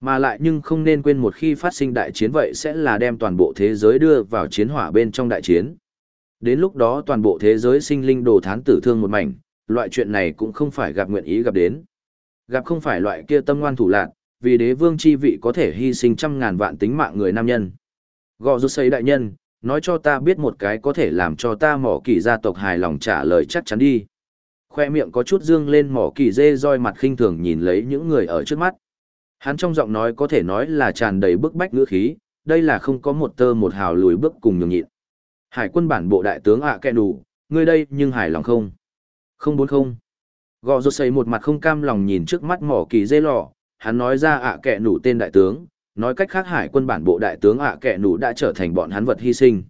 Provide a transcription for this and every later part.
Mà lại nhưng không nên quên một khi phát sinh đại chiến vậy sẽ là đem toàn bộ thế giới đưa vào chiến hỏa bên trong đại chiến. Đến lúc đó toàn bộ thế giới sinh linh đồ thán tử thương một mảnh, loại chuyện này cũng không phải gặp nguyện ý gặp đến. Gặp không phải loại kia tâm ngoan thủ lạc, vì đế vương chi vị có thể hy sinh trăm ngàn vạn tính mạng người nam nhân. Gò rút xây đại nhân, nói cho ta biết một cái có thể làm cho ta mỏ kỳ gia tộc hài lòng trả lời chắc chắn đi. Khoe miệng có chút dương lên mỏ kỳ dê roi mặt khinh thường nhìn lấy những người ở trước mắt. Hắn trong giọng nói có thể nói là tràn đầy bức bách ngữ khí, đây là không có một tơ một hào lùi bước cùng nhường nhịn. Hải quân bản bộ đại tướng ạ à kẹ đủ, ngươi đây nhưng hài lòng không? Không bốn không. Gò rột xây một mặt không cam lòng nhìn trước mắt mỏ kỳ dê lò, hắn nói ra ạ à kẹ nủ tên đại tướng, nói cách khác hải quân bản bộ đại tướng ạ à kẹ nủ đã trở thành bọn hắn vật hy sinh.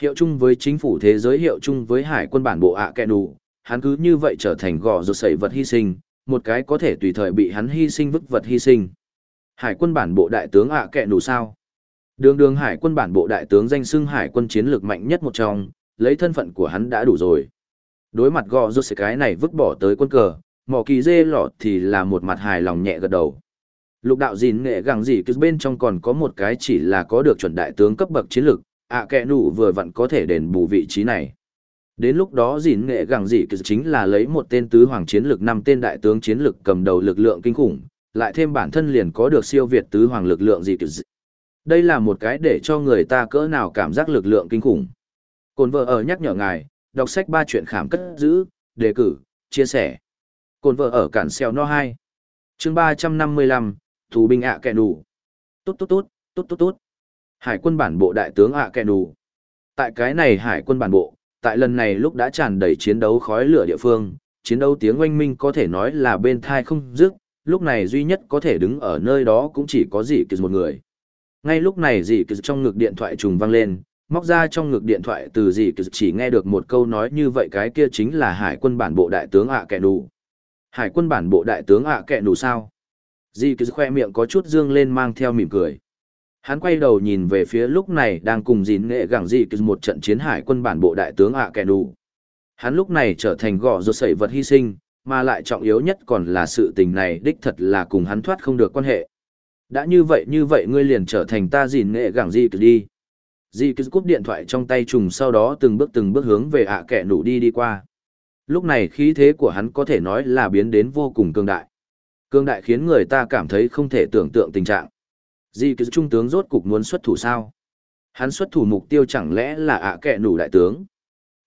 Hiệu chung với chính phủ thế giới hiệu chung với hải quân bản bộ ạ kẹ nủ, hắn cứ như vậy trở thành gò rột xây vật hy sinh, một cái có thể tùy thời bị hắn hy sinh vứt vật hy sinh. Hải quân bản bộ đại tướng ạ kẹ đủ sao? Đường đường hải quân bản bộ đại tướng danh xưng hải quân chiến lược mạnh nhất một trong, lấy thân phận của hắn đã đủ rồi. Đối mặt gò rốt cái này vứt bỏ tới quân cờ, mỏ kỳ dê lọt thì là một mặt hài lòng nhẹ gật đầu. Lục đạo gìn nghệ gẳng gì cứ bên trong còn có một cái chỉ là có được chuẩn đại tướng cấp bậc chiến lược, ạ à kẹ nụ vừa vặn có thể đền bù vị trí này. Đến lúc đó gìn nghệ gẳng gì kỳ chính là lấy một tên tứ hoàng chiến lược năm tên đại tướng chiến lược cầm đầu lực lượng kinh khủng, lại thêm bản thân liền có được siêu việt tứ hoàng lực lượng gì cứ đây là một cái để cho người ta cỡ nào cảm giác lực lượng kinh khủng. Cồn vợ ở nhắc nhở ngài, đọc sách ba chuyện khảm cất giữ, đề cử, chia sẻ. Cồn vợ ở cản xeo no 2. chương 355, thủ binh ạ à kẹ đủ. Tốt tốt tốt, tốt tốt tốt. Hải quân bản bộ đại tướng ạ à kẹ đủ. Tại cái này hải quân bản bộ, tại lần này lúc đã tràn đầy chiến đấu khói lửa địa phương, chiến đấu tiếng oanh minh có thể nói là bên thai không dứt, lúc này duy nhất có thể đứng ở nơi đó cũng chỉ có dị kỳ một người. Ngay lúc này dị kỳ trong ngực điện thoại trùng vang lên, móc ra trong ngực điện thoại từ dị kỳ chỉ nghe được một câu nói như vậy cái kia chính là hải quân bản bộ đại tướng ạ kẻ đủ. Hải quân bản bộ đại tướng ạ kẻ đủ sao? Dị kỳ khoe miệng có chút dương lên mang theo mỉm cười. Hắn quay đầu nhìn về phía lúc này đang cùng dín nghệ gẳng dị kỳ một trận chiến hải quân bản bộ đại tướng ạ kẻ nụ. Hắn lúc này trở thành gõ rột sẩy vật hy sinh, mà lại trọng yếu nhất còn là sự tình này đích thật là cùng hắn thoát không được quan hệ. Đã như vậy như vậy ngươi liền trở thành ta dín nghệ gẳng dị kỳ đi. Dị kỳ cúp điện thoại trong tay trùng sau đó từng bước từng bước hướng về ạ à kẻ nụ đi đi qua. Lúc này khí thế của hắn có thể nói là biến đến vô cùng cương đại. Cương đại khiến người ta cảm thấy không thể tưởng tượng tình trạng. Dị cứ trung tướng rốt cục muốn xuất thủ sao? Hắn xuất thủ mục tiêu chẳng lẽ là ạ à nủ đại tướng?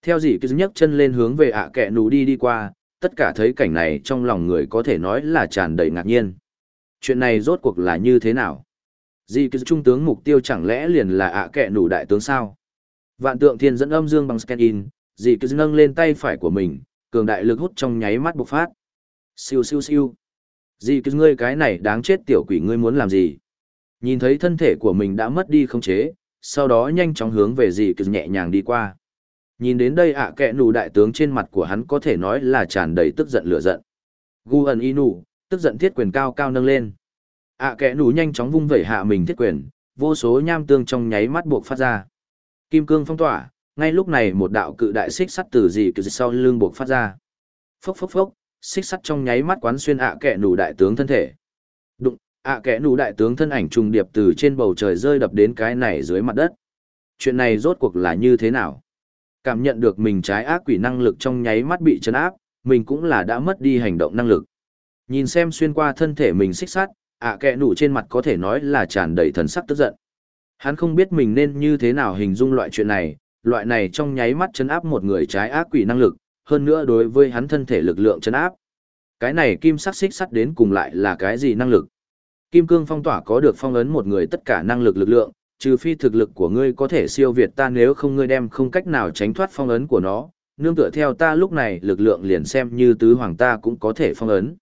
Theo dị cứ nhấc chân lên hướng về ạ à nủ đi đi qua, tất cả thấy cảnh này trong lòng người có thể nói là tràn đầy ngạc nhiên. Chuyện này rốt cuộc là như thế nào? Dị cứ trung tướng mục tiêu chẳng lẽ liền là ạ kẹ nủ đại tướng sao? Vạn tượng thiên dẫn âm dương bằng scan in, dị cứ nâng lên tay phải của mình, cường đại lực hút trong nháy mắt bộc phát. Siêu siêu siêu. Dị cứ ngươi cái này đáng chết tiểu quỷ ngươi muốn làm gì? Nhìn thấy thân thể của mình đã mất đi không chế, sau đó nhanh chóng hướng về dì cứ nhẹ nhàng đi qua. Nhìn đến đây ạ à, kẹ nù đại tướng trên mặt của hắn có thể nói là tràn đầy tức giận lửa giận. Gu ẩn y nù, tức giận thiết quyền cao cao nâng lên ạ à, kẽ nù nhanh chóng vung vẩy hạ mình thiết quyền vô số nham tương trong nháy mắt buộc phát ra kim cương phong tỏa ngay lúc này một đạo cự đại xích sắt từ dì cứ sau lưng buộc phát ra phốc phốc phốc xích sắt trong nháy mắt quán xuyên ạ à kẽ nù đại tướng thân thể ạ à kẽ đại tướng thân ảnh trùng điệp từ trên bầu trời rơi đập đến cái này dưới mặt đất chuyện này rốt cuộc là như thế nào cảm nhận được mình trái ác quỷ năng lực trong nháy mắt bị chấn áp mình cũng là đã mất đi hành động năng lực nhìn xem xuyên qua thân thể mình xích sắt ạ à, kẽ nụ trên mặt có thể nói là tràn đầy thần sắc tức giận. Hắn không biết mình nên như thế nào hình dung loại chuyện này, loại này trong nháy mắt chấn áp một người trái ác quỷ năng lực, hơn nữa đối với hắn thân thể lực lượng chấn áp. Cái này kim sắc xích sắt đến cùng lại là cái gì năng lực? Kim cương phong tỏa có được phong ấn một người tất cả năng lực lực lượng, trừ phi thực lực của ngươi có thể siêu việt ta nếu không ngươi đem không cách nào tránh thoát phong ấn của nó, nương tựa theo ta lúc này lực lượng liền xem như tứ hoàng ta cũng có thể phong ấn.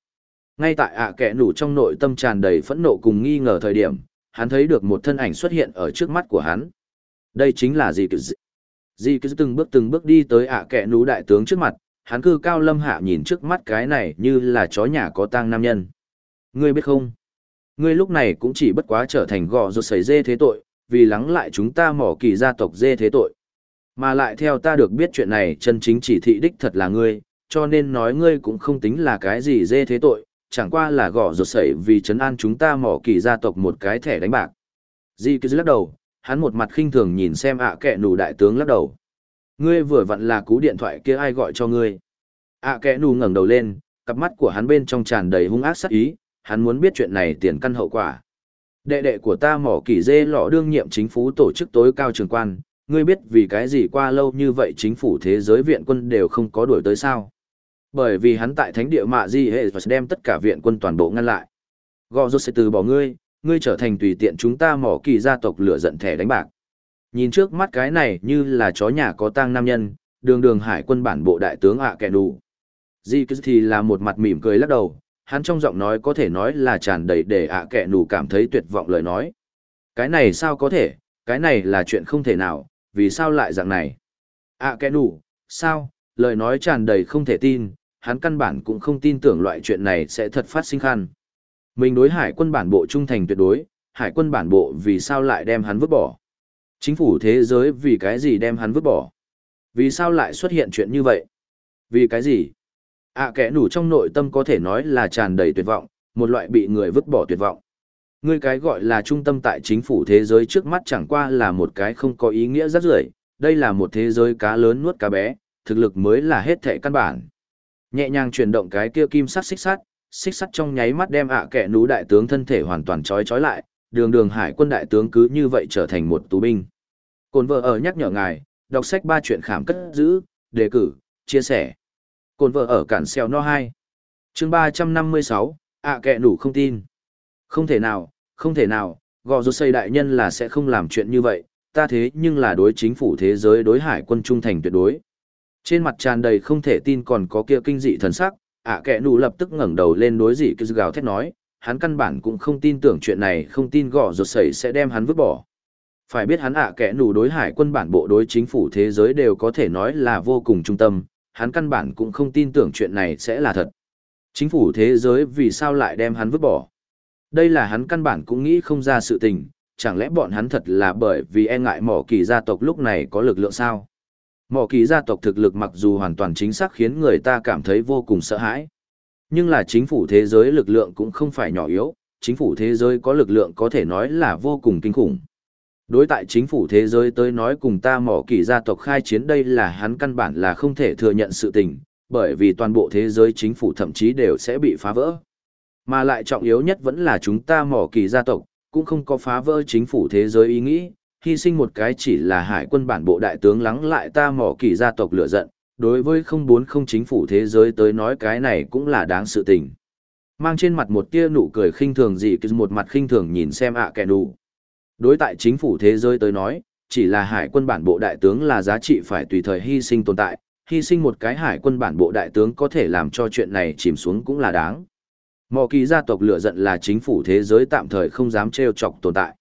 Ngay tại ạ kẻ nủ trong nội tâm tràn đầy phẫn nộ cùng nghi ngờ thời điểm, hắn thấy được một thân ảnh xuất hiện ở trước mắt của hắn. Đây chính là gì cứ gì cứ từng bước từng bước đi tới ạ kẻ nú đại tướng trước mặt, hắn cư cao lâm hạ nhìn trước mắt cái này như là chó nhà có tang nam nhân. Ngươi biết không? Ngươi lúc này cũng chỉ bất quá trở thành gò rột sấy dê thế tội, vì lắng lại chúng ta mỏ kỳ gia tộc dê thế tội. Mà lại theo ta được biết chuyện này chân chính chỉ thị đích thật là ngươi, cho nên nói ngươi cũng không tính là cái gì dê thế tội, chẳng qua là gò rột sấy vì chấn an chúng ta mỏ kỳ gia tộc một cái thẻ đánh bạc. Di cứ lắc đầu, hắn một mặt khinh thường nhìn xem ạ kẹ nù đại tướng lắc đầu. Ngươi vừa vặn là cú điện thoại kia ai gọi cho ngươi. ạ kẹ nù ngẩng đầu lên, cặp mắt của hắn bên trong tràn đầy hung ác sắc ý, hắn muốn biết chuyện này tiền căn hậu quả. Đệ đệ của ta mỏ kỳ dê lọ đương nhiệm chính phủ tổ chức tối cao trường quan, ngươi biết vì cái gì qua lâu như vậy chính phủ thế giới viện quân đều không có đuổi tới sao. Bởi vì hắn tại thánh địa mạ di hệ và đem tất cả viện quân toàn bộ ngăn lại. Gò rốt sẽ từ bỏ ngươi, ngươi trở thành tùy tiện chúng ta mỏ kỳ gia tộc lửa giận thẻ đánh bạc. Nhìn trước mắt cái này như là chó nhà có tang nam nhân, đường đường hải quân bản bộ đại tướng ạ à kẻ đủ. Di thì là một mặt mỉm cười lắc đầu, hắn trong giọng nói có thể nói là tràn đầy để ạ à kẻ nù cảm thấy tuyệt vọng lời nói. Cái này sao có thể, cái này là chuyện không thể nào, vì sao lại dạng này? ạ à kẻ nù, sao, lời nói tràn đầy không thể tin, hắn căn bản cũng không tin tưởng loại chuyện này sẽ thật phát sinh khăn. Mình đối hải quân bản bộ trung thành tuyệt đối, hải quân bản bộ vì sao lại đem hắn vứt bỏ? Chính phủ thế giới vì cái gì đem hắn vứt bỏ? Vì sao lại xuất hiện chuyện như vậy? Vì cái gì? Ạ à, kẻ nủ trong nội tâm có thể nói là tràn đầy tuyệt vọng, một loại bị người vứt bỏ tuyệt vọng. Ngươi cái gọi là trung tâm tại chính phủ thế giới trước mắt chẳng qua là một cái không có ý nghĩa rất rưởi, đây là một thế giới cá lớn nuốt cá bé, thực lực mới là hết thệ căn bản. Nhẹ nhàng chuyển động cái kia kim sắt xích sắt, xích sắt trong nháy mắt đem ạ à kẻ nú đại tướng thân thể hoàn toàn trói trói lại, đường đường hải quân đại tướng cứ như vậy trở thành một tù binh. Cồn vợ ở nhắc nhở ngài, đọc sách ba chuyện khảm cất giữ, đề cử, chia sẻ. Cồn vợ ở cản xèo no 2. chương 356, ạ kệ đủ không tin. Không thể nào, không thể nào, gò rốt xây đại nhân là sẽ không làm chuyện như vậy, ta thế nhưng là đối chính phủ thế giới đối hải quân trung thành tuyệt đối. Trên mặt tràn đầy không thể tin còn có kia kinh dị thần sắc, ạ kệ đủ lập tức ngẩng đầu lên đối dị cứ gào thét nói, hắn căn bản cũng không tin tưởng chuyện này không tin gò rốt xây sẽ đem hắn vứt bỏ. Phải biết hắn ạ kẻ nù đối hải quân bản bộ đối chính phủ thế giới đều có thể nói là vô cùng trung tâm, hắn căn bản cũng không tin tưởng chuyện này sẽ là thật. Chính phủ thế giới vì sao lại đem hắn vứt bỏ? Đây là hắn căn bản cũng nghĩ không ra sự tình, chẳng lẽ bọn hắn thật là bởi vì e ngại mỏ kỳ gia tộc lúc này có lực lượng sao? Mỏ kỳ gia tộc thực lực mặc dù hoàn toàn chính xác khiến người ta cảm thấy vô cùng sợ hãi. Nhưng là chính phủ thế giới lực lượng cũng không phải nhỏ yếu, chính phủ thế giới có lực lượng có thể nói là vô cùng kinh khủng. Đối tại chính phủ thế giới tới nói cùng ta mỏ kỳ gia tộc khai chiến đây là hắn căn bản là không thể thừa nhận sự tình, bởi vì toàn bộ thế giới chính phủ thậm chí đều sẽ bị phá vỡ. Mà lại trọng yếu nhất vẫn là chúng ta mỏ kỳ gia tộc, cũng không có phá vỡ chính phủ thế giới ý nghĩ, hy sinh một cái chỉ là hải quân bản bộ đại tướng lắng lại ta mỏ kỳ gia tộc lửa giận, đối với không bốn không chính phủ thế giới tới nói cái này cũng là đáng sự tình. Mang trên mặt một tia nụ cười khinh thường gì cứ một mặt khinh thường nhìn xem ạ kẻ nụ. Đối tại chính phủ thế giới tới nói, chỉ là hải quân bản bộ đại tướng là giá trị phải tùy thời hy sinh tồn tại, hy sinh một cái hải quân bản bộ đại tướng có thể làm cho chuyện này chìm xuống cũng là đáng. Mò kỳ gia tộc lựa giận là chính phủ thế giới tạm thời không dám trêu chọc tồn tại.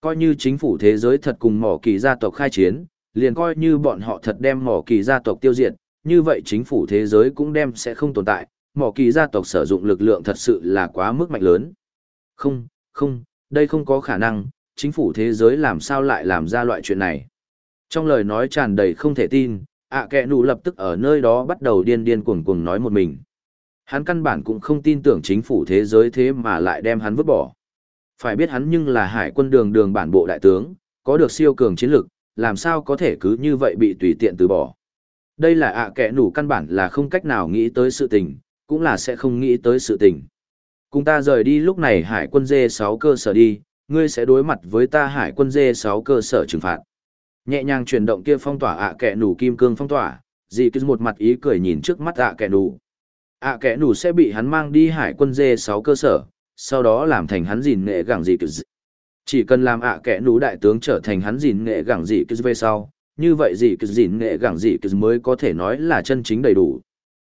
Coi như chính phủ thế giới thật cùng mỏ kỳ gia tộc khai chiến, liền coi như bọn họ thật đem mỏ kỳ gia tộc tiêu diệt, như vậy chính phủ thế giới cũng đem sẽ không tồn tại, mỏ kỳ gia tộc sử dụng lực lượng thật sự là quá mức mạnh lớn. Không, không, đây không có khả năng, chính phủ thế giới làm sao lại làm ra loại chuyện này. Trong lời nói tràn đầy không thể tin, ạ kẹ nụ lập tức ở nơi đó bắt đầu điên điên cuồng cuồng nói một mình. Hắn căn bản cũng không tin tưởng chính phủ thế giới thế mà lại đem hắn vứt bỏ. Phải biết hắn nhưng là hải quân đường đường bản bộ đại tướng, có được siêu cường chiến lực, làm sao có thể cứ như vậy bị tùy tiện từ bỏ. Đây là ạ kẹ nụ căn bản là không cách nào nghĩ tới sự tình, cũng là sẽ không nghĩ tới sự tình. Cùng ta rời đi lúc này hải quân dê 6 cơ sở đi, ngươi sẽ đối mặt với ta hải quân dê 6 cơ sở trừng phạt. Nhẹ nhàng chuyển động kia phong tỏa ạ kẻ nủ kim cương phong tỏa, dì cứ một mặt ý cười nhìn trước mắt ạ kẻ nủ. ạ kẻ nủ sẽ bị hắn mang đi hải quân dê 6 cơ sở, sau đó làm thành hắn gìn nghệ gẳng dì cứ Chỉ cần làm ạ kẻ nủ đại tướng trở thành hắn gìn nghệ gẳng dì cứ về sau, như vậy dì cứ gìn nghệ gẳng dì cứ mới có thể nói là chân chính đầy đủ.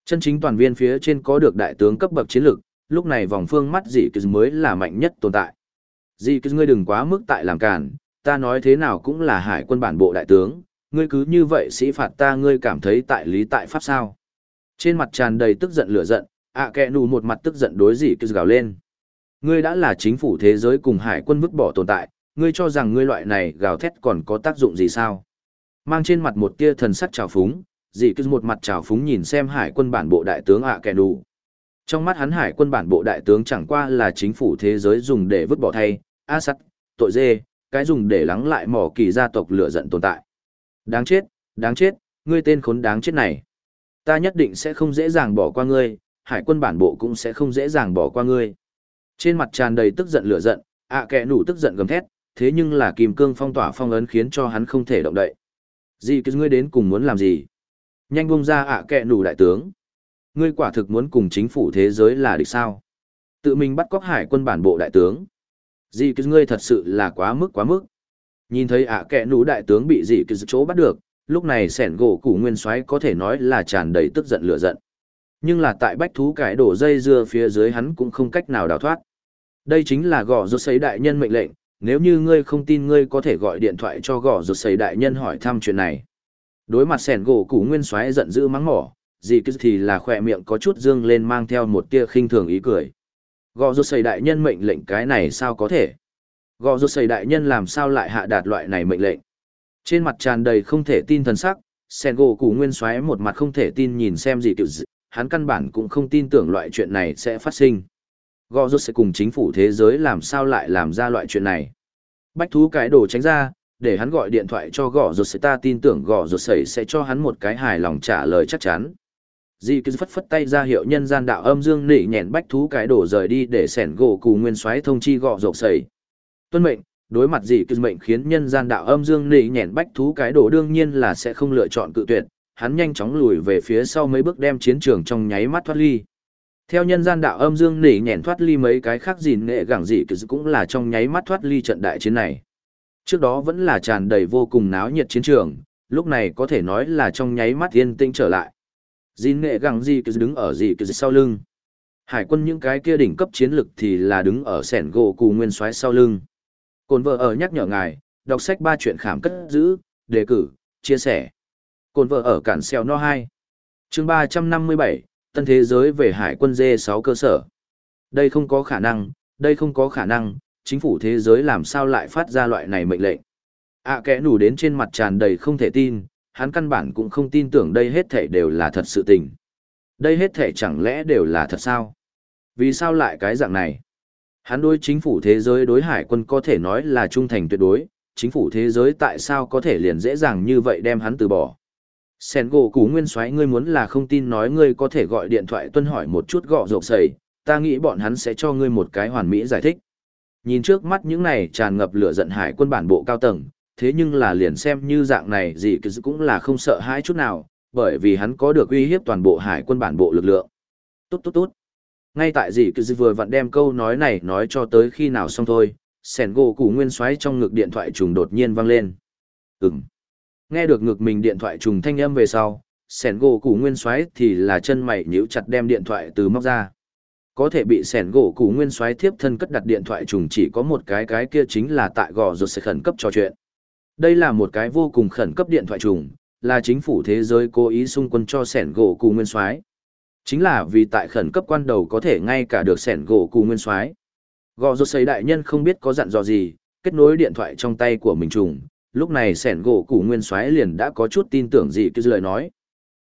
Chân chính toàn viên phía trên có được đại tướng cấp bậc chiến lược, lúc này vòng phương mắt dì cứ mới là mạnh nhất tồn tại. Dì cứ ngươi đừng quá mức tại làm cản, ta nói thế nào cũng là hải quân bản bộ đại tướng, ngươi cứ như vậy sĩ phạt ta ngươi cảm thấy tại lý tại pháp sao. Trên mặt tràn đầy tức giận lửa giận, ạ à kẹ nù một mặt tức giận đối dì cứ gào lên. Ngươi đã là chính phủ thế giới cùng hải quân vứt bỏ tồn tại, ngươi cho rằng ngươi loại này gào thét còn có tác dụng gì sao? Mang trên mặt một tia thần sắc trào phúng, dì cứ một mặt trào phúng nhìn xem hải quân bản bộ đại tướng ạ à kẹ nù. Trong mắt hắn hải quân bản bộ đại tướng chẳng qua là chính phủ thế giới dùng để vứt bỏ thay, a sắt, tội dê, cái dùng để lắng lại mỏ kỳ gia tộc lửa giận tồn tại. Đáng chết, đáng chết, ngươi tên khốn đáng chết này. Ta nhất định sẽ không dễ dàng bỏ qua ngươi, hải quân bản bộ cũng sẽ không dễ dàng bỏ qua ngươi. Trên mặt tràn đầy tức giận lửa giận, ạ à kẻ nủ tức giận gầm thét, thế nhưng là kim cương phong tỏa phong ấn khiến cho hắn không thể động đậy. Gì cứ ngươi đến cùng muốn làm gì? Nhanh bung ra ạ à kẻ nủ đại tướng. Ngươi quả thực muốn cùng chính phủ thế giới là địch sao? Tự mình bắt cóc hải quân bản bộ đại tướng. Dì cứ ngươi thật sự là quá mức quá mức. Nhìn thấy ạ à kẻ đại tướng bị dì cứ chỗ bắt được, lúc này sẻn gỗ củ nguyên soái có thể nói là tràn đầy tức giận lửa giận. Nhưng là tại bách thú cải đổ dây dưa phía dưới hắn cũng không cách nào đào thoát. Đây chính là gõ rốt sấy đại nhân mệnh lệnh, nếu như ngươi không tin ngươi có thể gọi điện thoại cho gõ rốt sấy đại nhân hỏi thăm chuyện này. Đối mặt sẻn gỗ củ nguyên soái giận dữ mắng mỏ, Dì cứ thì là khỏe miệng có chút dương lên mang theo một tia khinh thường ý cười. Gò rốt xây đại nhân mệnh lệnh cái này sao có thể? Gò rốt xây đại nhân làm sao lại hạ đạt loại này mệnh lệnh? Trên mặt tràn đầy không thể tin thần sắc, sen gỗ củ nguyên xoáy một mặt không thể tin nhìn xem gì kiểu hắn căn bản cũng không tin tưởng loại chuyện này sẽ phát sinh. Gò rốt sẽ cùng chính phủ thế giới làm sao lại làm ra loại chuyện này. Bách thú cái đồ tránh ra, để hắn gọi điện thoại cho gò rốt sẽ ta tin tưởng gò rốt sẩy sẽ cho hắn một cái hài lòng trả lời chắc chắn. Di cứ phất phất tay ra hiệu nhân gian đạo âm dương nỉ nhẹn bách thú cái đổ rời đi để sẻn gỗ cù nguyên soái thông chi gọ rộp sầy. Tuân mệnh, đối mặt dì cứ mệnh khiến nhân gian đạo âm dương nỉ nhẹn bách thú cái đổ đương nhiên là sẽ không lựa chọn cự tuyệt, hắn nhanh chóng lùi về phía sau mấy bước đem chiến trường trong nháy mắt thoát ly. Theo nhân gian đạo âm dương nỉ nhẹn thoát ly mấy cái khác gìn nghệ gẳng dị cũng là trong nháy mắt thoát ly trận đại chiến này. Trước đó vẫn là tràn đầy vô cùng náo nhiệt chiến trường, lúc này có thể nói là trong nháy mắt yên tĩnh trở lại. Jin nghệ gằng gì cứ đứng ở gì cứ sau lưng. Hải quân những cái kia đỉnh cấp chiến lực thì là đứng ở sẻn gỗ cù nguyên soái sau lưng. Cồn vợ ở nhắc nhở ngài, đọc sách ba chuyện khảm cất giữ, đề cử, chia sẻ. Cồn vợ ở cản xeo no 2. chương 357, Tân Thế Giới về Hải quân D6 cơ sở. Đây không có khả năng, đây không có khả năng, chính phủ thế giới làm sao lại phát ra loại này mệnh lệnh. À kẽ nủ đến trên mặt tràn đầy không thể tin, hắn căn bản cũng không tin tưởng đây hết thể đều là thật sự tình. Đây hết thể chẳng lẽ đều là thật sao? Vì sao lại cái dạng này? Hắn đối chính phủ thế giới đối hải quân có thể nói là trung thành tuyệt đối, chính phủ thế giới tại sao có thể liền dễ dàng như vậy đem hắn từ bỏ. Sen gỗ cú nguyên soái ngươi muốn là không tin nói ngươi có thể gọi điện thoại tuân hỏi một chút gọ rộp sầy, ta nghĩ bọn hắn sẽ cho ngươi một cái hoàn mỹ giải thích. Nhìn trước mắt những này tràn ngập lửa giận hải quân bản bộ cao tầng, thế nhưng là liền xem như dạng này gì cũng là không sợ hãi chút nào, bởi vì hắn có được uy hiếp toàn bộ hải quân bản bộ lực lượng. Tốt tốt tốt. Ngay tại gì cứ vừa vặn đem câu nói này nói cho tới khi nào xong thôi, sẻn gỗ củ nguyên xoáy trong ngực điện thoại trùng đột nhiên vang lên. Ừm. Nghe được ngực mình điện thoại trùng thanh âm về sau, sẻn gỗ củ nguyên xoáy thì là chân mày nhíu chặt đem điện thoại từ móc ra. Có thể bị sẻn gỗ củ nguyên xoáy tiếp thân cất đặt điện thoại trùng chỉ có một cái cái kia chính là tại gò rột sẽ khẩn cấp trò chuyện. Đây là một cái vô cùng khẩn cấp điện thoại trùng, là chính phủ thế giới cố ý xung quân cho sẻn gỗ cù nguyên xoáy. Chính là vì tại khẩn cấp quan đầu có thể ngay cả được sẻn gỗ cù nguyên xoáy. Gò rột xây đại nhân không biết có dặn dò gì, kết nối điện thoại trong tay của mình trùng, lúc này sẻn gỗ cù nguyên soái liền đã có chút tin tưởng gì cứ lời nói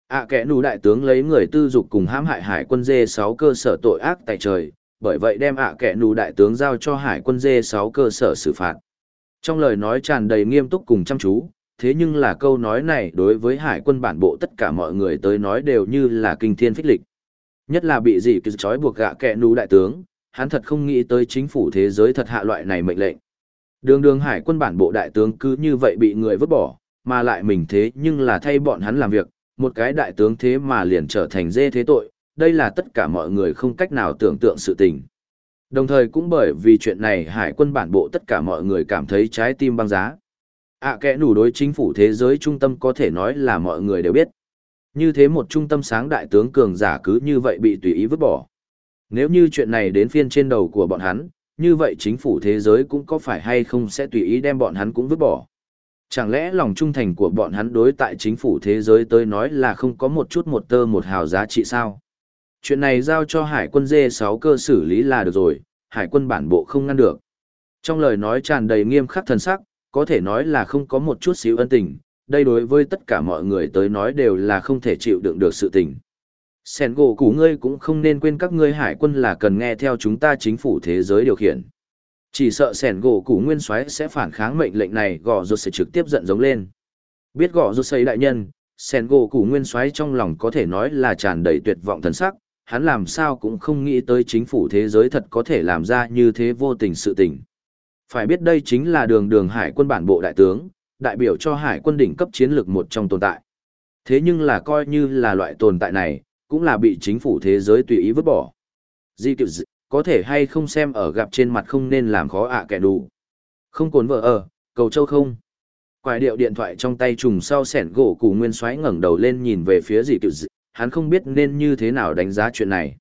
ạ à, kẻ nù đại tướng lấy người tư dục cùng hãm hại hải quân dê sáu cơ sở tội ác tại trời bởi vậy đem ạ à kẻ nù đại tướng giao cho hải quân dê sáu cơ sở xử phạt trong lời nói tràn đầy nghiêm túc cùng chăm chú thế nhưng là câu nói này đối với hải quân bản bộ tất cả mọi người tới nói đều như là kinh thiên phích lịch nhất là bị dị cứ trói buộc gạ kẹ nú đại tướng hắn thật không nghĩ tới chính phủ thế giới thật hạ loại này mệnh lệnh Đường đường hải quân bản bộ đại tướng cứ như vậy bị người vứt bỏ, mà lại mình thế nhưng là thay bọn hắn làm việc, một cái đại tướng thế mà liền trở thành dê thế tội, đây là tất cả mọi người không cách nào tưởng tượng sự tình. Đồng thời cũng bởi vì chuyện này hải quân bản bộ tất cả mọi người cảm thấy trái tim băng giá. À kẽ nủ đối chính phủ thế giới trung tâm có thể nói là mọi người đều biết. Như thế một trung tâm sáng đại tướng cường giả cứ như vậy bị tùy ý vứt bỏ. Nếu như chuyện này đến phiên trên đầu của bọn hắn, như vậy chính phủ thế giới cũng có phải hay không sẽ tùy ý đem bọn hắn cũng vứt bỏ. Chẳng lẽ lòng trung thành của bọn hắn đối tại chính phủ thế giới tới nói là không có một chút một tơ một hào giá trị sao? Chuyện này giao cho hải quân dê 6 cơ xử lý là được rồi, hải quân bản bộ không ngăn được. Trong lời nói tràn đầy nghiêm khắc thần sắc, có thể nói là không có một chút xíu ân tình, đây đối với tất cả mọi người tới nói đều là không thể chịu đựng được sự tình. Sen gỗ củ ngươi cũng không nên quên các ngươi hải quân là cần nghe theo chúng ta chính phủ thế giới điều khiển. Chỉ sợ sẻn gỗ củ nguyên soái sẽ phản kháng mệnh lệnh này gõ rột sẽ trực tiếp giận giống lên. Biết gõ rột xây đại nhân, sẻn gỗ củ nguyên soái trong lòng có thể nói là tràn đầy tuyệt vọng thần sắc, hắn làm sao cũng không nghĩ tới chính phủ thế giới thật có thể làm ra như thế vô tình sự tình. Phải biết đây chính là đường đường hải quân bản bộ đại tướng, đại biểu cho hải quân đỉnh cấp chiến lược một trong tồn tại. Thế nhưng là coi như là loại tồn tại này, cũng là bị chính phủ thế giới tùy ý vứt bỏ. Di kiệu dị, có thể hay không xem ở gặp trên mặt không nên làm khó ạ kẻ đủ. Không cuốn vợ ở, cầu châu không. Quài điệu điện thoại trong tay trùng sau sẻn gỗ củ nguyên xoáy ngẩng đầu lên nhìn về phía dị kiệu dị, hắn không biết nên như thế nào đánh giá chuyện này.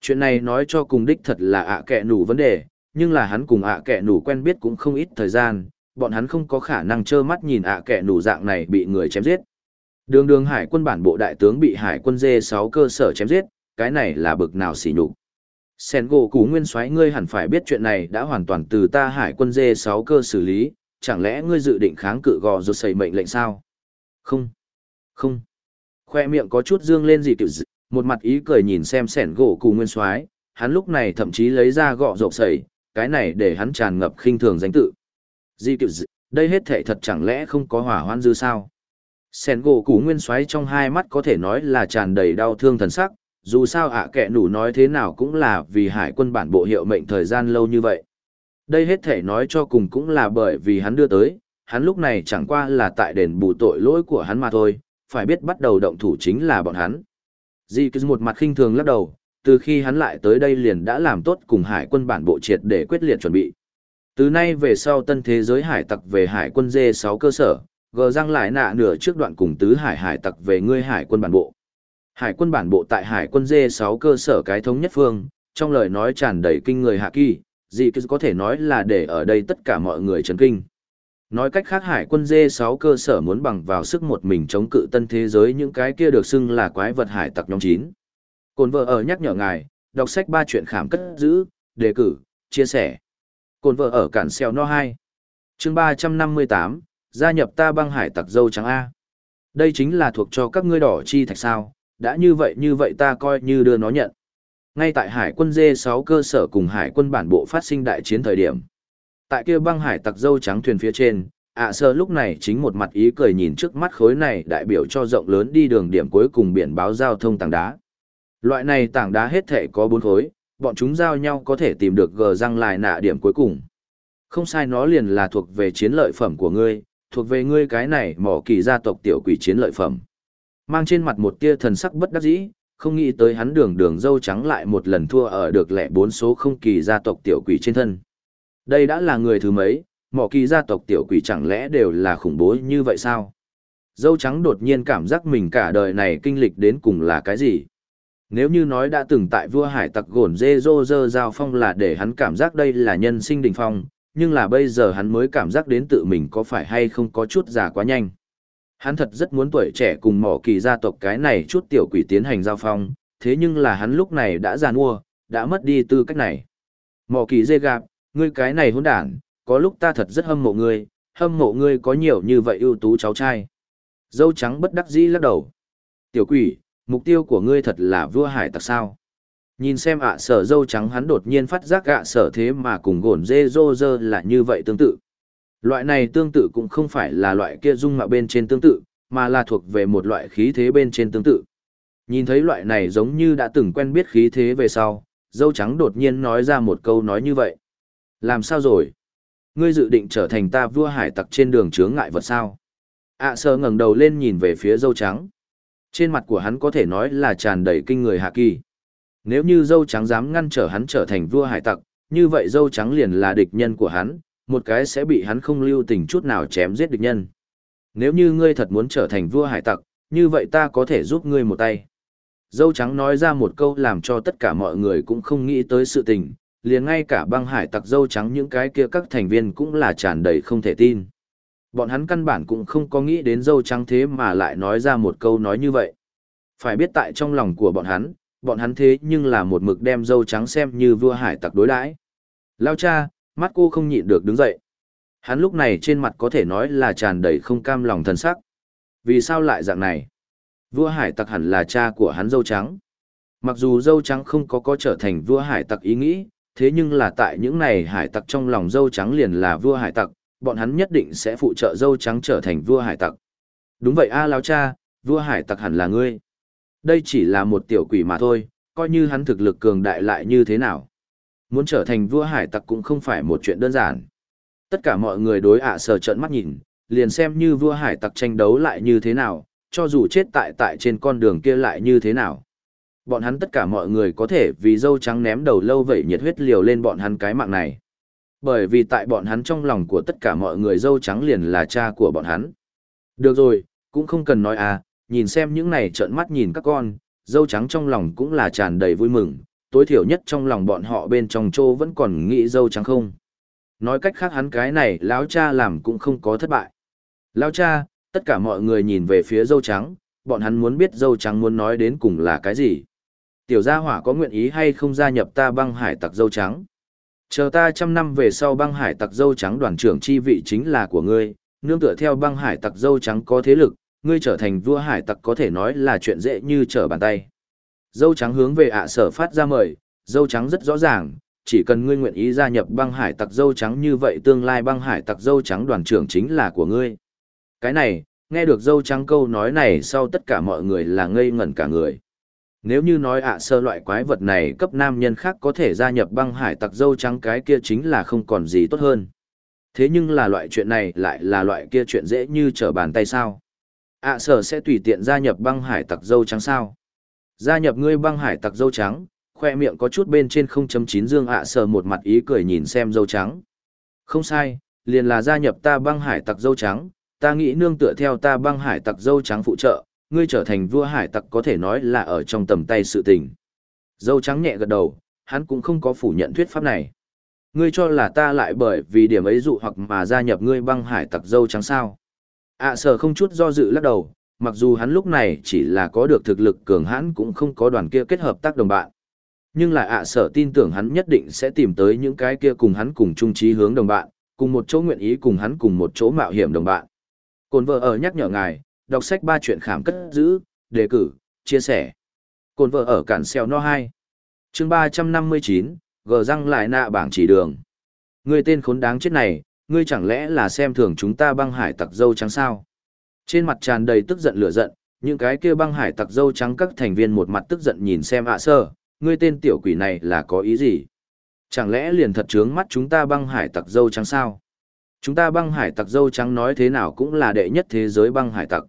Chuyện này nói cho cùng đích thật là ạ kẻ nủ vấn đề, nhưng là hắn cùng ạ kẻ nủ quen biết cũng không ít thời gian, bọn hắn không có khả năng trơ mắt nhìn ạ kẻ nủ dạng này bị người chém giết. Đường đường hải quân bản bộ đại tướng bị hải quân dê 6 cơ sở chém giết, cái này là bực nào xỉ nhục. Sen gỗ cú nguyên soái ngươi hẳn phải biết chuyện này đã hoàn toàn từ ta hải quân dê 6 cơ xử lý, chẳng lẽ ngươi dự định kháng cự gò rụt xây mệnh lệnh sao? Không, không. Khoe miệng có chút dương lên gì kiểu dị, một mặt ý cười nhìn xem sẻn gỗ cù nguyên soái hắn lúc này thậm chí lấy ra gọ rộp sẩy, cái này để hắn tràn ngập khinh thường danh tự. Di kiểu dị, đây hết thể thật chẳng lẽ không có hỏa hoan dư sao? Sẻn gỗ cù nguyên soái trong hai mắt có thể nói là tràn đầy đau thương thần sắc, dù sao ạ à kẻ nủ nói thế nào cũng là vì hải quân bản bộ hiệu mệnh thời gian lâu như vậy. Đây hết thể nói cho cùng cũng là bởi vì hắn đưa tới, hắn lúc này chẳng qua là tại đền bù tội lỗi của hắn mà thôi, phải biết bắt đầu động thủ chính là bọn hắn. Di cứ một mặt khinh thường lắc đầu, từ khi hắn lại tới đây liền đã làm tốt cùng hải quân bản bộ triệt để quyết liệt chuẩn bị. Từ nay về sau tân thế giới hải tặc về hải quân dê 6 cơ sở, gờ răng lại nạ nửa trước đoạn cùng tứ hải hải tặc về ngươi hải quân bản bộ. Hải quân bản bộ tại hải quân dê 6 cơ sở cái thống nhất phương, trong lời nói tràn đầy kinh người hạ kỳ, Di cứ có thể nói là để ở đây tất cả mọi người chấn kinh. Nói cách khác hải quân dê 6 cơ sở muốn bằng vào sức một mình chống cự tân thế giới những cái kia được xưng là quái vật hải tặc nhóm 9. Cồn vợ ở nhắc nhở ngài, đọc sách ba chuyện khảm cất giữ, đề cử, chia sẻ. Cồn vợ ở cản xeo no 2. chương 358, gia nhập ta băng hải tặc dâu trắng A. Đây chính là thuộc cho các ngươi đỏ chi thạch sao, đã như vậy như vậy ta coi như đưa nó nhận. Ngay tại hải quân dê 6 cơ sở cùng hải quân bản bộ phát sinh đại chiến thời điểm. Tại kia băng hải tặc dâu trắng thuyền phía trên, ạ sơ lúc này chính một mặt ý cười nhìn trước mắt khối này đại biểu cho rộng lớn đi đường điểm cuối cùng biển báo giao thông tảng đá. Loại này tảng đá hết thể có bốn khối, bọn chúng giao nhau có thể tìm được gờ răng lại nạ điểm cuối cùng. Không sai nó liền là thuộc về chiến lợi phẩm của ngươi, thuộc về ngươi cái này mỏ kỳ gia tộc tiểu quỷ chiến lợi phẩm. Mang trên mặt một tia thần sắc bất đắc dĩ, không nghĩ tới hắn đường đường dâu trắng lại một lần thua ở được lẻ bốn số không kỳ gia tộc tiểu quỷ trên thân. Đây đã là người thứ mấy, mỏ kỳ gia tộc tiểu quỷ chẳng lẽ đều là khủng bố như vậy sao? Dâu trắng đột nhiên cảm giác mình cả đời này kinh lịch đến cùng là cái gì? Nếu như nói đã từng tại vua hải tặc gồn dê dô dơ giao phong là để hắn cảm giác đây là nhân sinh đình phong, nhưng là bây giờ hắn mới cảm giác đến tự mình có phải hay không có chút già quá nhanh. Hắn thật rất muốn tuổi trẻ cùng mỏ kỳ gia tộc cái này chút tiểu quỷ tiến hành giao phong, thế nhưng là hắn lúc này đã già nua, đã mất đi tư cách này. Mỏ kỳ dê gạp, ngươi cái này hỗn đản, có lúc ta thật rất hâm mộ ngươi, hâm mộ ngươi có nhiều như vậy ưu tú cháu trai. Dâu trắng bất đắc dĩ lắc đầu. Tiểu quỷ, mục tiêu của ngươi thật là vua hải tặc sao? Nhìn xem ạ sở dâu trắng hắn đột nhiên phát giác ạ sở thế mà cùng gồn dê dô dơ là như vậy tương tự. Loại này tương tự cũng không phải là loại kia dung mạo bên trên tương tự, mà là thuộc về một loại khí thế bên trên tương tự. Nhìn thấy loại này giống như đã từng quen biết khí thế về sau, dâu trắng đột nhiên nói ra một câu nói như vậy. Làm sao rồi? Ngươi dự định trở thành ta vua hải tặc trên đường chướng ngại vật sao? ạ à, sơ ngẩng đầu lên nhìn về phía dâu trắng. Trên mặt của hắn có thể nói là tràn đầy kinh người hạ kỳ. Nếu như dâu trắng dám ngăn trở hắn trở thành vua hải tặc, như vậy dâu trắng liền là địch nhân của hắn, một cái sẽ bị hắn không lưu tình chút nào chém giết địch nhân. Nếu như ngươi thật muốn trở thành vua hải tặc, như vậy ta có thể giúp ngươi một tay. Dâu trắng nói ra một câu làm cho tất cả mọi người cũng không nghĩ tới sự tình, liền ngay cả băng hải tặc dâu trắng những cái kia các thành viên cũng là tràn đầy không thể tin. Bọn hắn căn bản cũng không có nghĩ đến dâu trắng thế mà lại nói ra một câu nói như vậy. Phải biết tại trong lòng của bọn hắn, bọn hắn thế nhưng là một mực đem dâu trắng xem như vua hải tặc đối đãi. Lao cha, mắt cô không nhịn được đứng dậy. Hắn lúc này trên mặt có thể nói là tràn đầy không cam lòng thần sắc. Vì sao lại dạng này? Vua hải tặc hẳn là cha của hắn dâu trắng. Mặc dù dâu trắng không có có trở thành vua hải tặc ý nghĩ, thế nhưng là tại những này hải tặc trong lòng dâu trắng liền là vua hải tặc, bọn hắn nhất định sẽ phụ trợ dâu trắng trở thành vua hải tặc. Đúng vậy a à, lão cha, vua hải tặc hẳn là ngươi. Đây chỉ là một tiểu quỷ mà thôi, coi như hắn thực lực cường đại lại như thế nào. Muốn trở thành vua hải tặc cũng không phải một chuyện đơn giản. Tất cả mọi người đối ạ sờ trợn mắt nhìn, liền xem như vua hải tặc tranh đấu lại như thế nào, cho dù chết tại tại trên con đường kia lại như thế nào. Bọn hắn tất cả mọi người có thể vì dâu trắng ném đầu lâu vậy nhiệt huyết liều lên bọn hắn cái mạng này. Bởi vì tại bọn hắn trong lòng của tất cả mọi người dâu trắng liền là cha của bọn hắn. Được rồi, cũng không cần nói à, nhìn xem những này trợn mắt nhìn các con, dâu trắng trong lòng cũng là tràn đầy vui mừng, tối thiểu nhất trong lòng bọn họ bên trong chô vẫn còn nghĩ dâu trắng không. Nói cách khác hắn cái này lão cha làm cũng không có thất bại. Lão cha, tất cả mọi người nhìn về phía dâu trắng, bọn hắn muốn biết dâu trắng muốn nói đến cùng là cái gì. Tiểu gia hỏa có nguyện ý hay không gia nhập ta băng hải tặc dâu trắng? Chờ ta trăm năm về sau băng hải tặc dâu trắng đoàn trưởng chi vị chính là của ngươi, nương tựa theo băng hải tặc dâu trắng có thế lực, ngươi trở thành vua hải tặc có thể nói là chuyện dễ như trở bàn tay. Dâu trắng hướng về ạ sở phát ra mời, dâu trắng rất rõ ràng, chỉ cần ngươi nguyện ý gia nhập băng hải tặc dâu trắng như vậy tương lai băng hải tặc dâu trắng đoàn trưởng chính là của ngươi. Cái này, nghe được dâu trắng câu nói này sau tất cả mọi người là ngây ngẩn cả người. Nếu như nói ạ sơ loại quái vật này cấp nam nhân khác có thể gia nhập băng hải tặc dâu trắng cái kia chính là không còn gì tốt hơn. Thế nhưng là loại chuyện này lại là loại kia chuyện dễ như trở bàn tay sao. ạ sở sẽ tùy tiện gia nhập băng hải tặc dâu trắng sao. Gia nhập ngươi băng hải tặc dâu trắng, khoe miệng có chút bên trên 0.9 dương ạ sở một mặt ý cười nhìn xem dâu trắng. Không sai, liền là gia nhập ta băng hải tặc dâu trắng, ta nghĩ nương tựa theo ta băng hải tặc dâu trắng phụ trợ, ngươi trở thành vua hải tặc có thể nói là ở trong tầm tay sự tình. Dâu trắng nhẹ gật đầu, hắn cũng không có phủ nhận thuyết pháp này. Ngươi cho là ta lại bởi vì điểm ấy dụ hoặc mà gia nhập ngươi băng hải tặc dâu trắng sao. ạ à, sở không chút do dự lắc đầu, mặc dù hắn lúc này chỉ là có được thực lực cường hãn cũng không có đoàn kia kết hợp tác đồng bạn. Nhưng lại ạ à, sở tin tưởng hắn nhất định sẽ tìm tới những cái kia cùng hắn cùng chung trí hướng đồng bạn, cùng một chỗ nguyện ý cùng hắn cùng một chỗ mạo hiểm đồng bạn. Cồn vợ ở nhắc nhở ngài, đọc sách ba chuyện khảm cất giữ, đề cử, chia sẻ. Cồn vợ ở cản xeo no 2. chương 359, gờ răng lại nạ bảng chỉ đường. Người tên khốn đáng chết này, ngươi chẳng lẽ là xem thường chúng ta băng hải tặc dâu trắng sao? Trên mặt tràn đầy tức giận lửa giận, những cái kia băng hải tặc dâu trắng các thành viên một mặt tức giận nhìn xem ạ sơ, ngươi tên tiểu quỷ này là có ý gì? Chẳng lẽ liền thật trướng mắt chúng ta băng hải tặc dâu trắng sao? Chúng ta băng hải tặc dâu trắng nói thế nào cũng là đệ nhất thế giới băng hải tặc.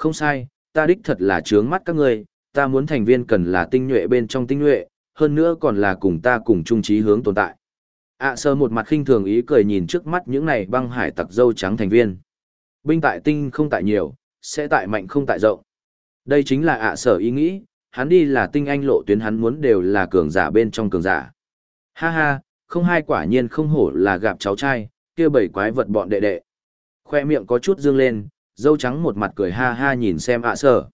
Không sai, ta đích thật là trướng mắt các ngươi, ta muốn thành viên cần là tinh nhuệ bên trong tinh nhuệ, hơn nữa còn là cùng ta cùng chung trí hướng tồn tại. ạ sơ một mặt khinh thường ý cười nhìn trước mắt những này băng hải tặc dâu trắng thành viên. Binh tại tinh không tại nhiều, sẽ tại mạnh không tại rộng. Đây chính là ạ sở ý nghĩ, hắn đi là tinh anh lộ tuyến hắn muốn đều là cường giả bên trong cường giả. Ha ha, không hai quả nhiên không hổ là gặp cháu trai, kia bảy quái vật bọn đệ đệ. Khoe miệng có chút dương lên, dâu trắng một mặt cười ha ha nhìn xem ạ sở.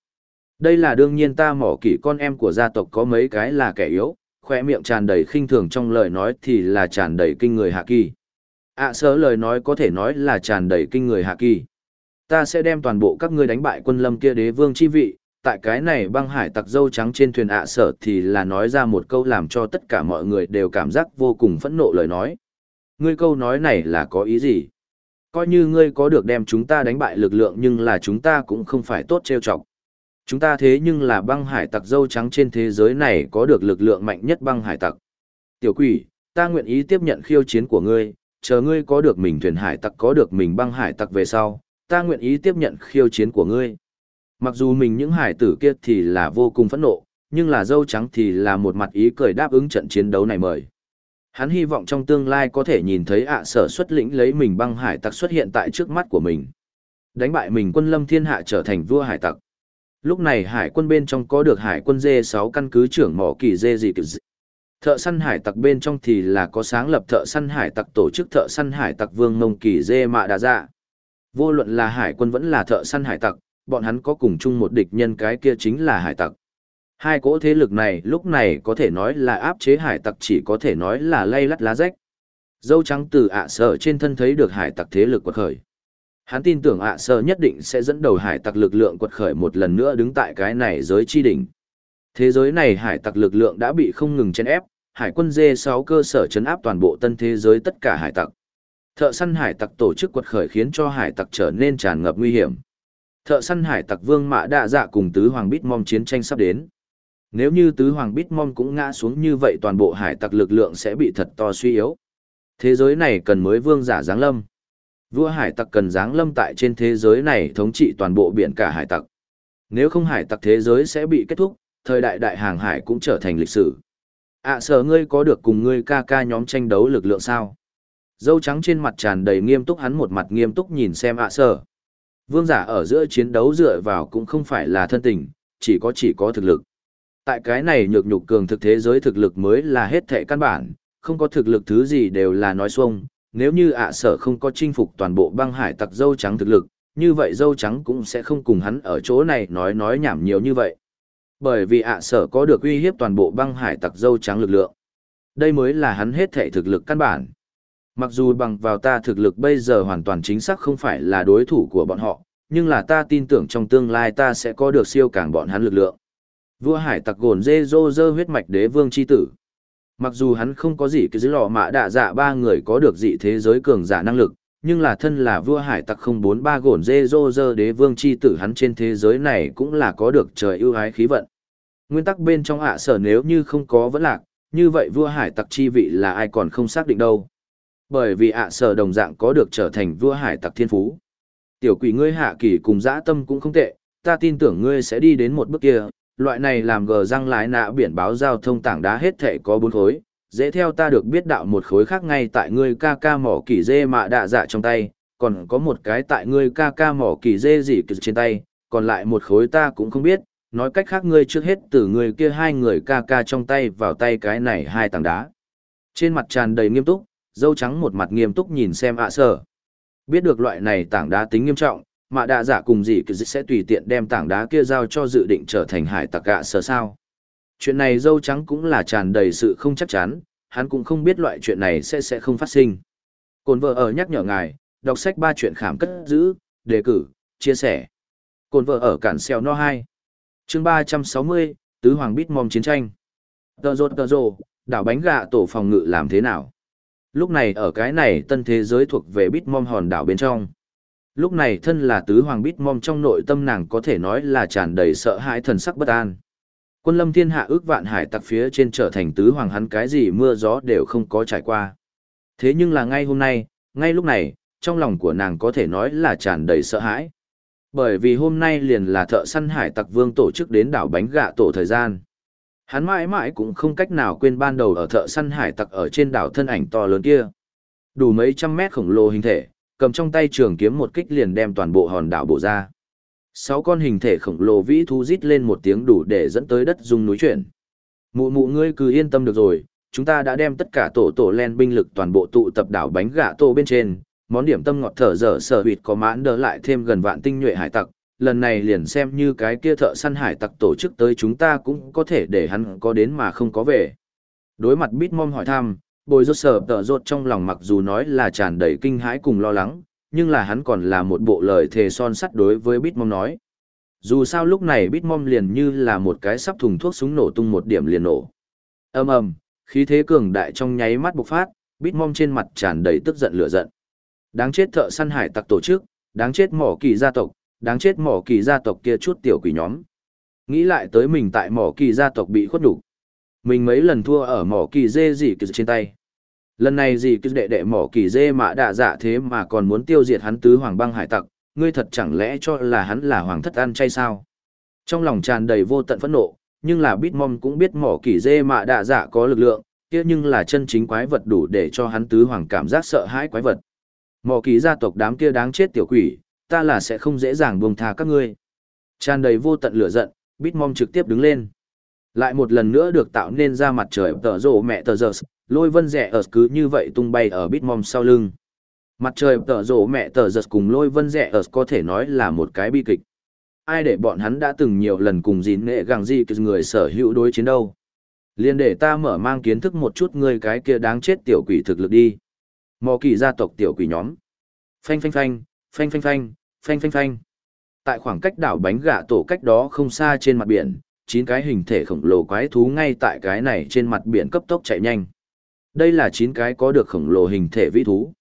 Đây là đương nhiên ta mỏ kỹ con em của gia tộc có mấy cái là kẻ yếu, khoe miệng tràn đầy khinh thường trong lời nói thì là tràn đầy kinh người hạ kỳ. ạ sở lời nói có thể nói là tràn đầy kinh người hạ kỳ. Ta sẽ đem toàn bộ các ngươi đánh bại quân lâm kia đế vương chi vị, tại cái này băng hải tặc dâu trắng trên thuyền ạ sở thì là nói ra một câu làm cho tất cả mọi người đều cảm giác vô cùng phẫn nộ lời nói. Ngươi câu nói này là có ý gì? Coi như ngươi có được đem chúng ta đánh bại lực lượng nhưng là chúng ta cũng không phải tốt trêu chọc. Chúng ta thế nhưng là băng hải tặc dâu trắng trên thế giới này có được lực lượng mạnh nhất băng hải tặc. Tiểu quỷ, ta nguyện ý tiếp nhận khiêu chiến của ngươi, chờ ngươi có được mình thuyền hải tặc có được mình băng hải tặc về sau, ta nguyện ý tiếp nhận khiêu chiến của ngươi. Mặc dù mình những hải tử kia thì là vô cùng phẫn nộ, nhưng là dâu trắng thì là một mặt ý cười đáp ứng trận chiến đấu này mời. Hắn hy vọng trong tương lai có thể nhìn thấy ạ sở xuất lĩnh lấy mình băng hải tặc xuất hiện tại trước mắt của mình. Đánh bại mình quân lâm thiên hạ trở thành vua hải tặc. Lúc này hải quân bên trong có được hải quân dê 6 căn cứ trưởng mỏ kỳ dê gì kỳ dị. Thợ săn hải tặc bên trong thì là có sáng lập thợ săn hải tặc tổ chức thợ săn hải tặc vương mông kỳ dê mạ đà dạ. Vô luận là hải quân vẫn là thợ săn hải tặc, bọn hắn có cùng chung một địch nhân cái kia chính là hải tặc. Hai cỗ thế lực này lúc này có thể nói là áp chế hải tặc chỉ có thể nói là lay lắt lá rách. Dâu trắng từ ạ sở trên thân thấy được hải tặc thế lực quật khởi. Hắn tin tưởng ạ sở nhất định sẽ dẫn đầu hải tặc lực lượng quật khởi một lần nữa đứng tại cái này giới chi đỉnh. Thế giới này hải tặc lực lượng đã bị không ngừng chèn ép, hải quân D6 cơ sở chấn áp toàn bộ tân thế giới tất cả hải tặc. Thợ săn hải tặc tổ chức quật khởi khiến cho hải tặc trở nên tràn ngập nguy hiểm. Thợ săn hải tặc Vương Mã đa Dạ cùng tứ hoàng Bitmom chiến tranh sắp đến. Nếu như tứ hoàng Bitmom cũng ngã xuống như vậy toàn bộ hải tặc lực lượng sẽ bị thật to suy yếu. Thế giới này cần mới vương giả giáng lâm. Vua hải tặc cần giáng lâm tại trên thế giới này thống trị toàn bộ biển cả hải tặc. Nếu không hải tặc thế giới sẽ bị kết thúc, thời đại đại hàng hải cũng trở thành lịch sử. ạ à, sở ngươi có được cùng ngươi ca ca nhóm tranh đấu lực lượng sao? Dâu trắng trên mặt tràn đầy nghiêm túc hắn một mặt nghiêm túc nhìn xem ạ à sở. Vương giả ở giữa chiến đấu dựa vào cũng không phải là thân tình, chỉ có chỉ có thực lực. Tại cái này nhược nhục cường thực thế giới thực lực mới là hết thệ căn bản, không có thực lực thứ gì đều là nói xuông. Nếu như ạ sở không có chinh phục toàn bộ băng hải tặc dâu trắng thực lực, như vậy dâu trắng cũng sẽ không cùng hắn ở chỗ này nói nói nhảm nhiều như vậy. Bởi vì ạ sở có được uy hiếp toàn bộ băng hải tặc dâu trắng lực lượng. Đây mới là hắn hết thể thực lực căn bản. Mặc dù bằng vào ta thực lực bây giờ hoàn toàn chính xác không phải là đối thủ của bọn họ, nhưng là ta tin tưởng trong tương lai ta sẽ có được siêu càng bọn hắn lực lượng. Vua hải tặc gồn dê dô dơ huyết mạch đế vương chi tử. Mặc dù hắn không có gì cái dưới lò mạ đạ dạ ba người có được dị thế giới cường giả năng lực, nhưng là thân là vua hải tặc không bốn ba gồn dê dô dơ đế vương chi tử hắn trên thế giới này cũng là có được trời ưu ái khí vận. Nguyên tắc bên trong ạ sở nếu như không có vẫn lạc, như vậy vua hải tặc chi vị là ai còn không xác định đâu. Bởi vì ạ sở đồng dạng có được trở thành vua hải tặc thiên phú. Tiểu quỷ ngươi hạ kỳ cùng dã tâm cũng không tệ, ta tin tưởng ngươi sẽ đi đến một bước kia, loại này làm gờ răng lái nạ biển báo giao thông tảng đá hết thể có bốn khối, dễ theo ta được biết đạo một khối khác ngay tại ngươi ca ca mỏ kỳ dê mạ đạ dạ trong tay, còn có một cái tại ngươi ca ca mỏ kỳ dê gì trên tay, còn lại một khối ta cũng không biết, nói cách khác ngươi trước hết từ người kia hai người ca ca trong tay vào tay cái này hai tảng đá. Trên mặt tràn đầy nghiêm túc, dâu trắng một mặt nghiêm túc nhìn xem ạ sở. Biết được loại này tảng đá tính nghiêm trọng, mạ đạ giả cùng gì sẽ tùy tiện đem tảng đá kia giao cho dự định trở thành hải tặc gạ sở sao. Chuyện này dâu trắng cũng là tràn đầy sự không chắc chắn, hắn cũng không biết loại chuyện này sẽ sẽ không phát sinh. Cồn vợ ở nhắc nhở ngài, đọc sách ba chuyện khảm cất giữ, đề cử, chia sẻ. Cồn vợ ở cản xeo no 2. chương 360, Tứ Hoàng Bít Mòm Chiến tranh. Tờ rột tờ rồ, đảo bánh gạ tổ phòng ngự làm thế nào? Lúc này ở cái này tân thế giới thuộc về Bít Mòm hòn đảo bên trong. Lúc này thân là Tứ Hoàng Bít Mom trong nội tâm nàng có thể nói là tràn đầy sợ hãi thần sắc bất an. Quân lâm thiên hạ ước vạn hải tặc phía trên trở thành tứ hoàng hắn cái gì mưa gió đều không có trải qua. Thế nhưng là ngay hôm nay, ngay lúc này, trong lòng của nàng có thể nói là tràn đầy sợ hãi. Bởi vì hôm nay liền là thợ săn hải tặc vương tổ chức đến đảo bánh gạ tổ thời gian. Hắn mãi mãi cũng không cách nào quên ban đầu ở thợ săn hải tặc ở trên đảo thân ảnh to lớn kia. Đủ mấy trăm mét khổng lồ hình thể, cầm trong tay trường kiếm một kích liền đem toàn bộ hòn đảo bổ ra sáu con hình thể khổng lồ vĩ thú rít lên một tiếng đủ để dẫn tới đất dung núi chuyển. Mụ mụ ngươi cứ yên tâm được rồi, chúng ta đã đem tất cả tổ tổ len binh lực toàn bộ tụ tập đảo bánh gạ tổ bên trên, món điểm tâm ngọt thở dở sở huyệt có mãn đỡ lại thêm gần vạn tinh nhuệ hải tặc, lần này liền xem như cái kia thợ săn hải tặc tổ chức tới chúng ta cũng có thể để hắn có đến mà không có về. Đối mặt Bitmom hỏi thăm, bồi rốt sở tờ rốt trong lòng mặc dù nói là tràn đầy kinh hãi cùng lo lắng, nhưng là hắn còn là một bộ lời thề son sắt đối với Bitmom nói. Dù sao lúc này Bitmom liền như là một cái sắp thùng thuốc súng nổ tung một điểm liền nổ. ầm ầm, khí thế cường đại trong nháy mắt bộc phát, Bitmom trên mặt tràn đầy tức giận lửa giận. Đáng chết thợ săn hải tặc tổ chức, đáng chết mỏ kỳ gia tộc, đáng chết mỏ kỳ gia tộc kia chút tiểu quỷ nhóm. Nghĩ lại tới mình tại mỏ kỳ gia tộc bị khuất đủ. Mình mấy lần thua ở mỏ kỳ dê gì kỳ trên tay. Lần này gì cứ đệ đệ mỏ kỳ dê mạ đạ dạ thế mà còn muốn tiêu diệt hắn tứ hoàng băng hải tặc, ngươi thật chẳng lẽ cho là hắn là hoàng thất ăn chay sao? Trong lòng tràn đầy vô tận phẫn nộ, nhưng là Bitmom cũng biết mỏ kỳ dê mạ đạ dạ có lực lượng, kia nhưng là chân chính quái vật đủ để cho hắn tứ hoàng cảm giác sợ hãi quái vật. Mỏ kỳ gia tộc đám kia đáng chết tiểu quỷ, ta là sẽ không dễ dàng buông tha các ngươi. Tràn đầy vô tận lửa giận, Bitmom trực tiếp đứng lên. Lại một lần nữa được tạo nên ra mặt trời tờ rộ mẹ tờ giờ, lôi vân rẻ ở cứ như vậy tung bay ở Bitmom sau lưng. Mặt trời tờ rộ mẹ tờ giật cùng lôi vân rẻ ở có thể nói là một cái bi kịch. Ai để bọn hắn đã từng nhiều lần cùng dín nghệ gàng gì người sở hữu đối chiến đâu. liền để ta mở mang kiến thức một chút người cái kia đáng chết tiểu quỷ thực lực đi. Mò kỳ gia tộc tiểu quỷ nhóm. Phanh phanh phanh, phanh phanh phanh, phanh phanh phanh. Tại khoảng cách đảo bánh gạ tổ cách đó không xa trên mặt biển, chín cái hình thể khổng lồ quái thú ngay tại cái này trên mặt biển cấp tốc chạy nhanh. Đây là chín cái có được khổng lồ hình thể vĩ thú.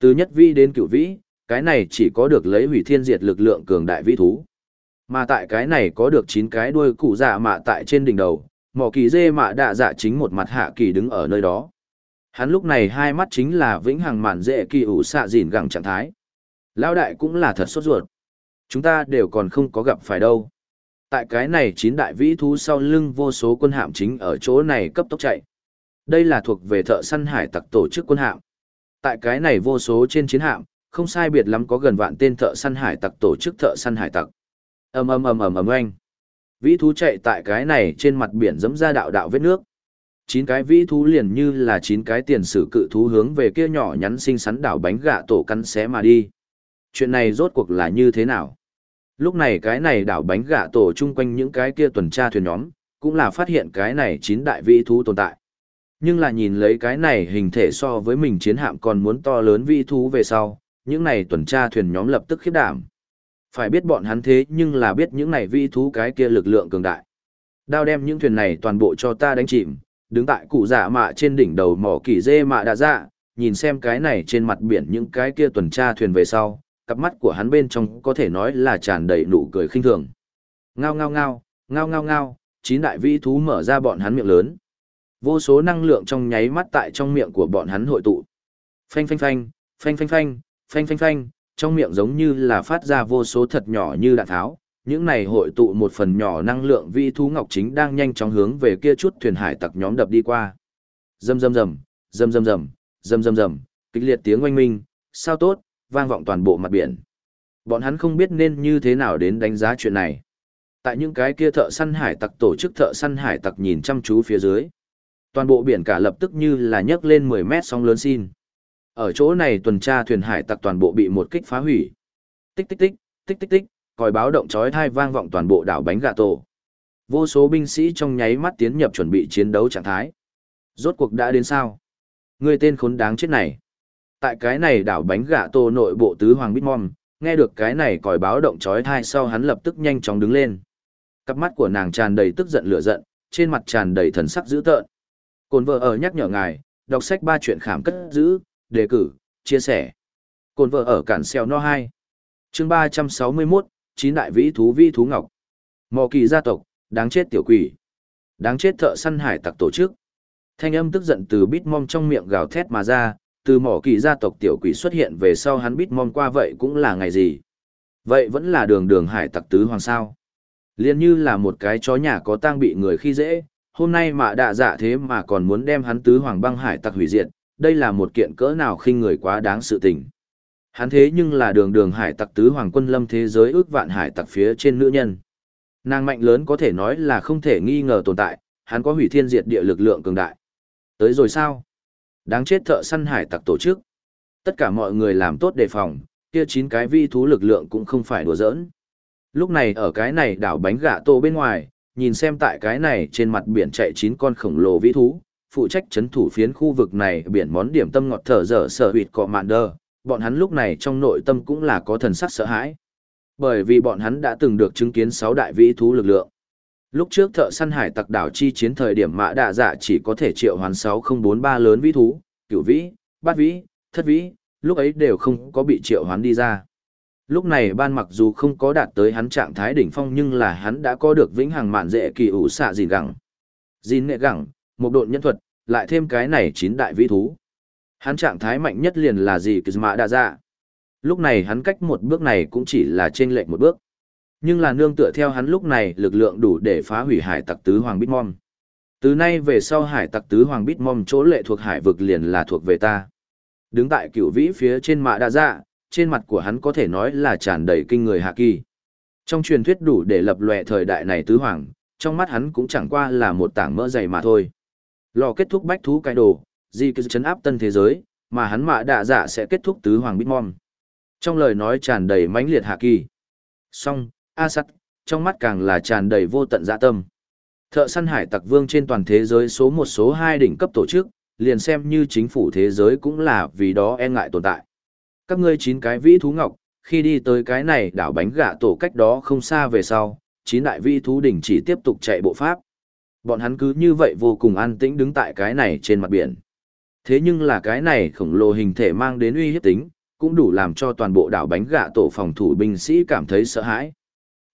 Từ nhất vĩ đến cửu vĩ, cái này chỉ có được lấy hủy thiên diệt lực lượng cường đại vĩ thú. Mà tại cái này có được chín cái đuôi cụ dạ mạ tại trên đỉnh đầu, mỏ kỳ dê mạ đạ dạ chính một mặt hạ kỳ đứng ở nơi đó. Hắn lúc này hai mắt chính là vĩnh hằng mạn dễ kỳ ủ xạ dìn gẳng trạng thái. Lão đại cũng là thật sốt ruột. Chúng ta đều còn không có gặp phải đâu. Tại cái này chín đại vĩ thú sau lưng vô số quân hạm chính ở chỗ này cấp tốc chạy. Đây là thuộc về thợ săn hải tặc tổ chức quân hạm. Tại cái này vô số trên chiến hạm, không sai biệt lắm có gần vạn tên thợ săn hải tặc tổ chức thợ săn hải tặc. Ầm ầm ầm ầm ầm oanh. Vĩ thú chạy tại cái này trên mặt biển dẫm ra đạo đạo vết nước. Chín cái vĩ thú liền như là chín cái tiền sử cự thú hướng về kia nhỏ nhắn xinh xắn đảo bánh gạ tổ cắn xé mà đi. Chuyện này rốt cuộc là như thế nào? Lúc này cái này đảo bánh gạ tổ chung quanh những cái kia tuần tra thuyền nhóm, cũng là phát hiện cái này chín đại vĩ thú tồn tại. Nhưng là nhìn lấy cái này hình thể so với mình chiến hạm còn muốn to lớn vĩ thú về sau, những này tuần tra thuyền nhóm lập tức khiếp đảm. Phải biết bọn hắn thế nhưng là biết những này vĩ thú cái kia lực lượng cường đại. Đao đem những thuyền này toàn bộ cho ta đánh chìm, đứng tại cụ dạ mạ trên đỉnh đầu mỏ kỳ dê mạ đã dạ, nhìn xem cái này trên mặt biển những cái kia tuần tra thuyền về sau, cặp mắt của hắn bên trong có thể nói là tràn đầy nụ cười khinh thường. Ngao ngao ngao, ngao ngao ngao, chín đại vĩ thú mở ra bọn hắn miệng lớn. Vô số năng lượng trong nháy mắt tại trong miệng của bọn hắn hội tụ. Phanh phanh phanh, phanh phanh phanh, phanh phanh phanh, trong miệng giống như là phát ra vô số thật nhỏ như đạn tháo. Những này hội tụ một phần nhỏ năng lượng vi thú ngọc chính đang nhanh chóng hướng về kia chút thuyền hải tặc nhóm đập đi qua. Rầm rầm rầm, rầm rầm rầm, rầm rầm rầm, kịch liệt tiếng oanh minh, sao tốt, vang vọng toàn bộ mặt biển. Bọn hắn không biết nên như thế nào đến đánh giá chuyện này. Tại những cái kia thợ săn hải tặc tổ chức thợ săn hải tặc nhìn chăm chú phía dưới. Toàn bộ biển cả lập tức như là nhấc lên 10 mét sóng lớn xin. Ở chỗ này tuần tra thuyền hải tặc toàn bộ bị một kích phá hủy. Tích tích tích, tích tích tích, còi báo động chói tai vang vọng toàn bộ đảo bánh gà tổ. Vô số binh sĩ trong nháy mắt tiến nhập chuẩn bị chiến đấu trạng thái. Rốt cuộc đã đến sao? Người tên khốn đáng chết này. Tại cái này đảo bánh gà tô nội bộ tứ hoàng Bitmom, nghe được cái này còi báo động chói tai sau hắn lập tức nhanh chóng đứng lên. Cặp mắt của nàng tràn đầy tức giận lửa giận, trên mặt tràn đầy thần sắc dữ tợn. Cồn vợ ở nhắc nhở ngài, đọc sách ba chuyện khảm cất giữ, đề cử, chia sẻ. Cồn vợ ở cản xeo no hai chương 361, chín đại vĩ thú vi thú ngọc. Mò kỳ gia tộc, đáng chết tiểu quỷ. Đáng chết thợ săn hải tặc tổ chức. Thanh âm tức giận từ bít mom trong miệng gào thét mà ra, từ mỏ kỳ gia tộc tiểu quỷ xuất hiện về sau hắn bít mong qua vậy cũng là ngày gì. Vậy vẫn là đường đường hải tặc tứ hoàng sao. Liên như là một cái chó nhà có tang bị người khi dễ, hôm nay mà đạ dạ thế mà còn muốn đem hắn tứ hoàng băng hải tặc hủy diệt, đây là một kiện cỡ nào khinh người quá đáng sự tình. Hắn thế nhưng là đường đường hải tặc tứ hoàng quân lâm thế giới ước vạn hải tặc phía trên nữ nhân. Nàng mạnh lớn có thể nói là không thể nghi ngờ tồn tại, hắn có hủy thiên diệt địa lực lượng cường đại. Tới rồi sao? Đáng chết thợ săn hải tặc tổ chức. Tất cả mọi người làm tốt đề phòng, kia chín cái vi thú lực lượng cũng không phải đùa giỡn. Lúc này ở cái này đảo bánh gạ tô bên ngoài, nhìn xem tại cái này trên mặt biển chạy chín con khổng lồ vĩ thú, phụ trách chấn thủ phiến khu vực này biển món điểm tâm ngọt thở dở sở huyệt cọ mạn đơ, bọn hắn lúc này trong nội tâm cũng là có thần sắc sợ hãi. Bởi vì bọn hắn đã từng được chứng kiến sáu đại vĩ thú lực lượng. Lúc trước thợ săn hải tặc đảo chi chiến thời điểm mã đạ dạ chỉ có thể triệu hoán 6043 lớn vĩ thú, cửu vĩ, bát vĩ, thất vĩ, lúc ấy đều không có bị triệu hoán đi ra. Lúc này ban mặc dù không có đạt tới hắn trạng thái đỉnh phong nhưng là hắn đã có được vĩnh hằng mạn dễ kỳ ủ xạ gìn gẳng. Gìn nghệ gẳng, một độn nhân thuật, lại thêm cái này chín đại vĩ thú. Hắn trạng thái mạnh nhất liền là gì mã đa dạ. Lúc này hắn cách một bước này cũng chỉ là trên lệch một bước. Nhưng là nương tựa theo hắn lúc này lực lượng đủ để phá hủy hải tặc tứ hoàng Bitmom. Từ nay về sau hải tặc tứ hoàng Bitmom chỗ lệ thuộc hải vực liền là thuộc về ta. Đứng tại cựu vĩ phía trên mạ đa dạ, trên mặt của hắn có thể nói là tràn đầy kinh người hạ kỳ. Trong truyền thuyết đủ để lập lòe thời đại này tứ hoàng, trong mắt hắn cũng chẳng qua là một tảng mỡ dày mà thôi. Lò kết thúc bách thú cái đồ, di cứ chấn áp tân thế giới, mà hắn mạ đạ dạ sẽ kết thúc tứ hoàng Bitmom. Trong lời nói tràn đầy mãnh liệt hạ kỳ. Song, A sắt, trong mắt càng là tràn đầy vô tận dạ tâm. Thợ săn hải tặc vương trên toàn thế giới số một số hai đỉnh cấp tổ chức, liền xem như chính phủ thế giới cũng là vì đó e ngại tồn tại các ngươi chín cái vĩ thú ngọc, khi đi tới cái này đảo bánh gạ tổ cách đó không xa về sau, chín đại vĩ thú đỉnh chỉ tiếp tục chạy bộ pháp. Bọn hắn cứ như vậy vô cùng an tĩnh đứng tại cái này trên mặt biển. Thế nhưng là cái này khổng lồ hình thể mang đến uy hiếp tính, cũng đủ làm cho toàn bộ đảo bánh gạ tổ phòng thủ binh sĩ cảm thấy sợ hãi.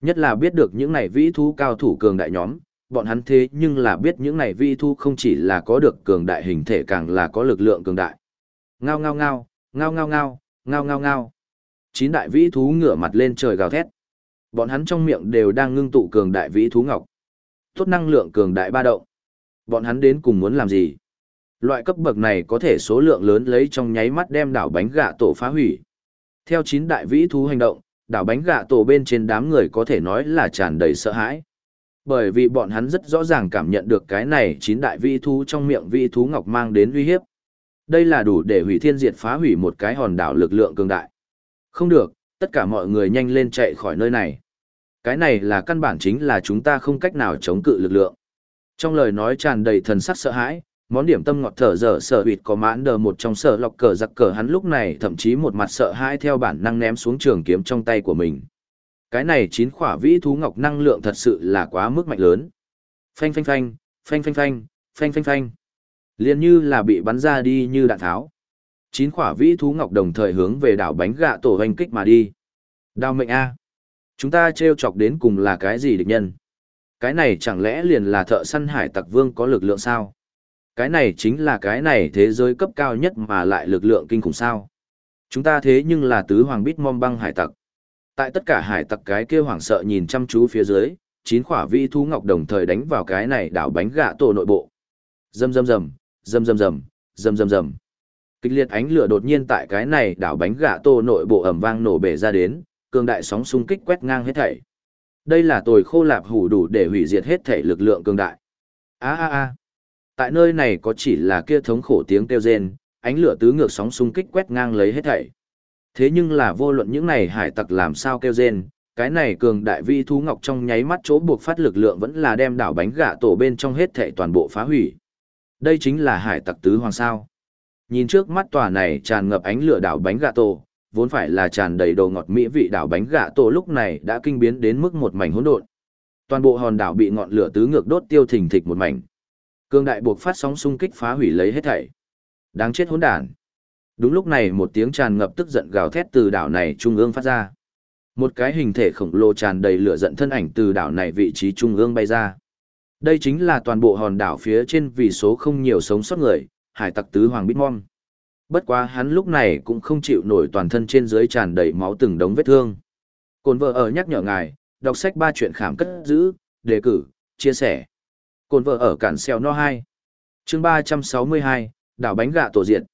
Nhất là biết được những này vĩ thú cao thủ cường đại nhóm, bọn hắn thế nhưng là biết những này vĩ thú không chỉ là có được cường đại hình thể càng là có lực lượng cường đại. Ngao ngao ngao, ngao ngao ngao, ngao ngao ngao. Chín đại vĩ thú ngửa mặt lên trời gào thét. Bọn hắn trong miệng đều đang ngưng tụ cường đại vĩ thú ngọc. Tốt năng lượng cường đại ba động. Bọn hắn đến cùng muốn làm gì? Loại cấp bậc này có thể số lượng lớn lấy trong nháy mắt đem đảo bánh gạ tổ phá hủy. Theo chín đại vĩ thú hành động, đảo bánh gạ tổ bên trên đám người có thể nói là tràn đầy sợ hãi. Bởi vì bọn hắn rất rõ ràng cảm nhận được cái này chín đại vi thú trong miệng vi thú ngọc mang đến uy hiếp. Đây là đủ để hủy thiên diệt phá hủy một cái hòn đảo lực lượng cường đại. Không được, tất cả mọi người nhanh lên chạy khỏi nơi này. Cái này là căn bản chính là chúng ta không cách nào chống cự lực lượng. Trong lời nói tràn đầy thần sắc sợ hãi, món điểm tâm ngọt thở dở sở hụt có mãn đờ một trong sở lọc cờ giặc cờ hắn lúc này thậm chí một mặt sợ hãi theo bản năng ném xuống trường kiếm trong tay của mình. Cái này chín khỏa vĩ thú ngọc năng lượng thật sự là quá mức mạnh lớn. Phanh phanh phanh, phanh phanh phanh, phanh phanh phanh. Liên như là bị bắn ra đi như đạn tháo. Chín khỏa vĩ thú ngọc đồng thời hướng về đảo bánh gạ tổ hành kích mà đi. Đao mệnh A. Chúng ta treo chọc đến cùng là cái gì địch nhân? Cái này chẳng lẽ liền là thợ săn hải tặc vương có lực lượng sao? Cái này chính là cái này thế giới cấp cao nhất mà lại lực lượng kinh khủng sao? Chúng ta thế nhưng là tứ hoàng bít mom băng hải tặc. Tại tất cả hải tặc cái kia hoảng sợ nhìn chăm chú phía dưới, chín khỏa vi thú ngọc đồng thời đánh vào cái này đảo bánh gạ tổ nội bộ. dầm dầm dầm dầm dầm dầm dầm dầm dầm Kịch liệt ánh lửa đột nhiên tại cái này đảo bánh gạ tổ nội bộ ầm vang nổ bể ra đến, cường đại sóng xung kích quét ngang hết thảy. Đây là tồi khô lạp hủ đủ để hủy diệt hết thảy lực lượng cường đại. A a a. Tại nơi này có chỉ là kia thống khổ tiếng kêu rên, ánh lửa tứ ngược sóng xung kích quét ngang lấy hết thảy. Thế nhưng là vô luận những này hải tặc làm sao kêu rên, cái này cường đại vi thú ngọc trong nháy mắt chỗ buộc phát lực lượng vẫn là đem đảo bánh gạ tổ bên trong hết thảy toàn bộ phá hủy. Đây chính là hải tặc tứ hoàng sao. Nhìn trước mắt tòa này tràn ngập ánh lửa đảo bánh gạ tổ, vốn phải là tràn đầy đồ ngọt mỹ vị đảo bánh gạ tổ lúc này đã kinh biến đến mức một mảnh hỗn độn. Toàn bộ hòn đảo bị ngọn lửa tứ ngược đốt tiêu thình thịch một mảnh. Cương đại buộc phát sóng xung kích phá hủy lấy hết thảy. Đáng chết hỗn đản. Đúng lúc này một tiếng tràn ngập tức giận gào thét từ đảo này trung ương phát ra. Một cái hình thể khổng lồ tràn đầy lửa giận thân ảnh từ đảo này vị trí trung ương bay ra. Đây chính là toàn bộ hòn đảo phía trên vì số không nhiều sống sót người, hải tặc tứ hoàng bít Bitmon. Bất quá hắn lúc này cũng không chịu nổi toàn thân trên dưới tràn đầy máu từng đống vết thương. Cồn vợ ở nhắc nhở ngài, đọc sách ba chuyện khảm cất giữ, đề cử, chia sẻ. Cồn vợ ở cản xèo no 2. chương 362, đảo bánh gạ tổ diện.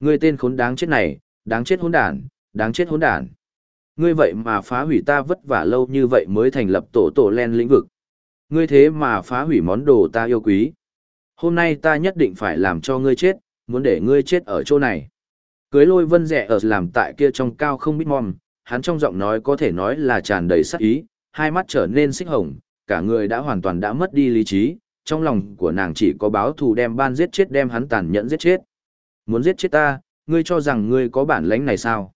Ngươi tên khốn đáng chết này, đáng chết hỗn đản, đáng chết hỗn đản. Ngươi vậy mà phá hủy ta vất vả lâu như vậy mới thành lập tổ tổ len lĩnh vực. Ngươi thế mà phá hủy món đồ ta yêu quý. Hôm nay ta nhất định phải làm cho ngươi chết, muốn để ngươi chết ở chỗ này. Cưới lôi vân rẻ ở làm tại kia trong cao không biết mòm, hắn trong giọng nói có thể nói là tràn đầy sắc ý, hai mắt trở nên xích hồng, cả người đã hoàn toàn đã mất đi lý trí, trong lòng của nàng chỉ có báo thù đem ban giết chết đem hắn tàn nhẫn giết chết. Muốn giết chết ta, ngươi cho rằng ngươi có bản lãnh này sao?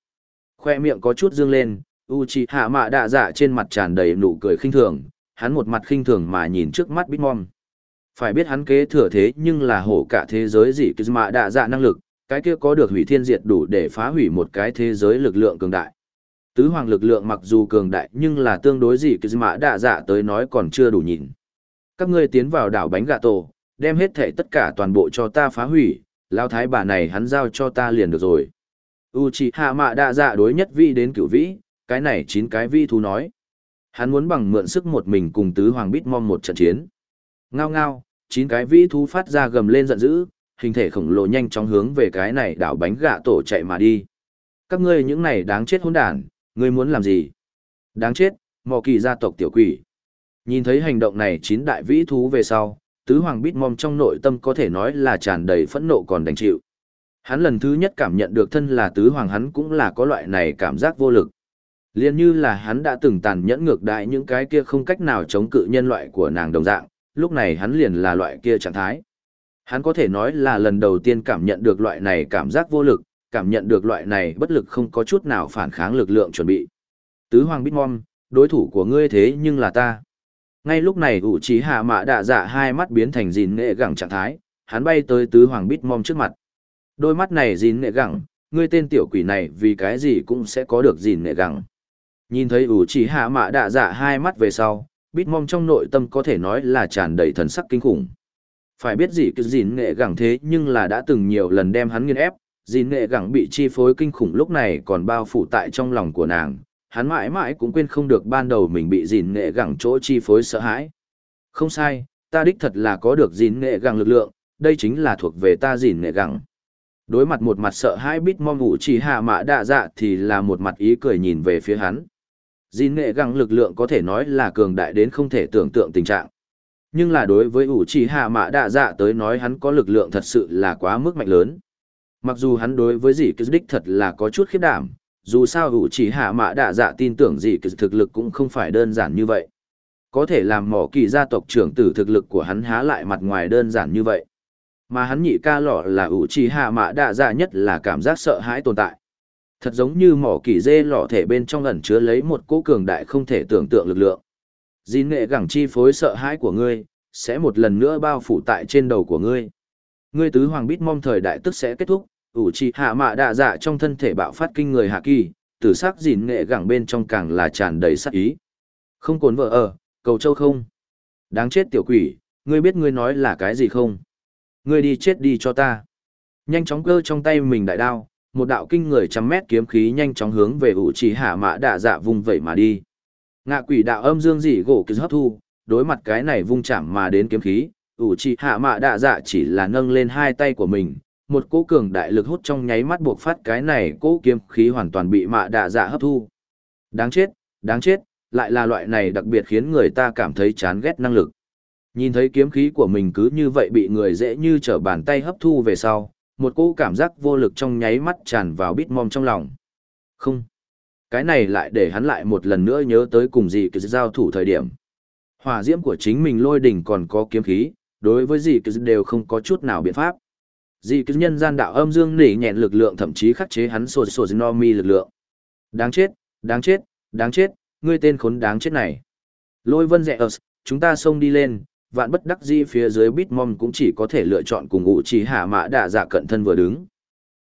Khoe miệng có chút dương lên, Uchiha Mạ Đạ Dạ trên mặt tràn đầy nụ cười khinh thường, hắn một mặt khinh thường mà nhìn trước mắt Bitmom. Phải biết hắn kế thừa thế nhưng là hổ cả thế giới gì cứ mạ đạ dạ năng lực, cái kia có được hủy thiên diệt đủ để phá hủy một cái thế giới lực lượng cường đại. Tứ hoàng lực lượng mặc dù cường đại nhưng là tương đối gì cứ mạ đạ dạ tới nói còn chưa đủ nhìn. Các ngươi tiến vào đảo bánh gà tổ, đem hết thể tất cả toàn bộ cho ta phá hủy, lao thái bà này hắn giao cho ta liền được rồi. Uchiha mạ Đa dạ đối nhất vi đến cửu vĩ, cái này chín cái vi thú nói. Hắn muốn bằng mượn sức một mình cùng tứ hoàng bít mong một trận chiến. Ngao ngao, chín cái vĩ thú phát ra gầm lên giận dữ, hình thể khổng lồ nhanh chóng hướng về cái này đảo bánh gạ tổ chạy mà đi. Các ngươi những này đáng chết hỗn đản, ngươi muốn làm gì? Đáng chết, mò kỳ gia tộc tiểu quỷ. Nhìn thấy hành động này chín đại vĩ thú về sau, tứ hoàng bít mom trong nội tâm có thể nói là tràn đầy phẫn nộ còn đành chịu. Hắn lần thứ nhất cảm nhận được thân là tứ hoàng hắn cũng là có loại này cảm giác vô lực. Liên như là hắn đã từng tàn nhẫn ngược đại những cái kia không cách nào chống cự nhân loại của nàng đồng dạng, lúc này hắn liền là loại kia trạng thái. Hắn có thể nói là lần đầu tiên cảm nhận được loại này cảm giác vô lực, cảm nhận được loại này bất lực không có chút nào phản kháng lực lượng chuẩn bị. Tứ Hoàng Bitmom, đối thủ của ngươi thế nhưng là ta. Ngay lúc này ủ trí hạ mạ đạ dạ hai mắt biến thành dìn nghệ gẳng trạng thái, hắn bay tới tứ hoàng bít mom trước mặt. Đôi mắt này dìn nghệ gẳng, ngươi tên tiểu quỷ này vì cái gì cũng sẽ có được dìn nghệ gẳng. Nhìn thấy ủ trí hạ mạ đạ dạ hai mắt về sau, bít mom trong nội tâm có thể nói là tràn đầy thần sắc kinh khủng. Phải biết gì cứ dìn nghệ gẳng thế nhưng là đã từng nhiều lần đem hắn nghiên ép, dìn nghệ gẳng bị chi phối kinh khủng lúc này còn bao phủ tại trong lòng của nàng, hắn mãi mãi cũng quên không được ban đầu mình bị dìn nghệ gẳng chỗ chi phối sợ hãi. Không sai, ta đích thật là có được dìn nghệ gẳng lực lượng, đây chính là thuộc về ta dìn nghệ gẳng. Đối mặt một mặt sợ hãi bít mong ngủ chỉ hạ mã đạ dạ thì là một mặt ý cười nhìn về phía hắn. Dìn nghệ gẳng lực lượng có thể nói là cường đại đến không thể tưởng tượng tình trạng. Nhưng là đối với ủ chỉ hạ mã đạ dạ tới nói hắn có lực lượng thật sự là quá mức mạnh lớn. Mặc dù hắn đối với dì cứ đích thật là có chút khiếp đảm, dù sao ủ chỉ hạ mã đạ dạ tin tưởng gì kỳ thực lực cũng không phải đơn giản như vậy. Có thể làm mỏ kỳ gia tộc trưởng tử thực lực của hắn há lại mặt ngoài đơn giản như vậy. Mà hắn nhị ca lọ là ủ chỉ hạ mã đạ dạ nhất là cảm giác sợ hãi tồn tại. Thật giống như mỏ kỳ dê lọ thể bên trong ẩn chứa lấy một cỗ cường đại không thể tưởng tượng lực lượng. Dĩ nghệ gẳng chi phối sợ hãi của ngươi, sẽ một lần nữa bao phủ tại trên đầu của ngươi. Ngươi tứ hoàng bít mong thời đại tức sẽ kết thúc ủ trì hạ mạ đạ dạ trong thân thể bạo phát kinh người hạ kỳ, tử s ắ c dìn nghệ gẳng bên trong càng là tràn đầy sắc ý. Không cồn vợ ở, cầu châu không? Đáng chết tiểu quỷ, ngươi biết ngươi nói là cái gì không? Ngươi đi chết đi cho ta. Nhanh chóng cơ trong tay mình đại đao, một đạo kinh người trăm mét kiếm khí nhanh chóng hướng về ủ trì hạ mạ đạ dạ vùng vẩy mà đi. Ngạ quỷ đạo âm dương dị gỗ cứ hấp thu, đối mặt cái này vung chạm mà đến kiếm khí, ủ trì hạ mạ đạ dạ chỉ là nâng lên hai tay của mình một cỗ cường đại lực hút trong nháy mắt buộc phát cái này cỗ kiếm khí hoàn toàn bị mạ đạ dạ hấp thu. Đáng chết, đáng chết, lại là loại này đặc biệt khiến người ta cảm thấy chán ghét năng lực. Nhìn thấy kiếm khí của mình cứ như vậy bị người dễ như trở bàn tay hấp thu về sau, một cỗ cảm giác vô lực trong nháy mắt tràn vào bít mom trong lòng. Không. Cái này lại để hắn lại một lần nữa nhớ tới cùng gì cái giao thủ thời điểm. Hỏa diễm của chính mình lôi đỉnh còn có kiếm khí, đối với gì cái đều không có chút nào biện pháp. Dị cứ nhân gian đạo âm dương nỉ nhẹn lực lượng thậm chí khắc chế hắn sổ sổ no mi lực lượng. Đáng chết, đáng chết, đáng chết, ngươi tên khốn đáng chết này. Lôi vân rẻ ớt, chúng ta xông đi lên, vạn bất đắc di phía dưới bít mom cũng chỉ có thể lựa chọn cùng ngụ chỉ hạ mã đạ dạ cận thân vừa đứng.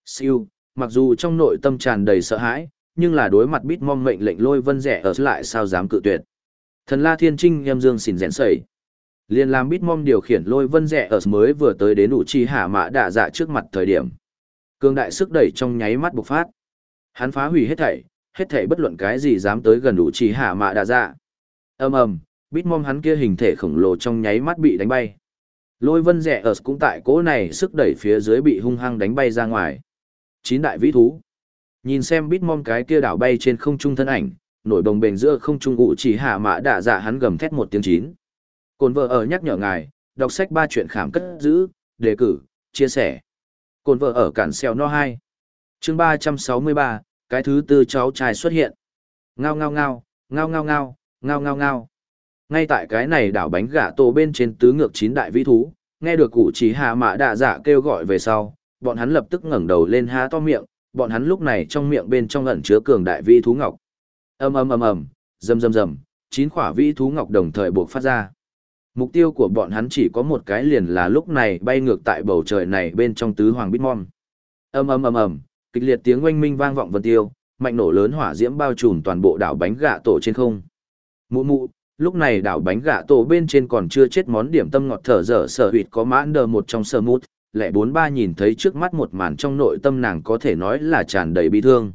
Siêu, mặc dù trong nội tâm tràn đầy sợ hãi, nhưng là đối mặt bít mom mệnh lệnh lôi vân rẻ ớt lại sao dám cự tuyệt. Thần la thiên trinh em dương xỉn rẽn sẩy. Liên làm Bitmom điều khiển lôi vân rẻ ở mới vừa tới đến ủ trì hạ mã đạ dạ trước mặt thời điểm. Cương đại sức đẩy trong nháy mắt bộc phát. Hắn phá hủy hết thảy, hết thảy bất luận cái gì dám tới gần ủ trì hạ mã đạ dạ. ầm ầm, Bitmom hắn kia hình thể khổng lồ trong nháy mắt bị đánh bay. Lôi vân rẻ ở cũng tại cỗ này sức đẩy phía dưới bị hung hăng đánh bay ra ngoài. Chín đại vĩ thú. Nhìn xem Bitmom cái kia đảo bay trên không trung thân ảnh, nổi đồng bền giữa không trung ủ chỉ hạ mã đạ dạ hắn gầm thét một tiếng chín. Cồn vợ ở nhắc nhở ngài, đọc sách ba chuyện khảm cất giữ, đề cử, chia sẻ. Cồn vợ ở cản xeo no 2. chương 363, cái thứ tư cháu trai xuất hiện. Ngao ngao ngao, ngao ngao ngao, ngao ngao ngao. Ngay tại cái này đảo bánh gà tổ bên trên tứ ngược chín đại vĩ thú, nghe được cụ chỉ hạ mã đạ giả kêu gọi về sau, bọn hắn lập tức ngẩng đầu lên há to miệng, bọn hắn lúc này trong miệng bên trong ẩn chứa cường đại vĩ thú ngọc. Ầm ầm ầm ầm, rầm rầm rầm, chín quả vĩ thú ngọc đồng thời buộc phát ra. Mục tiêu của bọn hắn chỉ có một cái liền là lúc này bay ngược tại bầu trời này bên trong tứ hoàng bitmon. Ầm ầm ầm ầm, kịch liệt tiếng oanh minh vang vọng vân tiêu, mạnh nổ lớn hỏa diễm bao trùm toàn bộ đảo bánh gạ tổ trên không. Mụ mụ, lúc này đảo bánh gạ tổ bên trên còn chưa chết món điểm tâm ngọt thở dở sở huyệt có mãn đờ một trong sơ mút, lẻ bốn ba nhìn thấy trước mắt một màn trong nội tâm nàng có thể nói là tràn đầy bi thương.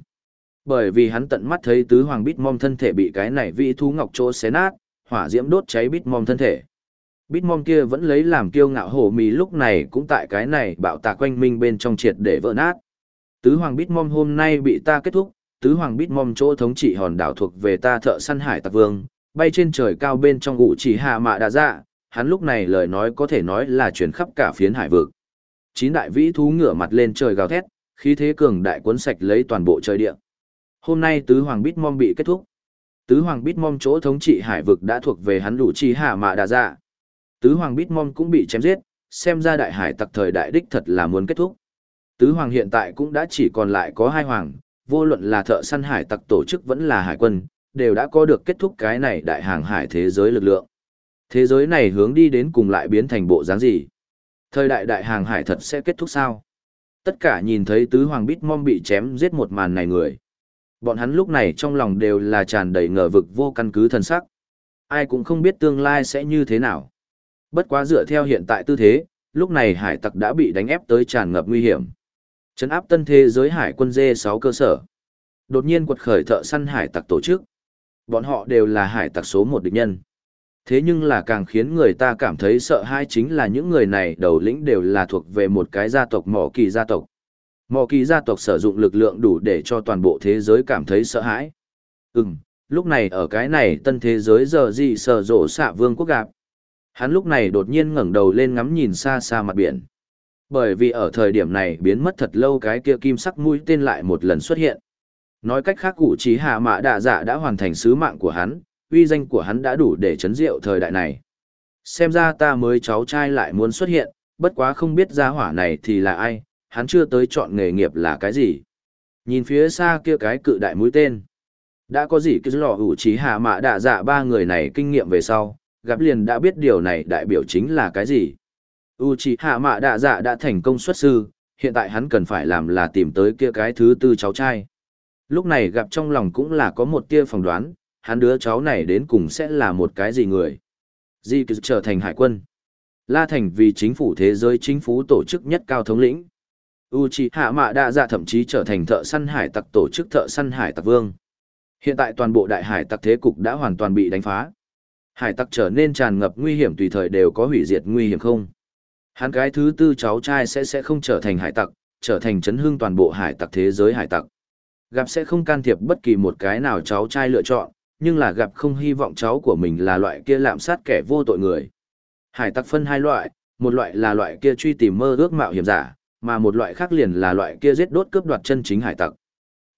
Bởi vì hắn tận mắt thấy tứ hoàng bít mom thân thể bị cái này vị thú ngọc chỗ xé nát, hỏa diễm đốt cháy bít mom thân thể. Bitmon kia vẫn lấy làm kiêu ngạo hổ mì lúc này cũng tại cái này bạo tạc quanh minh bên trong triệt để vỡ nát. Tứ hoàng Bitmon hôm nay bị ta kết thúc, tứ hoàng Bitmon chỗ thống trị hòn đảo thuộc về ta thợ săn hải tặc vương, bay trên trời cao bên trong ngụ chỉ hạ mạ đã dạ, hắn lúc này lời nói có thể nói là chuyển khắp cả phiến hải vực. Chín đại vĩ thú ngửa mặt lên trời gào thét, khí thế cường đại cuốn sạch lấy toàn bộ trời địa. Hôm nay tứ hoàng Bitmon bị kết thúc. Tứ hoàng Bitmon chỗ thống trị hải vực đã thuộc về hắn đủ chi hạ mạ đà dạ. Tứ Hoàng Bitmon cũng bị chém giết, xem ra đại hải tặc thời đại đích thật là muốn kết thúc. Tứ Hoàng hiện tại cũng đã chỉ còn lại có hai Hoàng, vô luận là thợ săn hải tặc tổ chức vẫn là hải quân, đều đã có được kết thúc cái này đại hàng hải thế giới lực lượng. Thế giới này hướng đi đến cùng lại biến thành bộ dáng gì? Thời đại đại hàng hải thật sẽ kết thúc sao? Tất cả nhìn thấy tứ hoàng bít mom bị chém giết một màn này người. Bọn hắn lúc này trong lòng đều là tràn đầy ngờ vực vô căn cứ thần sắc. Ai cũng không biết tương lai sẽ như thế nào. Bất quá dựa theo hiện tại tư thế, lúc này hải tặc đã bị đánh ép tới tràn ngập nguy hiểm. Trấn áp tân thế giới hải quân dê 6 cơ sở. Đột nhiên quật khởi thợ săn hải tặc tổ chức. Bọn họ đều là hải tặc số một địch nhân. Thế nhưng là càng khiến người ta cảm thấy sợ hãi chính là những người này đầu lĩnh đều là thuộc về một cái gia tộc mỏ kỳ gia tộc. Mỏ kỳ gia tộc sử dụng lực lượng đủ để cho toàn bộ thế giới cảm thấy sợ hãi. Ừm, lúc này ở cái này tân thế giới giờ gì sợ rộ xạ vương quốc gặp. Hắn lúc này đột nhiên ngẩng đầu lên ngắm nhìn xa xa mặt biển. Bởi vì ở thời điểm này biến mất thật lâu cái kia kim sắc mũi tên lại một lần xuất hiện. Nói cách khác cụ trí hạ mã đạ dạ đã hoàn thành sứ mạng của hắn, uy danh của hắn đã đủ để chấn diệu thời đại này. Xem ra ta mới cháu trai lại muốn xuất hiện, bất quá không biết gia hỏa này thì là ai, hắn chưa tới chọn nghề nghiệp là cái gì. Nhìn phía xa kia cái cự đại mũi tên. Đã có gì cứ lò ủ trí hạ mã đạ dạ ba người này kinh nghiệm về sau, gặp liền đã biết điều này đại biểu chính là cái gì. Uchiha Mạ hạ mã đạ dạ đã thành công xuất sư, hiện tại hắn cần phải làm là tìm tới kia cái thứ tư cháu trai. Lúc này gặp trong lòng cũng là có một tia phỏng đoán, hắn đứa cháu này đến cùng sẽ là một cái gì người. Di cứ trở thành hải quân. La Thành vì chính phủ thế giới chính phủ tổ chức nhất cao thống lĩnh. Uchiha Mạ Đạ Dạ thậm chí trở thành thợ săn hải tặc tổ chức thợ săn hải tặc vương. Hiện tại toàn bộ đại hải tặc thế cục đã hoàn toàn bị đánh phá. Hải tặc trở nên tràn ngập nguy hiểm tùy thời đều có hủy diệt nguy hiểm không. Hắn cái thứ tư cháu trai sẽ sẽ không trở thành hải tặc, trở thành chấn hương toàn bộ hải tặc thế giới hải tặc. Gặp sẽ không can thiệp bất kỳ một cái nào cháu trai lựa chọn, nhưng là gặp không hy vọng cháu của mình là loại kia lạm sát kẻ vô tội người. Hải tặc phân hai loại, một loại là loại kia truy tìm mơ ước mạo hiểm giả, mà một loại khác liền là loại kia giết đốt cướp đoạt chân chính hải tặc.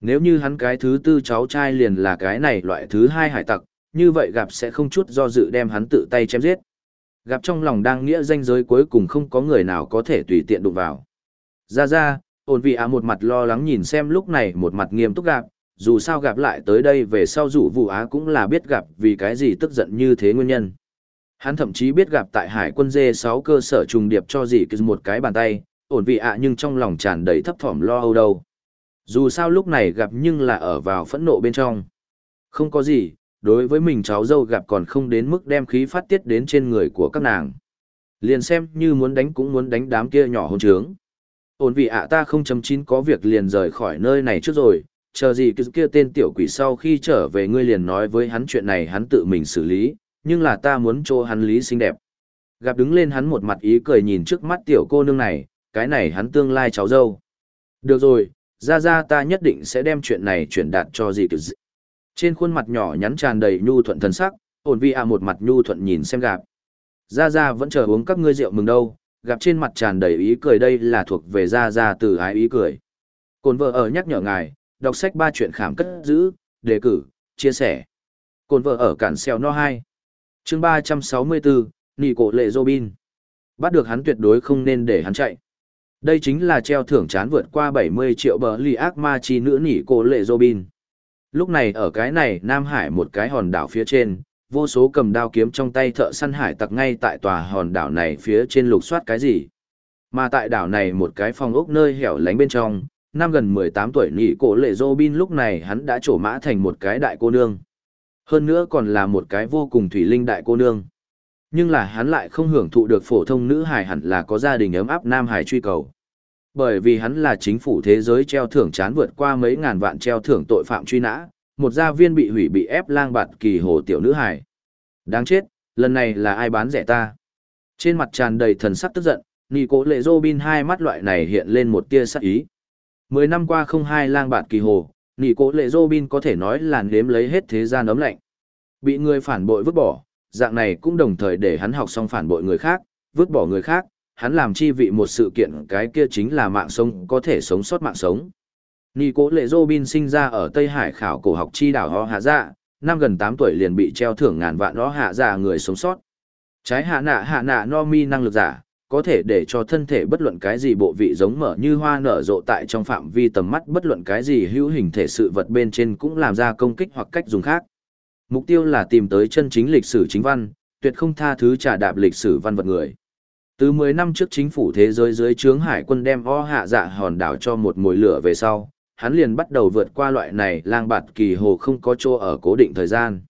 Nếu như hắn cái thứ tư cháu trai liền là cái này loại thứ hai hải tặc, như vậy gặp sẽ không chút do dự đem hắn tự tay chém giết. Gặp trong lòng đang nghĩa danh giới cuối cùng không có người nào có thể tùy tiện đụng vào. Ra ra, ổn vị á một mặt lo lắng nhìn xem lúc này một mặt nghiêm túc gặp, dù sao gặp lại tới đây về sau rủ vụ á cũng là biết gặp vì cái gì tức giận như thế nguyên nhân. Hắn thậm chí biết gặp tại hải quân dê 6 cơ sở trùng điệp cho gì cứ một cái bàn tay, ổn vị ạ nhưng trong lòng tràn đầy thấp thỏm lo âu đâu. Dù sao lúc này gặp nhưng là ở vào phẫn nộ bên trong. Không có gì, đối với mình cháu dâu gặp còn không đến mức đem khí phát tiết đến trên người của các nàng. Liền xem như muốn đánh cũng muốn đánh đám kia nhỏ hôn trướng. Ổn vị ạ ta không chấm chín có việc liền rời khỏi nơi này trước rồi, chờ gì cứ kia tên tiểu quỷ sau khi trở về ngươi liền nói với hắn chuyện này hắn tự mình xử lý, nhưng là ta muốn cho hắn lý xinh đẹp. Gặp đứng lên hắn một mặt ý cười nhìn trước mắt tiểu cô nương này, cái này hắn tương lai cháu dâu. Được rồi, ra ra ta nhất định sẽ đem chuyện này chuyển đạt cho gì cứ trên khuôn mặt nhỏ nhắn tràn đầy nhu thuận thần sắc, ổn vi à một mặt nhu thuận nhìn xem gặp. Ra ra vẫn chờ uống các ngươi rượu mừng đâu, gặp trên mặt tràn đầy ý cười đây là thuộc về ra ra từ ái ý cười. Cồn vợ ở nhắc nhở ngài, đọc sách ba chuyện khảm cất giữ, đề cử, chia sẻ. Cồn vợ ở cản xeo no 2. chương 364, Nị cổ lệ Robin. Bắt được hắn tuyệt đối không nên để hắn chạy. Đây chính là treo thưởng chán vượt qua 70 triệu bờ lì ác ma chi nữ nị cổ lệ Robin. Lúc này ở cái này Nam Hải một cái hòn đảo phía trên, vô số cầm đao kiếm trong tay thợ săn hải tặc ngay tại tòa hòn đảo này phía trên lục soát cái gì. Mà tại đảo này một cái phòng ốc nơi hẻo lánh bên trong, năm gần 18 tuổi nị cổ lệ Robin lúc này hắn đã trổ mã thành một cái đại cô nương. Hơn nữa còn là một cái vô cùng thủy linh đại cô nương. Nhưng là hắn lại không hưởng thụ được phổ thông nữ hải hẳn là có gia đình ấm áp nam Hải truy cầu. Bởi vì hắn là chính phủ thế giới treo thưởng chán vượt qua mấy ngàn vạn treo thưởng tội phạm truy nã, một gia viên bị hủy bị ép lang bạt kỳ hồ tiểu nữ hài. Đáng chết, lần này là ai bán rẻ ta? Trên mặt tràn đầy thần sắc tức giận, Nị cố lệ Robin hai mắt loại này hiện lên một tia sắc ý. Mười năm qua không hai lang bạt kỳ hồ, nị cố lệ Robin có thể nói là nếm lấy hết thế gian ấm lạnh. Bị người phản bội vứt bỏ, dạng này cũng đồng thời để hắn học xong phản bội người khác, vứt bỏ người khác, hắn làm chi vị một sự kiện cái kia chính là mạng sống có thể sống sót mạng sống. Nỉ cố lệ Robin sinh ra ở Tây Hải khảo cổ học chi đảo Ho Hạ Dạ, năm gần tám tuổi liền bị treo thưởng ngàn vạn đó Hạ Dạ người sống sót. Trái hạ nạ hạ nạ no mi năng lực giả, có thể để cho thân thể bất luận cái gì bộ vị giống mở như hoa nở rộ tại trong phạm vi tầm mắt bất luận cái gì hữu hình thể sự vật bên trên cũng làm ra công kích hoặc cách dùng khác. Mục tiêu là tìm tới chân chính lịch sử chính văn, tuyệt không tha thứ trả đạp lịch sử văn vật người. Từ 10 năm trước chính phủ thế giới dưới trướng hải quân đem o hạ dạ hòn đảo cho một mồi lửa về sau, hắn liền bắt đầu vượt qua loại này lang bạt kỳ hồ không có chỗ ở cố định thời gian.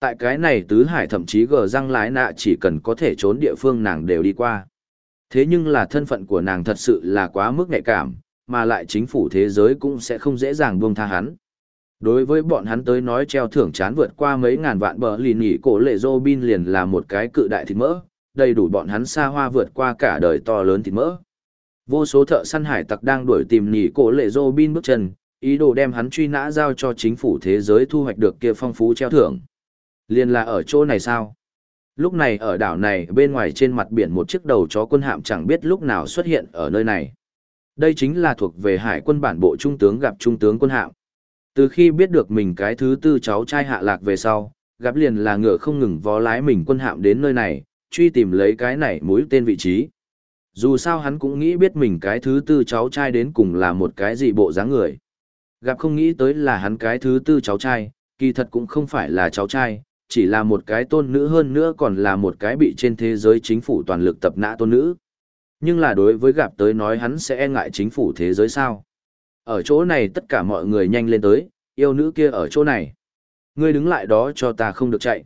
Tại cái này tứ hải thậm chí gờ răng lái nạ chỉ cần có thể trốn địa phương nàng đều đi qua. Thế nhưng là thân phận của nàng thật sự là quá mức nhạy cảm, mà lại chính phủ thế giới cũng sẽ không dễ dàng buông tha hắn. Đối với bọn hắn tới nói treo thưởng chán vượt qua mấy ngàn vạn bờ lì nỉ cổ lệ dô liền là một cái cự đại thịt mỡ, đầy đủ bọn hắn xa hoa vượt qua cả đời to lớn thịt mỡ. Vô số thợ săn hải tặc đang đuổi tìm nhỉ cổ lệ dô bin bước chân, ý đồ đem hắn truy nã giao cho chính phủ thế giới thu hoạch được kia phong phú treo thưởng. Liên là ở chỗ này sao? Lúc này ở đảo này bên ngoài trên mặt biển một chiếc đầu chó quân hạm chẳng biết lúc nào xuất hiện ở nơi này. Đây chính là thuộc về hải quân bản bộ trung tướng gặp trung tướng quân hạm. Từ khi biết được mình cái thứ tư cháu trai hạ lạc về sau, gặp liền là ngựa không ngừng vó lái mình quân hạm đến nơi này, truy tìm lấy cái này mũi tên vị trí. Dù sao hắn cũng nghĩ biết mình cái thứ tư cháu trai đến cùng là một cái gì bộ dáng người. Gặp không nghĩ tới là hắn cái thứ tư cháu trai, kỳ thật cũng không phải là cháu trai, chỉ là một cái tôn nữ hơn nữa còn là một cái bị trên thế giới chính phủ toàn lực tập nã tôn nữ. Nhưng là đối với gặp tới nói hắn sẽ e ngại chính phủ thế giới sao. Ở chỗ này tất cả mọi người nhanh lên tới, yêu nữ kia ở chỗ này. Ngươi đứng lại đó cho ta không được chạy.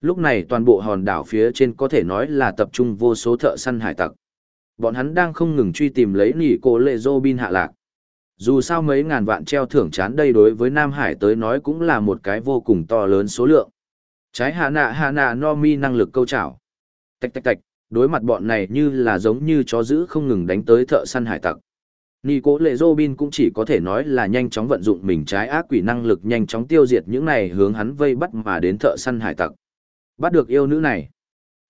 Lúc này toàn bộ hòn đảo phía trên có thể nói là tập trung vô số thợ săn hải tặc. Bọn hắn đang không ngừng truy tìm lấy nỉ cổ lệ dô bin hạ lạc. Dù sao mấy ngàn vạn treo thưởng chán đây đối với Nam Hải tới nói cũng là một cái vô cùng to lớn số lượng. Trái hạ nạ hạ nạ no mi năng lực câu chảo. Tạch tạch tạch, đối mặt bọn này như là giống như chó giữ không ngừng đánh tới thợ săn hải tặc. Nì cố lệ Robin cũng chỉ có thể nói là nhanh chóng vận dụng mình trái ác quỷ năng lực nhanh chóng tiêu diệt những này hướng hắn vây bắt mà đến thợ săn hải tặc. Bắt được yêu nữ này.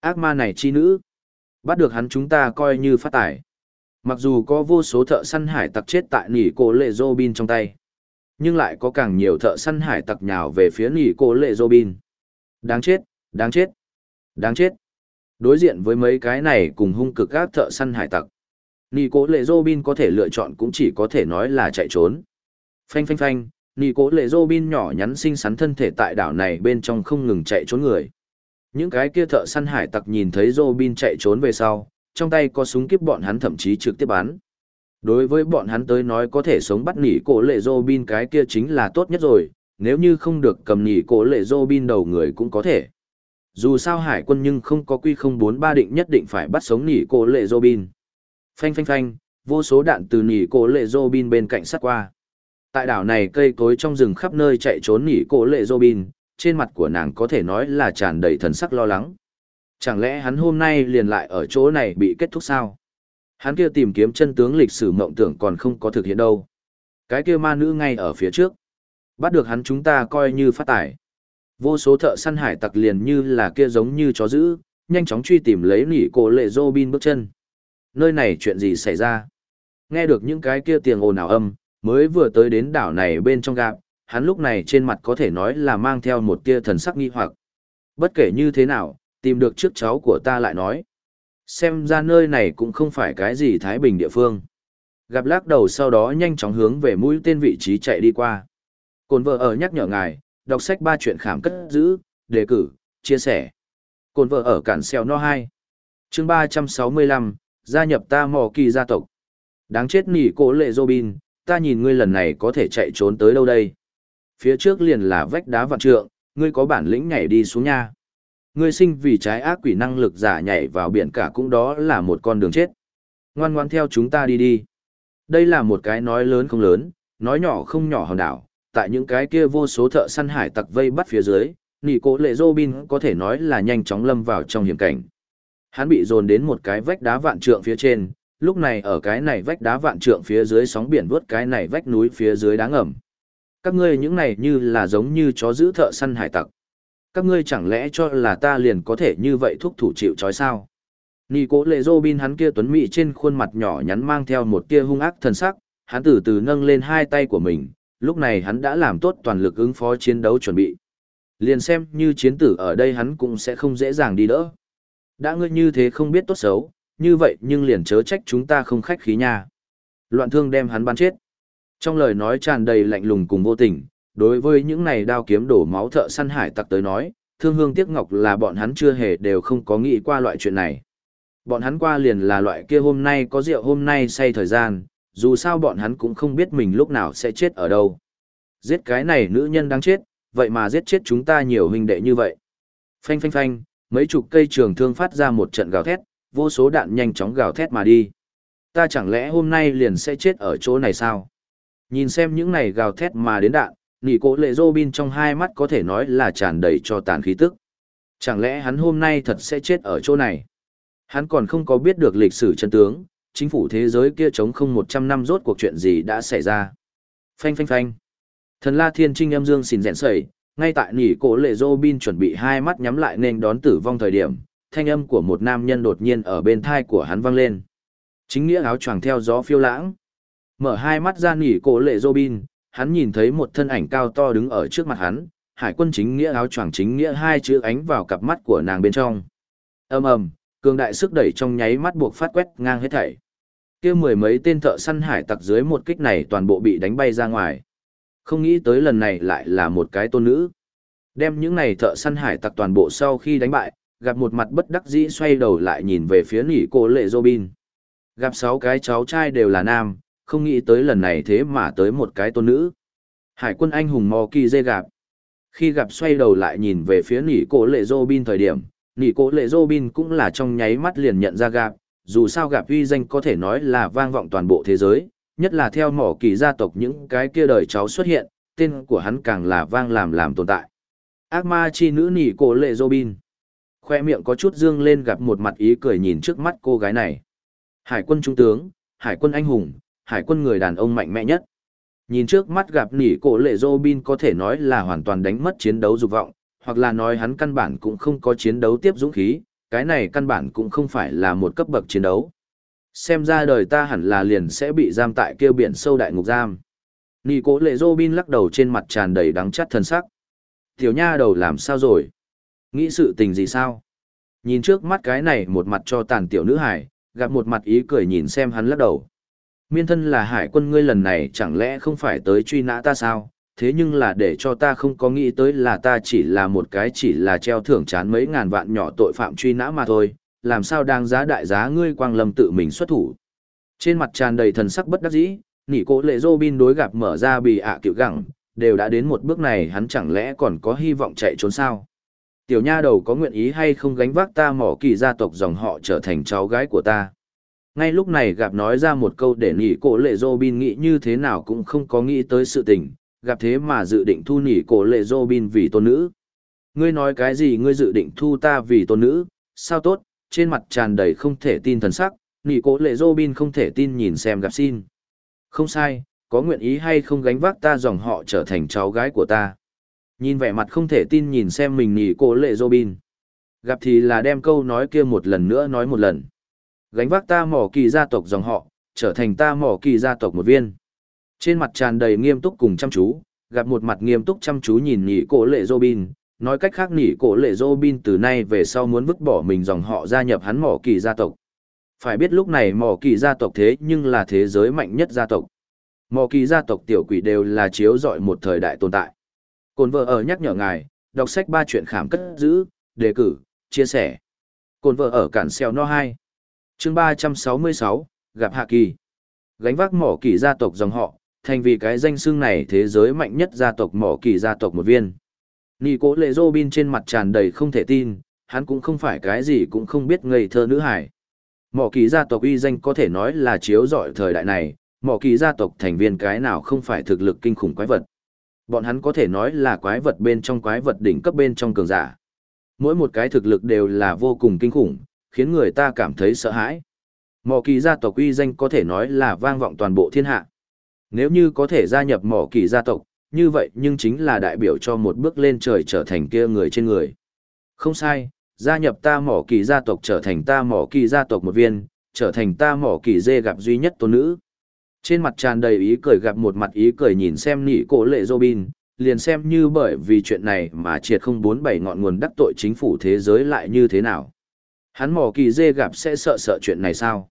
Ác ma này chi nữ. Bắt được hắn chúng ta coi như phát tài. Mặc dù có vô số thợ săn hải tặc chết tại nỉ cổ lệ Robin trong tay. Nhưng lại có càng nhiều thợ săn hải tặc nhào về phía nỉ cổ lệ Robin. Đáng chết, đáng chết, đáng chết. Đối diện với mấy cái này cùng hung cực các thợ săn hải tặc. Nỉ cổ lệ Robin có thể lựa chọn cũng chỉ có thể nói là chạy trốn. Phanh phanh phanh, nỉ cổ lệ Robin nhỏ nhắn xinh xắn thân thể tại đảo này bên trong không ngừng chạy trốn người. Những cái kia thợ săn hải tặc nhìn thấy Robin chạy trốn về sau, trong tay có súng kiếp bọn hắn thậm chí trực tiếp bắn. Đối với bọn hắn tới nói có thể sống bắt nỉ cổ lệ Robin cái kia chính là tốt nhất rồi, nếu như không được cầm nỉ cổ lệ Robin đầu người cũng có thể. Dù sao hải quân nhưng không có quy không bốn ba định nhất định phải bắt sống nỉ cổ lệ Robin. Phanh phanh phanh, vô số đạn từ nỉ cổ lệ Robin bên cạnh sát qua. Tại đảo này cây cối trong rừng khắp nơi chạy trốn nỉ cổ lệ Robin, trên mặt của nàng có thể nói là tràn đầy thần sắc lo lắng. Chẳng lẽ hắn hôm nay liền lại ở chỗ này bị kết thúc sao? Hắn kia tìm kiếm chân tướng lịch sử mộng tưởng còn không có thực hiện đâu. Cái kia ma nữ ngay ở phía trước. Bắt được hắn chúng ta coi như phát tải. Vô số thợ săn hải tặc liền như là kia giống như chó dữ, nhanh chóng truy tìm lấy nỉ cổ lệ Robin bước chân nơi này chuyện gì xảy ra? Nghe được những cái kia tiếng ồn ào âm, mới vừa tới đến đảo này bên trong gạp, hắn lúc này trên mặt có thể nói là mang theo một tia thần sắc nghi hoặc. Bất kể như thế nào, tìm được trước cháu của ta lại nói. Xem ra nơi này cũng không phải cái gì Thái Bình địa phương. Gặp lắc đầu sau đó nhanh chóng hướng về mũi tên vị trí chạy đi qua. Cồn vợ ở nhắc nhở ngài, đọc sách ba chuyện khảm cất giữ, đề cử, chia sẻ. Cồn vợ ở cản xeo no 2. chương 365, gia nhập ta mò kỳ gia tộc. Đáng chết nỉ cổ lệ Robin, ta nhìn ngươi lần này có thể chạy trốn tới đâu đây. Phía trước liền là vách đá vạn trượng, ngươi có bản lĩnh nhảy đi xuống nha. Ngươi sinh vì trái ác quỷ năng lực giả nhảy vào biển cả cũng đó là một con đường chết. Ngoan ngoan theo chúng ta đi đi. Đây là một cái nói lớn không lớn, nói nhỏ không nhỏ hòn đảo. Tại những cái kia vô số thợ săn hải tặc vây bắt phía dưới, nỉ cổ lệ Robin có thể nói là nhanh chóng lâm vào trong hiểm cảnh. Hắn bị dồn đến một cái vách đá vạn trượng phía trên, lúc này ở cái này vách đá vạn trượng phía dưới sóng biển vớt cái này vách núi phía dưới đá ngầm. Các ngươi những này như là giống như chó giữ thợ săn hải tặc. Các ngươi chẳng lẽ cho là ta liền có thể như vậy thúc thủ chịu trói sao? Nì cố lệ dô bin hắn kia tuấn mị trên khuôn mặt nhỏ nhắn mang theo một tia hung ác thần sắc, hắn từ từ nâng lên hai tay của mình, lúc này hắn đã làm tốt toàn lực ứng phó chiến đấu chuẩn bị. Liền xem như chiến tử ở đây hắn cũng sẽ không dễ dàng đi đỡ. Đã ngươi như thế không biết tốt xấu, như vậy nhưng liền chớ trách chúng ta không khách khí nha. Loạn thương đem hắn bắn chết. Trong lời nói tràn đầy lạnh lùng cùng vô tình, đối với những này đao kiếm đổ máu thợ săn hải tặc tới nói, thương hương tiếc ngọc là bọn hắn chưa hề đều không có nghĩ qua loại chuyện này. Bọn hắn qua liền là loại kia hôm nay có rượu hôm nay say thời gian, dù sao bọn hắn cũng không biết mình lúc nào sẽ chết ở đâu. Giết cái này nữ nhân đáng chết, vậy mà giết chết chúng ta nhiều huynh đệ như vậy. Phanh phanh phanh, mấy chục cây trường thương phát ra một trận gào thét, vô số đạn nhanh chóng gào thét mà đi. Ta chẳng lẽ hôm nay liền sẽ chết ở chỗ này sao? Nhìn xem những này gào thét mà đến đạn, nỉ cỗ lệ Robin trong hai mắt có thể nói là tràn đầy cho tàn khí tức. Chẳng lẽ hắn hôm nay thật sẽ chết ở chỗ này? Hắn còn không có biết được lịch sử chân tướng, chính phủ thế giới kia chống không 100 năm rốt cuộc chuyện gì đã xảy ra. Phanh phanh phanh. Thần La Thiên Trinh âm dương xỉn rèn sẩy, ngay tại nỉ cổ lệ Robin chuẩn bị hai mắt nhắm lại nên đón tử vong thời điểm, thanh âm của một nam nhân đột nhiên ở bên thai của hắn vang lên. Chính nghĩa áo choàng theo gió phiêu lãng. Mở hai mắt ra nỉ cổ lệ Robin, hắn nhìn thấy một thân ảnh cao to đứng ở trước mặt hắn, hải quân chính nghĩa áo choàng chính nghĩa hai chữ ánh vào cặp mắt của nàng bên trong. ầm ầm, cường đại sức đẩy trong nháy mắt buộc phát quét ngang hết thảy. Kia mười mấy tên thợ săn hải tặc dưới một kích này toàn bộ bị đánh bay ra ngoài. Không nghĩ tới lần này lại là một cái tôn nữ. Đem những này thợ săn hải tặc toàn bộ sau khi đánh bại, gặp một mặt bất đắc dĩ xoay đầu lại nhìn về phía nỉ cô lệ Robin. Gặp sáu cái cháu trai đều là nam, không nghĩ tới lần này thế mà tới một cái tôn nữ. Hải quân anh hùng mò kỳ dê gặp. Khi gặp xoay đầu lại nhìn về phía nỉ cổ lệ Robin thời điểm, nỉ cổ lệ Robin cũng là trong nháy mắt liền nhận ra gặp, dù sao gặp uy danh có thể nói là vang vọng toàn bộ thế giới, nhất là theo mỏ kỳ gia tộc những cái kia đời cháu xuất hiện, tên của hắn càng là vang làm làm tồn tại. Ác ma chi nữ nỉ cổ lệ Robin. Khoe miệng có chút dương lên gặp một mặt ý cười nhìn trước mắt cô gái này. Hải quân trung tướng, hải quân anh hùng, hải quân người đàn ông mạnh mẽ nhất. Nhìn trước mắt gặp nỉ cổ lệ Robin có thể nói là hoàn toàn đánh mất chiến đấu dục vọng, hoặc là nói hắn căn bản cũng không có chiến đấu tiếp dũng khí, cái này căn bản cũng không phải là một cấp bậc chiến đấu. Xem ra đời ta hẳn là liền sẽ bị giam tại kêu biển sâu đại ngục giam. Nỉ cổ lệ Robin lắc đầu trên mặt tràn đầy đắng chát thân sắc. Tiểu nha đầu làm sao rồi? Nghĩ sự tình gì sao? Nhìn trước mắt cái này một mặt cho tàn tiểu nữ hải, gặp một mặt ý cười nhìn xem hắn lắc đầu. Miên thân là hải quân ngươi lần này chẳng lẽ không phải tới truy nã ta sao? Thế nhưng là để cho ta không có nghĩ tới là ta chỉ là một cái chỉ là treo thưởng chán mấy ngàn vạn nhỏ tội phạm truy nã mà thôi, làm sao đang giá đại giá ngươi quang lâm tự mình xuất thủ. Trên mặt tràn đầy thần sắc bất đắc dĩ, nỉ cố lệ Robin đối gặp mở ra bị ạ à cựu gẳng, đều đã đến một bước này hắn chẳng lẽ còn có hy vọng chạy trốn sao? Tiểu nha đầu có nguyện ý hay không gánh vác ta mỏ kỳ gia tộc dòng họ trở thành cháu gái của ta? Ngay lúc này gặp nói ra một câu để nỉ cổ lệ Robin nghĩ như thế nào cũng không có nghĩ tới sự tình, gặp thế mà dự định thu nỉ cổ lệ Robin vì tôn nữ. Ngươi nói cái gì ngươi dự định thu ta vì tôn nữ, sao tốt, trên mặt tràn đầy không thể tin thần sắc, nỉ cổ lệ Robin không thể tin nhìn xem gặp xin. Không sai, có nguyện ý hay không gánh vác ta dòng họ trở thành cháu gái của ta. Nhìn vẻ mặt không thể tin nhìn xem mình nỉ cổ lệ Robin. Gặp thì là đem câu nói kia một lần nữa nói một lần. Gánh vác ta mỏ kỳ gia tộc dòng họ, trở thành ta mỏ kỳ gia tộc một viên. Trên mặt tràn đầy nghiêm túc cùng chăm chú, gặp một mặt nghiêm túc chăm chú nhìn nhị cổ lệ Robin, nói cách khác nhị cổ lệ Robin từ nay về sau muốn vứt bỏ mình dòng họ gia nhập hắn mỏ kỳ gia tộc. Phải biết lúc này mỏ kỳ gia tộc thế nhưng là thế giới mạnh nhất gia tộc. Mỏ kỳ gia tộc tiểu quỷ đều là chiếu dọi một thời đại tồn tại. Cồn vợ ở nhắc nhở ngài, đọc sách ba chuyện khảm cất giữ, đề cử, chia sẻ. Cồn vợ ở cản xeo no 2 chương ba trăm sáu mươi sáu, gặp hạ kỳ. Gánh vác mỏ kỳ gia tộc dòng họ, thành vì cái danh xưng này thế giới mạnh nhất gia tộc mỏ kỳ gia tộc một viên. Nị cố lệ dô bin trên mặt tràn đầy không thể tin, hắn cũng không phải cái gì cũng không biết ngây thơ nữ hải mỏ kỳ gia tộc uy danh có thể nói là chiếu rọi thời đại này, mỏ kỳ gia tộc thành viên cái nào không phải thực lực kinh khủng quái vật. Bọn hắn có thể nói là quái vật bên trong quái vật đỉnh cấp bên trong cường giả. Mỗi một cái thực lực đều là vô cùng kinh khủng khiến người ta cảm thấy sợ hãi. Mỏ kỳ gia tộc uy danh có thể nói là vang vọng toàn bộ thiên hạ. Nếu như có thể gia nhập mỏ kỳ gia tộc, như vậy nhưng chính là đại biểu cho một bước lên trời trở thành kia người trên người. Không sai, gia nhập ta mỏ kỳ gia tộc trở thành ta mỏ kỳ gia tộc một viên, trở thành ta mỏ kỳ dê gặp duy nhất tôn nữ. Trên mặt tràn đầy ý cười gặp một mặt ý cười nhìn xem nỉ cổ lệ Robin, liền xem như bởi vì chuyện này mà triệt không bốn bảy ngọn nguồn đắc tội chính phủ thế giới lại như thế nào. Hắn mỏ kỳ dê gặp sẽ sợ sợ chuyện này sao?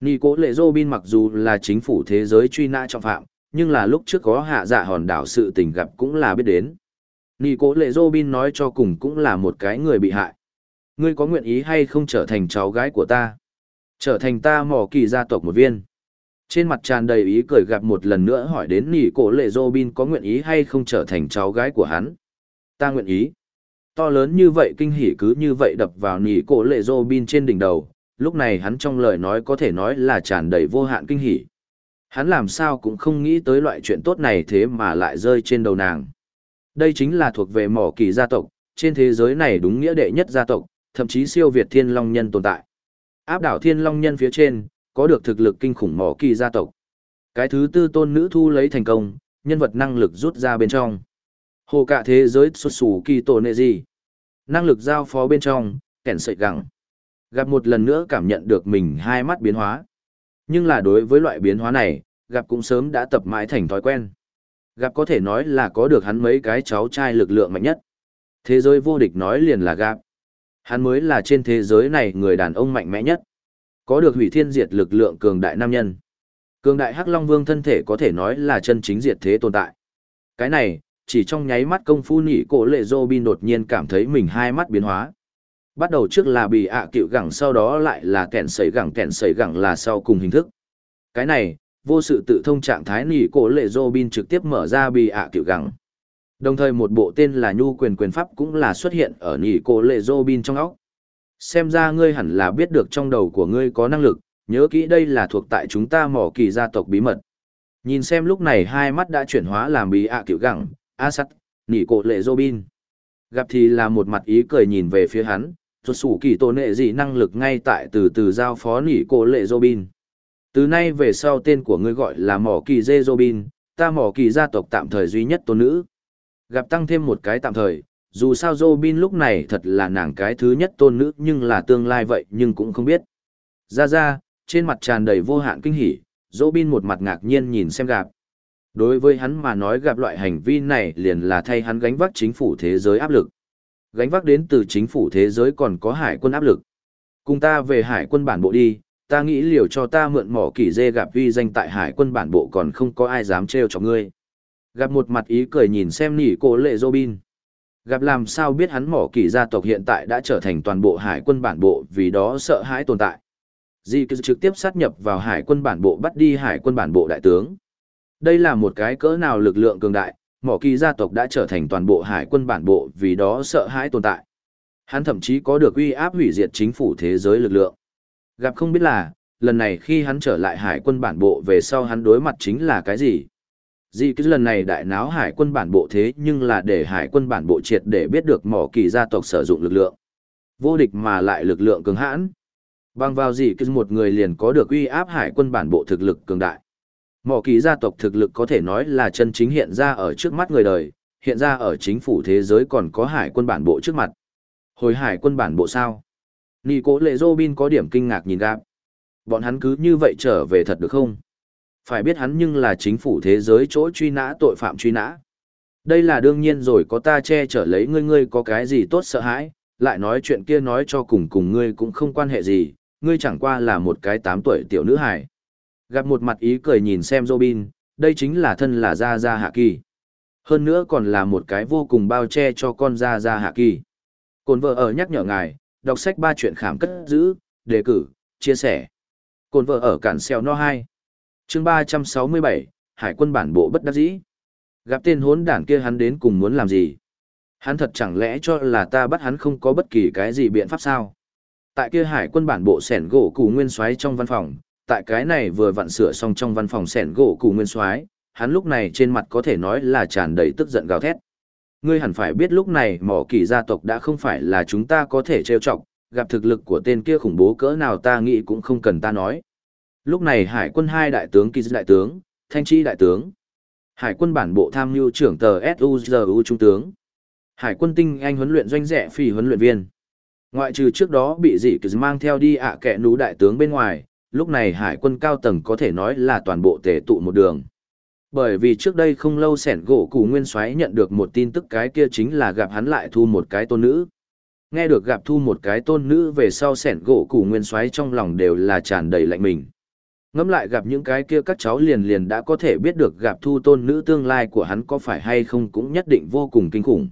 Nì cố lệ Robin mặc dù là chính phủ thế giới truy nã trọng phạm, nhưng là lúc trước có hạ dạ hòn đảo sự tình gặp cũng là biết đến. Nì cố lệ Robin nói cho cùng cũng là một cái người bị hại. Ngươi có nguyện ý hay không trở thành cháu gái của ta? Trở thành ta mỏ kỳ gia tộc một viên. Trên mặt tràn đầy ý cười gặp một lần nữa hỏi đến nỉ cổ lệ Robin có nguyện ý hay không trở thành cháu gái của hắn. Ta nguyện ý. To lớn như vậy kinh hỉ cứ như vậy đập vào nỉ cổ lệ Robin trên đỉnh đầu, lúc này hắn trong lời nói có thể nói là tràn đầy vô hạn kinh hỉ. Hắn làm sao cũng không nghĩ tới loại chuyện tốt này thế mà lại rơi trên đầu nàng. Đây chính là thuộc về mỏ kỳ gia tộc, trên thế giới này đúng nghĩa đệ nhất gia tộc, thậm chí siêu việt thiên long nhân tồn tại. Áp đảo thiên long nhân phía trên, có được thực lực kinh khủng mỏ kỳ gia tộc. Cái thứ tư tôn nữ thu lấy thành công, nhân vật năng lực rút ra bên trong. Hồ cả thế giới xuất xù kỳ tổ nệ gì. Năng lực giao phó bên trong, kẻn sợi gẳng Gặp một lần nữa cảm nhận được mình hai mắt biến hóa. Nhưng là đối với loại biến hóa này, gặp cũng sớm đã tập mãi thành thói quen. Gặp có thể nói là có được hắn mấy cái cháu trai lực lượng mạnh nhất. Thế giới vô địch nói liền là gặp. Hắn mới là trên thế giới này người đàn ông mạnh mẽ nhất. Có được hủy thiên diệt lực lượng cường đại nam nhân. Cường đại Hắc Long Vương thân thể có thể nói là chân chính diệt thế tồn tại. Cái này, chỉ trong nháy mắt công phu nỉ cổ lệ Robin đột nhiên cảm thấy mình hai mắt biến hóa. Bắt đầu trước là bị ạ à cựu gẳng sau đó lại là kẹn sẩy gẳng kẹn sẩy gẳng là sau cùng hình thức. Cái này, vô sự tự thông trạng thái nỉ cổ lệ Robin trực tiếp mở ra bị ạ à cựu gẳng. Đồng thời một bộ tên là Nhu quyền quyền pháp cũng là xuất hiện ở nỉ cổ lệ Robin trong óc. Xem ra ngươi hẳn là biết được trong đầu của ngươi có năng lực, nhớ kỹ đây là thuộc tại chúng ta mỏ kỳ gia tộc bí mật. Nhìn xem lúc này hai mắt đã chuyển hóa làm bị ạ à cựu gẳng, a sắt, nỉ cổ lệ Robin. Gặp thì là một mặt ý cười nhìn về phía hắn, thuật sủ kỳ tổ nệ gì năng lực ngay tại từ từ giao phó nỉ cổ lệ Robin. Từ nay về sau tên của ngươi gọi là mỏ kỳ dê Robin, ta mỏ kỳ gia tộc tạm thời duy nhất tôn nữ. Gặp tăng thêm một cái tạm thời, dù sao Robin lúc này thật là nàng cái thứ nhất tôn nữ nhưng là tương lai vậy nhưng cũng không biết. Ra ra, trên mặt tràn đầy vô hạn kinh hỉ, Robin một mặt ngạc nhiên nhìn xem gặp. Đối với hắn mà nói gặp loại hành vi này liền là thay hắn gánh vác chính phủ thế giới áp lực. Gánh vác đến từ chính phủ thế giới còn có hải quân áp lực. Cùng ta về hải quân bản bộ đi, ta nghĩ liều cho ta mượn mỏ kỳ dê gặp vi danh tại hải quân bản bộ còn không có ai dám trêu cho ngươi. Gặp một mặt ý cười nhìn xem nỉ cô lệ Robin. Gặp làm sao biết hắn mỏ kỳ gia tộc hiện tại đã trở thành toàn bộ hải quân bản bộ vì đó sợ hãi tồn tại. Di cứ trực tiếp sát nhập vào hải quân bản bộ bắt đi hải quân bản bộ đại tướng. Đây là một cái cỡ nào lực lượng cường đại, mỏ kỳ gia tộc đã trở thành toàn bộ hải quân bản bộ vì đó sợ hãi tồn tại. Hắn thậm chí có được uy áp hủy diệt chính phủ thế giới lực lượng. Gặp không biết là, lần này khi hắn trở lại hải quân bản bộ về sau hắn đối mặt chính là cái gì? Dì cứ lần này đại náo hải quân bản bộ thế nhưng là để hải quân bản bộ triệt để biết được mỏ kỳ gia tộc sử dụng lực lượng. Vô địch mà lại lực lượng cường hãn. Bằng vào dì cứ một người liền có được uy áp hải quân bản bộ thực lực cường đại. Mỏ kỳ gia tộc thực lực có thể nói là chân chính hiện ra ở trước mắt người đời, hiện ra ở chính phủ thế giới còn có hải quân bản bộ trước mặt. Hồi hải quân bản bộ sao? Nì cố lệ Robin có điểm kinh ngạc nhìn gạp. Bọn hắn cứ như vậy trở về thật được không? Phải biết hắn nhưng là chính phủ thế giới chỗ truy nã tội phạm truy nã. Đây là đương nhiên rồi có ta che chở lấy ngươi ngươi có cái gì tốt sợ hãi, lại nói chuyện kia nói cho cùng cùng ngươi cũng không quan hệ gì, ngươi chẳng qua là một cái tám tuổi tiểu nữ hài. Gặp một mặt ý cười nhìn xem Robin, đây chính là thân là Gia Gia Hạ Kỳ. Hơn nữa còn là một cái vô cùng bao che cho con Gia Gia Hạ Kỳ. Cồn vợ ở nhắc nhở ngài, đọc sách ba chuyện khảm cất giữ, đề cử, chia sẻ. Cồn vợ ở cản xeo no 2. chương 367, Hải quân bản bộ bất đắc dĩ. Gặp tên hốn đảng kia hắn đến cùng muốn làm gì? Hắn thật chẳng lẽ cho là ta bắt hắn không có bất kỳ cái gì biện pháp sao? Tại kia hải quân bản bộ sẻn gỗ củ nguyên xoáy trong văn phòng, tại cái này vừa vặn sửa xong trong văn phòng sẻn gỗ cụ nguyên soái hắn lúc này trên mặt có thể nói là tràn đầy tức giận gào thét. Ngươi hẳn phải biết lúc này mỏ kỳ gia tộc đã không phải là chúng ta có thể trêu chọc, gặp thực lực của tên kia khủng bố cỡ nào ta nghĩ cũng không cần ta nói. Lúc này hải quân hai đại tướng kỳ đại tướng, thanh chi đại tướng, hải quân bản bộ tham mưu trưởng tờ SUZU trung tướng, hải quân tinh anh huấn luyện doanh rẻ phi huấn luyện viên. Ngoại trừ trước đó bị dị kỳ mang theo đi ạ kẹ nú đại tướng bên ngoài, lúc này hải quân cao tầng có thể nói là toàn bộ tề tụ một đường. Bởi vì trước đây không lâu sẻn gỗ củ nguyên soái nhận được một tin tức cái kia chính là gặp hắn lại thu một cái tôn nữ. Nghe được gặp thu một cái tôn nữ về sau sẻn gỗ củ nguyên soái trong lòng đều là tràn đầy lạnh mình. Ngắm lại gặp những cái kia các cháu liền liền đã có thể biết được gặp thu tôn nữ tương lai của hắn có phải hay không cũng nhất định vô cùng kinh khủng.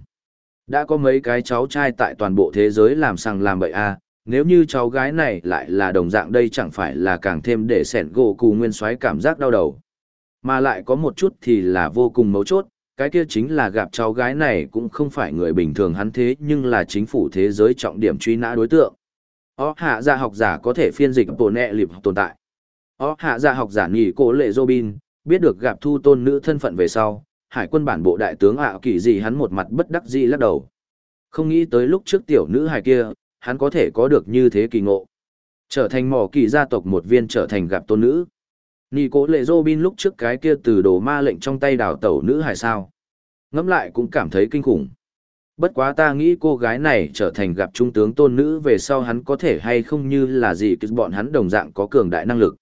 Đã có mấy cái cháu trai tại toàn bộ thế giới làm sằng làm bậy a à, nếu như cháu gái này lại là đồng dạng đây chẳng phải là càng thêm để sẻn gỗ cù nguyên soái cảm giác đau đầu. Mà lại có một chút thì là vô cùng mấu chốt, cái kia chính là gặp cháu gái này cũng không phải người bình thường hắn thế nhưng là chính phủ thế giới trọng điểm truy nã đối tượng. Ó hạ gia học giả có thể phiên dịch bồ nẹ lịp tồn tại. Ó hạ gia học giả nhỉ cố lệ Robin, biết được gặp thu tôn nữ thân phận về sau, hải quân bản bộ đại tướng ạ kỳ gì hắn một mặt bất đắc dĩ lắc đầu. Không nghĩ tới lúc trước tiểu nữ hài kia, hắn có thể có được như thế kỳ ngộ. Trở thành mỏ kỳ gia tộc một viên trở thành gặp tôn nữ. Nì cố lệ Robin lúc trước cái kia từ đồ ma lệnh trong tay đào tẩu nữ hài sao. Ngẫm lại cũng cảm thấy kinh khủng. Bất quá ta nghĩ cô gái này trở thành gặp trung tướng tôn nữ về sau hắn có thể hay không như là gì cứ bọn hắn đồng dạng có cường đại năng lực.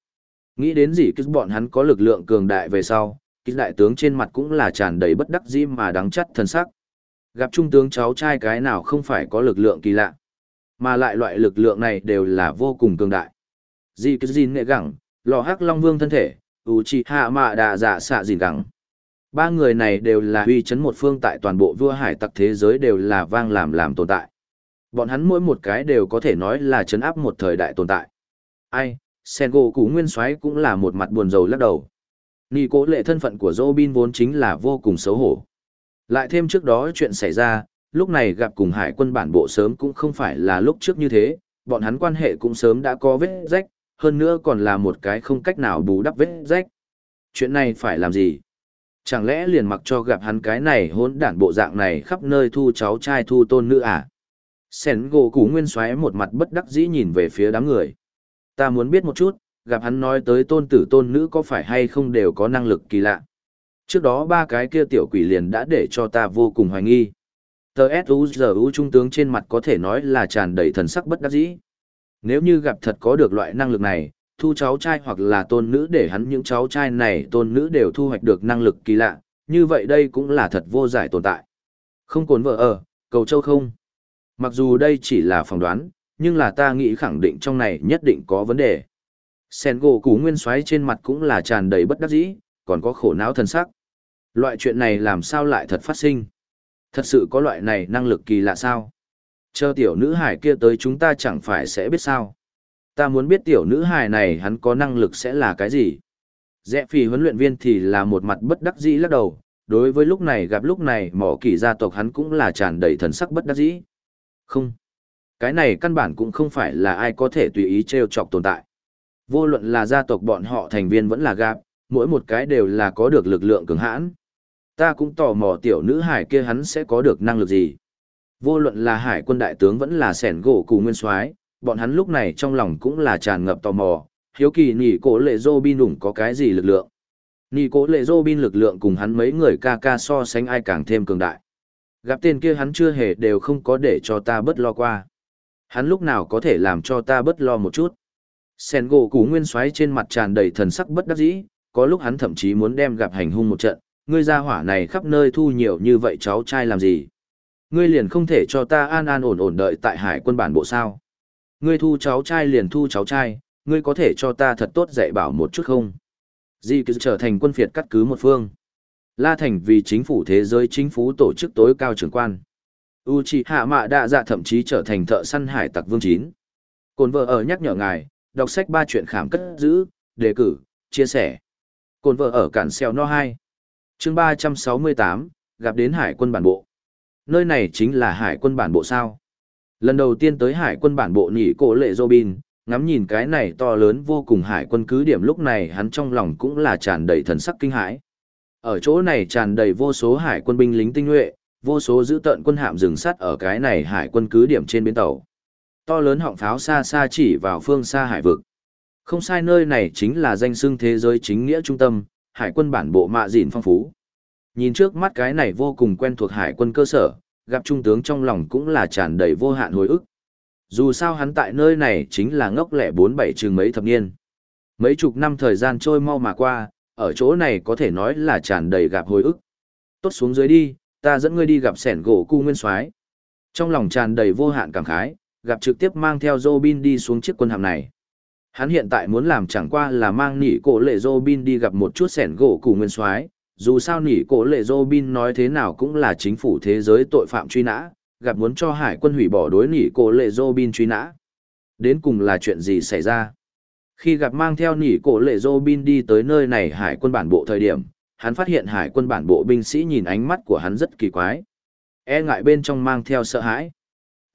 Nghĩ đến gì cứ bọn hắn có lực lượng cường đại về sau, cứ đại tướng trên mặt cũng là tràn đầy bất đắc dĩ mà đắng chắt thân sắc. Gặp trung tướng cháu trai cái nào không phải có lực lượng kỳ lạ. Mà lại loại lực lượng này đều là vô cùng cường đại. Dì cứ gìn nghệ gẳng, lò hắc long vương thân thể, ủ trì hạ mạ đà dạ xạ gìn gẳng. Ba người này đều là uy chấn một phương tại toàn bộ vua hải tặc thế giới đều là vang làm làm tồn tại. Bọn hắn mỗi một cái đều có thể nói là chấn áp một thời đại tồn tại. Ai, sen gỗ củ nguyên soái cũng là một mặt buồn rầu lắc đầu. Nì cố lệ thân phận của Robin vốn chính là vô cùng xấu hổ. Lại thêm trước đó chuyện xảy ra, lúc này gặp cùng hải quân bản bộ sớm cũng không phải là lúc trước như thế, bọn hắn quan hệ cũng sớm đã có vết rách, hơn nữa còn là một cái không cách nào bù đắp vết rách. Chuyện này phải làm gì? Chẳng lẽ liền mặc cho gặp hắn cái này hỗn đản bộ dạng này khắp nơi thu cháu trai thu tôn nữ à? Sen gỗ củ nguyên xoáy một mặt bất đắc dĩ nhìn về phía đám người. Ta muốn biết một chút, gặp hắn nói tới tôn tử tôn nữ có phải hay không đều có năng lực kỳ lạ. Trước đó ba cái kia tiểu quỷ liền đã để cho ta vô cùng hoài nghi. Tờ trung tướng trên mặt có thể nói là tràn đầy thần sắc bất đắc dĩ. Nếu như gặp thật có được loại năng lực này, thu cháu trai hoặc là tôn nữ để hắn những cháu trai này tôn nữ đều thu hoạch được năng lực kỳ lạ, như vậy đây cũng là thật vô giải tồn tại. Không cồn vợ ở, cầu châu không. Mặc dù đây chỉ là phỏng đoán, nhưng là ta nghĩ khẳng định trong này nhất định có vấn đề. Sen gỗ củ nguyên xoáy trên mặt cũng là tràn đầy bất đắc dĩ, còn có khổ não thần sắc. Loại chuyện này làm sao lại thật phát sinh? Thật sự có loại này năng lực kỳ lạ sao? Chờ tiểu nữ hải kia tới chúng ta chẳng phải sẽ biết sao? Ta muốn biết tiểu nữ hải này hắn có năng lực sẽ là cái gì? Rẽ phi huấn luyện viên thì là một mặt bất đắc dĩ lắc đầu, đối với lúc này gặp lúc này mỏ kỳ gia tộc hắn cũng là tràn đầy thần sắc bất đắc dĩ. Không. Cái này căn bản cũng không phải là ai có thể tùy ý trêu chọc tồn tại. Vô luận là gia tộc bọn họ thành viên vẫn là gặp, mỗi một cái đều là có được lực lượng cường hãn. Ta cũng tò mò tiểu nữ hải kia hắn sẽ có được năng lực gì. Vô luận là hải quân đại tướng vẫn là sẻn gỗ cù nguyên soái bọn hắn lúc này trong lòng cũng là tràn ngập tò mò, hiếu kỳ nỉ cổ lệ dô bin đủng có cái gì lực lượng. Nỉ cổ lệ dô bin lực lượng cùng hắn mấy người ca ca so sánh ai càng thêm cường đại. Gặp tên kia hắn chưa hề đều không có để cho ta bớt lo qua. Hắn lúc nào có thể làm cho ta bớt lo một chút. Sen gỗ củ nguyên xoáy trên mặt tràn đầy thần sắc bất đắc dĩ, có lúc hắn thậm chí muốn đem gặp hành hung một trận, ngươi ra hỏa này khắp nơi thu nhiều như vậy cháu trai làm gì. Ngươi liền không thể cho ta an an ổn ổn đợi tại hải quân bản bộ sao. Ngươi thu cháu trai liền thu cháu trai, ngươi có thể cho ta thật tốt dạy bảo một chút không? Di cứ trở thành quân phiệt cắt cứ một phương. La Thành vì chính phủ thế giới chính phủ tổ chức tối cao trưởng quan. Uchiha Mạ Đa Dạ thậm chí trở thành thợ săn hải tặc vương chín. Cồn vợ ở nhắc nhở ngài, đọc sách ba chuyện khám cất giữ, đề cử, chia sẻ. Cồn vợ ở cản xeo no 2 chương 368, gặp đến hải quân bản bộ. Nơi này chính là hải quân bản bộ sao. Lần đầu tiên tới hải quân bản bộ nhỉ cổ lệ Robin, ngắm nhìn cái này to lớn vô cùng hải quân cứ điểm lúc này hắn trong lòng cũng là tràn đầy thần sắc kinh hãi. Ở chỗ này tràn đầy vô số hải quân binh lính tinh nhuệ, vô số giữ tận quân hạm rừng sắt ở cái này hải quân cứ điểm trên bến tàu. To lớn họng pháo xa xa chỉ vào phương xa hải vực. Không sai nơi này chính là danh xưng thế giới chính nghĩa trung tâm, hải quân bản bộ mạ dìn phong phú. Nhìn trước mắt cái này vô cùng quen thuộc hải quân cơ sở, gặp trung tướng trong lòng cũng là tràn đầy vô hạn hồi ức. Dù sao hắn tại nơi này chính là ngốc lẻ bốn bảy chừng mấy thập niên. Mấy chục năm thời gian trôi mau mà qua, ở chỗ này có thể nói là tràn đầy gặp hồi ức. Tốt xuống dưới đi, ta dẫn ngươi đi gặp sẻn gỗ cu nguyên soái Trong lòng tràn đầy vô hạn cảm khái, gặp trực tiếp mang theo Robin đi xuống chiếc quân hạm này. Hắn hiện tại muốn làm chẳng qua là mang nỉ cổ lệ Robin đi gặp một chút sẻn gỗ củ nguyên soái dù sao nỉ cổ lệ Robin nói thế nào cũng là chính phủ thế giới tội phạm truy nã, gặp muốn cho hải quân hủy bỏ đối nỉ cổ lệ Robin truy nã. Đến cùng là chuyện gì xảy ra? Khi gặp mang theo nỉ cổ lệ Robin đi tới nơi này hải quân bản bộ thời điểm, hắn phát hiện hải quân bản bộ binh sĩ nhìn ánh mắt của hắn rất kỳ quái. E ngại bên trong mang theo sợ hãi.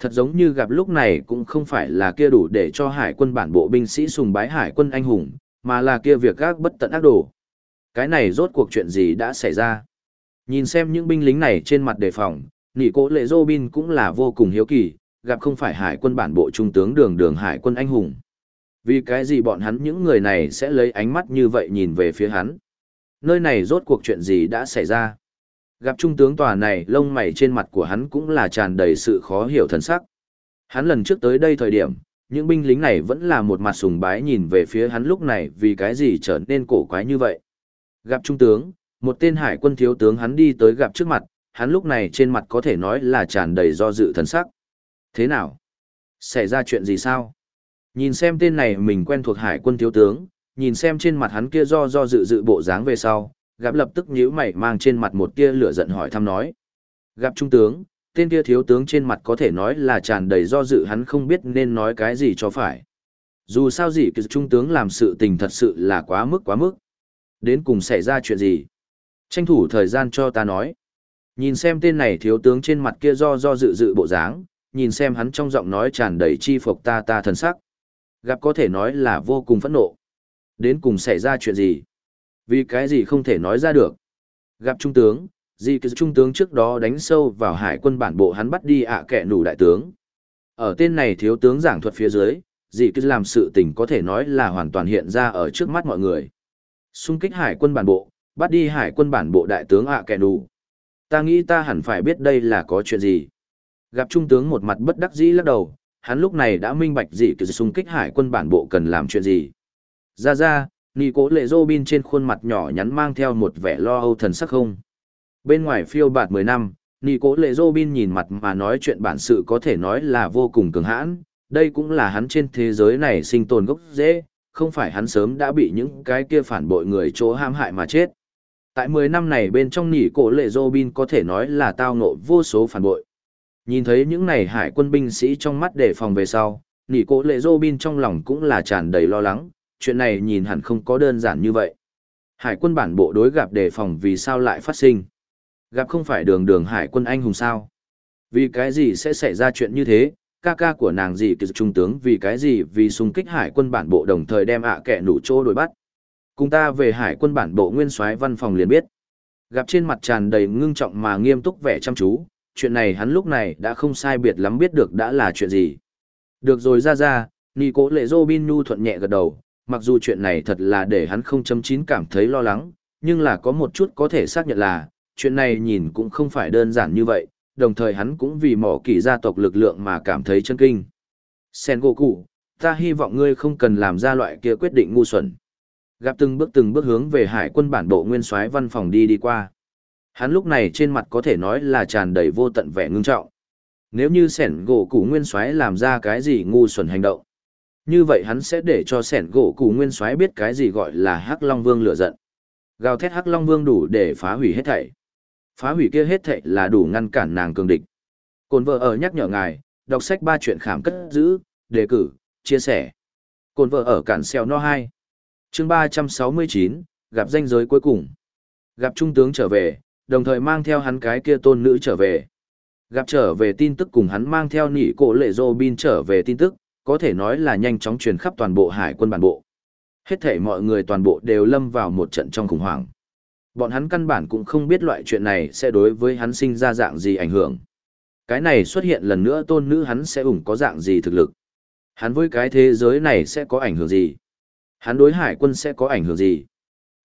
Thật giống như gặp lúc này cũng không phải là kia đủ để cho hải quân bản bộ binh sĩ sùng bái hải quân anh hùng, mà là kia việc gác bất tận ác đồ. Cái này rốt cuộc chuyện gì đã xảy ra? Nhìn xem những binh lính này trên mặt đề phòng, nỉ cố lệ Robin cũng là vô cùng hiếu kỳ, gặp không phải hải quân bản bộ trung tướng đường đường hải quân anh hùng. Vì cái gì bọn hắn những người này sẽ lấy ánh mắt như vậy nhìn về phía hắn? Nơi này rốt cuộc chuyện gì đã xảy ra? Gặp trung tướng tòa này lông mày trên mặt của hắn cũng là tràn đầy sự khó hiểu thần sắc. Hắn lần trước tới đây thời điểm, những binh lính này vẫn là một mặt sùng bái nhìn về phía hắn lúc này vì cái gì trở nên cổ quái như vậy. Gặp trung tướng, một tên hải quân thiếu tướng hắn đi tới gặp trước mặt, hắn lúc này trên mặt có thể nói là tràn đầy do dự thần sắc. Thế nào? Xảy ra chuyện gì sao? Nhìn xem tên này mình quen thuộc hải quân thiếu tướng, nhìn xem trên mặt hắn kia do do dự dự bộ dáng về sau, gặp lập tức nhíu mày mang trên mặt một tia lửa giận hỏi thăm nói. Gặp trung tướng, tên kia thiếu tướng trên mặt có thể nói là tràn đầy do dự hắn không biết nên nói cái gì cho phải. Dù sao gì kỳ trung tướng làm sự tình thật sự là quá mức quá mức. Đến cùng xảy ra chuyện gì? Tranh thủ thời gian cho ta nói. Nhìn xem tên này thiếu tướng trên mặt kia do do dự dự bộ dáng, nhìn xem hắn trong giọng nói tràn đầy chi phục ta ta thần sắc. Gặp có thể nói là vô cùng phẫn nộ. Đến cùng xảy ra chuyện gì? Vì cái gì không thể nói ra được? Gặp trung tướng, gì cái trung tướng trước đó đánh sâu vào hải quân bản bộ hắn bắt đi ạ à kẻ nủ đại tướng. Ở tên này thiếu tướng giảng thuật phía dưới, gì cứ làm sự tình có thể nói là hoàn toàn hiện ra ở trước mắt mọi người. Xung kích hải quân bản bộ, bắt đi hải quân bản bộ đại tướng ạ à kẻ nủ. Ta nghĩ ta hẳn phải biết đây là có chuyện gì. Gặp trung tướng một mặt bất đắc dĩ lắc đầu, hắn lúc này đã minh bạch gì cứ xung kích hải quân bản bộ cần làm chuyện gì. Ra ra, Nì cố lệ dô bin trên khuôn mặt nhỏ nhắn mang theo một vẻ lo âu thần sắc không. Bên ngoài phiêu bạt mười năm, Nì cố lệ dô bin nhìn mặt mà nói chuyện bản sự có thể nói là vô cùng cường hãn, đây cũng là hắn trên thế giới này sinh tồn gốc dễ, không phải hắn sớm đã bị những cái kia phản bội người chỗ ham hại mà chết. Tại mười năm này bên trong nỉ cổ lệ dô bin có thể nói là tao ngộ vô số phản bội. Nhìn thấy những này hải quân binh sĩ trong mắt đề phòng về sau, nỉ cổ lệ dô bin trong lòng cũng là tràn đầy lo lắng, chuyện này nhìn hẳn không có đơn giản như vậy. Hải quân bản bộ đối gặp đề phòng vì sao lại phát sinh. Gặp không phải đường đường hải quân anh hùng sao. Vì cái gì sẽ xảy ra chuyện như thế, ca ca của nàng gì kỳ trung tướng vì cái gì vì xung kích hải quân bản bộ đồng thời đem ạ à kẻ nụ chỗ đuổi bắt. Cùng ta về hải quân bản bộ nguyên soái văn phòng liền biết. Gặp trên mặt tràn đầy ngưng trọng mà nghiêm túc vẻ chăm chú, chuyện này hắn lúc này đã không sai biệt lắm biết được đã là chuyện gì. Được rồi ra ra, Nì cố lệ Robin nhu thuận nhẹ gật đầu, mặc dù chuyện này thật là để hắn không chấm chín cảm thấy lo lắng, nhưng là có một chút có thể xác nhận là, chuyện này nhìn cũng không phải đơn giản như vậy, đồng thời hắn cũng vì mỏ kỳ gia tộc lực lượng mà cảm thấy chân kinh. Sen Goku, ta hy vọng ngươi không cần làm ra loại kia quyết định ngu xuẩn. Gặp từng bước từng bước hướng về hải quân bản bộ nguyên soái văn phòng đi đi qua. Hắn lúc này trên mặt có thể nói là tràn đầy vô tận vẻ ngưng trọng. Nếu như sẻn gỗ củ nguyên soái làm ra cái gì ngu xuẩn hành động, như vậy hắn sẽ để cho sẻn gỗ cù nguyên soái biết cái gì gọi là hắc long vương lửa giận. Gào thét hắc long vương đủ để phá hủy hết thảy. Phá hủy kia hết thảy là đủ ngăn cản nàng cường địch. Cồn vợ ở nhắc nhở ngài, đọc sách ba chuyện khảm cất giữ, đề cử, chia sẻ. Cồn vợ ở cản xeo no hai. Chương ba trăm sáu mươi chín, gặp danh giới cuối cùng. Gặp trung tướng trở về, đồng thời mang theo hắn cái kia tôn nữ trở về. Gặp trở về tin tức cùng hắn mang theo nỉ cổ lệ dô bin trở về tin tức có thể nói là nhanh chóng truyền khắp toàn bộ hải quân bản bộ. Hết thể mọi người toàn bộ đều lâm vào một trận trong khủng hoảng. Bọn hắn căn bản cũng không biết loại chuyện này sẽ đối với hắn sinh ra dạng gì ảnh hưởng. Cái này xuất hiện lần nữa tôn nữ hắn sẽ ủng có dạng gì thực lực. Hắn với cái thế giới này sẽ có ảnh hưởng gì. Hắn đối hải quân sẽ có ảnh hưởng gì.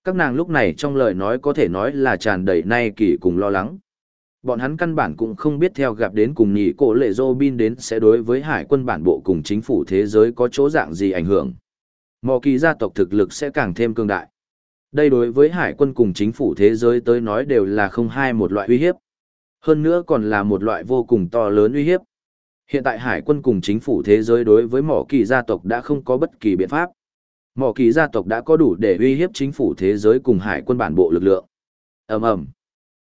Các nàng lúc này trong lời nói có thể nói là tràn đầy nay kỳ cùng lo lắng bọn hắn căn bản cũng không biết theo gặp đến cùng nhị cổ lệ dô bin đến sẽ đối với hải quân bản bộ cùng chính phủ thế giới có chỗ dạng gì ảnh hưởng. Mò kỳ gia tộc thực lực sẽ càng thêm cương đại. Đây đối với hải quân cùng chính phủ thế giới tới nói đều là không hai một loại uy hiếp. Hơn nữa còn là một loại vô cùng to lớn uy hiếp. Hiện tại hải quân cùng chính phủ thế giới đối với mỏ kỳ gia tộc đã không có bất kỳ biện pháp. Mỏ kỳ gia tộc đã có đủ để uy hiếp chính phủ thế giới cùng hải quân bản bộ lực lượng. Ầm ầm.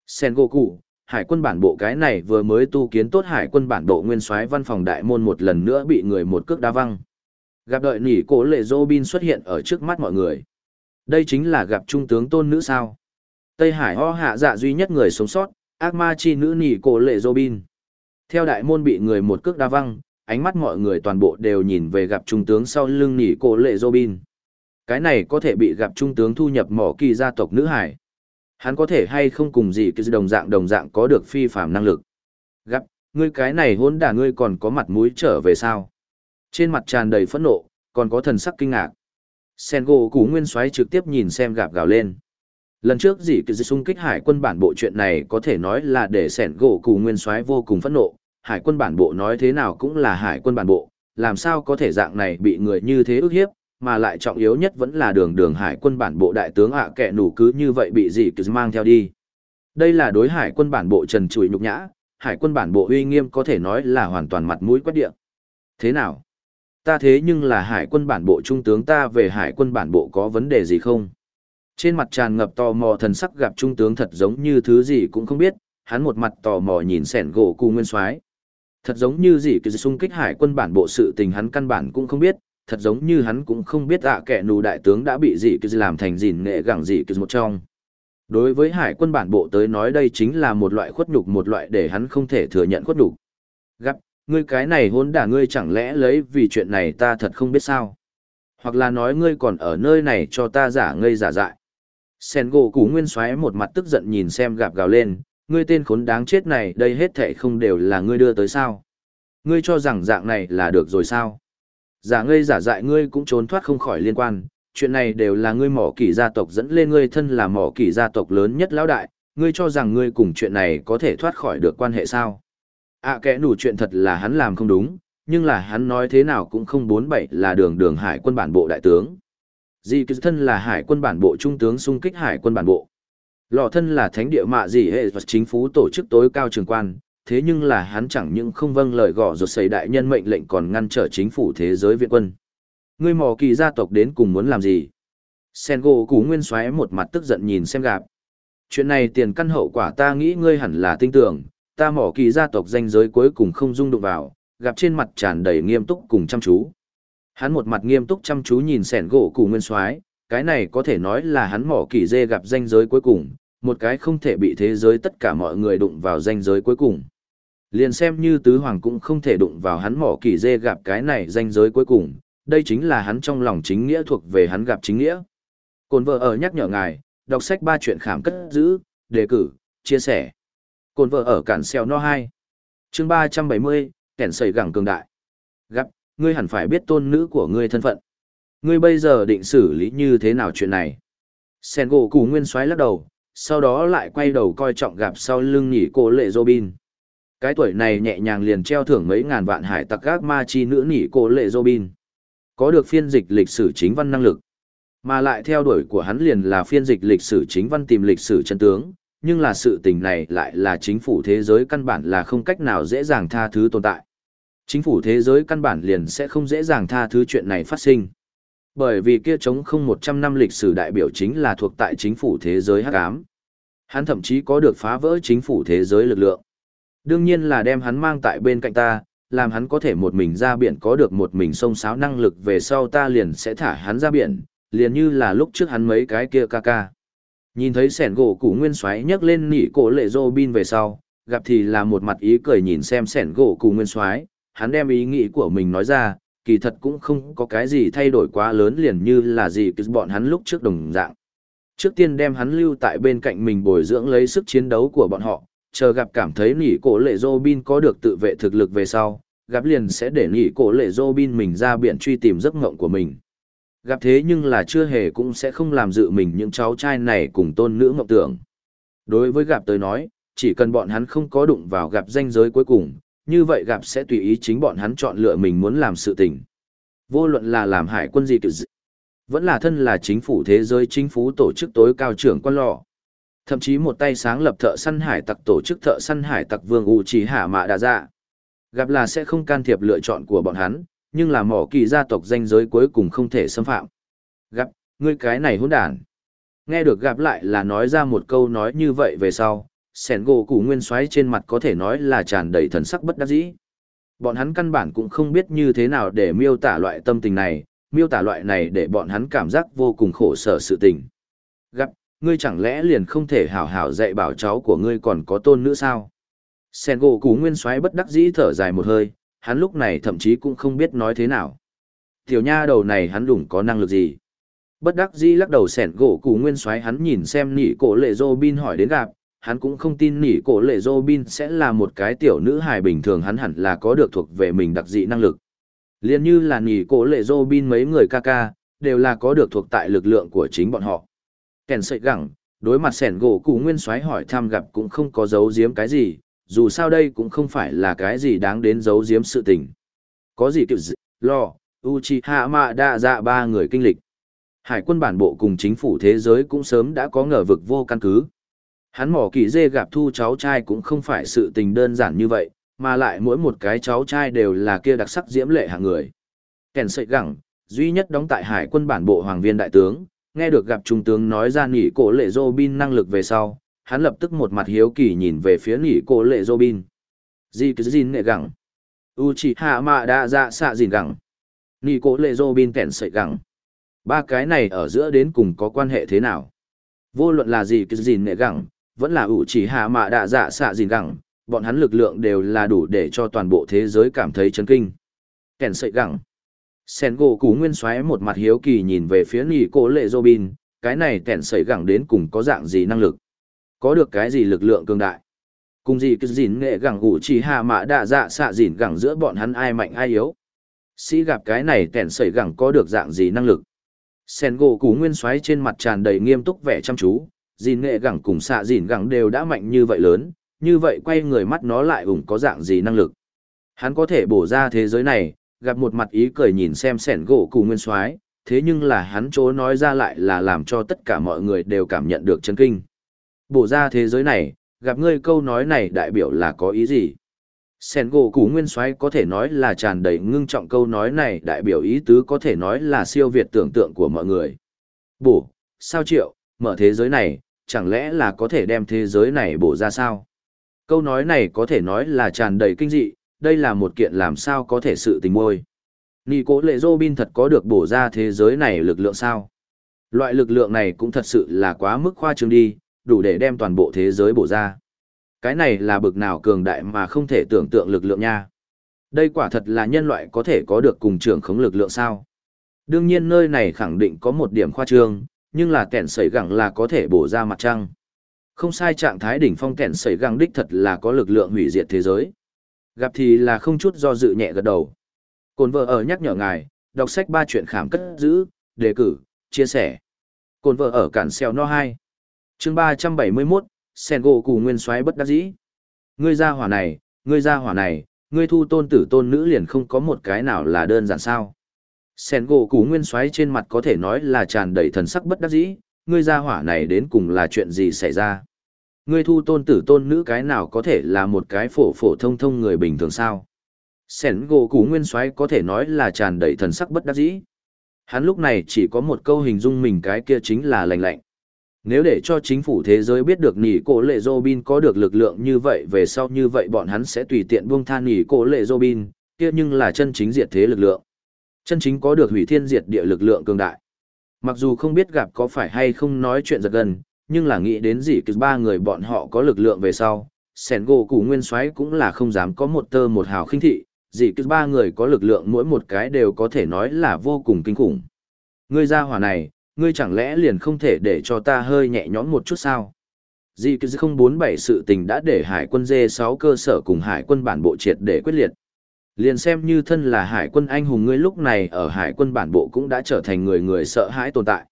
Sen goku hải quân bản bộ cái này vừa mới tu kiến tốt hải quân bản bộ nguyên soái văn phòng đại môn một lần nữa bị người một cước đa văng. Gặp đợi nỉ cổ lệ Robin xuất hiện ở trước mắt mọi người. Đây chính là gặp trung tướng tôn nữ sao. Tây Hải ho hạ dạ duy nhất người sống sót, ác ma chi nữ nỉ cổ lệ Robin. Theo đại môn bị người một cước đa văng, ánh mắt mọi người toàn bộ đều nhìn về gặp trung tướng sau lưng nỉ cổ lệ Robin. Cái này có thể bị gặp trung tướng thu nhập mỏ kỳ gia tộc nữ hải. Hắn có thể hay không cùng gì cái đồng dạng đồng dạng có được phi phạm năng lực. Gặp, ngươi cái này hôn đả ngươi còn có mặt mũi trở về sao? Trên mặt tràn đầy phẫn nộ, còn có thần sắc kinh ngạc. Sen gỗ cú nguyên xoáy trực tiếp nhìn xem gạp gào lên. Lần trước gì cái xung kích hải quân bản bộ chuyện này có thể nói là để sẻn gỗ cù nguyên xoáy vô cùng phẫn nộ, hải quân bản bộ nói thế nào cũng là hải quân bản bộ, làm sao có thể dạng này bị người như thế ức hiếp, mà lại trọng yếu nhất vẫn là đường đường hải quân bản bộ đại tướng ạ à kẻ nủ cứ như vậy bị gì cứ mang theo đi. Đây là đối hải quân bản bộ trần trụi nhục nhã, hải quân bản bộ uy nghiêm có thể nói là hoàn toàn mặt mũi quét địa. Thế nào? Ta thế nhưng là hải quân bản bộ trung tướng ta về hải quân bản bộ có vấn đề gì không? Trên mặt tràn ngập tò mò thần sắc gặp trung tướng thật giống như thứ gì cũng không biết, hắn một mặt tò mò nhìn sẻn gỗ cụ nguyên soái Thật giống như gì cứ xung kích hải quân bản bộ sự tình hắn căn bản cũng không biết, thật giống như hắn cũng không biết ạ à kẻ nù đại tướng đã bị dị cứ làm thành dìn nghệ gẳng dị cứ một trong. Đối với hải quân bản bộ tới nói đây chính là một loại khuất nhục một loại để hắn không thể thừa nhận khuất nhục. Gặp, ngươi cái này hôn đả ngươi chẳng lẽ lấy vì chuyện này ta thật không biết sao. Hoặc là nói ngươi còn ở nơi này cho ta giả ngây giả dại. Sen gỗ củ nguyên xoáy một mặt tức giận nhìn xem gạp gào lên, ngươi tên khốn đáng chết này đây hết thệ không đều là ngươi đưa tới sao. Ngươi cho rằng dạng này là được rồi sao. Giả ngây giả dại ngươi cũng trốn thoát không khỏi liên quan, chuyện này đều là ngươi mỏ kỷ gia tộc dẫn lên ngươi thân là mỏ kỷ gia tộc lớn nhất lão đại, ngươi cho rằng ngươi cùng chuyện này có thể thoát khỏi được quan hệ sao. À kẻ nủ chuyện thật là hắn làm không đúng, nhưng là hắn nói thế nào cũng không bốn bảy là đường đường hải quân bản bộ đại tướng. Dì cứ thân là hải quân bản bộ trung tướng xung kích hải quân bản bộ. Lọ thân là thánh địa mạ gì hệ và chính phủ tổ chức tối cao trường quan, thế nhưng là hắn chẳng những không vâng lời gõ rột xây đại nhân mệnh lệnh còn ngăn trở chính phủ thế giới viện quân. Ngươi mò kỳ gia tộc đến cùng muốn làm gì? Sen gỗ cú nguyên xoáy một mặt tức giận nhìn xem gạp. Chuyện này tiền căn hậu quả ta nghĩ ngươi hẳn là tin tưởng, ta mỏ kỳ gia tộc danh giới cuối cùng không dung đụng vào, gặp trên mặt tràn đầy nghiêm túc cùng chăm chú. Hắn một mặt nghiêm túc chăm chú nhìn sẻn gỗ củ nguyên soái cái này có thể nói là hắn mỏ kỳ dê gặp danh giới cuối cùng, một cái không thể bị thế giới tất cả mọi người đụng vào danh giới cuối cùng. Liền xem như tứ hoàng cũng không thể đụng vào hắn mỏ kỳ dê gặp cái này danh giới cuối cùng, đây chính là hắn trong lòng chính nghĩa thuộc về hắn gặp chính nghĩa. Cồn vợ ở nhắc nhở ngài, đọc sách ba chuyện khảm cất giữ, đề cử, chia sẻ. Cồn vợ ở cản xeo no 2. chương 370, kẻn sầy gẳng cường đại. Gặp, ngươi hẳn phải biết tôn nữ của ngươi thân phận. Ngươi bây giờ định xử lý như thế nào chuyện này? Sen gỗ củ nguyên xoáy lắc đầu, sau đó lại quay đầu coi trọng gặp sau lưng nhỉ cô lệ Robin. Cái tuổi này nhẹ nhàng liền treo thưởng mấy ngàn vạn hải tặc gác ma chi nữ nỉ cô lệ Robin. Có được phiên dịch lịch sử chính văn năng lực. Mà lại theo đuổi của hắn liền là phiên dịch lịch sử chính văn tìm lịch sử chân tướng, nhưng là sự tình này lại là chính phủ thế giới căn bản là không cách nào dễ dàng tha thứ tồn tại. Chính phủ thế giới căn bản liền sẽ không dễ dàng tha thứ chuyện này phát sinh. Bởi vì kia chống không 100 năm lịch sử đại biểu chính là thuộc tại chính phủ thế giới hắc ám. Hắn thậm chí có được phá vỡ chính phủ thế giới lực lượng. Đương nhiên là đem hắn mang tại bên cạnh ta, làm hắn có thể một mình ra biển có được một mình sông sáo năng lực về sau ta liền sẽ thả hắn ra biển, liền như là lúc trước hắn mấy cái kia ca ca. Nhìn thấy sẻn gỗ củ nguyên xoáy nhấc lên nỉ cổ lệ dô bin về sau, gặp thì là một mặt ý cười nhìn xem sẻn gỗ củ nguyên xoáy, hắn đem ý nghĩ của mình nói ra, kỳ thật cũng không có cái gì thay đổi quá lớn liền như là gì cứ bọn hắn lúc trước đồng dạng. Trước tiên đem hắn lưu tại bên cạnh mình bồi dưỡng lấy sức chiến đấu của bọn họ, chờ gặp cảm thấy nỉ cổ lệ Robin có được tự vệ thực lực về sau, gặp liền sẽ để nỉ cổ lệ Robin mình ra biển truy tìm giấc ngộng của mình. Gặp thế nhưng là chưa hề cũng sẽ không làm dự mình những cháu trai này cùng tôn nữ ngộng tưởng. Đối với gặp tới nói, chỉ cần bọn hắn không có đụng vào gặp danh giới cuối cùng, như vậy gặp sẽ tùy ý chính bọn hắn chọn lựa mình muốn làm sự tình. Vô luận là làm hải quân gì kiểu gì, vẫn là thân là chính phủ thế giới chính phủ tổ chức tối cao trưởng quan lò. Thậm chí một tay sáng lập thợ săn hải tặc tổ chức thợ săn hải tặc vương U chỉ hạ mạ đa dạ. Gặp là sẽ không can thiệp lựa chọn của bọn hắn, nhưng là mỏ kỳ gia tộc danh giới cuối cùng không thể xâm phạm. Gặp, ngươi cái này hỗn đản. Nghe được gặp lại là nói ra một câu nói như vậy về sau, sẻn gỗ cụ nguyên soái trên mặt có thể nói là tràn đầy thần sắc bất đắc dĩ. Bọn hắn căn bản cũng không biết như thế nào để miêu tả loại tâm tình này, miêu tả loại này để bọn hắn cảm giác vô cùng khổ sở sự tình. Gặp, ngươi chẳng lẽ liền không thể hảo hảo dạy bảo cháu của ngươi còn có tôn nữ sao? Sen gỗ cú nguyên soái bất đắc dĩ thở dài một hơi, hắn lúc này thậm chí cũng không biết nói thế nào. Tiểu nha đầu này hắn đủng có năng lực gì? Bất đắc dĩ lắc đầu sẻn gỗ cú nguyên soái hắn nhìn xem nỉ cổ lệ Robin hỏi đến gặp, hắn cũng không tin nỉ cổ lệ Robin sẽ là một cái tiểu nữ hài bình thường hắn hẳn là có được thuộc về mình đặc dị năng lực. Liên như là nỉ cổ lệ Robin mấy người ca ca, đều là có được thuộc tại lực lượng của chính bọn họ. Kèn sợi gẳng, đối mặt sẻn gỗ cụ nguyên soái hỏi thăm gặp cũng không có giấu giếm cái gì, dù sao đây cũng không phải là cái gì đáng đến giấu giếm sự tình. Có gì kiểu gì, lo, Uchiha Mạ đa dạ ba người kinh lịch. Hải quân bản bộ cùng chính phủ thế giới cũng sớm đã có ngờ vực vô căn cứ. Hắn mỏ kỳ dê gặp thu cháu trai cũng không phải sự tình đơn giản như vậy, mà lại mỗi một cái cháu trai đều là kia đặc sắc diễm lệ hạng người. Kèn sợi gẳng, duy nhất đóng tại hải quân bản bộ hoàng viên đại tướng, nghe được gặp trung tướng nói ra nỉ cổ lệ Robin năng lực về sau, hắn lập tức một mặt hiếu kỳ nhìn về phía nỉ cổ lệ Robin. dì cứ dìn nệ gẳng. u chỉ hạ Mạ đã dạ xạ dìn gẳng. Nỉ cổ lệ Robin kẻn sợi gẳng. Ba cái này ở giữa đến cùng có quan hệ thế nào? Vô luận là gì cứ dìn nệ gẳng, vẫn là u chỉ hạ Mạ đã dạ xạ dìn gẳng, bọn hắn lực lượng đều là đủ để cho toàn bộ thế giới cảm thấy chấn kinh. Kèn sợi gẳng. Sen gỗ cú nguyên xoáy một mặt hiếu kỳ nhìn về phía nỉ cổ lệ Robin, cái này tẻn sợi gẳng đến cùng có dạng gì năng lực. Có được cái gì lực lượng cường đại? Cùng gì cứ gìn nghệ gẳng ủ chỉ hạ mã đạ dạ xạ gìn gẳng giữa bọn hắn ai mạnh ai yếu? Sĩ gặp cái này tẻn sợi gẳng có được dạng gì năng lực? Sen gỗ cú nguyên xoáy trên mặt tràn đầy nghiêm túc vẻ chăm chú, gìn nghệ gẳng cùng xạ gìn gẳng đều đã mạnh như vậy lớn, như vậy quay người mắt nó lại ủng có dạng gì năng lực? Hắn có thể bổ ra thế giới này, gặp một mặt ý cười nhìn xem sẻn gỗ cù nguyên soái, thế nhưng là hắn chỗ nói ra lại là làm cho tất cả mọi người đều cảm nhận được chấn kinh. Bổ ra thế giới này, gặp ngươi câu nói này đại biểu là có ý gì? Sẻn gỗ cù nguyên soái có thể nói là tràn đầy ngưng trọng câu nói này đại biểu ý tứ có thể nói là siêu việt tưởng tượng của mọi người. Bổ, sao triệu, mở thế giới này, chẳng lẽ là có thể đem thế giới này bổ ra sao? Câu nói này có thể nói là tràn đầy kinh dị đây là một kiện làm sao có thể sự tình môi. Nì cố lệ Robin thật có được bổ ra thế giới này lực lượng sao? Loại lực lượng này cũng thật sự là quá mức khoa trương đi, đủ để đem toàn bộ thế giới bổ ra. Cái này là bực nào cường đại mà không thể tưởng tượng lực lượng nha. Đây quả thật là nhân loại có thể có được cùng trưởng khống lực lượng sao? Đương nhiên nơi này khẳng định có một điểm khoa trương, nhưng là kẻn sẩy gẳng là có thể bổ ra mặt trăng. Không sai trạng thái đỉnh phong kẻn sẩy gẳng đích thật là có lực lượng hủy diệt thế giới. Gặp thì là không chút do dự nhẹ gật đầu. Cồn vợ ở nhắc nhở ngài, đọc sách ba chuyện khảm cất giữ, đề cử, chia sẻ. Cồn vợ ở cản xeo no 2. chương 371, sen gỗ cù nguyên xoáy bất đắc dĩ. Ngươi ra hỏa này, ngươi ra hỏa này, ngươi thu tôn tử tôn nữ liền không có một cái nào là đơn giản sao. Sen gỗ cù nguyên xoáy trên mặt có thể nói là tràn đầy thần sắc bất đắc dĩ, ngươi ra hỏa này đến cùng là chuyện gì xảy ra. Ngươi thu tôn tử tôn nữ cái nào có thể là một cái phổ phổ thông thông người bình thường sao? Sẻn gỗ cú nguyên soái có thể nói là tràn đầy thần sắc bất đắc dĩ. Hắn lúc này chỉ có một câu hình dung mình cái kia chính là lành lạnh. Nếu để cho chính phủ thế giới biết được nỉ cổ lệ Robin có được lực lượng như vậy về sau như vậy bọn hắn sẽ tùy tiện buông than nỉ cổ lệ Robin, kia nhưng là chân chính diệt thế lực lượng. Chân chính có được hủy thiên diệt địa lực lượng cường đại. Mặc dù không biết gặp có phải hay không nói chuyện giật gần, nhưng là nghĩ đến gì cứ ba người bọn họ có lực lượng về sau, sẻn gỗ củ nguyên soái cũng là không dám có một tơ một hào khinh thị, gì cứ ba người có lực lượng mỗi một cái đều có thể nói là vô cùng kinh khủng. Ngươi ra hỏa này, ngươi chẳng lẽ liền không thể để cho ta hơi nhẹ nhõm một chút sao? Dì cứ không bốn bảy sự tình đã để hải quân dê sáu cơ sở cùng hải quân bản bộ triệt để quyết liệt. Liền xem như thân là hải quân anh hùng ngươi lúc này ở hải quân bản bộ cũng đã trở thành người người sợ hãi tồn tại.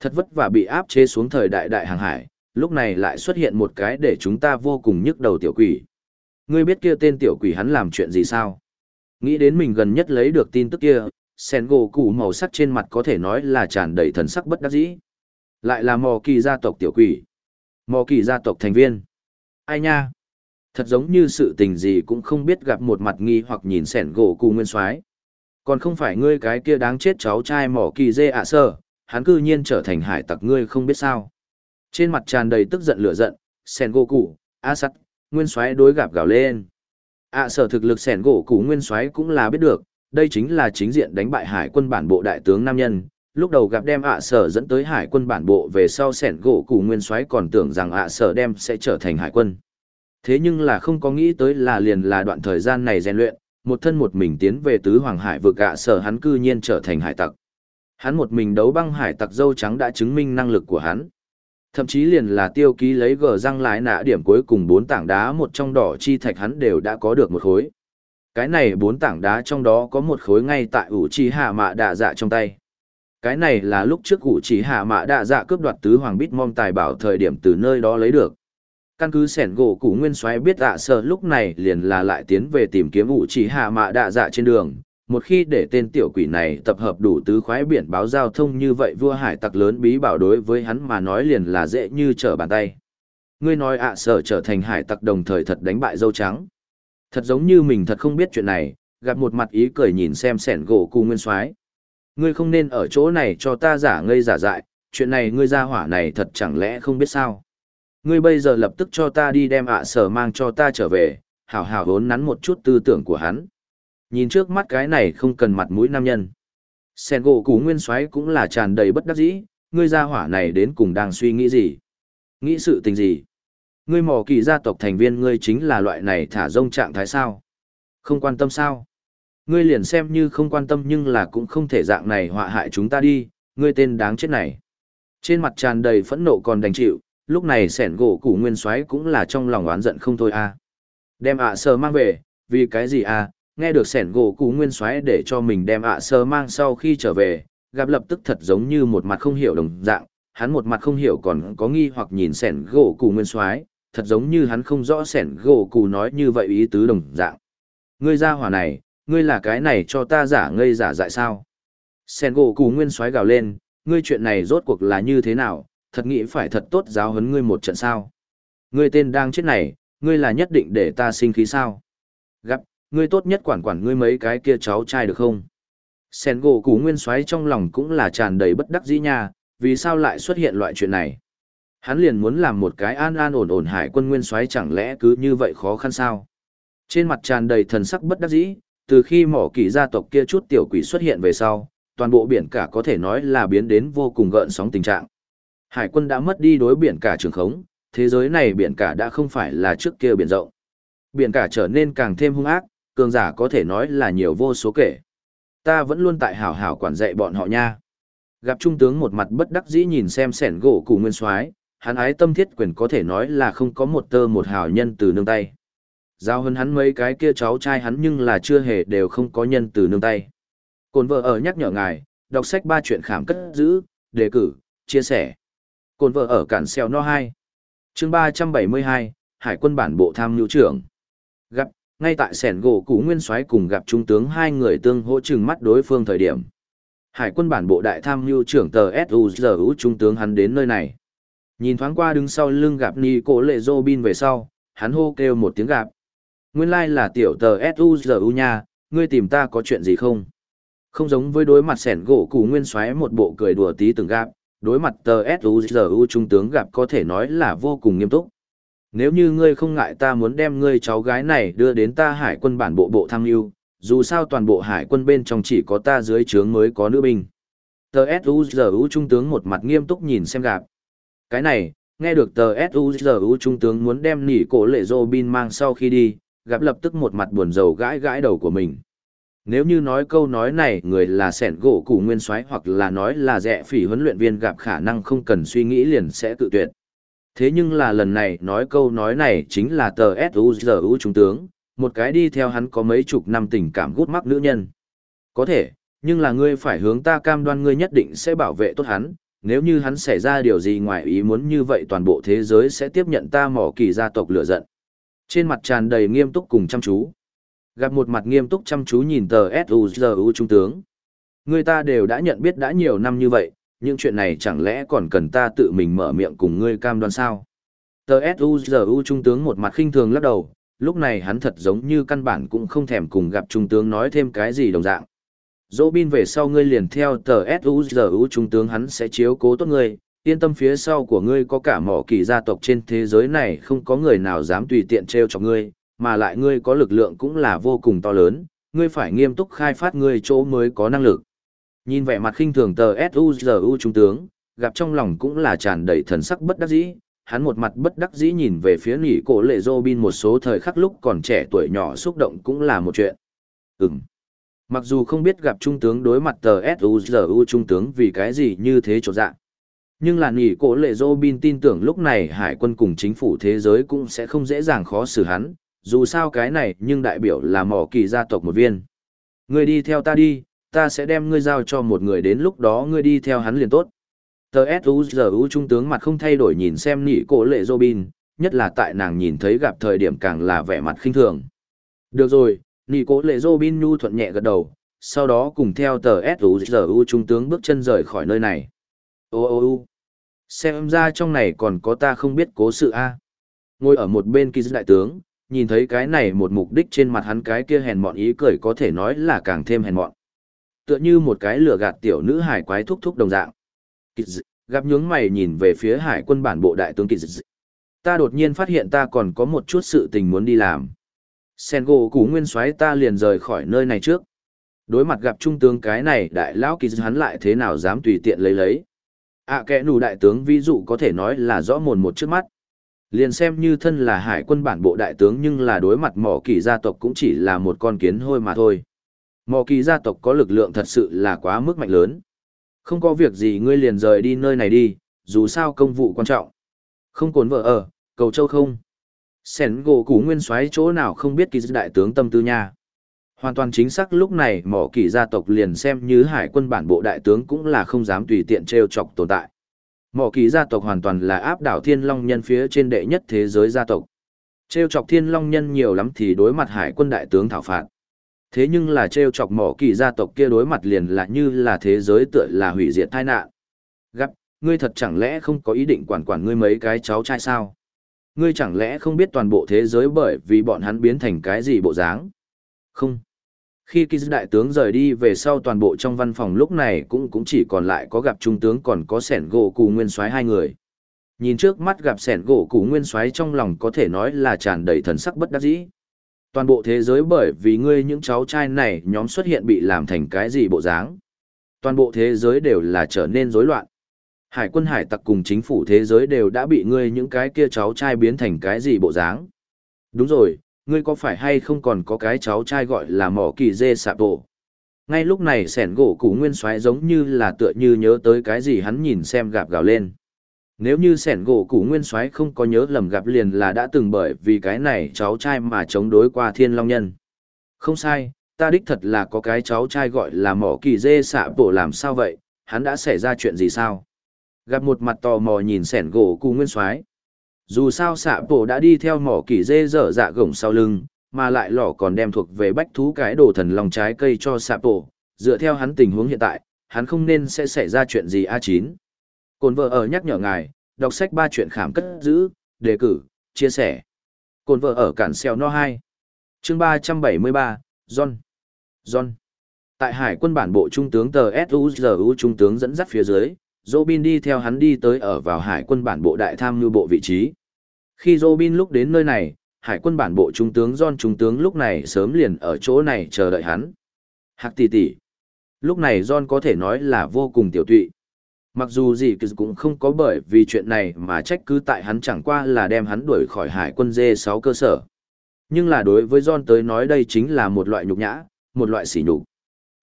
Thật vất vả bị áp chế xuống thời đại đại hàng hải, lúc này lại xuất hiện một cái để chúng ta vô cùng nhức đầu tiểu quỷ. Ngươi biết kia tên tiểu quỷ hắn làm chuyện gì sao? Nghĩ đến mình gần nhất lấy được tin tức kia, sen gỗ cụ màu sắc trên mặt có thể nói là tràn đầy thần sắc bất đắc dĩ. Lại là mò kỳ gia tộc tiểu quỷ. Mò kỳ gia tộc thành viên. Ai nha? Thật giống như sự tình gì cũng không biết gặp một mặt nghi hoặc nhìn sẻn gỗ cụ nguyên soái Còn không phải ngươi cái kia đáng chết cháu trai mỏ kỳ dê ạ sơ, hắn cư nhiên trở thành hải tặc ngươi không biết sao. Trên mặt tràn đầy tức giận lửa giận, Sẻn gỗ củ, A sắt, nguyên soái đối gạp gào lên. ạ sở thực lực sẻn gỗ củ nguyên soái cũng là biết được, đây chính là chính diện đánh bại hải quân bản bộ đại tướng nam nhân. Lúc đầu gặp đem ạ sở dẫn tới hải quân bản bộ về sau sẻn gỗ củ nguyên soái còn tưởng rằng ạ sở đem sẽ trở thành hải quân. Thế nhưng là không có nghĩ tới là liền là đoạn thời gian này rèn luyện, một thân một mình tiến về tứ hoàng hải vực ạ sở hắn cư nhiên trở thành hải tặc. Hắn một mình đấu băng hải tặc dâu trắng đã chứng minh năng lực của hắn. Thậm chí liền là tiêu ký lấy gờ răng lái nạ điểm cuối cùng bốn tảng đá một trong đỏ chi thạch hắn đều đã có được một khối. Cái này bốn tảng đá trong đó có một khối ngay tại ủ chi hạ mạ đạ dạ trong tay. Cái này là lúc trước ủ chỉ hạ mạ đạ dạ cướp đoạt tứ hoàng bít mong tài bảo thời điểm từ nơi đó lấy được. Căn cứ sẻn gỗ củ nguyên soái biết ạ sợ lúc này liền là lại tiến về tìm kiếm ủ chỉ hạ mạ đạ dạ trên đường, một khi để tên tiểu quỷ này tập hợp đủ tứ khoái biển báo giao thông như vậy vua hải tặc lớn bí bảo đối với hắn mà nói liền là dễ như trở bàn tay. Ngươi nói ạ sở trở thành hải tặc đồng thời thật đánh bại dâu trắng. Thật giống như mình thật không biết chuyện này, gặp một mặt ý cười nhìn xem sẻn gỗ cu nguyên soái Ngươi không nên ở chỗ này cho ta giả ngây giả dại, chuyện này ngươi ra hỏa này thật chẳng lẽ không biết sao. Ngươi bây giờ lập tức cho ta đi đem ạ sở mang cho ta trở về, hảo hảo vốn nắn một chút tư tưởng của hắn. Nhìn trước mắt cái này không cần mặt mũi nam nhân. Sen gỗ củ nguyên soái cũng là tràn đầy bất đắc dĩ, ngươi gia hỏa này đến cùng đang suy nghĩ gì? Nghĩ sự tình gì? Ngươi mỏ kỳ gia tộc thành viên ngươi chính là loại này thả rông trạng thái sao? Không quan tâm sao? Ngươi liền xem như không quan tâm nhưng là cũng không thể dạng này họa hại chúng ta đi, ngươi tên đáng chết này. Trên mặt tràn đầy phẫn nộ còn đành chịu, lúc này sẻn gỗ củ nguyên soái cũng là trong lòng oán giận không thôi a. À. Đem ạ sờ mang về, vì cái gì a? À? Nghe được sẻn gỗ cú nguyên soái để cho mình đem ạ sơ mang sau khi trở về, gặp lập tức thật giống như một mặt không hiểu đồng dạng, hắn một mặt không hiểu còn có nghi hoặc nhìn sẻn gỗ cù nguyên soái, thật giống như hắn không rõ sẻn gỗ cù nói như vậy ý tứ đồng dạng. Ngươi ra hỏa này, ngươi là cái này cho ta giả ngây giả dại sao? Sẻn gỗ cù nguyên soái gào lên, ngươi chuyện này rốt cuộc là như thế nào, thật nghĩ phải thật tốt giáo huấn ngươi một trận sao? Ngươi tên đang chết này, ngươi là nhất định để ta sinh khí sao? Gặp ngươi tốt nhất quản quản ngươi mấy cái kia cháu trai được không? Sen gỗ cú nguyên soái trong lòng cũng là tràn đầy bất đắc dĩ nha, vì sao lại xuất hiện loại chuyện này? Hắn liền muốn làm một cái an an ổn ổn hải quân nguyên soái chẳng lẽ cứ như vậy khó khăn sao? Trên mặt tràn đầy thần sắc bất đắc dĩ, từ khi mỏ kỳ gia tộc kia chút tiểu quỷ xuất hiện về sau, toàn bộ biển cả có thể nói là biến đến vô cùng gợn sóng tình trạng. Hải quân đã mất đi đối biển cả trường khống, thế giới này biển cả đã không phải là trước kia biển rộng. Biển cả trở nên càng thêm hung ác, cường giả có thể nói là nhiều vô số kể. Ta vẫn luôn tại hảo hảo quản dạy bọn họ nha. Gặp trung tướng một mặt bất đắc dĩ nhìn xem sẻn gỗ cụ nguyên soái, hắn ái tâm thiết quyền có thể nói là không có một tơ một hảo nhân từ nương tay. Giao hơn hắn mấy cái kia cháu trai hắn nhưng là chưa hề đều không có nhân từ nương tay. Cồn vợ ở nhắc nhở ngài, đọc sách ba chuyện khảm cất giữ, đề cử, chia sẻ. Cồn vợ ở cản xeo no 2. chương 372, Hải quân bản bộ tham nhu trưởng. Gặp, ngay tại sẻn gỗ cũ nguyên soái cùng gặp trung tướng hai người tương hỗ chừng mắt đối phương thời điểm. Hải quân bản bộ đại tham mưu trưởng tờ suzu trung tướng hắn đến nơi này. Nhìn thoáng qua đứng sau lưng gặp ni cổ lệ dô bin về sau, hắn hô kêu một tiếng gặp. Nguyên lai là tiểu tờ suzu nha, ngươi tìm ta có chuyện gì không? Không giống với đối mặt sẻn gỗ cũ nguyên soái một bộ cười đùa tí từng gặp, đối mặt tờ suzu trung tướng gặp có thể nói là vô cùng nghiêm túc nếu như ngươi không ngại ta muốn đem ngươi cháu gái này đưa đến ta hải quân bản bộ bộ tham mưu, dù sao toàn bộ hải quân bên trong chỉ có ta dưới trướng mới có nữ binh. Tờ suzu trung tướng một mặt nghiêm túc nhìn xem gạp. Cái này, nghe được tờ suzu trung tướng muốn đem nỉ cổ lệ dô bin mang sau khi đi gặp lập tức một mặt buồn rầu gãi gãi đầu của mình. Nếu như nói câu nói này, người là sẻn gỗ cụ nguyên soái hoặc là nói là rẻ phỉ huấn luyện viên gặp khả năng không cần suy nghĩ liền sẽ tự tuyệt. Thế nhưng là lần này nói câu nói này chính là tờ S.U.G.U. trung tướng, một cái đi theo hắn có mấy chục năm tình cảm gút mắc nữ nhân. Có thể, nhưng là ngươi phải hướng ta cam đoan ngươi nhất định sẽ bảo vệ tốt hắn, nếu như hắn xảy ra điều gì ngoài ý muốn như vậy toàn bộ thế giới sẽ tiếp nhận ta mỏ kỳ gia tộc lửa giận. Trên mặt tràn đầy nghiêm túc cùng chăm chú. Gặp một mặt nghiêm túc chăm chú nhìn tờ S.U.G.U. trung tướng. Người ta đều đã nhận biết đã nhiều năm như vậy, những chuyện này chẳng lẽ còn cần ta tự mình mở miệng cùng ngươi cam đoan sao? Tờ S.U.G.U. Trung tướng một mặt khinh thường lắc đầu, lúc này hắn thật giống như căn bản cũng không thèm cùng gặp Trung tướng nói thêm cái gì đồng dạng. Dỗ bin về sau ngươi liền theo tờ S.U.G.U. Trung tướng hắn sẽ chiếu cố tốt ngươi, yên tâm phía sau của ngươi có cả mỏ kỳ gia tộc trên thế giới này không có người nào dám tùy tiện treo cho ngươi, mà lại ngươi có lực lượng cũng là vô cùng to lớn, ngươi phải nghiêm túc khai phát ngươi chỗ mới có năng lực. Nhìn vẻ mặt khinh thường tờ S.U.G.U. trung tướng, gặp trong lòng cũng là tràn đầy thần sắc bất đắc dĩ, hắn một mặt bất đắc dĩ nhìn về phía nỉ cổ lệ Robin một số thời khắc lúc còn trẻ tuổi nhỏ xúc động cũng là một chuyện. Ừm. Mặc dù không biết gặp trung tướng đối mặt tờ S.U.G.U. trung tướng vì cái gì như thế chỗ dạng. Nhưng là nỉ cổ lệ Robin tin tưởng lúc này hải quân cùng chính phủ thế giới cũng sẽ không dễ dàng khó xử hắn, dù sao cái này nhưng đại biểu là mỏ kỳ gia tộc một viên. người đi theo ta đi, ta sẽ đem ngươi giao cho một người đến lúc đó ngươi đi theo hắn liền tốt. Tờ S.U.G.U. trung tướng mặt không thay đổi nhìn xem nỉ cổ lệ Robin, nhất là tại nàng nhìn thấy gặp thời điểm càng là vẻ mặt khinh thường. Được rồi, nỉ cổ lệ Robin nhu thuận nhẹ gật đầu, sau đó cùng theo tờ S.U.G.U. trung tướng bước chân rời khỏi nơi này. Ô ô ô xem ra trong này còn có ta không biết cố sự a ngồi ở một bên kỳ đại tướng nhìn thấy cái này một mục đích trên mặt hắn cái kia hèn mọn ý cười có thể nói là càng thêm hèn mọn tựa như một cái lửa gạt tiểu nữ hải quái thúc thúc đồng dạng. Kỳ gặp nhướng mày nhìn về phía hải quân bản bộ đại tướng kỳ ta đột nhiên phát hiện ta còn có một chút sự tình muốn đi làm. Sengo cú nguyên soái ta liền rời khỏi nơi này trước. Đối mặt gặp trung tướng cái này đại lão kỳ hắn lại thế nào dám tùy tiện lấy lấy. Ạ à, kẻ nù đại tướng ví dụ có thể nói là rõ mồn một trước mắt. Liền xem như thân là hải quân bản bộ đại tướng nhưng là đối mặt mỏ kỳ gia tộc cũng chỉ là một con kiến hôi mà thôi. Mò kỳ gia tộc có lực lượng thật sự là quá mức mạnh lớn không có việc gì ngươi liền rời đi nơi này đi, dù sao công vụ quan trọng không cồn vợ ở, cầu châu không sẻn gỗ cú nguyên xoáy chỗ nào không biết kỳ đại tướng tâm tư nha Hoàn toàn chính xác lúc này mỏ kỳ gia tộc liền xem như hải quân bản bộ đại tướng cũng là không dám tùy tiện treo chọc tồn tại. Mỏ kỳ gia tộc hoàn toàn là áp đảo thiên long nhân phía trên đệ nhất thế giới gia tộc. treo chọc thiên long nhân nhiều lắm thì đối mặt hải quân đại tướng thảo phạt. Thế nhưng là trêu chọc mỏ kỳ gia tộc kia đối mặt liền là như là thế giới tựa là hủy diệt tai nạn. Gặp, ngươi thật chẳng lẽ không có ý định quản quản ngươi mấy cái cháu trai sao? Ngươi chẳng lẽ không biết toàn bộ thế giới bởi vì bọn hắn biến thành cái gì bộ dáng? Không. Khi Kiz đại tướng rời đi về sau toàn bộ trong văn phòng lúc này cũng cũng chỉ còn lại có gặp trung tướng còn có sẻn gỗ cụ nguyên soái hai người. Nhìn trước mắt gặp sẻn gỗ cụ nguyên soái trong lòng có thể nói là tràn đầy thần sắc bất đắc dĩ. Toàn bộ thế giới bởi vì ngươi những cháu trai này nhóm xuất hiện bị làm thành cái gì bộ dáng. Toàn bộ thế giới đều là trở nên rối loạn. Hải quân hải tặc cùng chính phủ thế giới đều đã bị ngươi những cái kia cháu trai biến thành cái gì bộ dáng. Đúng rồi, ngươi có phải hay không còn có cái cháu trai gọi là mỏ kỳ dê sạp bộ ngay lúc này sẻn gỗ cũ nguyên xoáy giống như là tựa như nhớ tới cái gì hắn nhìn xem gạp gào lên nếu như sẻn gỗ cũ nguyên soái không có nhớ lầm gặp liền là đã từng bởi vì cái này cháu trai mà chống đối qua thiên long nhân. Không sai ta đích thật là có cái cháu trai gọi là mỏ kỳ dê xạ bộ làm sao vậy hắn đã xảy ra chuyện gì sao? Gặp một mặt tò mò nhìn sẻn gỗ cũ nguyên soái. Dù sao xạ bộ đã đi theo mỏ kỳ dê dở dạ gổng sau lưng, mà lại lỏ còn đem thuộc về bách thú cái đồ thần lòng trái cây cho xạ bộ, dựa theo hắn tình huống hiện tại, hắn không nên sẽ xảy ra chuyện gì A9. Cồn vợ ở nhắc nhở ngài, đọc sách ba chuyện khảm cất giữ, đề cử, chia sẻ. Cồn vợ ở cản xeo no 2. chương 373, John. John. Tại hải quân bản bộ trung tướng tờ S.U.G.U. trung tướng dẫn dắt phía dưới, Robin đi theo hắn đi tới ở vào hải quân bản bộ đại tham mưu bộ vị trí. Khi Robin lúc đến nơi này, hải quân bản bộ trung tướng John trung tướng lúc này sớm liền ở chỗ này chờ đợi hắn. Hạc tỷ tỷ. Lúc này John có thể nói là vô cùng tiểu tụy. Mặc dù gì cũng không có bởi vì chuyện này mà trách cứ tại hắn chẳng qua là đem hắn đuổi khỏi hải quân D6 cơ sở. Nhưng là đối với John tới nói đây chính là một loại nhục nhã, một loại sỉ nhục.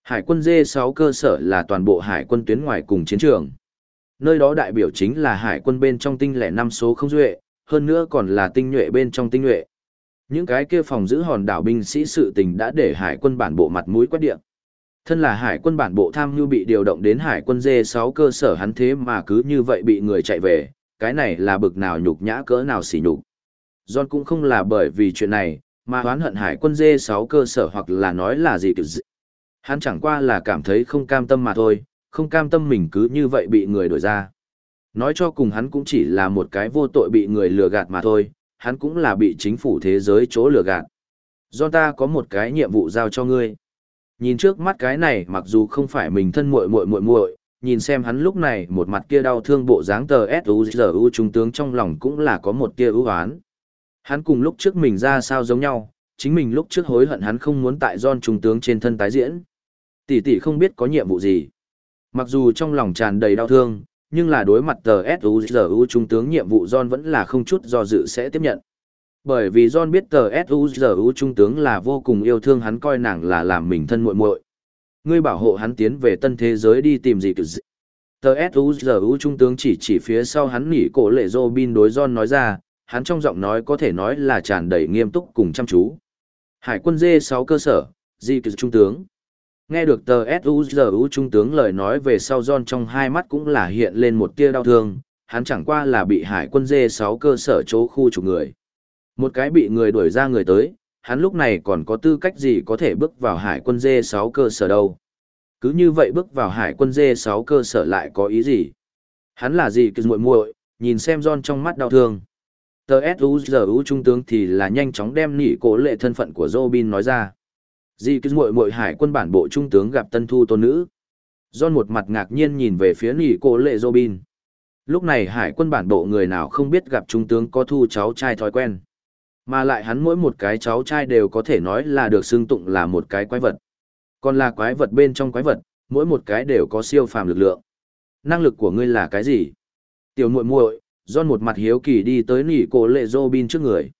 Hải quân D6 cơ sở là toàn bộ hải quân tuyến ngoài cùng chiến trường nơi đó đại biểu chính là hải quân bên trong tinh lẻ năm số không duệ, hơn nữa còn là tinh nhuệ bên trong tinh nhuệ. Những cái kia phòng giữ hòn đảo binh sĩ sự tình đã để hải quân bản bộ mặt mũi quét điện. Thân là hải quân bản bộ tham nhu bị điều động đến hải quân D6 cơ sở hắn thế mà cứ như vậy bị người chạy về, cái này là bực nào nhục nhã cỡ nào xỉ nhục. John cũng không là bởi vì chuyện này, mà oán hận hải quân D6 cơ sở hoặc là nói là gì kiểu gì. Hắn chẳng qua là cảm thấy không cam tâm mà thôi, không cam tâm mình cứ như vậy bị người đổi ra. Nói cho cùng hắn cũng chỉ là một cái vô tội bị người lừa gạt mà thôi, hắn cũng là bị chính phủ thế giới chỗ lừa gạt. Do ta có một cái nhiệm vụ giao cho ngươi. Nhìn trước mắt cái này mặc dù không phải mình thân muội muội muội muội, nhìn xem hắn lúc này một mặt kia đau thương bộ dáng tờ suzu trung tướng trong lòng cũng là có một tia ưu oán Hắn cùng lúc trước mình ra sao giống nhau, chính mình lúc trước hối hận hắn không muốn tại don trung tướng trên thân tái diễn. Tỷ tỷ không biết có nhiệm vụ gì. Mặc dù trong lòng tràn đầy đau thương, nhưng là đối mặt tờ suzu trung tướng nhiệm vụ don vẫn là không chút do dự sẽ tiếp nhận. Bởi vì John biết tờ S.U.G.U. trung tướng là vô cùng yêu thương hắn coi nàng là làm mình thân muội muội. Ngươi bảo hộ hắn tiến về tân thế giới đi tìm gì cực dị. Tờ S.U.G.U. trung tướng chỉ chỉ phía sau hắn nỉ cổ lệ Robin đối John nói ra, hắn trong giọng nói có thể nói là tràn đầy nghiêm túc cùng chăm chú. Hải quân D6 cơ sở, gì cực trung tướng. Nghe được tờ S.U.G.U. trung tướng lời nói về sau John trong hai mắt cũng là hiện lên một tia đau thương, hắn chẳng qua là bị hải quân D6 cơ sở chỗ khu trục người. Một cái bị người đuổi ra người tới, hắn lúc này còn có tư cách gì có thể bước vào hải quân D6 cơ sở đâu. Cứ như vậy bước vào hải quân D6 cơ sở lại có ý gì? Hắn là gì cứ muội muội, nhìn xem John trong mắt đau thương. Tờ S.U.G.U. trung tướng thì là nhanh chóng đem nỉ cổ lệ thân phận của Robin nói ra. Dì cứ muội muội hải quân bản bộ trung tướng gặp tân thu tôn nữ. John một mặt ngạc nhiên nhìn về phía nỉ cổ lệ Robin. Lúc này hải quân bản bộ người nào không biết gặp trung tướng có thu cháu trai thói quen. Mà lại hắn mỗi một cái cháu trai đều có thể nói là được xưng tụng là một cái quái vật. Còn là quái vật bên trong quái vật, mỗi một cái đều có siêu phàm lực lượng. Năng lực của ngươi là cái gì? Tiểu muội muội, John một mặt hiếu kỳ đi tới nỉ cổ lệ Robin trước người.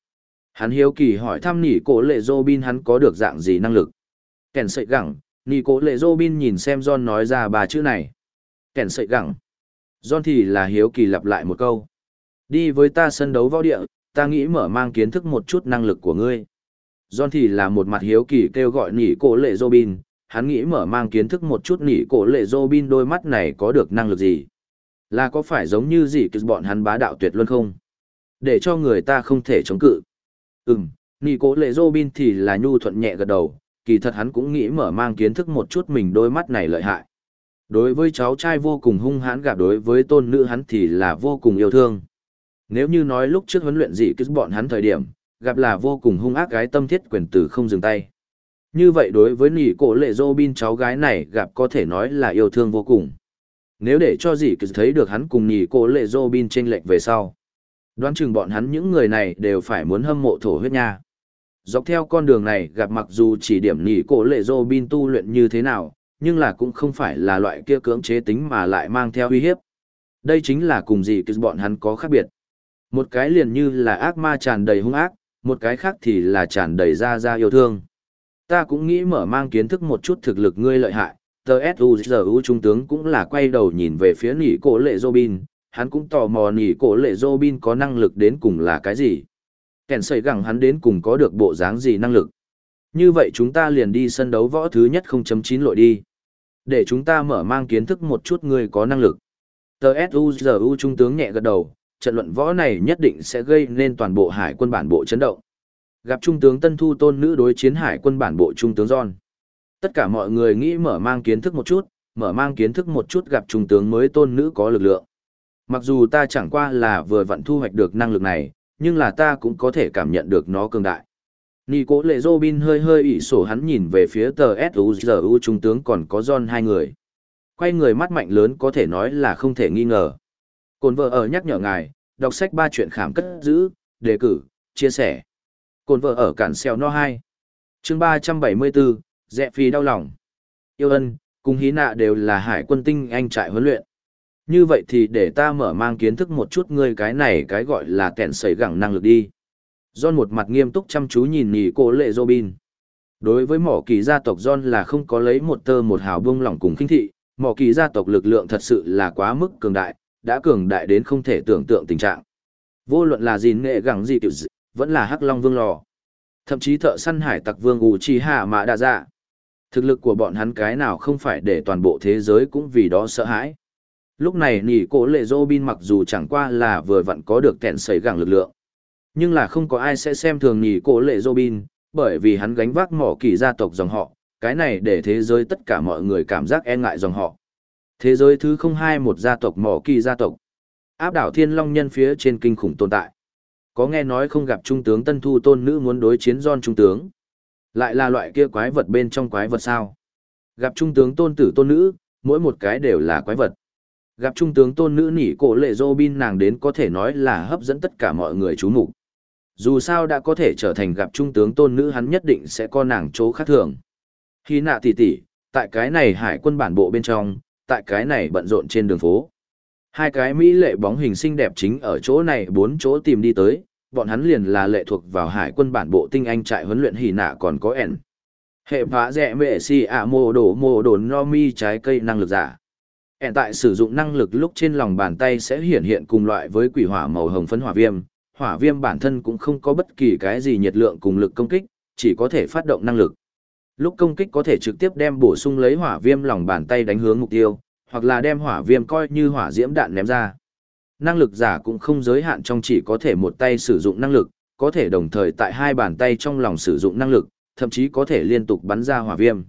Hắn hiếu kỳ hỏi thăm nỉ cổ lệ Robin hắn có được dạng gì năng lực. Kèn sậy gẳng, nỉ cổ lệ Robin nhìn xem John nói ra ba chữ này. Kèn sậy gẳng. John thì là hiếu kỳ lặp lại một câu. Đi với ta sân đấu võ địa, ta nghĩ mở mang kiến thức một chút năng lực của ngươi. John thì là một mặt hiếu kỳ kêu gọi nỉ cổ lệ Robin, hắn nghĩ mở mang kiến thức một chút nỉ cổ lệ Robin đôi mắt này có được năng lực gì. Là có phải giống như gì cứ bọn hắn bá đạo tuyệt luôn không? Để cho người ta không thể chống cự. Ừm, nỉ cổ lệ Robin thì là nhu thuận nhẹ gật đầu, kỳ thật hắn cũng nghĩ mở mang kiến thức một chút mình đôi mắt này lợi hại. Đối với cháu trai vô cùng hung hãn gặp đối với tôn nữ hắn thì là vô cùng yêu thương. Nếu như nói lúc trước huấn luyện gì cứ bọn hắn thời điểm, gặp là vô cùng hung ác gái tâm thiết quyền tử không dừng tay. Như vậy đối với nỉ cổ lệ Robin cháu gái này gặp có thể nói là yêu thương vô cùng. Nếu để cho dì cứ thấy được hắn cùng nỉ cổ lệ Robin chênh lệch về sau. Đoán chừng bọn hắn những người này đều phải muốn hâm mộ thổ huyết nha. Dọc theo con đường này gặp mặc dù chỉ điểm nỉ cổ lệ Robin tu luyện như thế nào, nhưng là cũng không phải là loại kia cưỡng chế tính mà lại mang theo uy hiếp. Đây chính là cùng gì cứ bọn hắn có khác biệt. Một cái liền như là ác ma tràn đầy hung ác, một cái khác thì là tràn đầy ra ra yêu thương. Ta cũng nghĩ mở mang kiến thức một chút thực lực ngươi lợi hại, tờ S.U.G.U. trung tướng cũng là quay đầu nhìn về phía nỉ cổ lệ Robin, hắn cũng tò mò nỉ cổ lệ Robin có năng lực đến cùng là cái gì. Kèn sợi gẳng hắn đến cùng có được bộ dáng gì năng lực. Như vậy chúng ta liền đi sân đấu võ thứ nhất 0.9 lội đi. Để chúng ta mở mang kiến thức một chút người có năng lực. Tờ S.U.G.U. trung tướng nhẹ gật đầu, trận luận võ này nhất định sẽ gây nên toàn bộ hải quân bản bộ chấn động. Gặp trung tướng Tân Thu tôn nữ đối chiến hải quân bản bộ trung tướng John. Tất cả mọi người nghĩ mở mang kiến thức một chút, mở mang kiến thức một chút gặp trung tướng mới tôn nữ có lực lượng. Mặc dù ta chẳng qua là vừa vận thu hoạch được năng lực này, nhưng là ta cũng có thể cảm nhận được nó cường đại. Nì cố lệ Robin hơi hơi ỉ sổ hắn nhìn về phía tờ S.U.G.U. trung tướng còn có John hai người. Quay người mắt mạnh lớn có thể nói là không thể nghi ngờ. Cồn vợ ở nhắc nhở ngài, đọc sách ba chuyện khám cất giữ, đề cử, chia sẻ. Cồn vợ ở cản xeo no 2. chương 374, dẹ phi đau lòng. Yêu ân, cùng hí nạ đều là hải quân tinh anh trại huấn luyện. Như vậy thì để ta mở mang kiến thức một chút ngươi cái này cái gọi là kẹn sẩy gẳng năng lực đi. John một mặt nghiêm túc chăm chú nhìn nhì cô lệ Robin. Đối với mỏ kỳ gia tộc John là không có lấy một tơ một hào bông lỏng cùng kinh thị, mỏ kỳ gia tộc lực lượng thật sự là quá mức cường đại, đã cường đại đến không thể tưởng tượng tình trạng. Vô luận là gì nghệ gẳng gì tiểu dị, vẫn là hắc long vương lò. Thậm chí thợ săn hải tặc vương ủ chi hạ mã đa dạ. Thực lực của bọn hắn cái nào không phải để toàn bộ thế giới cũng vì đó sợ hãi. Lúc này nỉ cổ lệ Robin mặc dù chẳng qua là vừa vặn có được kẹn sấy gẳng lực lượng. Nhưng là không có ai sẽ xem thường nỉ cổ lệ Robin, bởi vì hắn gánh vác mỏ kỳ gia tộc dòng họ, cái này để thế giới tất cả mọi người cảm giác e ngại dòng họ. Thế giới thứ không hai một gia tộc mỏ kỳ gia tộc. Áp đảo thiên long nhân phía trên kinh khủng tồn tại. Có nghe nói không gặp trung tướng tân thu tôn nữ muốn đối chiến don trung tướng. Lại là loại kia quái vật bên trong quái vật sao. Gặp trung tướng tôn tử tôn nữ, mỗi một cái đều là quái vật. Gặp trung tướng tôn nữ nỉ cổ lệ Robin nàng đến có thể nói là hấp dẫn tất cả mọi người chú mục. Dù sao đã có thể trở thành gặp trung tướng tôn nữ hắn nhất định sẽ có nàng chỗ khác thường. Khi nạ tỷ tỷ, tại cái này hải quân bản bộ bên trong, tại cái này bận rộn trên đường phố. Hai cái Mỹ lệ bóng hình xinh đẹp chính ở chỗ này bốn chỗ tìm đi tới, bọn hắn liền là lệ thuộc vào hải quân bản bộ tinh anh trại huấn luyện hỉ nạ còn có ẻn. Hệ phá rẻ mệ si ạ mô đổ mô đổ no mi trái cây năng lực giả. ẻn tại sử dụng năng lực lúc trên lòng bàn tay sẽ hiển hiện cùng loại với quỷ hỏa màu hồng phấn hỏa viêm. Hỏa viêm bản thân cũng không có bất kỳ cái gì nhiệt lượng cùng lực công kích, chỉ có thể phát động năng lực. Lúc công kích có thể trực tiếp đem bổ sung lấy hỏa viêm lòng bàn tay đánh hướng mục tiêu, hoặc là đem hỏa viêm coi như hỏa diễm đạn ném ra. Năng lực giả cũng không giới hạn trong chỉ có thể một tay sử dụng năng lực, có thể đồng thời tại hai bàn tay trong lòng sử dụng năng lực, thậm chí có thể liên tục bắn ra hỏa viêm.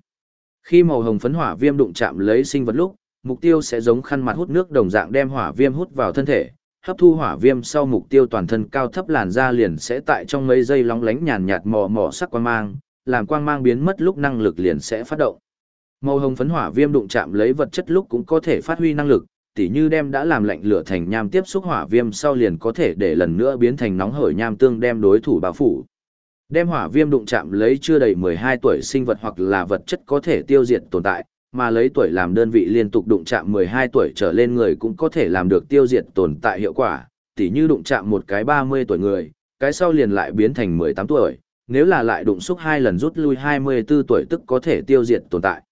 Khi màu hồng phấn hỏa viêm đụng chạm lấy sinh vật lúc, mục tiêu sẽ giống khăn mặt hút nước đồng dạng đem hỏa viêm hút vào thân thể, hấp thu hỏa viêm sau mục tiêu toàn thân cao thấp làn da liền sẽ tại trong mấy giây lóng lánh nhàn nhạt mò mò sắc quang mang, làm quang mang biến mất lúc năng lực liền sẽ phát động. Màu hồng phấn hỏa viêm đụng chạm lấy vật chất lúc cũng có thể phát huy năng lực, tỉ như đem đã làm lạnh lửa thành nham tiếp xúc hỏa viêm sau liền có thể để lần nữa biến thành nóng hởi nham tương đem đối thủ bao phủ. Đem hỏa viêm đụng chạm lấy chưa đầy 12 tuổi sinh vật hoặc là vật chất có thể tiêu diệt tồn tại, mà lấy tuổi làm đơn vị liên tục đụng chạm 12 tuổi trở lên người cũng có thể làm được tiêu diệt tồn tại hiệu quả, tỉ như đụng chạm một cái 30 tuổi người, cái sau liền lại biến thành 18 tuổi, nếu là lại đụng xúc hai lần rút lui 24 tuổi tức có thể tiêu diệt tồn tại.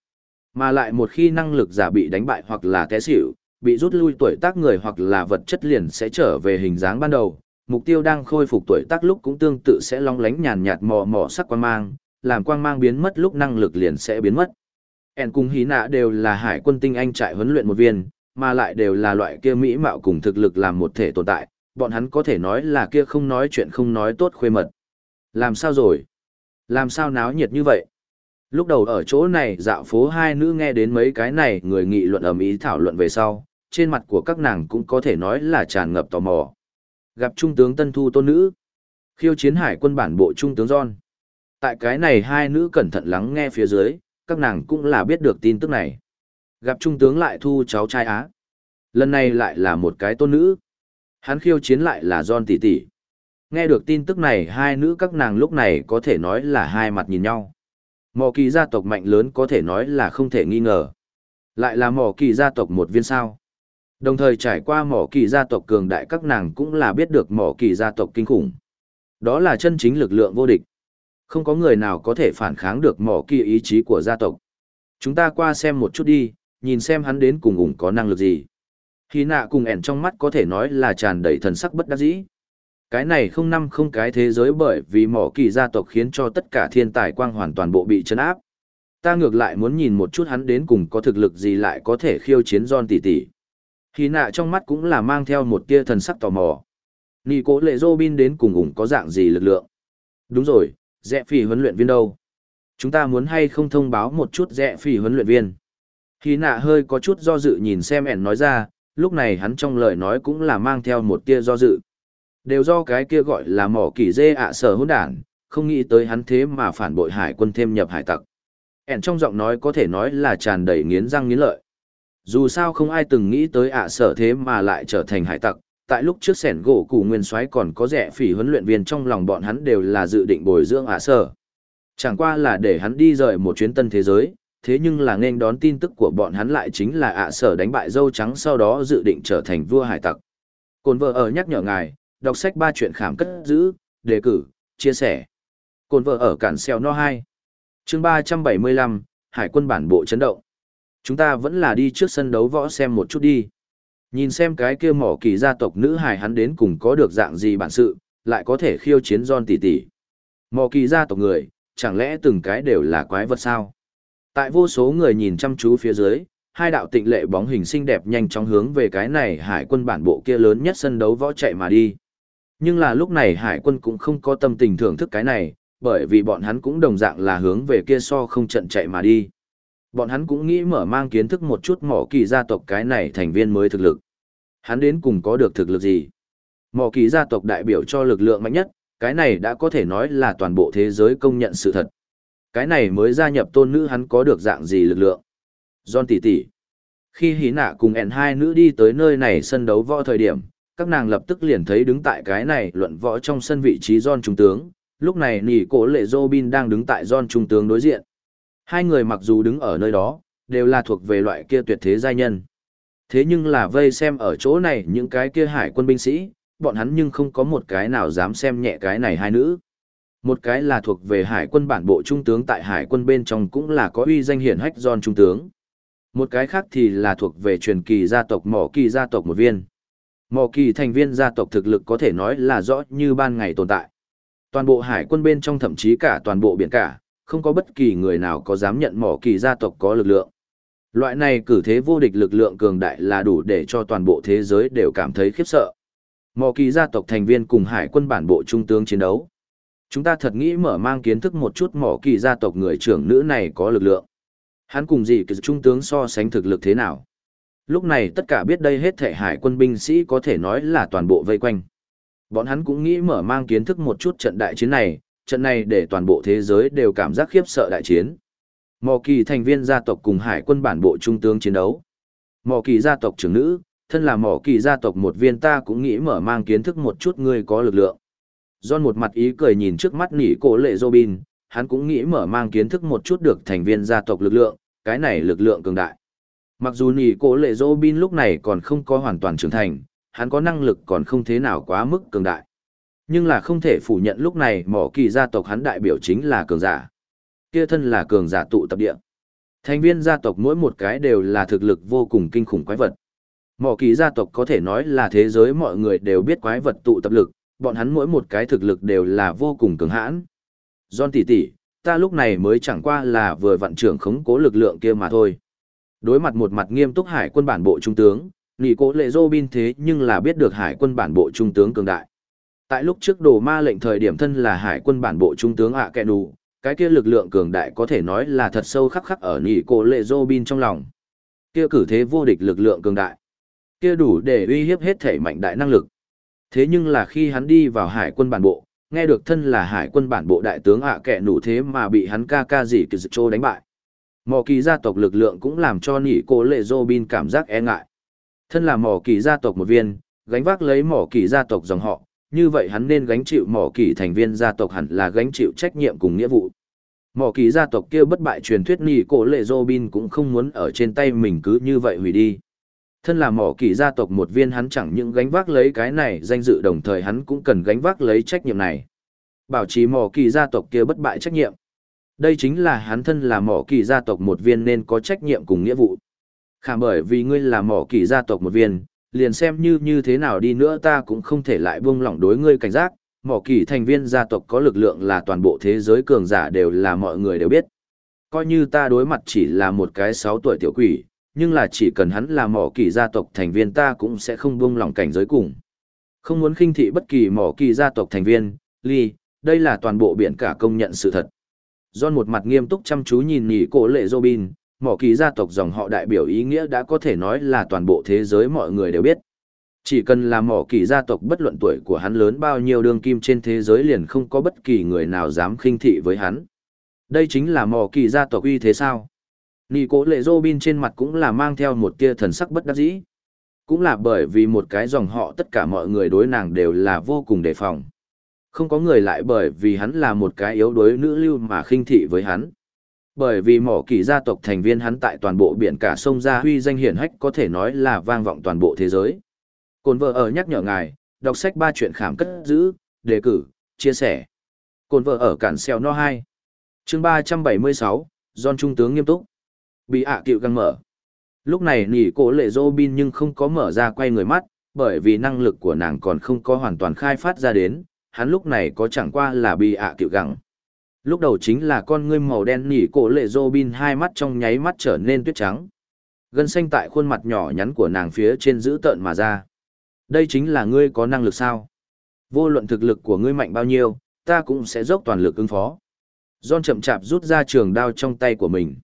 Mà lại một khi năng lực giả bị đánh bại hoặc là té xỉu, bị rút lui tuổi tác người hoặc là vật chất liền sẽ trở về hình dáng ban đầu, mục tiêu đang khôi phục tuổi tác lúc cũng tương tự sẽ long lánh nhàn nhạt mò mò sắc quang mang, làm quang mang biến mất lúc năng lực liền sẽ biến mất. En cùng hí nạ đều là hải quân tinh anh trại huấn luyện một viên, mà lại đều là loại kia mỹ mạo cùng thực lực làm một thể tồn tại, bọn hắn có thể nói là kia không nói chuyện không nói tốt khuê mật. Làm sao rồi? Làm sao náo nhiệt như vậy? Lúc đầu ở chỗ này dạo phố hai nữ nghe đến mấy cái này người nghị luận ầm ý thảo luận về sau, trên mặt của các nàng cũng có thể nói là tràn ngập tò mò. Gặp Trung tướng Tân Thu tôn nữ, khiêu chiến hải quân bản bộ Trung tướng John. Tại cái này hai nữ cẩn thận lắng nghe phía dưới, các nàng cũng là biết được tin tức này. Gặp Trung tướng lại thu cháu trai Á. Lần này lại là một cái tôn nữ. Hắn khiêu chiến lại là John tỷ tỷ. Nghe được tin tức này hai nữ các nàng lúc này có thể nói là hai mặt nhìn nhau. Mỏ kỳ gia tộc mạnh lớn có thể nói là không thể nghi ngờ. Lại là mỏ kỳ gia tộc một viên sao. Đồng thời trải qua mỏ kỳ gia tộc cường đại các nàng cũng là biết được mỏ kỳ gia tộc kinh khủng. Đó là chân chính lực lượng vô địch. Không có người nào có thể phản kháng được mỏ kỳ ý chí của gia tộc. Chúng ta qua xem một chút đi, nhìn xem hắn đến cùng ủng có năng lực gì. Khi nạ cùng ẻn trong mắt có thể nói là tràn đầy thần sắc bất đắc dĩ. Cái này không năm không cái thế giới bởi vì mỏ kỳ gia tộc khiến cho tất cả thiên tài quang hoàn toàn bộ bị chấn áp. Ta ngược lại muốn nhìn một chút hắn đến cùng có thực lực gì lại có thể khiêu chiến John tỷ tỷ. Khi nạ trong mắt cũng là mang theo một tia thần sắc tò mò. Nì cố lệ Robin đến cùng ủng có dạng gì lực lượng. Đúng rồi, rẽ phì huấn luyện viên đâu? Chúng ta muốn hay không thông báo một chút rẽ phì huấn luyện viên. Khi nạ hơi có chút do dự nhìn xem ẻn nói ra, lúc này hắn trong lời nói cũng là mang theo một tia do dự. Đều do cái kia gọi là mỏ kỳ dê ạ sở hỗn đản, không nghĩ tới hắn thế mà phản bội hải quân thêm nhập hải tặc. ẻn trong giọng nói có thể nói là tràn đầy nghiến răng nghiến lợi. Dù sao không ai từng nghĩ tới ạ sở thế mà lại trở thành hải tặc, tại lúc trước sẻn gỗ củ nguyên soái còn có rẻ phỉ huấn luyện viên trong lòng bọn hắn đều là dự định bồi dưỡng ạ sở. Chẳng qua là để hắn đi rời một chuyến tân thế giới, thế nhưng là nên đón tin tức của bọn hắn lại chính là ạ sở đánh bại dâu trắng sau đó dự định trở thành vua hải tặc. Cồn vợ ở nhắc nhở ngài, đọc sách ba chuyện khảm cất giữ, đề cử, chia sẻ. Cồn vợ ở cản xeo no 2. chương 375, Hải quân bản bộ chấn động. Chúng ta vẫn là đi trước sân đấu võ xem một chút đi. Nhìn xem cái kia mỏ kỳ gia tộc nữ hài hắn đến cùng có được dạng gì bản sự, lại có thể khiêu chiến John tỷ tỷ. Mỏ kỳ gia tộc người, chẳng lẽ từng cái đều là quái vật sao? Tại vô số người nhìn chăm chú phía dưới, hai đạo tịnh lệ bóng hình xinh đẹp nhanh chóng hướng về cái này hải quân bản bộ kia lớn nhất sân đấu võ chạy mà đi. Nhưng là lúc này hải quân cũng không có tâm tình thưởng thức cái này, bởi vì bọn hắn cũng đồng dạng là hướng về kia so không trận chạy mà đi. Bọn hắn cũng nghĩ mở mang kiến thức một chút mỏ kỳ gia tộc cái này thành viên mới thực lực. Hắn đến cùng có được thực lực gì? Mỏ kỳ gia tộc đại biểu cho lực lượng mạnh nhất, cái này đã có thể nói là toàn bộ thế giới công nhận sự thật. Cái này mới gia nhập tôn nữ hắn có được dạng gì lực lượng? John tỷ tỷ. Khi hí nạ cùng ẹn hai nữ đi tới nơi này sân đấu võ thời điểm, các nàng lập tức liền thấy đứng tại cái này luận võ trong sân vị trí John Trung tướng, lúc này nỉ cổ lệ Robin đang đứng tại John Trung tướng đối diện. Hai người mặc dù đứng ở nơi đó, đều là thuộc về loại kia tuyệt thế giai nhân. Thế nhưng là vây xem ở chỗ này những cái kia hải quân binh sĩ, bọn hắn nhưng không có một cái nào dám xem nhẹ cái này hai nữ. Một cái là thuộc về hải quân bản bộ trung tướng tại hải quân bên trong cũng là có uy danh hiển hách John trung tướng. Một cái khác thì là thuộc về truyền kỳ gia tộc mỏ kỳ gia tộc một viên. Mỏ kỳ thành viên gia tộc thực lực có thể nói là rõ như ban ngày tồn tại. Toàn bộ hải quân bên trong thậm chí cả toàn bộ biển cả, không có bất kỳ người nào có dám nhận mỏ kỳ gia tộc có lực lượng. Loại này cử thế vô địch lực lượng cường đại là đủ để cho toàn bộ thế giới đều cảm thấy khiếp sợ. Mỏ kỳ gia tộc thành viên cùng hải quân bản bộ trung tướng chiến đấu. Chúng ta thật nghĩ mở mang kiến thức một chút mỏ kỳ gia tộc người trưởng nữ này có lực lượng. Hắn cùng gì kỳ trung tướng so sánh thực lực thế nào? Lúc này tất cả biết đây hết thể hải quân binh sĩ có thể nói là toàn bộ vây quanh. Bọn hắn cũng nghĩ mở mang kiến thức một chút trận đại chiến này, trận này để toàn bộ thế giới đều cảm giác khiếp sợ đại chiến. Mò kỳ thành viên gia tộc cùng hải quân bản bộ trung tướng chiến đấu. Mò kỳ gia tộc trưởng nữ, thân là mỏ kỳ gia tộc một viên ta cũng nghĩ mở mang kiến thức một chút ngươi có lực lượng. John một mặt ý cười nhìn trước mắt nỉ cổ lệ Robin, hắn cũng nghĩ mở mang kiến thức một chút được thành viên gia tộc lực lượng, cái này lực lượng cường đại. Mặc dù nỉ cổ lệ Robin lúc này còn không có hoàn toàn trưởng thành, hắn có năng lực còn không thế nào quá mức cường đại. Nhưng là không thể phủ nhận lúc này mỏ kỳ gia tộc hắn đại biểu chính là cường giả. Kia thân là cường giả tụ tập địa. Thành viên gia tộc mỗi một cái đều là thực lực vô cùng kinh khủng quái vật. Mỏ kỳ gia tộc có thể nói là thế giới mọi người đều biết quái vật tụ tập lực, bọn hắn mỗi một cái thực lực đều là vô cùng cường hãn. John tỷ tỷ, ta lúc này mới chẳng qua là vừa vận trưởng khống cố lực lượng kia mà thôi. Đối mặt một mặt nghiêm túc hải quân bản bộ trung tướng, nghị cố lệ Robin thế nhưng là biết được hải quân bản bộ trung tướng cường đại. Tại lúc trước đồ ma lệnh thời điểm thân là hải quân bản bộ trung tướng ạ kẹ đủ, cái kia lực lượng cường đại có thể nói là thật sâu khắc khắc ở nghị cố lệ Robin trong lòng. Kia cử thế vô địch lực lượng cường đại. Kia đủ để uy hiếp hết thể mạnh đại năng lực. Thế nhưng là khi hắn đi vào hải quân bản bộ, nghe được thân là hải quân bản bộ đại tướng ạ kẹn nủ thế mà bị hắn ca ca gì kỳ trô đánh bại. Mỏ kỳ gia tộc lực lượng cũng làm cho nỉ cô lệ Robin cảm giác e ngại. Thân là mỏ kỳ gia tộc một viên, gánh vác lấy mỏ kỳ gia tộc dòng họ, như vậy hắn nên gánh chịu mỏ kỳ thành viên gia tộc hẳn là gánh chịu trách nhiệm cùng nghĩa vụ. Mỏ kỳ gia tộc kia bất bại truyền thuyết nỉ cô lệ Robin cũng không muốn ở trên tay mình cứ như vậy hủy đi. Thân là mỏ kỳ gia tộc một viên hắn chẳng những gánh vác lấy cái này danh dự đồng thời hắn cũng cần gánh vác lấy trách nhiệm này. Bảo trì mỏ kỳ gia tộc kia bất bại trách nhiệm. Đây chính là hắn thân là mỏ kỳ gia tộc một viên nên có trách nhiệm cùng nghĩa vụ. Khả bởi vì ngươi là mỏ kỳ gia tộc một viên, liền xem như như thế nào đi nữa ta cũng không thể lại buông lỏng đối ngươi cảnh giác. Mỏ kỳ thành viên gia tộc có lực lượng là toàn bộ thế giới cường giả đều là mọi người đều biết. Coi như ta đối mặt chỉ là một cái sáu tuổi tiểu quỷ, nhưng là chỉ cần hắn là mỏ kỳ gia tộc thành viên ta cũng sẽ không buông lỏng cảnh giới cùng. Không muốn khinh thị bất kỳ mỏ kỳ gia tộc thành viên, ly, đây là toàn bộ biển cả công nhận sự thật. John một mặt nghiêm túc chăm chú nhìn nhỉ cổ lệ Robin, mỏ kỳ gia tộc dòng họ đại biểu ý nghĩa đã có thể nói là toàn bộ thế giới mọi người đều biết. Chỉ cần là mỏ kỳ gia tộc bất luận tuổi của hắn lớn bao nhiêu đương kim trên thế giới liền không có bất kỳ người nào dám khinh thị với hắn. Đây chính là mỏ kỳ gia tộc uy thế sao? Nị cố lệ Robin trên mặt cũng là mang theo một tia thần sắc bất đắc dĩ. Cũng là bởi vì một cái dòng họ tất cả mọi người đối nàng đều là vô cùng đề phòng. Không có người lại bởi vì hắn là một cái yếu đuối nữ lưu mà khinh thị với hắn. Bởi vì mỏ kỳ gia tộc thành viên hắn tại toàn bộ biển cả sông Gia Huy danh hiển hách có thể nói là vang vọng toàn bộ thế giới. Cồn vợ ở nhắc nhở ngài, đọc sách ba chuyện khảm cất giữ, đề cử, chia sẻ. Cồn vợ ở cản xeo no 2. chương 376, John Trung tướng nghiêm túc. Bị ạ à cựu găng mở. Lúc này nỉ cổ lệ Robin nhưng không có mở ra quay người mắt, bởi vì năng lực của nàng còn không có hoàn toàn khai phát ra đến, hắn lúc này có chẳng qua là bị ạ à cựu găng. Lúc đầu chính là con ngươi màu đen nỉ cổ lệ Robin hai mắt trong nháy mắt trở nên tuyết trắng. Gân xanh tại khuôn mặt nhỏ nhắn của nàng phía trên giữ tợn mà ra. Đây chính là ngươi có năng lực sao? Vô luận thực lực của ngươi mạnh bao nhiêu, ta cũng sẽ dốc toàn lực ứng phó. John chậm chạp rút ra trường đao trong tay của mình.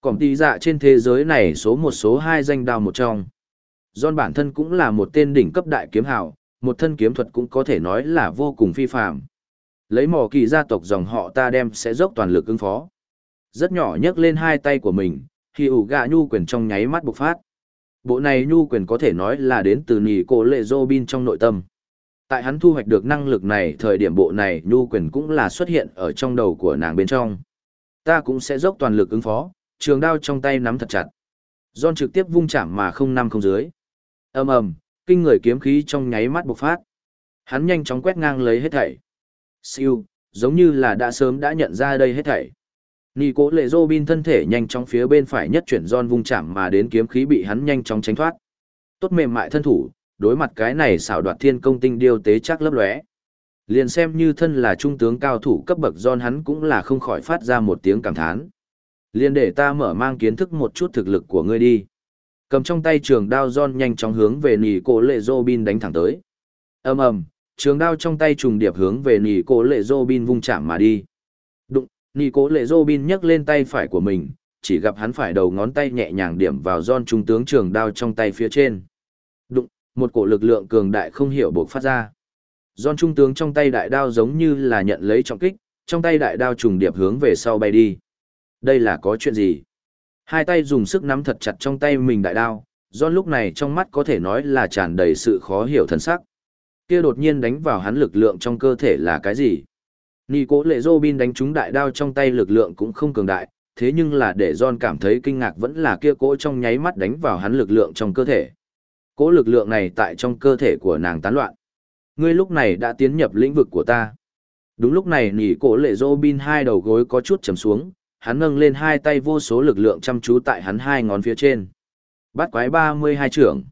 Cỏm tí dạ trên thế giới này số một số hai danh đao một trong. John bản thân cũng là một tên đỉnh cấp đại kiếm hào, một thân kiếm thuật cũng có thể nói là vô cùng phi phạm. Lấy mỏ kỳ gia tộc dòng họ ta đem sẽ dốc toàn lực ứng phó. Rất nhỏ nhấc lên hai tay của mình, khi ủ gạ nhu quyền trong nháy mắt bộc phát. Bộ này nhu quyền có thể nói là đến từ nỉ cổ lệ Robin trong nội tâm. Tại hắn thu hoạch được năng lực này thời điểm bộ này nhu quyền cũng là xuất hiện ở trong đầu của nàng bên trong. Ta cũng sẽ dốc toàn lực ứng phó, trường đao trong tay nắm thật chặt. John trực tiếp vung chạm mà không năm không dưới. ầm ầm, kinh người kiếm khí trong nháy mắt bộc phát. Hắn nhanh chóng quét ngang lấy hết thảy. Siêu, giống như là đã sớm đã nhận ra đây hết thảy. Nì cố lệ Robin thân thể nhanh chóng phía bên phải nhất chuyển John vung chạm mà đến kiếm khí bị hắn nhanh chóng tránh thoát. Tốt mềm mại thân thủ, đối mặt cái này xảo đoạt thiên công tinh điêu tế chắc lấp lóe. Liền xem như thân là trung tướng cao thủ cấp bậc John hắn cũng là không khỏi phát ra một tiếng cảm thán. Liền để ta mở mang kiến thức một chút thực lực của ngươi đi. Cầm trong tay trường đao John nhanh chóng hướng về nỉ cổ lệ Robin đánh thẳng tới. ầm ầm, trường đao trong tay trùng điệp hướng về nỉ cổ lệ Robin vung chạm mà đi. Đụng, nỉ cổ lệ Robin nhấc lên tay phải của mình, chỉ gặp hắn phải đầu ngón tay nhẹ nhàng điểm vào John trung tướng trường đao trong tay phía trên. Đụng, một cổ lực lượng cường đại không hiểu buộc phát ra. John trung tướng trong tay đại đao giống như là nhận lấy trọng kích, trong tay đại đao trùng điệp hướng về sau bay đi. Đây là có chuyện gì? Hai tay dùng sức nắm thật chặt trong tay mình đại đao, John lúc này trong mắt có thể nói là tràn đầy sự khó hiểu thần sắc. Kia đột nhiên đánh vào hắn lực lượng trong cơ thể là cái gì? Nì cố lệ Robin đánh trúng đại đao trong tay lực lượng cũng không cường đại, thế nhưng là để John cảm thấy kinh ngạc vẫn là kia cỗ trong nháy mắt đánh vào hắn lực lượng trong cơ thể. Cỗ lực lượng này tại trong cơ thể của nàng tán loạn. Ngươi lúc này đã tiến nhập lĩnh vực của ta. Đúng lúc này nỉ cổ lệ Robin hai đầu gối có chút chầm xuống, hắn nâng lên hai tay vô số lực lượng chăm chú tại hắn hai ngón phía trên. Bắt quái 32 trưởng.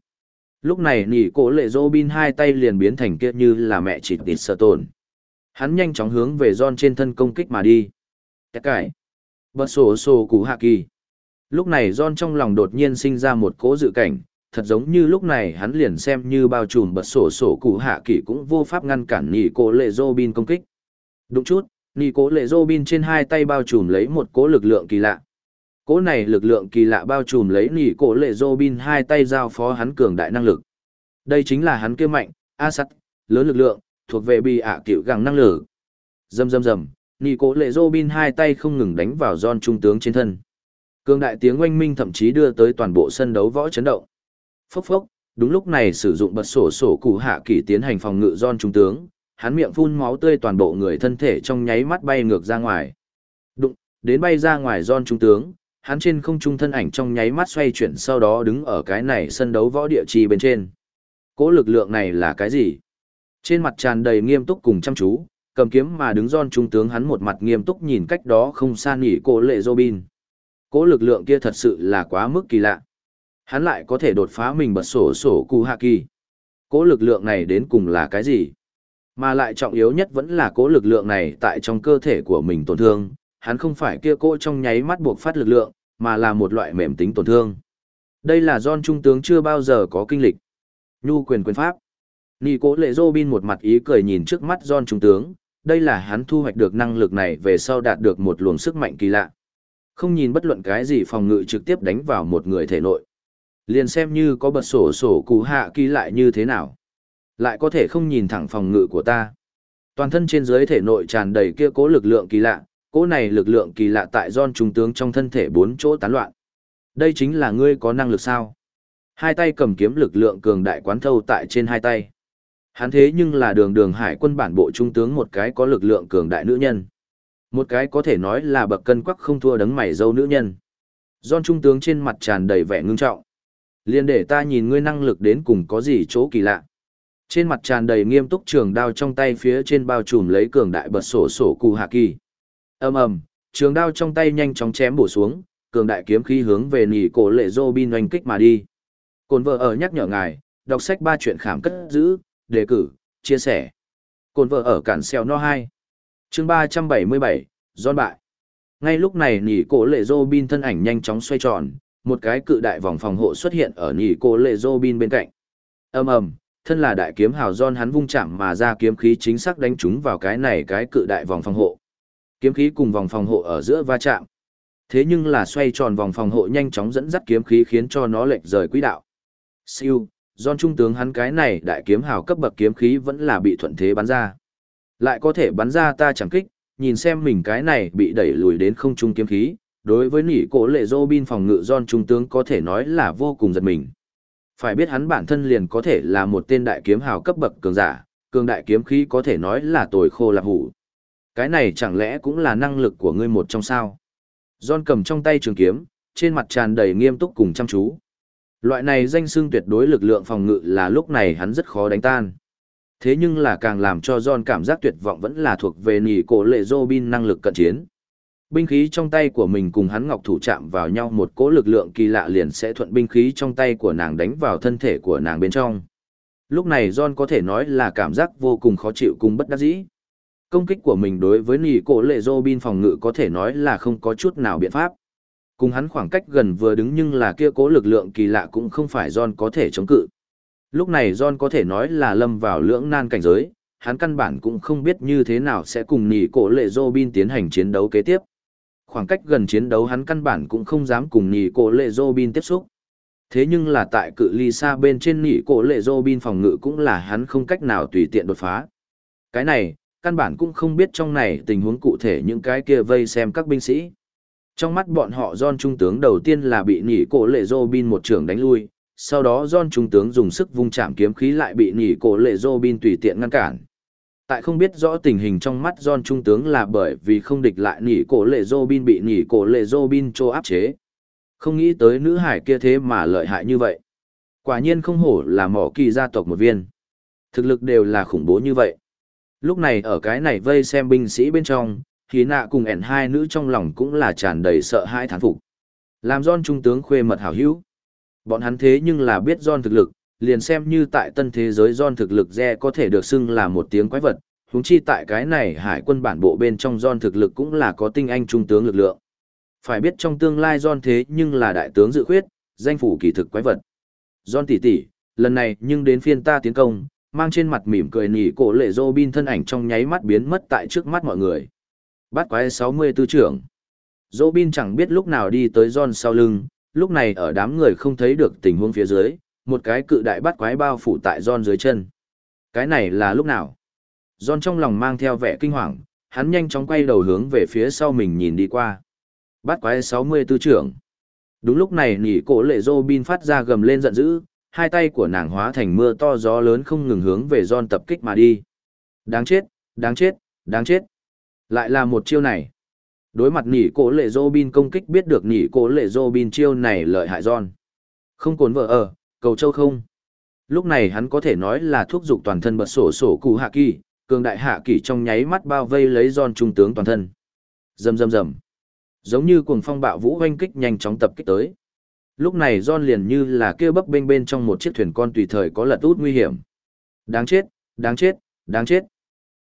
Lúc này nỉ cổ lệ Robin hai tay liền biến thành kia như là mẹ chỉ tịt sợ tồn. Hắn nhanh chóng hướng về John trên thân công kích mà đi. Tất cải. Bật sổ sổ củ hạ kỳ. Lúc này John trong lòng đột nhiên sinh ra một cố dự cảnh, thật giống như lúc này hắn liền xem như bao trùm bật sổ sổ cụ hạ kỳ cũng vô pháp ngăn cản nỉ cổ lệ Robin công kích. Đúng chút, nỉ Cố lệ Robin trên hai tay bao trùm lấy một cố lực lượng kỳ lạ. Cố này lực lượng kỳ lạ bao trùm lấy nỉ Cố lệ Robin hai tay giao phó hắn cường đại năng lực. Đây chính là hắn kia mạnh, a sắt, lớn lực lượng, thuộc về bị ạ cựu gẳng năng lực. Dầm dầm dầm, nỉ Cố lệ Robin hai tay không ngừng đánh vào John trung tướng trên thân. Cường đại tiếng oanh minh thậm chí đưa tới toàn bộ sân đấu võ chấn động. Phốc phốc, đúng lúc này sử dụng bật sổ sổ cụ hạ kỳ tiến hành phòng ngự John trung tướng, hắn miệng phun máu tươi toàn bộ người thân thể trong nháy mắt bay ngược ra ngoài. Đụng, đến bay ra ngoài John trung tướng, hắn trên không trung thân ảnh trong nháy mắt xoay chuyển sau đó đứng ở cái này sân đấu võ địa trì bên trên. Cố lực lượng này là cái gì? Trên mặt tràn đầy nghiêm túc cùng chăm chú, cầm kiếm mà đứng John trung tướng hắn một mặt nghiêm túc nhìn cách đó không xa nghỉ cổ lệ Robin. Cố lực lượng kia thật sự là quá mức kỳ lạ. Hắn lại có thể đột phá mình bật sổ sổ cụ. Cố lực lượng này đến cùng là cái gì? Mà lại trọng yếu nhất vẫn là cố lực lượng này tại trong cơ thể của mình tổn thương, hắn không phải kia cỗ trong nháy mắt buộc phát lực lượng, mà là một loại mềm tính tổn thương. Đây là John Trung tướng chưa bao giờ có kinh lịch. Nhu quyền quyền pháp. Nì cố lệ Robin một mặt ý cười nhìn trước mắt John Trung tướng, đây là hắn thu hoạch được năng lực này về sau đạt được một luồng sức mạnh kỳ lạ. Không nhìn bất luận cái gì phòng ngự trực tiếp đánh vào một người thể nội liền xem như có bật sổ sổ cụ hạ kỳ lại như thế nào lại có thể không nhìn thẳng phòng ngự của ta. Toàn thân trên dưới thể nội tràn đầy kia cố lực lượng kỳ lạ, cố này lực lượng kỳ lạ tại don trung tướng trong thân thể bốn chỗ tán loạn. Đây chính là ngươi có năng lực sao? Hai tay cầm kiếm lực lượng cường đại quán thâu tại trên hai tay. Hắn thế nhưng là đường đường hải quân bản bộ trung tướng một cái có lực lượng cường đại nữ nhân. Một cái có thể nói là bậc cân quắc không thua đấng mày dâu nữ nhân. Don trung tướng trên mặt tràn đầy vẻ ngưng trọng. Liền để ta nhìn ngươi năng lực đến cùng có gì chỗ kỳ lạ. Trên mặt tràn đầy nghiêm túc trường đao trong tay phía trên bao trùm lấy cường đại bật sổ sổ cụ hạ kỳ. ầm ầm, trường đao trong tay nhanh chóng chém bổ xuống, cường đại kiếm khí hướng về nỉ cổ lệ Robin oanh kích mà đi. Cồn vợ ở nhắc nhở ngài, đọc sách ba chuyện khám cất giữ, đề cử, chia sẻ. Cồn vợ ở cản xeo no hai chương ba trăm bảy mươi bảy don bại. Ngay lúc này nỉ cổ lệ Robin thân ảnh nhanh chóng xoay tròn, một cái cự đại vòng phòng hộ xuất hiện ở nỉ cổ lệ Robin bên cạnh. ầm ầm, thân là đại kiếm hào John hắn vung chạm mà ra kiếm khí chính xác đánh trúng vào cái này cái cự đại vòng phòng hộ. Kiếm khí cùng vòng phòng hộ ở giữa va chạm. Thế nhưng là xoay tròn vòng phòng hộ nhanh chóng dẫn dắt kiếm khí khiến cho nó lệch rời quỹ đạo. Siêu, John trung tướng hắn cái này đại kiếm hào cấp bậc kiếm khí vẫn là bị thuận thế bắn ra. Lại có thể bắn ra ta chẳng kích, nhìn xem mình cái này bị đẩy lùi đến không trung kiếm khí, đối với nỉ cổ lệ dô bin phòng ngự don trung tướng có thể nói là vô cùng giật mình phải biết hắn bản thân liền có thể là một tên đại kiếm hào cấp bậc cường giả, cường đại kiếm khí có thể nói là tồi khô lạc hủ. Cái này chẳng lẽ cũng là năng lực của ngươi một trong sao? John cầm trong tay trường kiếm, trên mặt tràn đầy nghiêm túc cùng chăm chú. Loại này danh xưng tuyệt đối lực lượng phòng ngự là lúc này hắn rất khó đánh tan. Thế nhưng là càng làm cho John cảm giác tuyệt vọng vẫn là thuộc về nỉ cổ lệ Robin năng lực cận chiến. Binh khí trong tay của mình cùng hắn ngọc thủ chạm vào nhau một cỗ lực lượng kỳ lạ liền sẽ thuận binh khí trong tay của nàng đánh vào thân thể của nàng bên trong. Lúc này John có thể nói là cảm giác vô cùng khó chịu cùng bất đắc dĩ. Công kích của mình đối với nỉ cổ lệ Robin phòng ngự có thể nói là không có chút nào biện pháp. Cùng hắn khoảng cách gần vừa đứng nhưng là kia cố lực lượng kỳ lạ cũng không phải John có thể chống cự. Lúc này John có thể nói là lâm vào lưỡng nan cảnh giới, hắn căn bản cũng không biết như thế nào sẽ cùng nỉ cổ lệ Robin tiến hành chiến đấu kế tiếp. Khoảng cách gần chiến đấu hắn căn bản cũng không dám cùng nỉ cổ lệ Robin tiếp xúc. Thế nhưng là tại cự ly xa bên trên nỉ cổ lệ Robin phòng ngự cũng là hắn không cách nào tùy tiện đột phá. Cái này, căn bản cũng không biết trong này tình huống cụ thể những cái kia vây xem các binh sĩ. Trong mắt bọn họ John Trung tướng đầu tiên là bị nỉ cổ lệ Robin một trưởng đánh lui, sau đó John Trung tướng dùng sức vung chạm kiếm khí lại bị nỉ cổ lệ Robin tùy tiện ngăn cản. Tại không biết rõ tình hình trong mắt John Trung tướng là bởi vì không địch lại nỉ cổ lệ Robin bị nỉ cổ lệ Robin cho áp chế. Không nghĩ tới nữ hải kia thế mà lợi hại như vậy. Quả nhiên không hổ là mỏ kỳ gia tộc một viên. Thực lực đều là khủng bố như vậy. Lúc này ở cái này vây xem binh sĩ bên trong, thì nạ cùng ẻn hai nữ trong lòng cũng là tràn đầy sợ hãi thán phục. Làm John trung tướng khuê mật hảo hữu. Bọn hắn thế nhưng là biết John thực lực, liền xem như tại tân thế giới John thực lực re có thể được xưng là một tiếng quái vật, huống chi tại cái này hải quân bản bộ bên trong John thực lực cũng là có tinh anh trung tướng lực lượng. Phải biết trong tương lai John thế nhưng là đại tướng dự khuyết, danh phủ kỳ thực quái vật. John tỷ tỷ, lần này nhưng đến phiên ta tiến công, mang trên mặt mỉm cười nỉ cổ lệ Robin thân ảnh trong nháy mắt biến mất tại trước mắt mọi người. Bắt quái 64 trưởng. Robin chẳng biết lúc nào đi tới John sau lưng, lúc này ở đám người không thấy được tình huống phía dưới, một cái cự đại bắt quái bao phủ tại John dưới chân. Cái này là lúc nào? John trong lòng mang theo vẻ kinh hoàng, hắn nhanh chóng quay đầu hướng về phía sau mình nhìn đi qua. Bắt quái 64 trưởng. Đúng lúc này nỉ cổ lệ Robin phát ra gầm lên giận dữ, hai tay của nàng hóa thành mưa to gió lớn không ngừng hướng về John tập kích mà đi. Đáng chết, đáng chết, đáng chết. Lại là một chiêu này. Đối mặt nỉ cổ lệ Robin công kích biết được nỉ cổ lệ Robin chiêu này lợi hại John. Không cồn vợ ở, cầu châu không. Lúc này hắn có thể nói là thuốc giục toàn thân bật sổ sổ cụ hạ kỳ, cường đại hạ kỳ trong nháy mắt bao vây lấy giòn trung tướng toàn thân. Rầm rầm rầm. Giống như cuồng phong bạo vũ oanh kích nhanh chóng tập kích tới. Lúc này giòn liền như là kêu bấp bênh bên trong một chiếc thuyền con tùy thời có lật út nguy hiểm. Đáng chết, đáng chết, đáng chết.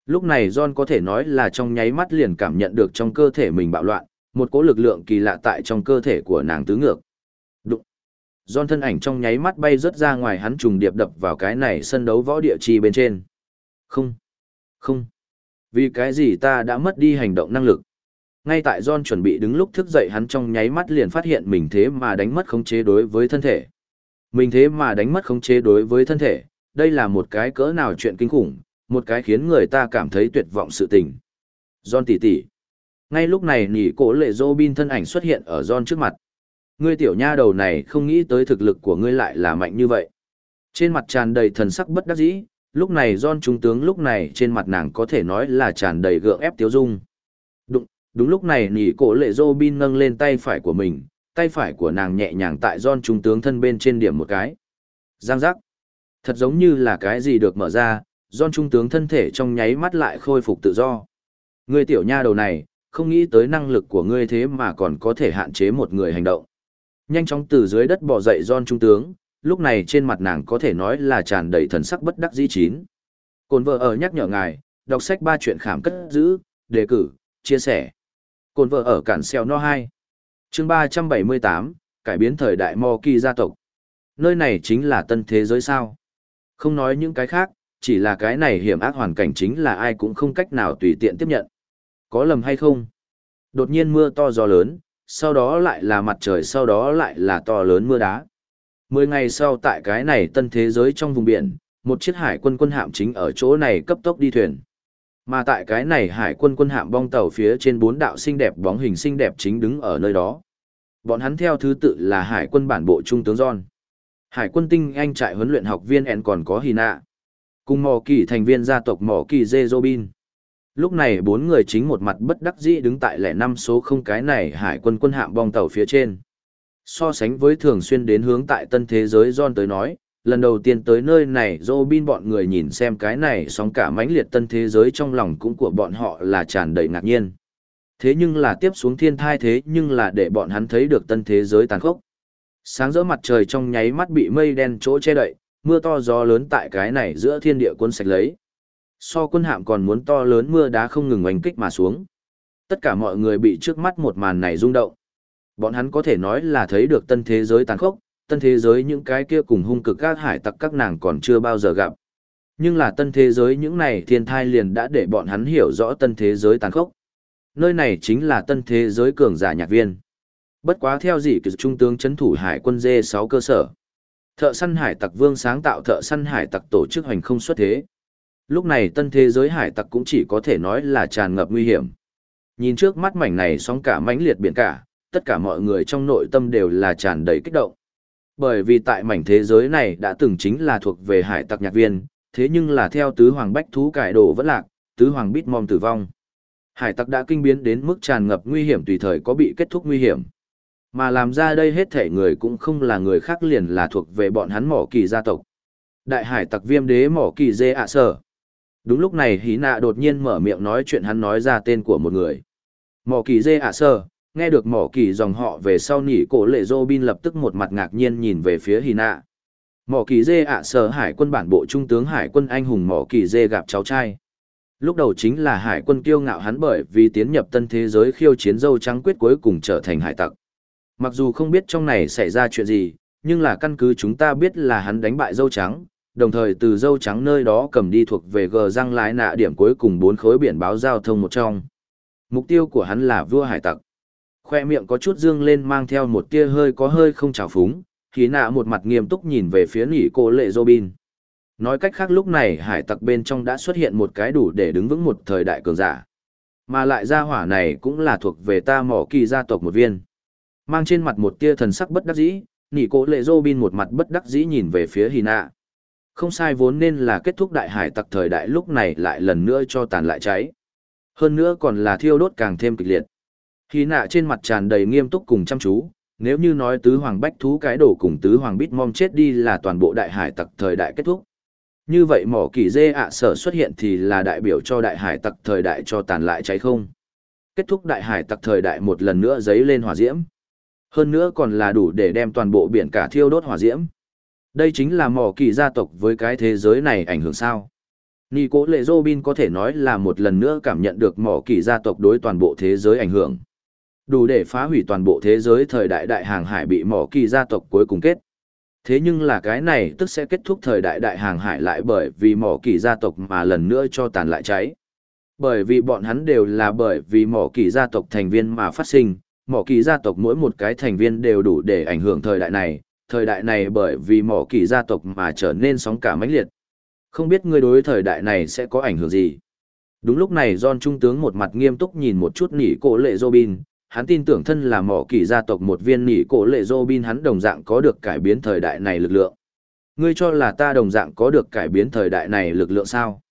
Lúc này John có thể nói là trong nháy mắt liền cảm nhận được trong cơ thể mình bạo loạn, một cỗ lực lượng kỳ lạ tại trong cơ thể của nàng tứ ngược. John thân ảnh trong nháy mắt bay rớt ra ngoài hắn trùng điệp đập vào cái này sân đấu võ địa chi bên trên. Không. Không. Vì cái gì ta đã mất đi hành động năng lực. Ngay tại John chuẩn bị đứng lúc thức dậy hắn trong nháy mắt liền phát hiện mình thế mà đánh mất khống chế đối với thân thể. Mình thế mà đánh mất khống chế đối với thân thể, đây là một cái cỡ nào chuyện kinh khủng, một cái khiến người ta cảm thấy tuyệt vọng sự tình. John tỉ tỉ. Ngay lúc này nỉ cổ lệ Robin thân ảnh xuất hiện ở John trước mặt. Ngươi tiểu nha đầu này không nghĩ tới thực lực của ngươi lại là mạnh như vậy. Trên mặt tràn đầy thần sắc bất đắc dĩ, lúc này John trung tướng lúc này trên mặt nàng có thể nói là tràn đầy gượng ép tiếu dung. Đúng, đúng lúc này nỉ cổ lệ Robin nâng lên tay phải của mình, tay phải của nàng nhẹ nhàng tại John trung tướng thân bên trên điểm một cái. Giang giác. Thật giống như là cái gì được mở ra, John trung tướng thân thể trong nháy mắt lại khôi phục tự do. Ngươi tiểu nha đầu này, không nghĩ tới năng lực của ngươi thế mà còn có thể hạn chế một người hành động. Nhanh chóng từ dưới đất bò dậy John trung tướng, lúc này trên mặt nàng có thể nói là tràn đầy thần sắc bất đắc dĩ chín. Cồn vợ ở nhắc nhở ngài, đọc sách ba chuyện khảm cất giữ, đề cử, chia sẻ. Cồn vợ ở cản xeo no 2. chương 378, cải biến thời đại Mò Kỳ gia tộc. Nơi này chính là tân thế giới sao. Không nói những cái khác, chỉ là cái này hiểm ác hoàn cảnh chính là ai cũng không cách nào tùy tiện tiếp nhận. Có lầm hay không? Đột nhiên mưa to gió lớn, sau đó lại là mặt trời sau đó lại là to lớn mưa đá. Mười ngày sau tại cái này tân thế giới trong vùng biển, một chiếc hải quân quân hạm chính ở chỗ này cấp tốc đi thuyền. Mà tại cái này hải quân quân hạm bong tàu phía trên bốn đạo xinh đẹp bóng hình xinh đẹp chính đứng ở nơi đó. Bọn hắn theo thứ tự là hải quân bản bộ trung tướng John. Hải quân tinh anh trại huấn luyện học viên En còn có Hina. Cùng mỏ kỳ thành viên gia tộc mỏ kỳ Dê Robin. Lúc này bốn người chính một mặt bất đắc dĩ đứng tại lẻ năm số không cái này hải quân quân hạm bong tàu phía trên. So sánh với thường xuyên đến hướng tại tân thế giới John tới nói, lần đầu tiên tới nơi này Robin bọn người nhìn xem cái này sóng cả mãnh liệt tân thế giới trong lòng cũng của bọn họ là tràn đầy ngạc nhiên. Thế nhưng là tiếp xuống thiên thai thế nhưng là để bọn hắn thấy được tân thế giới tàn khốc. Sáng rỡ mặt trời trong nháy mắt bị mây đen chỗ che đậy, mưa to gió lớn tại cái này giữa thiên địa quân sạch lấy. So quân hạm còn muốn to lớn mưa đá không ngừng oanh kích mà xuống. Tất cả mọi người bị trước mắt một màn này rung động. Bọn hắn có thể nói là thấy được tân thế giới tàn khốc, tân thế giới những cái kia cùng hung cực các hải tặc các nàng còn chưa bao giờ gặp. Nhưng là tân thế giới những này thiên thai liền đã để bọn hắn hiểu rõ tân thế giới tàn khốc. Nơi này chính là tân thế giới cường giả nhạc viên. Bất quá theo gì kỳ trung tướng chấn thủ hải quân dê 6 cơ sở. Thợ săn hải tặc vương sáng tạo thợ săn hải tặc tổ chức hành không xuất thế. Lúc này tân thế giới hải tặc cũng chỉ có thể nói là tràn ngập nguy hiểm. Nhìn trước mắt mảnh này sóng cả mãnh liệt biển cả, tất cả mọi người trong nội tâm đều là tràn đầy kích động. Bởi vì tại mảnh thế giới này đã từng chính là thuộc về hải tặc nhạc viên, thế nhưng là theo tứ hoàng bách thú cải đồ vẫn lạc, tứ hoàng bít mong tử vong. Hải tặc đã kinh biến đến mức tràn ngập nguy hiểm tùy thời có bị kết thúc nguy hiểm. Mà làm ra đây hết thể người cũng không là người khác liền là thuộc về bọn hắn mỏ kỳ gia tộc. Đại hải tặc viêm đế mỏ kỳ dê ạ sở. Đúng lúc này hí nạ đột nhiên mở miệng nói chuyện hắn nói ra tên của một người. Mỏ kỳ dê ạ sơ nghe được mỏ kỳ dòng họ về sau nỉ cổ lệ dô bin lập tức một mặt ngạc nhiên nhìn về phía hí nạ. Mỏ kỳ dê ạ sơ hải quân bản bộ trung tướng hải quân anh hùng mỏ kỳ dê gặp cháu trai. Lúc đầu chính là hải quân kiêu ngạo hắn bởi vì tiến nhập tân thế giới khiêu chiến dâu trắng quyết cuối cùng trở thành hải tặc. Mặc dù không biết trong này xảy ra chuyện gì, nhưng là căn cứ chúng ta biết là hắn đánh bại dâu trắng, đồng thời từ dâu trắng nơi đó cầm đi thuộc về gờ răng lái nạ điểm cuối cùng bốn khối biển báo giao thông một trong. Mục tiêu của hắn là vua hải tặc. Khoe miệng có chút dương lên mang theo một tia hơi có hơi không trào phúng, khí nạ một mặt nghiêm túc nhìn về phía nỉ cô lệ Robin. Nói cách khác lúc này hải tặc bên trong đã xuất hiện một cái đủ để đứng vững một thời đại cường giả. Mà lại gia hỏa này cũng là thuộc về ta mỏ kỳ gia tộc một viên. Mang trên mặt một tia thần sắc bất đắc dĩ, nỉ cô lệ robin một mặt bất đắc dĩ nhìn về phía hina. nạ. Không sai vốn nên là kết thúc đại hải tặc thời đại lúc này lại lần nữa cho tàn lại cháy. Hơn nữa còn là thiêu đốt càng thêm kịch liệt. Khi nạ trên mặt tràn đầy nghiêm túc cùng chăm chú, nếu như nói tứ hoàng bách thú cái đổ cùng tứ hoàng bít mom chết đi là toàn bộ đại hải tặc thời đại kết thúc. Như vậy mỏ kỳ dê ạ sở xuất hiện thì là đại biểu cho đại hải tặc thời đại cho tàn lại cháy không. Kết thúc đại hải tặc thời đại một lần nữa giấy lên hỏa diễm. Hơn nữa còn là đủ để đem toàn bộ biển cả thiêu đốt hỏa diễm. Đây chính là mỏ kỳ gia tộc với cái thế giới này ảnh hưởng sao. Nì cố lệ Robin có thể nói là một lần nữa cảm nhận được mỏ kỳ gia tộc đối toàn bộ thế giới ảnh hưởng. Đủ để phá hủy toàn bộ thế giới thời đại đại hàng hải bị mỏ kỳ gia tộc cuối cùng kết. Thế nhưng là cái này tức sẽ kết thúc thời đại đại hàng hải lại bởi vì mỏ kỳ gia tộc mà lần nữa cho tàn lại cháy. Bởi vì bọn hắn đều là bởi vì mỏ kỳ gia tộc thành viên mà phát sinh, mỏ kỳ gia tộc mỗi một cái thành viên đều đủ để ảnh hưởng thời đại này, thời đại này bởi vì mỏ kỳ gia tộc mà trở nên sóng cả mãnh liệt. Không biết ngươi đối thời đại này sẽ có ảnh hưởng gì. Đúng lúc này John Trung tướng một mặt nghiêm túc nhìn một chút nỉ cổ lệ Robin, hắn tin tưởng thân là mỏ kỳ gia tộc một viên nỉ cổ lệ Robin hắn đồng dạng có được cải biến thời đại này lực lượng. Ngươi cho là ta đồng dạng có được cải biến thời đại này lực lượng sao?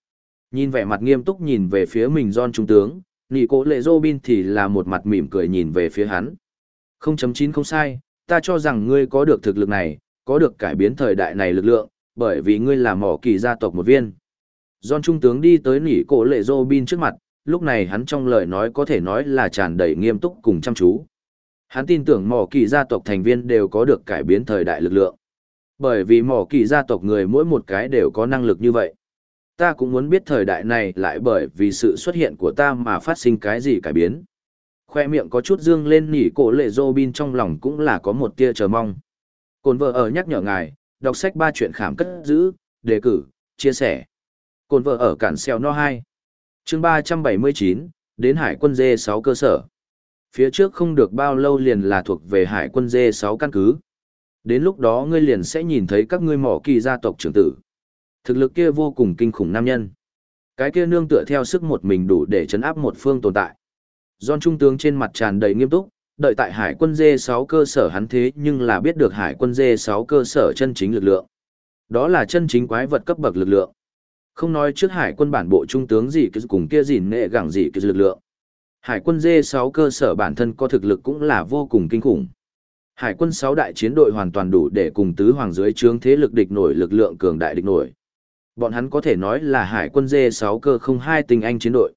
Nhìn vẻ mặt nghiêm túc nhìn về phía mình John Trung tướng, nỉ cổ lệ Robin thì là một mặt mỉm cười nhìn về phía hắn. 0.9 không sai, ta cho rằng ngươi có được thực lực này, có được cải biến thời đại này lực lượng, bởi vì ngươi là mỏ kỳ gia tộc một viên. John Trung tướng đi tới nỉ cổ lệ Robin trước mặt, lúc này hắn trong lời nói có thể nói là tràn đầy nghiêm túc cùng chăm chú. Hắn tin tưởng mỏ kỳ gia tộc thành viên đều có được cải biến thời đại lực lượng. Bởi vì mỏ kỳ gia tộc người mỗi một cái đều có năng lực như vậy. Ta cũng muốn biết thời đại này lại bởi vì sự xuất hiện của ta mà phát sinh cái gì cải biến. Khoe miệng có chút dương lên nỉ cổ lệ Robin trong lòng cũng là có một tia chờ mong. Cồn vợ ở nhắc nhở ngài, đọc sách ba chuyện khảm cất giữ, đề cử, chia sẻ. Cồn vợ ở cản xeo no hai. Chương ba trăm bảy mươi chín đến hải quân dê sáu cơ sở. Phía trước không được bao lâu liền là thuộc về hải quân dê sáu căn cứ. Đến lúc đó ngươi liền sẽ nhìn thấy các ngươi mỏ kỳ gia tộc trưởng tử. Thực lực kia vô cùng kinh khủng nam nhân. Cái kia nương tựa theo sức một mình đủ để chấn áp một phương tồn tại. John trung tướng trên mặt tràn đầy nghiêm túc, đợi tại hải quân D6 cơ sở hắn thế nhưng là biết được hải quân D6 cơ sở chân chính lực lượng. Đó là chân chính quái vật cấp bậc lực lượng. Không nói trước hải quân bản bộ trung tướng gì cứ cùng kia gìn nệ gẳng gì cái lực lượng. Hải quân D6 cơ sở bản thân có thực lực cũng là vô cùng kinh khủng. Hải quân 6 đại chiến đội hoàn toàn đủ để cùng tứ hoàng dưới trướng thế lực địch nổi lực lượng cường đại địch nổi. Bọn hắn có thể nói là hải quân D6 cơ không hai tinh anh chiến đội.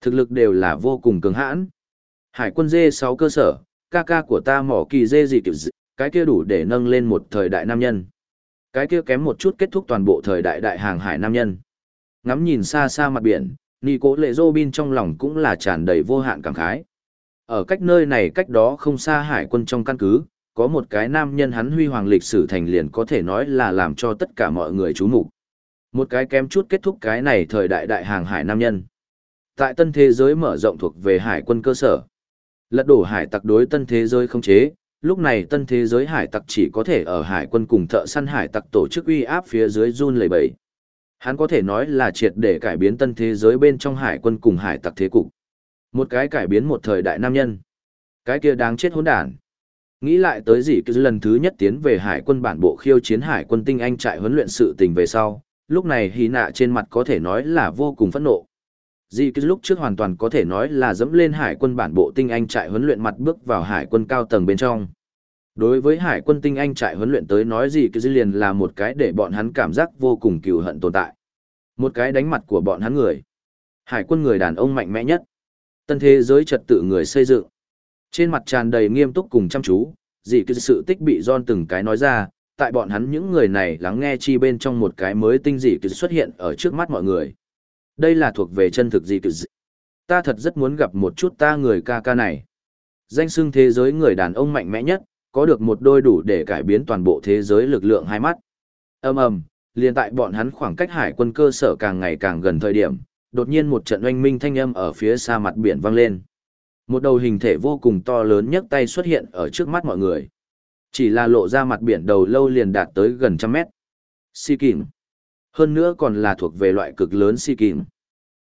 Thực lực đều là vô cùng cường hãn. Hải quân dê 6 cơ sở, ca ca của ta mỏ kỳ dê gì kiểu dị, cái kia đủ để nâng lên một thời đại nam nhân. Cái kia kém một chút kết thúc toàn bộ thời đại đại hàng hải nam nhân. Ngắm nhìn xa xa mặt biển, Nì cố lệ dô bin trong lòng cũng là tràn đầy vô hạn cảm khái. Ở cách nơi này cách đó không xa hải quân trong căn cứ, có một cái nam nhân hắn huy hoàng lịch sử thành liền có thể nói là làm cho tất cả mọi người chú mục Một cái kém chút kết thúc cái này thời đại đại hàng hải nam nhân. Tại tân thế giới mở rộng thuộc về hải quân cơ sở. Lật đổ hải tặc đối tân thế giới không chế, lúc này tân thế giới hải tặc chỉ có thể ở hải quân cùng thợ săn hải tặc tổ chức uy áp phía dưới run lầy bầy. Hắn có thể nói là triệt để cải biến tân thế giới bên trong hải quân cùng hải tặc thế cục. Một cái cải biến một thời đại nam nhân. Cái kia đáng chết hỗn đản. Nghĩ lại tới gì cứ lần thứ nhất tiến về hải quân bản bộ khiêu chiến hải quân tinh anh trại huấn luyện sự tình về sau, lúc này hí nạ trên mặt có thể nói là vô cùng phẫn nộ. Dì cứ lúc trước hoàn toàn có thể nói là dẫm lên hải quân bản bộ tinh anh trại huấn luyện mặt bước vào hải quân cao tầng bên trong. Đối với hải quân tinh anh trại huấn luyện tới nói gì cứ liền là một cái để bọn hắn cảm giác vô cùng cừu hận tồn tại. Một cái đánh mặt của bọn hắn người. Hải quân người đàn ông mạnh mẽ nhất. Tân thế giới trật tự người xây dựng. Trên mặt tràn đầy nghiêm túc cùng chăm chú, dị cứ sự tích bị John từng cái nói ra, tại bọn hắn những người này lắng nghe chi bên trong một cái mới tinh dị cứ xuất hiện ở trước mắt mọi người. Đây là thuộc về chân thực dị cứ Ta thật rất muốn gặp một chút ta người ca ca này. Danh xưng thế giới người đàn ông mạnh mẽ nhất, có được một đôi đủ để cải biến toàn bộ thế giới lực lượng hai mắt. Ầm ầm, liền tại bọn hắn khoảng cách hải quân cơ sở càng ngày càng gần thời điểm, đột nhiên một trận oanh minh thanh âm ở phía xa mặt biển vang lên. Một đầu hình thể vô cùng to lớn nhấc tay xuất hiện ở trước mắt mọi người. Chỉ là lộ ra mặt biển đầu lâu liền đạt tới gần trăm mét. Si kìm. Hơn nữa còn là thuộc về loại cực lớn xì kìm.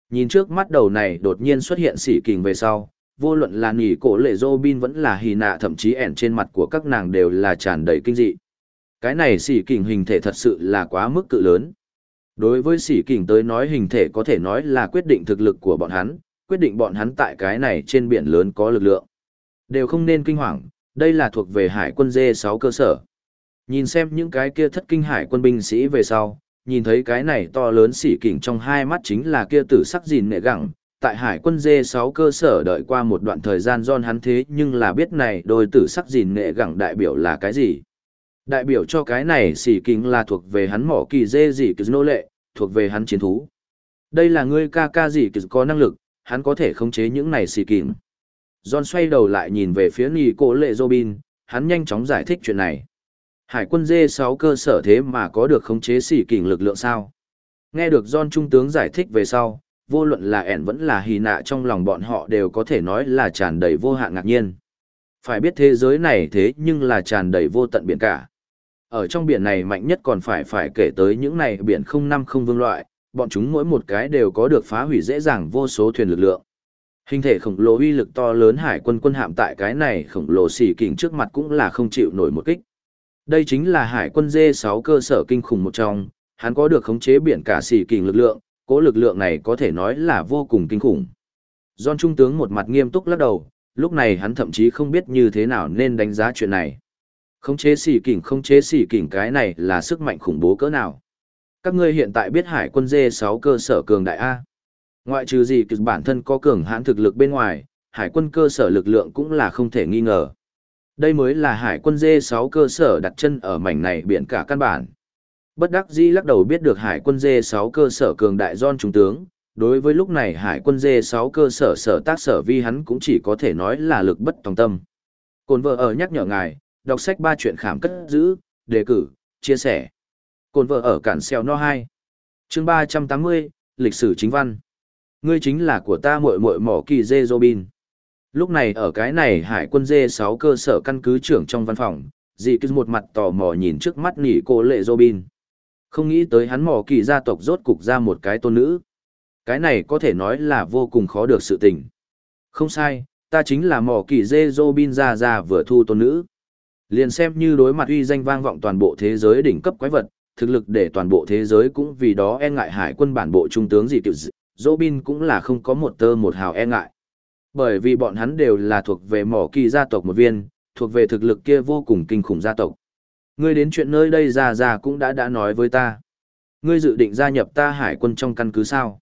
Nhìn trước mắt đầu này đột nhiên xuất hiện xì kình về sau, vô luận là nỉ cổ lệ dô bin vẫn là hì nạ thậm chí ẻn trên mặt của các nàng đều là tràn đầy kinh dị. Cái này xì kình hình thể thật sự là quá mức cự lớn. Đối với xì kình tới nói hình thể có thể nói là quyết định thực lực của bọn hắn, quyết định bọn hắn tại cái này trên biển lớn có lực lượng. Đều không nên kinh hoàng, đây là thuộc về hải quân D6 cơ sở. Nhìn xem những cái kia thất kinh hải quân binh sĩ về sau, nhìn thấy cái này to lớn xỉ kình trong hai mắt chính là kia tử sắc dìn nệ gẳng. Tại hải quân dê 6 cơ sở đợi qua một đoạn thời gian John hắn thế nhưng là biết này đôi tử sắc dìn nệ gẳng đại biểu là cái gì. Đại biểu cho cái này xỉ kình là thuộc về hắn mỏ kỳ dê gì kỳ nô lệ, thuộc về hắn chiến thú. Đây là ngươi ca ca gì kỳ có năng lực, hắn có thể khống chế những này xỉ kình. John xoay đầu lại nhìn về phía nì cổ lệ Robin, hắn nhanh chóng giải thích chuyện này. Hải quân D6 cơ sở thế mà có được khống chế xỉ kình lực lượng sao? Nghe được John Trung tướng giải thích về sau, vô luận là ẻn vẫn là hì nạ trong lòng bọn họ đều có thể nói là tràn đầy vô hạn ngạc nhiên. Phải biết thế giới này thế nhưng là tràn đầy vô tận biển cả. Ở trong biển này mạnh nhất còn phải phải kể tới những này biển không năm không vương loại, bọn chúng mỗi một cái đều có được phá hủy dễ dàng vô số thuyền lực lượng. Hình thể khổng lồ uy lực to lớn hải quân quân hạm tại cái này khổng lồ xỉ kình trước mặt cũng là không chịu nổi một kích. Đây chính là hải quân D6 cơ sở kinh khủng một trong, hắn có được khống chế biển cả xỉ kình lực lượng, cố lực lượng này có thể nói là vô cùng kinh khủng. John Trung tướng một mặt nghiêm túc lắc đầu, lúc này hắn thậm chí không biết như thế nào nên đánh giá chuyện này. Khống chế xỉ kình khống chế xỉ kình cái này là sức mạnh khủng bố cỡ nào. Các ngươi hiện tại biết hải quân D6 cơ sở cường đại A. Ngoại trừ gì kịch bản thân có cường hãn thực lực bên ngoài, hải quân cơ sở lực lượng cũng là không thể nghi ngờ. Đây mới là hải quân D6 cơ sở đặt chân ở mảnh này biển cả căn bản. Bất đắc dĩ lắc đầu biết được hải quân D6 cơ sở cường đại don trung tướng, đối với lúc này hải quân D6 cơ sở sở tác sở vi hắn cũng chỉ có thể nói là lực bất tòng tâm. Cồn vợ ở nhắc nhở ngài, đọc sách ba chuyện khảm cất giữ, đề cử, chia sẻ. Cồn vợ ở cản xeo no 2. chương 380, lịch sử chính văn. Ngươi chính là của ta muội muội mỏ kỳ dê Robin. Lúc này ở cái này hải quân dê 6 cơ sở căn cứ trưởng trong văn phòng, dì cứ một mặt tò mò nhìn trước mắt nỉ cô lệ Robin. Không nghĩ tới hắn mò kỳ gia tộc rốt cục ra một cái tôn nữ. Cái này có thể nói là vô cùng khó được sự tình. Không sai, ta chính là mò kỳ dê Robin ra ra vừa thu tôn nữ. Liền xem như đối mặt uy danh vang vọng toàn bộ thế giới đỉnh cấp quái vật, thực lực để toàn bộ thế giới cũng vì đó e ngại hải quân bản bộ trung tướng gì kiểu Robin cũng là không có một tơ một hào e ngại. Bởi vì bọn hắn đều là thuộc về mỏ kỳ gia tộc một viên, thuộc về thực lực kia vô cùng kinh khủng gia tộc. Ngươi đến chuyện nơi đây ra ra cũng đã đã nói với ta. Ngươi dự định gia nhập ta hải quân trong căn cứ sao?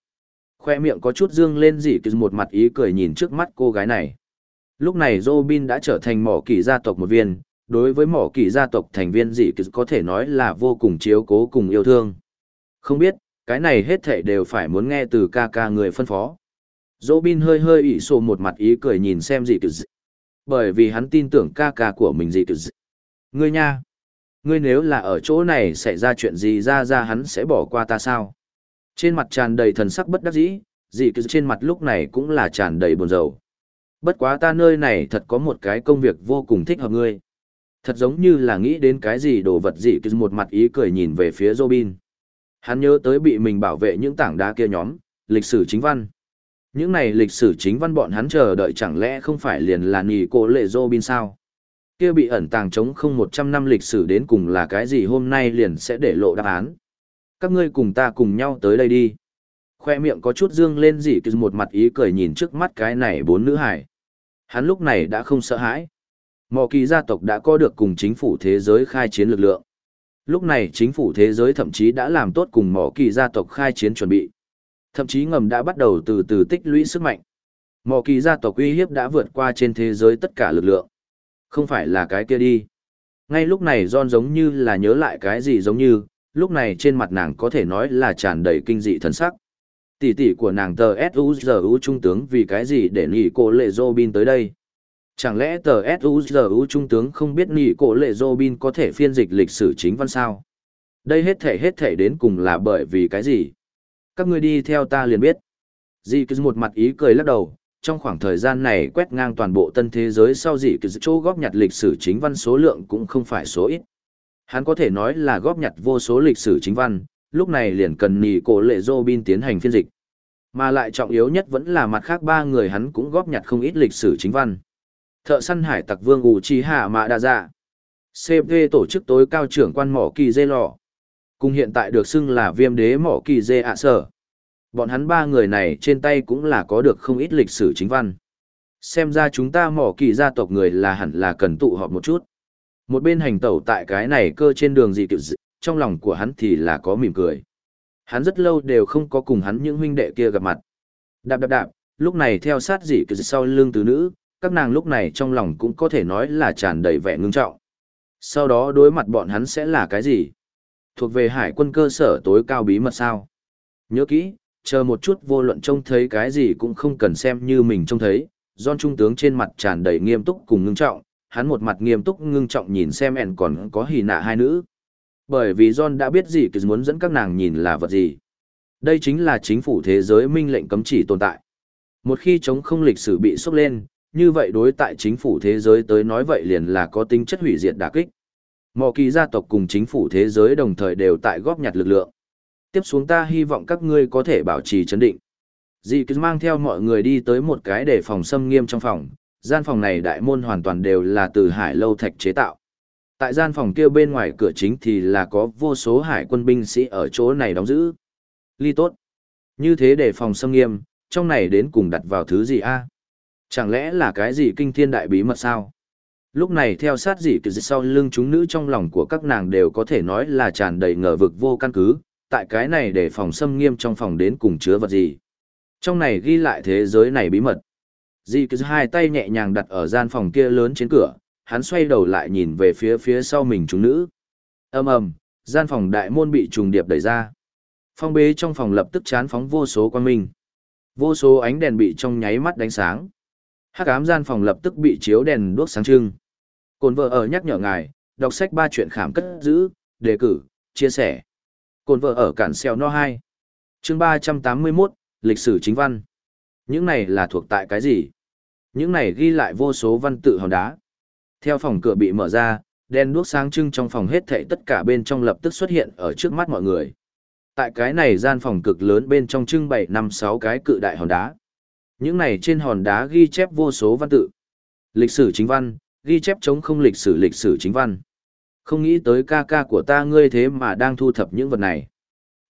Khoe miệng có chút dương lên dị kỳ một mặt ý cười nhìn trước mắt cô gái này. Lúc này Robin đã trở thành mỏ kỳ gia tộc một viên, đối với mỏ kỳ gia tộc thành viên dị kỳ có thể nói là vô cùng chiếu cố cùng yêu thương. Không biết, cái này hết thảy đều phải muốn nghe từ ca ca người phân phó. Robin hơi hơi ỉ sổ một mặt ý cười nhìn xem dị cứ bởi vì hắn tin tưởng ca ca của mình dị cứ Ngươi nha! Ngươi nếu là ở chỗ này xảy ra chuyện gì ra ra hắn sẽ bỏ qua ta sao? Trên mặt tràn đầy thần sắc bất đắc dĩ, dị cứ trên mặt lúc này cũng là tràn đầy buồn rầu. Bất quá ta nơi này thật có một cái công việc vô cùng thích hợp ngươi. Thật giống như là nghĩ đến cái gì đồ vật dị cứ một mặt ý cười nhìn về phía Robin. Hắn nhớ tới bị mình bảo vệ những tảng đá kia nhóm, lịch sử chính văn. Những này lịch sử chính văn bọn hắn chờ đợi chẳng lẽ không phải liền là nì cô lệ Robin sao? Kia bị ẩn tàng chống không 100 năm lịch sử đến cùng là cái gì hôm nay liền sẽ để lộ đáp án. Các ngươi cùng ta cùng nhau tới đây đi. Khoe miệng có chút dương lên dị cứ một mặt ý cười nhìn trước mắt cái này bốn nữ hải. Hắn lúc này đã không sợ hãi. Mò kỳ gia tộc đã có được cùng chính phủ thế giới khai chiến lực lượng. Lúc này chính phủ thế giới thậm chí đã làm tốt cùng mỏ kỳ gia tộc khai chiến chuẩn bị. Thậm chí ngầm đã bắt đầu từ từ tích lũy sức mạnh. Mò kỳ gia tộc uy hiếp đã vượt qua trên thế giới tất cả lực lượng. Không phải là cái kia đi. Ngay lúc này John giống như là nhớ lại cái gì giống như, lúc này trên mặt nàng có thể nói là tràn đầy kinh dị thần sắc. Tỷ tỷ của nàng tờ S.U.G.U. trung tướng vì cái gì để nghỉ cô lệ Robin tới đây. Chẳng lẽ tờ S.U.G.U. trung tướng không biết nghỉ cô lệ Robin có thể phiên dịch lịch sử chính văn sao? Đây hết thể hết thể đến cùng là bởi vì cái gì? Các ngươi đi theo ta liền biết. Di cứ một mặt ý cười lắc đầu, trong khoảng thời gian này quét ngang toàn bộ tân thế giới sau dị cứ chỗ góp nhặt lịch sử chính văn số lượng cũng không phải số ít. Hắn có thể nói là góp nhặt vô số lịch sử chính văn, lúc này liền cần nì cổ lệ Robin tiến hành phiên dịch. Mà lại trọng yếu nhất vẫn là mặt khác ba người hắn cũng góp nhặt không ít lịch sử chính văn. Thợ săn hải tặc vương ủ chi hạ mạ đa dạ. CP tổ chức tối cao trưởng quan mỏ kỳ dê lò. Cùng hiện tại được xưng là viêm đế mỏ kỳ dê ạ sở. Bọn hắn ba người này trên tay cũng là có được không ít lịch sử chính văn. Xem ra chúng ta mỏ kỳ gia tộc người là hẳn là cần tụ họp một chút. Một bên hành tẩu tại cái này cơ trên đường gì kiểu dị, trong lòng của hắn thì là có mỉm cười. Hắn rất lâu đều không có cùng hắn những huynh đệ kia gặp mặt. Đạp đạp đạp, lúc này theo sát dị kiểu sau lưng tứ nữ, các nàng lúc này trong lòng cũng có thể nói là tràn đầy vẻ ngưng trọng. Sau đó đối mặt bọn hắn sẽ là cái gì? Thuộc về hải quân cơ sở tối cao bí mật sao? Nhớ kỹ, chờ một chút vô luận trông thấy cái gì cũng không cần xem như mình trông thấy. John trung tướng trên mặt tràn đầy nghiêm túc cùng ngưng trọng, hắn một mặt nghiêm túc ngưng trọng nhìn xem ẻn còn có hỉ nạ hai nữ. Bởi vì John đã biết gì cứ muốn dẫn các nàng nhìn là vật gì. Đây chính là chính phủ thế giới minh lệnh cấm chỉ tồn tại. Một khi chống không lịch sử bị sốc lên, như vậy đối tại chính phủ thế giới tới nói vậy liền là có tính chất hủy diệt đả kích. Mò kỳ gia tộc cùng chính phủ thế giới đồng thời đều tại góp nhặt lực lượng. Tiếp xuống ta hy vọng các ngươi có thể bảo trì chấn định. Dì cứ mang theo mọi người đi tới một cái để phòng xâm nghiêm trong phòng, gian phòng này đại môn hoàn toàn đều là từ hải lâu thạch chế tạo. Tại gian phòng kia bên ngoài cửa chính thì là có vô số hải quân binh sĩ ở chỗ này đóng giữ. Ly tốt. Như thế để phòng xâm nghiêm, trong này đến cùng đặt vào thứ gì a? Chẳng lẽ là cái gì kinh thiên đại bí mật sao? Lúc này theo sát dị kỳ sau lưng chúng nữ trong lòng của các nàng đều có thể nói là tràn đầy ngờ vực vô căn cứ, tại cái này để phòng xâm nghiêm trong phòng đến cùng chứa vật gì. Trong này ghi lại thế giới này bí mật. Dị kỳ hai tay nhẹ nhàng đặt ở gian phòng kia lớn trên cửa, hắn xoay đầu lại nhìn về phía phía sau mình chúng nữ. ầm ầm, gian phòng đại môn bị trùng điệp đẩy ra. Phong bế trong phòng lập tức chán phóng vô số quan minh. Vô số ánh đèn bị trong nháy mắt đánh sáng. Hắc ám gian phòng lập tức bị chiếu đèn đuốc sáng trưng. Cồn vợ ở nhắc nhở ngài, đọc sách ba chuyện khảm cất giữ, đề cử, chia sẻ. Cồn vợ ở cản xeo no 2. Chương 381, lịch sử chính văn. Những này là thuộc tại cái gì? Những này ghi lại vô số văn tự hòn đá. Theo phòng cửa bị mở ra, đèn đuốc sáng trưng trong phòng hết thảy tất cả bên trong lập tức xuất hiện ở trước mắt mọi người. Tại cái này gian phòng cực lớn bên trong trưng bày năm sáu cái cự đại hòn đá. Những này trên hòn đá ghi chép vô số văn tự. Lịch sử chính văn, ghi chép chống không lịch sử lịch sử chính văn. Không nghĩ tới ca ca của ta ngươi thế mà đang thu thập những vật này.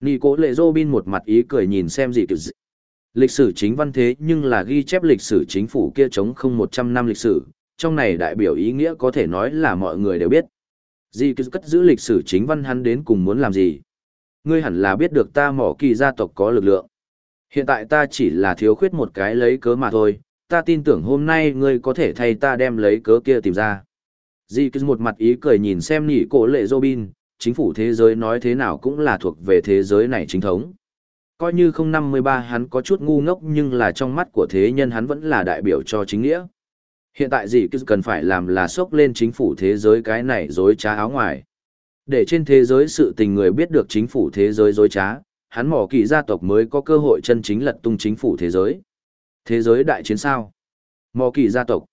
Nị cố lệ robin một mặt ý cười nhìn xem gì kiểu gì. Lịch sử chính văn thế nhưng là ghi chép lịch sử chính phủ kia chống không 100 năm lịch sử, trong này đại biểu ý nghĩa có thể nói là mọi người đều biết. Di cứ cất giữ lịch sử chính văn hắn đến cùng muốn làm gì? Ngươi hẳn là biết được ta mỏ kỳ gia tộc có lực lượng. Hiện tại ta chỉ là thiếu khuyết một cái lấy cớ mà thôi, ta tin tưởng hôm nay ngươi có thể thay ta đem lấy cớ kia tìm ra. Dì cứ một mặt ý cười nhìn xem nỉ cổ lệ Robin, chính phủ thế giới nói thế nào cũng là thuộc về thế giới này chính thống. Coi như không năm mươi ba hắn có chút ngu ngốc nhưng là trong mắt của thế nhân hắn vẫn là đại biểu cho chính nghĩa. Hiện tại dì cứ cần phải làm là sốc lên chính phủ thế giới cái này dối trá áo ngoài. Để trên thế giới sự tình người biết được chính phủ thế giới dối trá, hắn mỏ kỳ gia tộc mới có cơ hội chân chính lật tung chính phủ thế giới. Thế giới đại chiến sao? Mò kỳ gia tộc.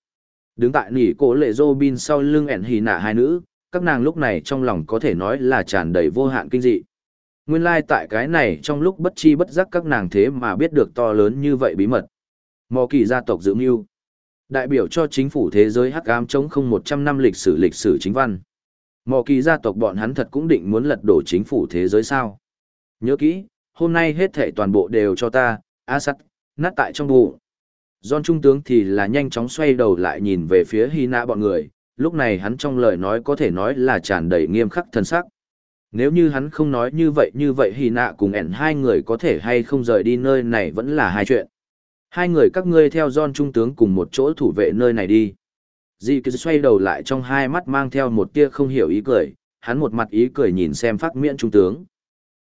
Đứng tại nỉ cổ lệ dô bin sau lưng ẻn hì nạ hai nữ, các nàng lúc này trong lòng có thể nói là tràn đầy vô hạn kinh dị. Nguyên lai like tại cái này trong lúc bất chi bất giác các nàng thế mà biết được to lớn như vậy bí mật. Mò kỳ gia tộc dưỡng mưu. Đại biểu cho chính phủ thế giới hắc ám chống không 100 năm lịch sử lịch sử chính văn. Mò kỳ gia tộc bọn hắn thật cũng định muốn lật đổ chính phủ thế giới sao. Nhớ kỹ, hôm nay hết thảy toàn bộ đều cho ta, a sắt, nát tại trong bụng. John trung tướng thì là nhanh chóng xoay đầu lại nhìn về phía Hy nạ bọn người, lúc này hắn trong lời nói có thể nói là tràn đầy nghiêm khắc thân sắc. Nếu như hắn không nói như vậy như vậy Hy nạ cùng ẻn hai người có thể hay không rời đi nơi này vẫn là hai chuyện. Hai người các ngươi theo John trung tướng cùng một chỗ thủ vệ nơi này đi. Di cứ xoay đầu lại trong hai mắt mang theo một tia không hiểu ý cười, hắn một mặt ý cười nhìn xem phát miễn trung tướng.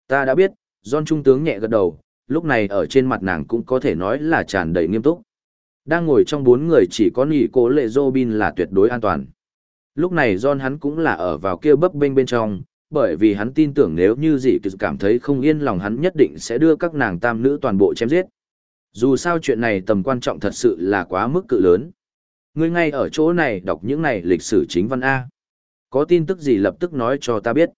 Ta đã biết, John trung tướng nhẹ gật đầu, lúc này ở trên mặt nàng cũng có thể nói là tràn đầy nghiêm túc. Đang ngồi trong bốn người chỉ có nỉ cố lệ Robin là tuyệt đối an toàn. Lúc này John hắn cũng là ở vào kia bấp bênh bên trong, bởi vì hắn tin tưởng nếu như dị cảm thấy không yên lòng hắn nhất định sẽ đưa các nàng tam nữ toàn bộ chém giết. Dù sao chuyện này tầm quan trọng thật sự là quá mức cự lớn. Ngươi ngay ở chỗ này đọc những này lịch sử chính văn A. Có tin tức gì lập tức nói cho ta biết.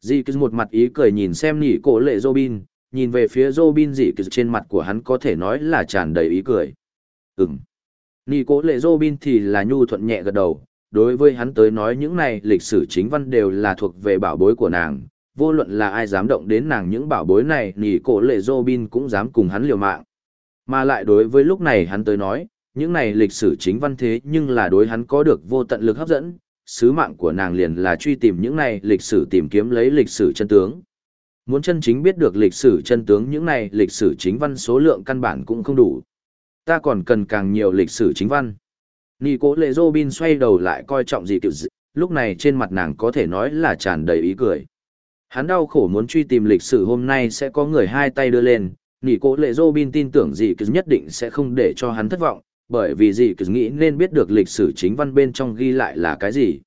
Dì cứ một mặt ý cười nhìn xem nỉ cổ lệ Robin, nhìn về phía Robin dì cứ trên mặt của hắn có thể nói là tràn đầy ý cười. Ừm. Nỉ cố lệ Robin thì là nhu thuận nhẹ gật đầu, đối với hắn tới nói những này lịch sử chính văn đều là thuộc về bảo bối của nàng. Vô luận là ai dám động đến nàng những bảo bối này, nỉ cố lệ Robin cũng dám cùng hắn liều mạng. Mà lại đối với lúc này hắn tới nói, những này lịch sử chính văn thế nhưng là đối hắn có được vô tận lực hấp dẫn, sứ mạng của nàng liền là truy tìm những này lịch sử tìm kiếm lấy lịch sử chân tướng. Muốn chân chính biết được lịch sử chân tướng những này lịch sử chính văn số lượng căn bản cũng không đủ. Ta còn cần càng nhiều lịch sử chính văn. Nì cố lệ Robin xoay đầu lại coi trọng gì kiểu dị, lúc này trên mặt nàng có thể nói là tràn đầy ý cười. Hắn đau khổ muốn truy tìm lịch sử hôm nay sẽ có người hai tay đưa lên, nỉ cố lệ Robin tin tưởng gì cứ nhất định sẽ không để cho hắn thất vọng, bởi vì gì cứ nghĩ nên biết được lịch sử chính văn bên trong ghi lại là cái gì.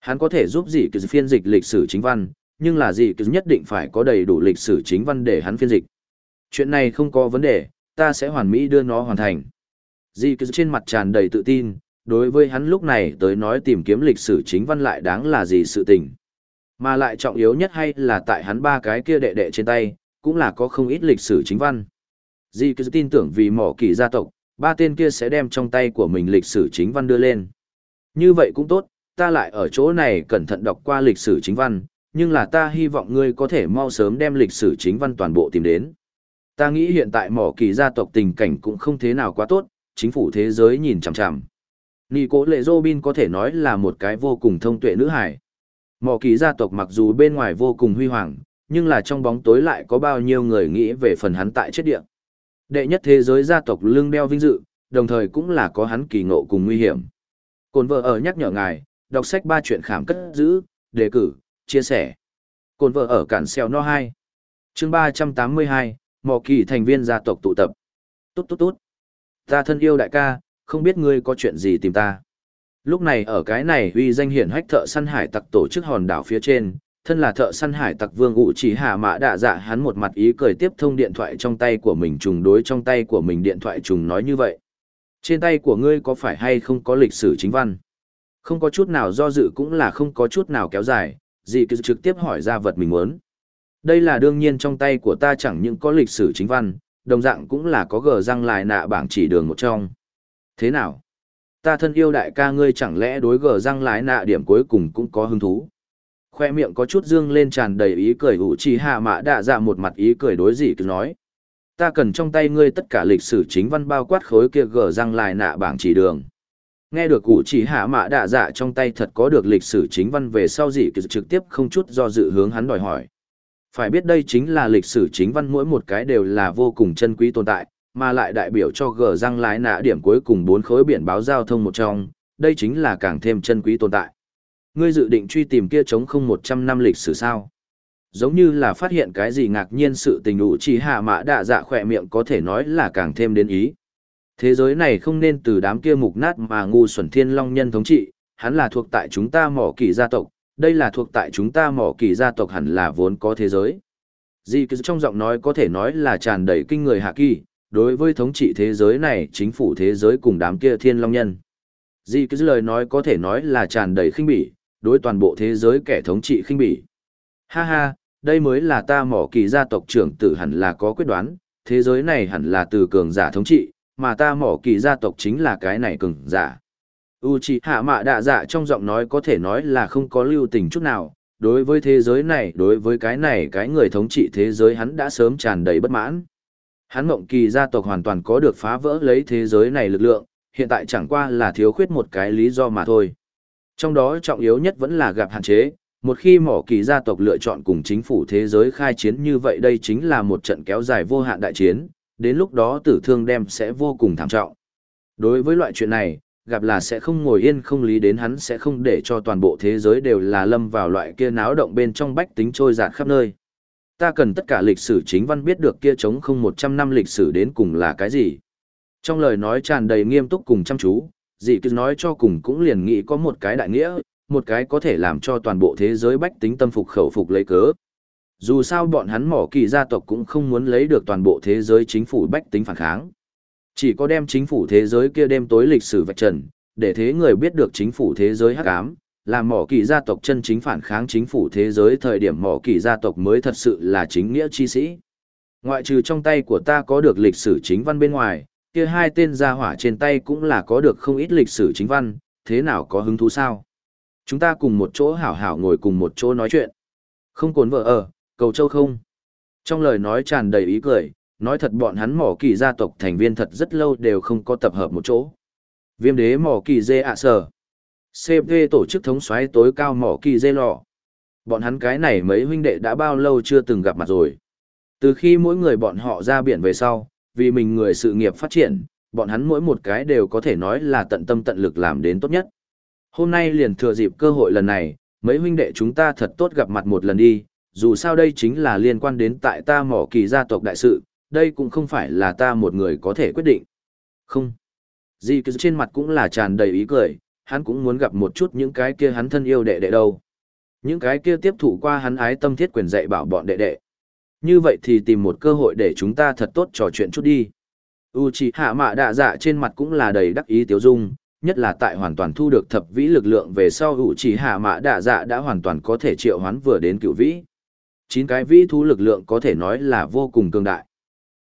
Hắn có thể giúp gì cứ phiên dịch lịch sử chính văn, nhưng là gì cứ nhất định phải có đầy đủ lịch sử chính văn để hắn phiên dịch. Chuyện này không có vấn đề, ta sẽ hoàn mỹ đưa nó hoàn thành. Di cứ trên mặt tràn đầy tự tin, đối với hắn lúc này tới nói tìm kiếm lịch sử chính văn lại đáng là gì sự tình. Mà lại trọng yếu nhất hay là tại hắn ba cái kia đệ đệ trên tay, cũng là có không ít lịch sử chính văn. Di cứ tin tưởng vì mỏ kỳ gia tộc, ba tên kia sẽ đem trong tay của mình lịch sử chính văn đưa lên. Như vậy cũng tốt, ta lại ở chỗ này cẩn thận đọc qua lịch sử chính văn, nhưng là ta hy vọng ngươi có thể mau sớm đem lịch sử chính văn toàn bộ tìm đến. Ta nghĩ hiện tại mỏ kỳ gia tộc tình cảnh cũng không thế nào quá tốt, chính phủ thế giới nhìn chằm chằm. Nì cố lệ Robin có thể nói là một cái vô cùng thông tuệ nữ hải. Mỏ kỳ gia tộc mặc dù bên ngoài vô cùng huy hoàng, nhưng là trong bóng tối lại có bao nhiêu người nghĩ về phần hắn tại chết địa. Đệ nhất thế giới gia tộc lương đeo vinh dự, đồng thời cũng là có hắn kỳ ngộ cùng nguy hiểm. Cồn vợ ở nhắc nhở ngài, đọc sách ba chuyện khảm cất giữ, đề cử, chia sẻ. Cồn vợ ở cản xeo no 2. chương 382, mò kỳ thành viên gia tộc tụ tập. Tốt tốt tốt. Ta thân yêu đại ca, không biết ngươi có chuyện gì tìm ta. Lúc này ở cái này uy danh hiển hách thợ săn hải tặc tổ chức hòn đảo phía trên, thân là thợ săn hải tặc vương ụ chỉ hạ mã đạ dạ hắn một mặt ý cười tiếp thông điện thoại trong tay của mình trùng đối trong tay của mình điện thoại trùng nói như vậy trên tay của ngươi có phải hay không có lịch sử chính văn không có chút nào do dự cũng là không có chút nào kéo dài dị cứ trực tiếp hỏi ra vật mình muốn đây là đương nhiên trong tay của ta chẳng những có lịch sử chính văn, đồng dạng cũng là có gờ răng lại nạ bảng chỉ đường một trong. Thế nào? Ta thân yêu đại ca ngươi chẳng lẽ đối gờ răng lái nạ điểm cuối cùng cũng có hứng thú? Khoe miệng có chút dương lên tràn đầy ý cười ủ trì hạ mã đạ dạ một mặt ý cười đối dị cứ nói. Ta cần trong tay ngươi tất cả lịch sử chính văn bao quát khối kia gờ răng lại nạ bảng chỉ đường. Nghe được ủ trì hạ mã đạ dạ trong tay thật có được lịch sử chính văn về sau dị cứ trực tiếp không chút do dự hướng hắn đòi hỏi. Phải biết đây chính là lịch sử chính văn mỗi một cái đều là vô cùng chân quý tồn tại, mà lại đại biểu cho gờ răng lái nạ điểm cuối cùng bốn khối biển báo giao thông một trong, đây chính là càng thêm chân quý tồn tại. Ngươi dự định truy tìm kia chống không 100 năm lịch sử sao? Giống như là phát hiện cái gì ngạc nhiên sự tình đủ chỉ hạ mã đạ dạ khỏe miệng có thể nói là càng thêm đến ý. Thế giới này không nên từ đám kia mục nát mà ngu xuẩn thiên long nhân thống trị, hắn là thuộc tại chúng ta mỏ kỳ gia tộc, đây là thuộc tại chúng ta mỏ kỳ gia tộc hẳn là vốn có thế giới. Dị cứ trong giọng nói có thể nói là tràn đầy kinh người hạ kỳ, đối với thống trị thế giới này chính phủ thế giới cùng đám kia thiên long nhân. Dị cứ lời nói có thể nói là tràn đầy khinh bỉ, đối toàn bộ thế giới kẻ thống trị khinh bỉ. Ha ha, đây mới là ta mỏ kỳ gia tộc trưởng tử hẳn là có quyết đoán, thế giới này hẳn là từ cường giả thống trị, mà ta mỏ kỳ gia tộc chính là cái này cường giả. Uchiha mạ đạ dạ trong giọng nói có thể nói là không có lưu tình chút nào, đối với thế giới này, đối với cái này cái người thống trị thế giới hắn đã sớm tràn đầy bất mãn. Hắn mộng kỳ gia tộc hoàn toàn có được phá vỡ lấy thế giới này lực lượng, hiện tại chẳng qua là thiếu khuyết một cái lý do mà thôi. Trong đó trọng yếu nhất vẫn là gặp hạn chế, một khi mỏ kỳ gia tộc lựa chọn cùng chính phủ thế giới khai chiến như vậy đây chính là một trận kéo dài vô hạn đại chiến, đến lúc đó tử thương đem sẽ vô cùng thảm trọng. Đối với loại chuyện này, gặp là sẽ không ngồi yên không lý đến hắn sẽ không để cho toàn bộ thế giới đều là lâm vào loại kia náo động bên trong bách tính trôi giạt khắp nơi. Ta cần tất cả lịch sử chính văn biết được kia chống không 100 năm lịch sử đến cùng là cái gì. Trong lời nói tràn đầy nghiêm túc cùng chăm chú, dị cứ nói cho cùng cũng liền nghĩ có một cái đại nghĩa, một cái có thể làm cho toàn bộ thế giới bách tính tâm phục khẩu phục lấy cớ. Dù sao bọn hắn mỏ kỳ gia tộc cũng không muốn lấy được toàn bộ thế giới chính phủ bách tính phản kháng. Chỉ có đem chính phủ thế giới kia đêm tối lịch sử vạch trần, để thế người biết được chính phủ thế giới hắc ám, làm mỏ kỳ gia tộc chân chính phản kháng chính phủ thế giới thời điểm mỏ kỳ gia tộc mới thật sự là chính nghĩa chi sĩ. Ngoại trừ trong tay của ta có được lịch sử chính văn bên ngoài, kia hai tên gia hỏa trên tay cũng là có được không ít lịch sử chính văn, thế nào có hứng thú sao? Chúng ta cùng một chỗ hảo hảo ngồi cùng một chỗ nói chuyện. Không cồn vợ ở, cầu châu không. Trong lời nói tràn đầy ý cười, nói thật bọn hắn mỏ kỳ gia tộc thành viên thật rất lâu đều không có tập hợp một chỗ. Viêm đế mỏ kỳ dê ạ sở. CP tổ chức thống soái tối cao mỏ kỳ dê lọ. Bọn hắn cái này mấy huynh đệ đã bao lâu chưa từng gặp mặt rồi. Từ khi mỗi người bọn họ ra biển về sau, vì mình người sự nghiệp phát triển, bọn hắn mỗi một cái đều có thể nói là tận tâm tận lực làm đến tốt nhất. Hôm nay liền thừa dịp cơ hội lần này, mấy huynh đệ chúng ta thật tốt gặp mặt một lần đi, dù sao đây chính là liên quan đến tại ta mỏ kỳ gia tộc đại sự, đây cũng không phải là ta một người có thể quyết định. Không. Di cứ trên mặt cũng là tràn đầy ý cười, hắn cũng muốn gặp một chút những cái kia hắn thân yêu đệ đệ đâu. Những cái kia tiếp thụ qua hắn ái tâm thiết quyền dạy bảo bọn đệ đệ. Như vậy thì tìm một cơ hội để chúng ta thật tốt trò chuyện chút đi. Uchiha mạ đạ dạ trên mặt cũng là đầy đắc ý tiếu dung, nhất là tại hoàn toàn thu được thập vĩ lực lượng về sau Uchiha mạ đạ dạ đã hoàn toàn có thể triệu hoán vừa đến cựu vĩ. Chín cái vĩ thú lực lượng có thể nói là vô cùng cường đại.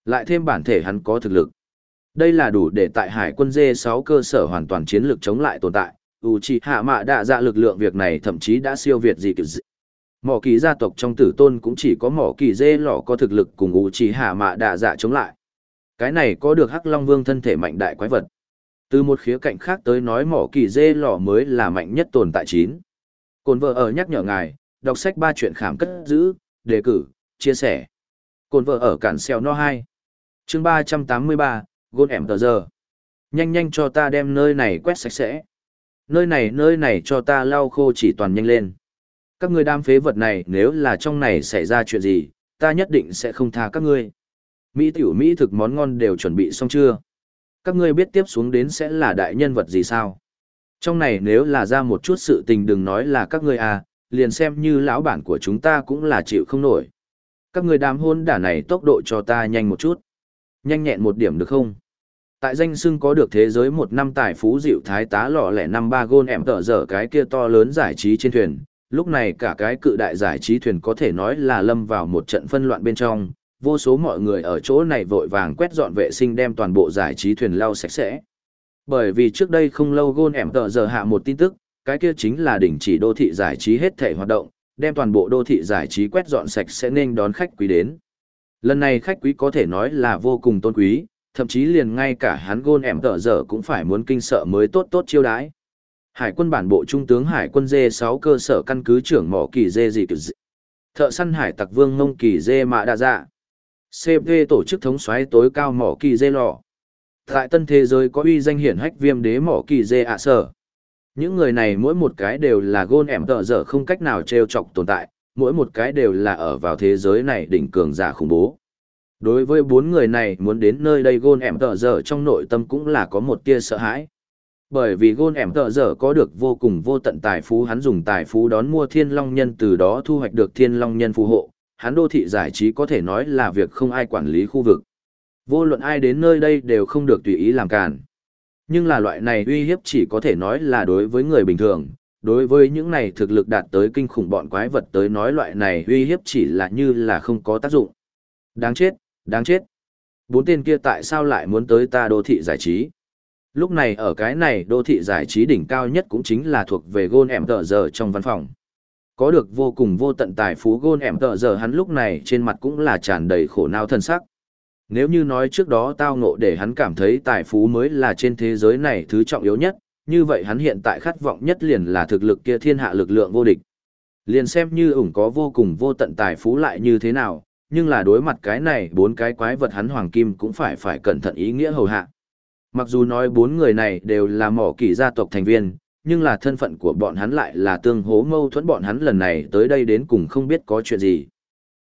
Lại thêm bản thể hắn có thực lực. Đây là đủ để tại hải quân D6 cơ sở hoàn toàn chiến lược chống lại tồn tại. Uchiha mạ đạ dạ lực lượng việc này thậm chí đã siêu việt gì kiểu. Mỏ kỳ gia tộc trong tử tôn cũng chỉ có mỏ kỳ dê lỏ có thực lực cùng Uchiha mạ đạ dạ chống lại. Cái này có được Hắc Long Vương thân thể mạnh đại quái vật. Từ một khía cạnh khác tới nói mỏ kỳ dê lỏ mới là mạnh nhất tồn tại chín. Cồn vợ ở nhắc nhở ngài, đọc sách ba chuyện khám cất giữ, đề cử, chia sẻ. Cồn vợ ở cản xeo no 2 chương 383, gôn ẻm tờ giờ. Nhanh nhanh cho ta đem nơi này quét sạch sẽ. Nơi này nơi này cho ta lau khô chỉ toàn nhanh lên. Các ngươi đam phế vật này nếu là trong này xảy ra chuyện gì, ta nhất định sẽ không tha các ngươi. Mỹ tiểu Mỹ thực món ngon đều chuẩn bị xong chưa? Các ngươi biết tiếp xuống đến sẽ là đại nhân vật gì sao? Trong này nếu là ra một chút sự tình đừng nói là các ngươi à, liền xem như lão bản của chúng ta cũng là chịu không nổi. Các ngươi đám hôn đả này tốc độ cho ta nhanh một chút. Nhanh nhẹn một điểm được không? Tại danh xưng có được thế giới một năm tài phú dịu thái tá lọ lẻ năm ba gôn em tở dở cái kia to lớn giải trí trên thuyền. Lúc này cả cái cự đại giải trí thuyền có thể nói là lâm vào một trận phân loạn bên trong, vô số mọi người ở chỗ này vội vàng quét dọn vệ sinh đem toàn bộ giải trí thuyền lau sạch sẽ. Bởi vì trước đây không lâu gôn ẻm tở dở hạ một tin tức, cái kia chính là đỉnh chỉ đô thị giải trí hết thể hoạt động, đem toàn bộ đô thị giải trí quét dọn sạch sẽ nên đón khách quý đến. Lần này khách quý có thể nói là vô cùng tôn quý, thậm chí liền ngay cả hắn gôn ẻm tở dở cũng phải muốn kinh sợ mới tốt tốt chiêu đãi. Hải quân bản bộ trung tướng Hải quân D6 cơ sở căn cứ trưởng mỏ kỳ dê gì dị. Thợ săn hải tặc vương ngông kỳ dê mạ đa dạ. CP tổ chức thống soái tối cao mỏ kỳ dê lò. Tại tân thế giới có uy danh hiển hách viêm đế mỏ kỳ dê ạ sở. Những người này mỗi một cái đều là gôn ẻm tở dở không cách nào trêu chọc tồn tại, mỗi một cái đều là ở vào thế giới này đỉnh cường giả khủng bố. Đối với bốn người này muốn đến nơi đây gôn ẻm tờ dở trong nội tâm cũng là có một tia sợ hãi. Bởi vì gôn ẻm tờ dở có được vô cùng vô tận tài phú hắn dùng tài phú đón mua thiên long nhân từ đó thu hoạch được thiên long nhân phù hộ, hắn đô thị giải trí có thể nói là việc không ai quản lý khu vực. Vô luận ai đến nơi đây đều không được tùy ý làm cản. Nhưng là loại này uy hiếp chỉ có thể nói là đối với người bình thường, đối với những này thực lực đạt tới kinh khủng bọn quái vật tới nói loại này uy hiếp chỉ là như là không có tác dụng. Đáng chết, đáng chết. Bốn tên kia tại sao lại muốn tới ta đô thị giải trí? Lúc này ở cái này đô thị giải trí đỉnh cao nhất cũng chính là thuộc về gôn ẻm tờ giờ trong văn phòng. Có được vô cùng vô tận tài phú gôn ẻm tờ giờ hắn lúc này trên mặt cũng là tràn đầy khổ não thân sắc. Nếu như nói trước đó tao ngộ để hắn cảm thấy tài phú mới là trên thế giới này thứ trọng yếu nhất, như vậy hắn hiện tại khát vọng nhất liền là thực lực kia thiên hạ lực lượng vô địch. Liền xem như ủng có vô cùng vô tận tài phú lại như thế nào, nhưng là đối mặt cái này bốn cái quái vật hắn hoàng kim cũng phải phải cẩn thận ý nghĩa hầu hạ. Mặc dù nói bốn người này đều là mỏ kỳ gia tộc thành viên, nhưng là thân phận của bọn hắn lại là tương hố mâu thuẫn bọn hắn lần này tới đây đến cùng không biết có chuyện gì.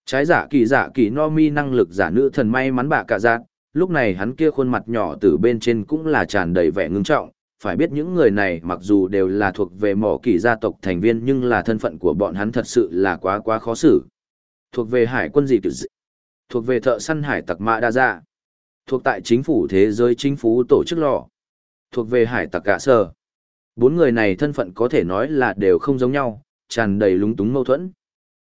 Trái giả kỳ giả kỳ no mi năng lực giả nữ thần may mắn bạ cả giác, lúc này hắn kia khuôn mặt nhỏ từ bên trên cũng là tràn đầy vẻ ngưng trọng, phải biết những người này mặc dù đều là thuộc về mỏ kỳ gia tộc thành viên nhưng là thân phận của bọn hắn thật sự là quá quá khó xử. Thuộc về hải quân gì dị, thuộc về thợ săn hải tặc mạ đa dạ, thuộc tại chính phủ thế giới chính phủ tổ chức lò, thuộc về hải tặc cả sở. Bốn người này thân phận có thể nói là đều không giống nhau, tràn đầy lúng túng mâu thuẫn.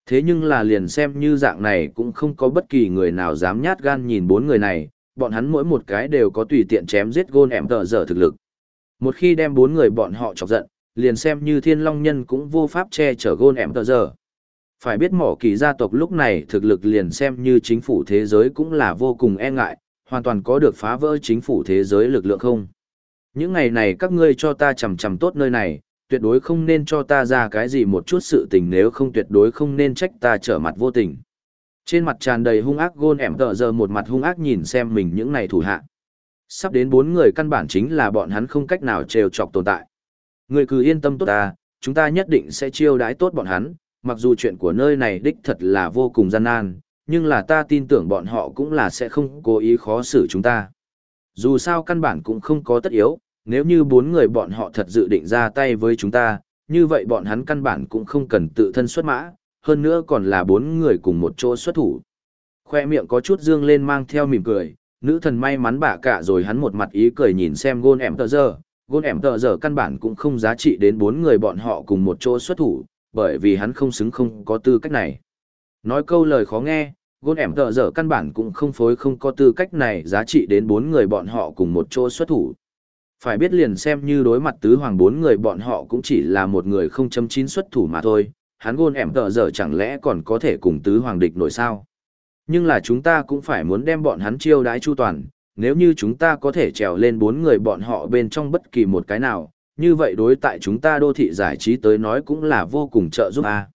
Thế nhưng là liền xem như dạng này cũng không có bất kỳ người nào dám nhát gan nhìn bốn người này, bọn hắn mỗi một cái đều có tùy tiện chém giết gôn ẻm tờ dở thực lực. Một khi đem bốn người bọn họ chọc giận, liền xem như thiên long nhân cũng vô pháp che chở gôn ẻm tờ giờ. Phải biết mỏ kỳ gia tộc lúc này thực lực liền xem như chính phủ thế giới cũng là vô cùng e ngại, hoàn toàn có được phá vỡ chính phủ thế giới lực lượng không. Những ngày này các ngươi cho ta chầm chầm tốt nơi này, tuyệt đối không nên cho ta ra cái gì một chút sự tình nếu không tuyệt đối không nên trách ta trở mặt vô tình. Trên mặt tràn đầy hung ác gôn ẻm tờ giờ một mặt hung ác nhìn xem mình những này thủ hạ. Sắp đến bốn người căn bản chính là bọn hắn không cách nào trêu chọc tồn tại. Người cứ yên tâm tốt ta, chúng ta nhất định sẽ chiêu đãi tốt bọn hắn, mặc dù chuyện của nơi này đích thật là vô cùng gian nan, nhưng là ta tin tưởng bọn họ cũng là sẽ không cố ý khó xử chúng ta. Dù sao căn bản cũng không có tất yếu, nếu như bốn người bọn họ thật dự định ra tay với chúng ta, như vậy bọn hắn căn bản cũng không cần tự thân xuất mã, hơn nữa còn là bốn người cùng một chỗ xuất thủ. Khoe miệng có chút dương lên mang theo mỉm cười, nữ thần may mắn bả cả rồi hắn một mặt ý cười nhìn xem gôn ẻm tờ giờ, gôn ẻm tờ giờ căn bản cũng không giá trị đến bốn người bọn họ cùng một chỗ xuất thủ, bởi vì hắn không xứng không có tư cách này. Nói câu lời khó nghe, gôn ẻm tờ giờ căn bản cũng không phối không có tư cách này giá trị đến bốn người bọn họ cùng một chỗ xuất thủ. Phải biết liền xem như đối mặt tứ hoàng bốn người bọn họ cũng chỉ là một người không chấm chín xuất thủ mà thôi, hắn gôn ẻm tờ giờ chẳng lẽ còn có thể cùng tứ hoàng địch nổi sao. Nhưng là chúng ta cũng phải muốn đem bọn hắn chiêu đãi chu toàn, nếu như chúng ta có thể trèo lên bốn người bọn họ bên trong bất kỳ một cái nào, như vậy đối tại chúng ta đô thị giải trí tới nói cũng là vô cùng trợ giúp a.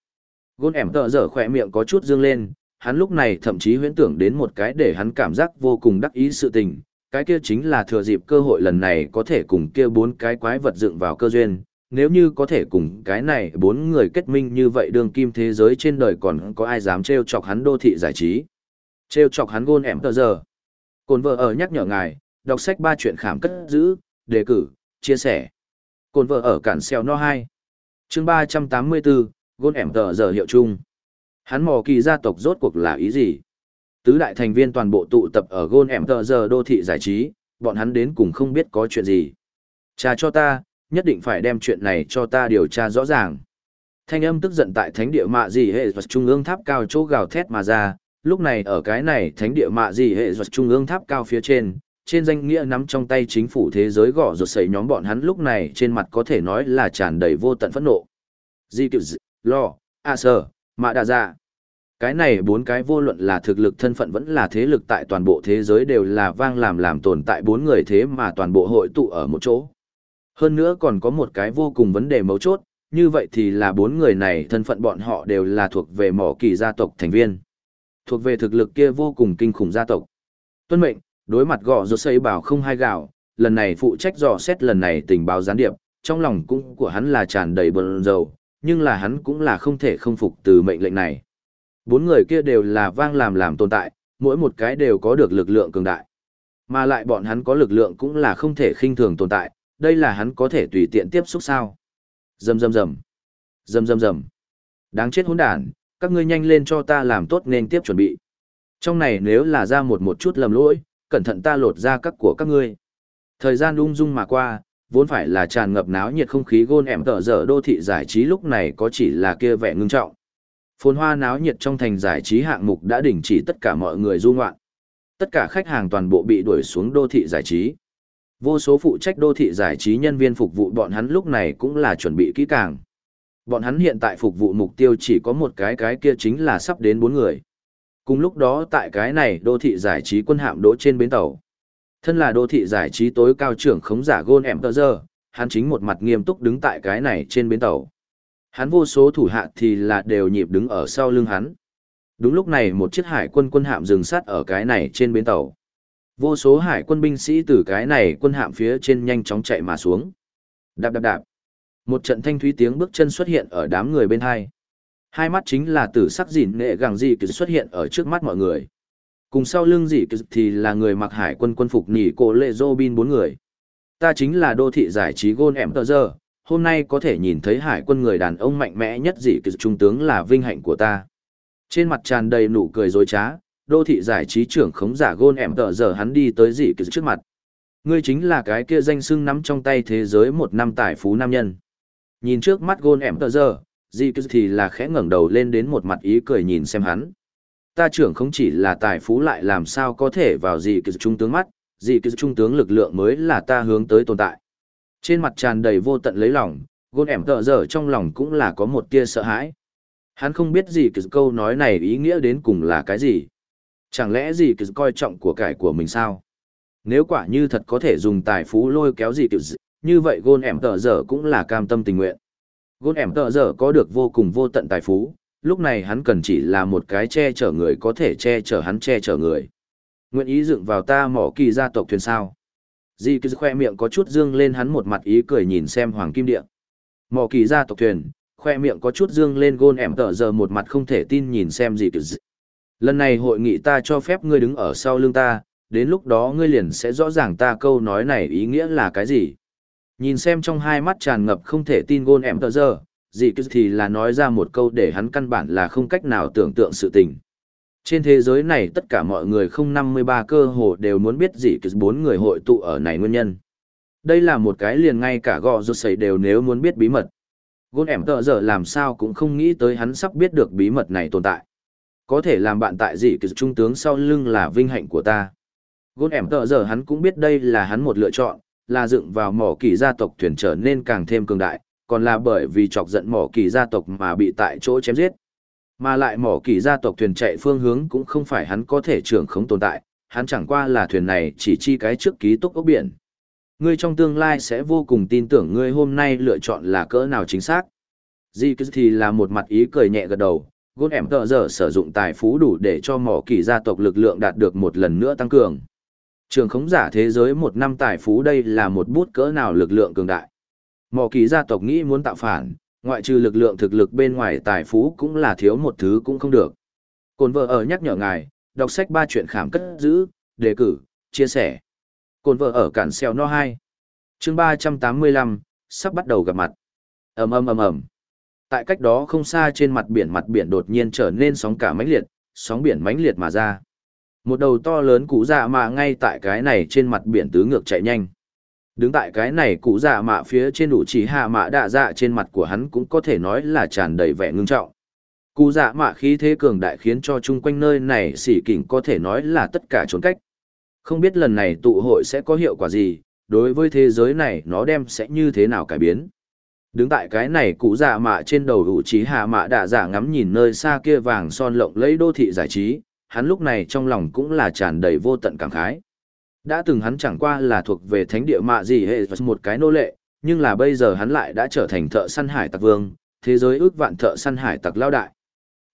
Gôn ẻm tợ giờ khỏe miệng có chút dương lên, hắn lúc này thậm chí huyễn tưởng đến một cái để hắn cảm giác vô cùng đắc ý sự tình, cái kia chính là thừa dịp cơ hội lần này có thể cùng kia bốn cái quái vật dựng vào cơ duyên, nếu như có thể cùng cái này bốn người kết minh như vậy đường kim thế giới trên đời còn có ai dám trêu chọc hắn đô thị giải trí. Trêu chọc hắn gôn ẻm tờ giờ. Cồn vợ ở nhắc nhở ngài, đọc sách ba chuyện khảm cất giữ, đề cử, chia sẻ. Cồn vợ ở cản xeo no 2. chương 384, gôn ẻm tờ giờ hiệu chung. Hắn mò kỳ gia tộc rốt cuộc là ý gì? Tứ đại thành viên toàn bộ tụ tập ở Gôn Em Tờ Giờ đô thị giải trí, bọn hắn đến cùng không biết có chuyện gì. Cha cho ta, nhất định phải đem chuyện này cho ta điều tra rõ ràng. Thanh âm tức giận tại thánh địa mạ gì hệ và trung ương tháp cao chỗ gào thét mà ra, lúc này ở cái này thánh địa mạ gì hệ ruột trung ương tháp cao phía trên, trên danh nghĩa nắm trong tay chính phủ thế giới gõ ruột sấy nhóm bọn hắn lúc này trên mặt có thể nói là tràn đầy vô tận phẫn nộ. Di kiểu lo, a sơ, mạ đà dạ. Cái này bốn cái vô luận là thực lực thân phận vẫn là thế lực tại toàn bộ thế giới đều là vang làm làm tồn tại bốn người thế mà toàn bộ hội tụ ở một chỗ. Hơn nữa còn có một cái vô cùng vấn đề mấu chốt, như vậy thì là bốn người này thân phận bọn họ đều là thuộc về mỏ kỳ gia tộc thành viên. Thuộc về thực lực kia vô cùng kinh khủng gia tộc. Tuân mệnh, đối mặt gọ rốt xây bảo không hai gạo, lần này phụ trách dò xét lần này tình báo gián điệp, trong lòng cũng của hắn là tràn đầy bần dầu, nhưng là hắn cũng là không thể không phục từ mệnh lệnh này. Bốn người kia đều là vang làm làm tồn tại, mỗi một cái đều có được lực lượng cường đại. Mà lại bọn hắn có lực lượng cũng là không thể khinh thường tồn tại, đây là hắn có thể tùy tiện tiếp xúc sao. Rầm rầm rầm. Rầm rầm rầm. Đáng chết hỗn đản, các ngươi nhanh lên cho ta làm tốt nên tiếp chuẩn bị. Trong này nếu là ra một một chút lầm lỗi, cẩn thận ta lột ra các của các ngươi. Thời gian ung dung mà qua, vốn phải là tràn ngập náo nhiệt không khí gôn ẻm tở dở đô thị giải trí lúc này có chỉ là kia vẻ ngưng trọng. Phồn hoa náo nhiệt trong thành giải trí hạng mục đã đình chỉ tất cả mọi người du ngoạn. Tất cả khách hàng toàn bộ bị đuổi xuống đô thị giải trí. Vô số phụ trách đô thị giải trí nhân viên phục vụ bọn hắn lúc này cũng là chuẩn bị kỹ càng. Bọn hắn hiện tại phục vụ mục tiêu chỉ có một cái cái kia chính là sắp đến bốn người. Cùng lúc đó tại cái này đô thị giải trí quân hạm đỗ trên bến tàu. Thân là đô thị giải trí tối cao trưởng khống giả Gôn Em Tơ Giờ, hắn chính một mặt nghiêm túc đứng tại cái này trên bến tàu. Hắn vô số thủ hạ thì là đều nhịp đứng ở sau lưng hắn. Đúng lúc này một chiếc hải quân quân hạm dừng sát ở cái này trên bến tàu. Vô số hải quân binh sĩ từ cái này quân hạm phía trên nhanh chóng chạy mà xuống. Đạp đạp đạp. Một trận thanh thúy tiếng bước chân xuất hiện ở đám người bên hai. Hai mắt chính là tử sắc dịn nệ gàng dị xuất hiện ở trước mắt mọi người. Cùng sau lưng dị thì là người mặc hải quân quân phục nỉ cổ lệ Robin bốn người. Ta chính là đô thị giải trí Gôn Em Tờ Giờ, hôm nay có thể nhìn thấy hải quân người đàn ông mạnh mẽ nhất dị trung tướng là vinh hạnh của ta. Trên mặt tràn đầy nụ cười dối trá, đô thị giải trí trưởng khống giả gôn em tờ giờ hắn đi tới dị kịch trước mặt. Ngươi chính là cái kia danh sưng nắm trong tay thế giới một năm tài phú nam nhân. Nhìn trước mắt gôn em tờ giờ, dị cứ thì là khẽ ngẩng đầu lên đến một mặt ý cười nhìn xem hắn. Ta trưởng không chỉ là tài phú lại làm sao có thể vào gì cứ trung tướng mắt, dị cứ trung tướng lực lượng mới là ta hướng tới tồn tại. Trên mặt tràn đầy vô tận lấy lòng, gôn em tờ giờ trong lòng cũng là có một tia sợ hãi. Hắn không biết gì cứ câu nói này ý nghĩa đến cùng là cái gì. Chẳng lẽ gì cứ coi trọng của cải của mình sao? Nếu quả như thật có thể dùng tài phú lôi kéo gì cứ như vậy gôn ẻm tờ dở cũng là cam tâm tình nguyện. Gôn ẻm tờ dở có được vô cùng vô tận tài phú, lúc này hắn cần chỉ là một cái che chở người có thể che chở hắn che chở người. Nguyện ý dựng vào ta mỏ kỳ gia tộc thuyền sao. Di cứ khoe miệng có chút dương lên hắn một mặt ý cười nhìn xem hoàng kim điện. Mỏ kỳ gia tộc thuyền, khoe miệng có chút dương lên gôn ẻm tờ giờ một mặt không thể tin nhìn xem gì cứ Lần này hội nghị ta cho phép ngươi đứng ở sau lưng ta, đến lúc đó ngươi liền sẽ rõ ràng ta câu nói này ý nghĩa là cái gì. Nhìn xem trong hai mắt tràn ngập không thể tin gôn em tờ giờ, gì cứ thì là nói ra một câu để hắn căn bản là không cách nào tưởng tượng sự tình. Trên thế giới này tất cả mọi người không năm mươi ba cơ hồ đều muốn biết gì cứ bốn người hội tụ ở này nguyên nhân. Đây là một cái liền ngay cả gò rốt sấy đều nếu muốn biết bí mật. Gôn em tờ giờ làm sao cũng không nghĩ tới hắn sắp biết được bí mật này tồn tại. Có thể làm bạn tại dị cứ trung tướng sau lưng là vinh hạnh của ta. Gôn ẻm tợ giờ hắn cũng biết đây là hắn một lựa chọn, là dựng vào mỏ kỳ gia tộc thuyền trở nên càng thêm cường đại, còn là bởi vì chọc giận mỏ kỳ gia tộc mà bị tại chỗ chém giết. Mà lại mỏ kỳ gia tộc thuyền chạy phương hướng cũng không phải hắn có thể trưởng không tồn tại, hắn chẳng qua là thuyền này chỉ chi cái trước ký túc ốc biển. Ngươi trong tương lai sẽ vô cùng tin tưởng ngươi hôm nay lựa chọn là cỡ nào chính xác. Di thì là một mặt ý cười nhẹ gật đầu, gôn ẻm tợ giờ sử dụng tài phú đủ để cho mỏ kỳ gia tộc lực lượng đạt được một lần nữa tăng cường. Trường khống giả thế giới một năm tài phú đây là một bút cỡ nào lực lượng cường đại. Mỏ kỳ gia tộc nghĩ muốn tạo phản, ngoại trừ lực lượng thực lực bên ngoài tài phú cũng là thiếu một thứ cũng không được. Cồn vợ ở nhắc nhở ngài, đọc sách ba chuyện khảm cất giữ, đề cử, chia sẻ. Cồn vợ ở cản xeo no 2. chương 385, sắp bắt đầu gặp mặt. ầm ầm ầm ầm tại cách đó không xa trên mặt biển mặt biển đột nhiên trở nên sóng cả mãnh liệt, sóng biển mãnh liệt mà ra. Một đầu to lớn cụ dạ mạ ngay tại cái này trên mặt biển tứ ngược chạy nhanh. Đứng tại cái này cụ dạ mạ phía trên đủ chỉ hạ mạ đạ dạ trên mặt của hắn cũng có thể nói là tràn đầy vẻ ngưng trọng. Cụ dạ mạ khí thế cường đại khiến cho chung quanh nơi này xỉ kỉnh có thể nói là tất cả trốn cách. Không biết lần này tụ hội sẽ có hiệu quả gì, đối với thế giới này nó đem sẽ như thế nào cải biến. Đứng tại cái này cụ dạ mạ trên đầu hữu trí hạ mạ đạ dạ ngắm nhìn nơi xa kia vàng son lộng lấy đô thị giải trí, hắn lúc này trong lòng cũng là tràn đầy vô tận cảm khái. Đã từng hắn chẳng qua là thuộc về thánh địa mạ gì hệ một cái nô lệ, nhưng là bây giờ hắn lại đã trở thành thợ săn hải tặc vương, thế giới ước vạn thợ săn hải tặc lao đại.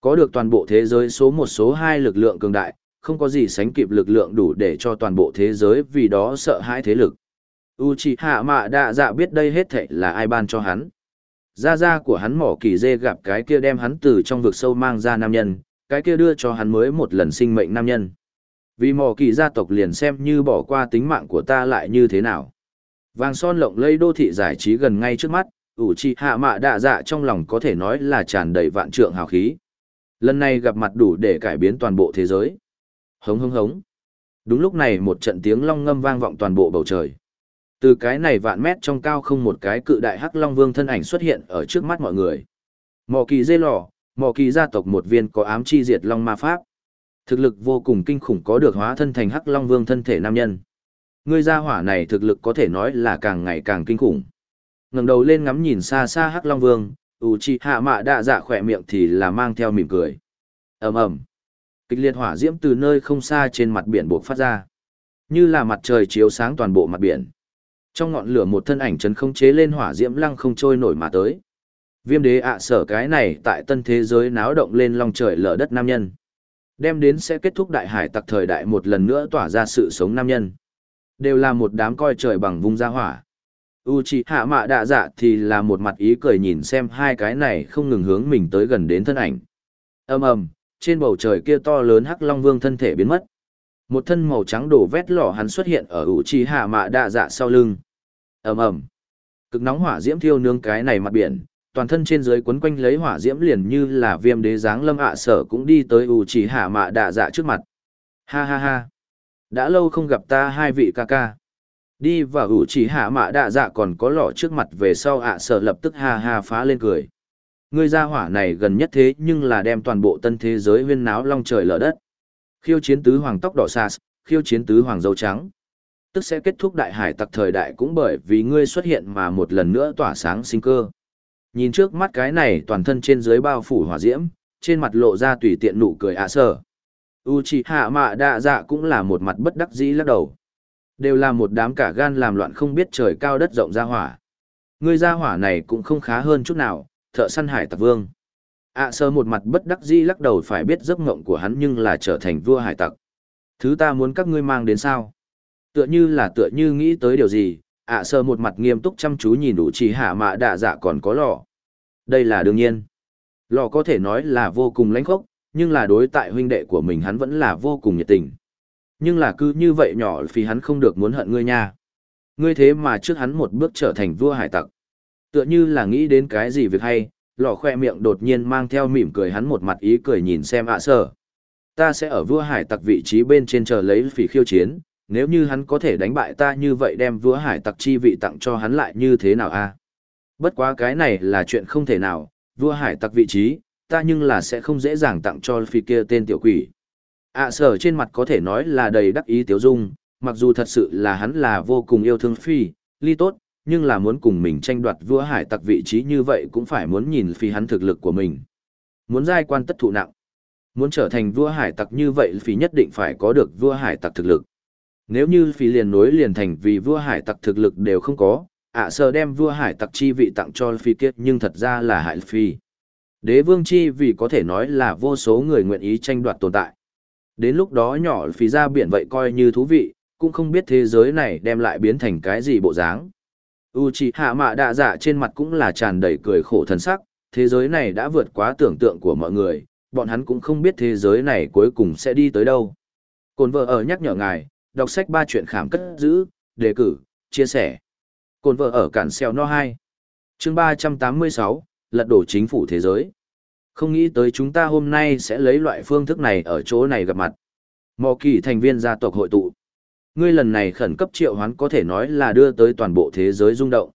Có được toàn bộ thế giới số một số hai lực lượng cường đại, không có gì sánh kịp lực lượng đủ để cho toàn bộ thế giới vì đó sợ hãi thế lực. Uchiha Mạ Đạ Dạ biết đây hết thảy là ai ban cho hắn. Gia gia của hắn mỏ kỳ dê gặp cái kia đem hắn từ trong vực sâu mang ra nam nhân, cái kia đưa cho hắn mới một lần sinh mệnh nam nhân. Vì mỏ kỳ gia tộc liền xem như bỏ qua tính mạng của ta lại như thế nào. Vàng son lộng lây đô thị giải trí gần ngay trước mắt, ủ trì hạ mạ đạ dạ trong lòng có thể nói là tràn đầy vạn trượng hào khí. Lần này gặp mặt đủ để cải biến toàn bộ thế giới. Hống hống hống. Đúng lúc này một trận tiếng long ngâm vang vọng toàn bộ bầu trời. Từ cái này vạn mét trong cao không một cái cự đại hắc long vương thân ảnh xuất hiện ở trước mắt mọi người. Mỏ kỳ dê lò, mỏ kỳ gia tộc một viên có ám chi diệt long ma pháp. Thực lực vô cùng kinh khủng có được hóa thân thành hắc long vương thân thể nam nhân. Ngươi gia hỏa này thực lực có thể nói là càng ngày càng kinh khủng. ngẩng đầu lên ngắm nhìn xa xa hắc long vương, u chi hạ mạ đạ dạ khỏe miệng thì là mang theo mỉm cười. ầm ầm Kịch liệt hỏa diễm từ nơi không xa trên mặt biển buộc phát ra. Như là mặt trời chiếu sáng toàn bộ mặt biển. Trong ngọn lửa một thân ảnh chấn không chế lên hỏa diễm lăng không trôi nổi mà tới. Viêm đế ạ sở cái này tại tân thế giới náo động lên lòng trời lở đất nam nhân. Đem đến sẽ kết thúc đại hải tặc thời đại một lần nữa tỏa ra sự sống nam nhân. Đều là một đám coi trời bằng vung ra hỏa. Uchiha mạ đạ dạ thì là một mặt ý cười nhìn xem hai cái này không ngừng hướng mình tới gần đến thân ảnh. ầm ầm trên bầu trời kia to lớn hắc long vương thân thể biến mất. Một thân màu trắng đổ vét lỏ hắn xuất hiện ở Uchiha mạ đạ dạ sau lưng. ầm ầm Cực nóng hỏa diễm thiêu nướng cái này mặt biển, toàn thân trên dưới quấn quanh lấy hỏa diễm liền như là viêm đế dáng lâm ạ sở cũng đi tới ủ chỉ hạ mạ đạ dạ trước mặt. Ha ha ha. Đã lâu không gặp ta hai vị ca ca. Đi và ủ chỉ hạ mạ đạ dạ còn có lọ trước mặt về sau ạ sở lập tức ha ha phá lên cười. Ngươi ra hỏa này gần nhất thế nhưng là đem toàn bộ tân thế giới huyên náo long trời lở đất. Khiêu chiến tứ hoàng tóc đỏ sas, khiêu chiến tứ hoàng dâu trắng. Tức sẽ kết thúc đại hải tặc thời đại cũng bởi vì ngươi xuất hiện mà một lần nữa tỏa sáng sinh cơ. Nhìn trước mắt cái này toàn thân trên dưới bao phủ hỏa diễm, trên mặt lộ ra tùy tiện nụ cười ạ sở. Uchiha Mạ Đạ Dạ cũng là một mặt bất đắc dĩ lắc đầu. Đều là một đám cả gan làm loạn không biết trời cao đất rộng ra hỏa. Người ra hỏa này cũng không khá hơn chút nào, thợ săn hải tặc vương. ạ sơ một mặt bất đắc dĩ lắc đầu phải biết giấc ngộng của hắn nhưng là trở thành vua hải tặc. Thứ ta muốn các ngươi mang đến sao? Tựa như là tựa như nghĩ tới điều gì, ạ sơ một mặt nghiêm túc chăm chú nhìn đủ chỉ hạ mạ đạ dạ còn có lò. Đây là đương nhiên. Lò có thể nói là vô cùng lãnh khốc, nhưng là đối tại huynh đệ của mình hắn vẫn là vô cùng nhiệt tình. Nhưng là cứ như vậy nhỏ vì hắn không được muốn hận ngươi nha. Ngươi thế mà trước hắn một bước trở thành vua hải tặc. Tựa như là nghĩ đến cái gì việc hay, lò khoe miệng đột nhiên mang theo mỉm cười hắn một mặt ý cười nhìn xem ạ sơ. Ta sẽ ở vua hải tặc vị trí bên trên chờ lấy phỉ khiêu chiến, nếu như hắn có thể đánh bại ta như vậy đem vua hải tặc chi vị tặng cho hắn lại như thế nào a? Bất quá cái này là chuyện không thể nào, vua hải tặc vị trí, ta nhưng là sẽ không dễ dàng tặng cho phi kia tên tiểu quỷ. ạ sở trên mặt có thể nói là đầy đắc ý tiếu dung, mặc dù thật sự là hắn là vô cùng yêu thương phi, ly tốt, nhưng là muốn cùng mình tranh đoạt vua hải tặc vị trí như vậy cũng phải muốn nhìn phi hắn thực lực của mình. Muốn giai quan tất thụ nặng. Muốn trở thành vua hải tặc như vậy phi nhất định phải có được vua hải tặc thực lực. Nếu như phi liền nối liền thành vì vua hải tặc thực lực đều không có, ạ sở đem vua hải tặc chi vị tặng cho phi kiệt nhưng thật ra là hại phi. Đế vương chi vì có thể nói là vô số người nguyện ý tranh đoạt tồn tại. Đến lúc đó nhỏ phí ra biển vậy coi như thú vị, cũng không biết thế giới này đem lại biến thành cái gì bộ dáng. Uchiha mạ đạ dạ trên mặt cũng là tràn đầy cười khổ thần sắc, thế giới này đã vượt quá tưởng tượng của mọi người, bọn hắn cũng không biết thế giới này cuối cùng sẽ đi tới đâu. Cồn vợ ở nhắc nhở ngài, đọc sách ba chuyện khảm cất giữ, đề cử, chia sẻ. Cồn vợ ở cản xeo no 2. Chương 386, lật đổ chính phủ thế giới. Không nghĩ tới chúng ta hôm nay sẽ lấy loại phương thức này ở chỗ này gặp mặt. Mò kỳ thành viên gia tộc hội tụ. Ngươi lần này khẩn cấp triệu hoán có thể nói là đưa tới toàn bộ thế giới rung động.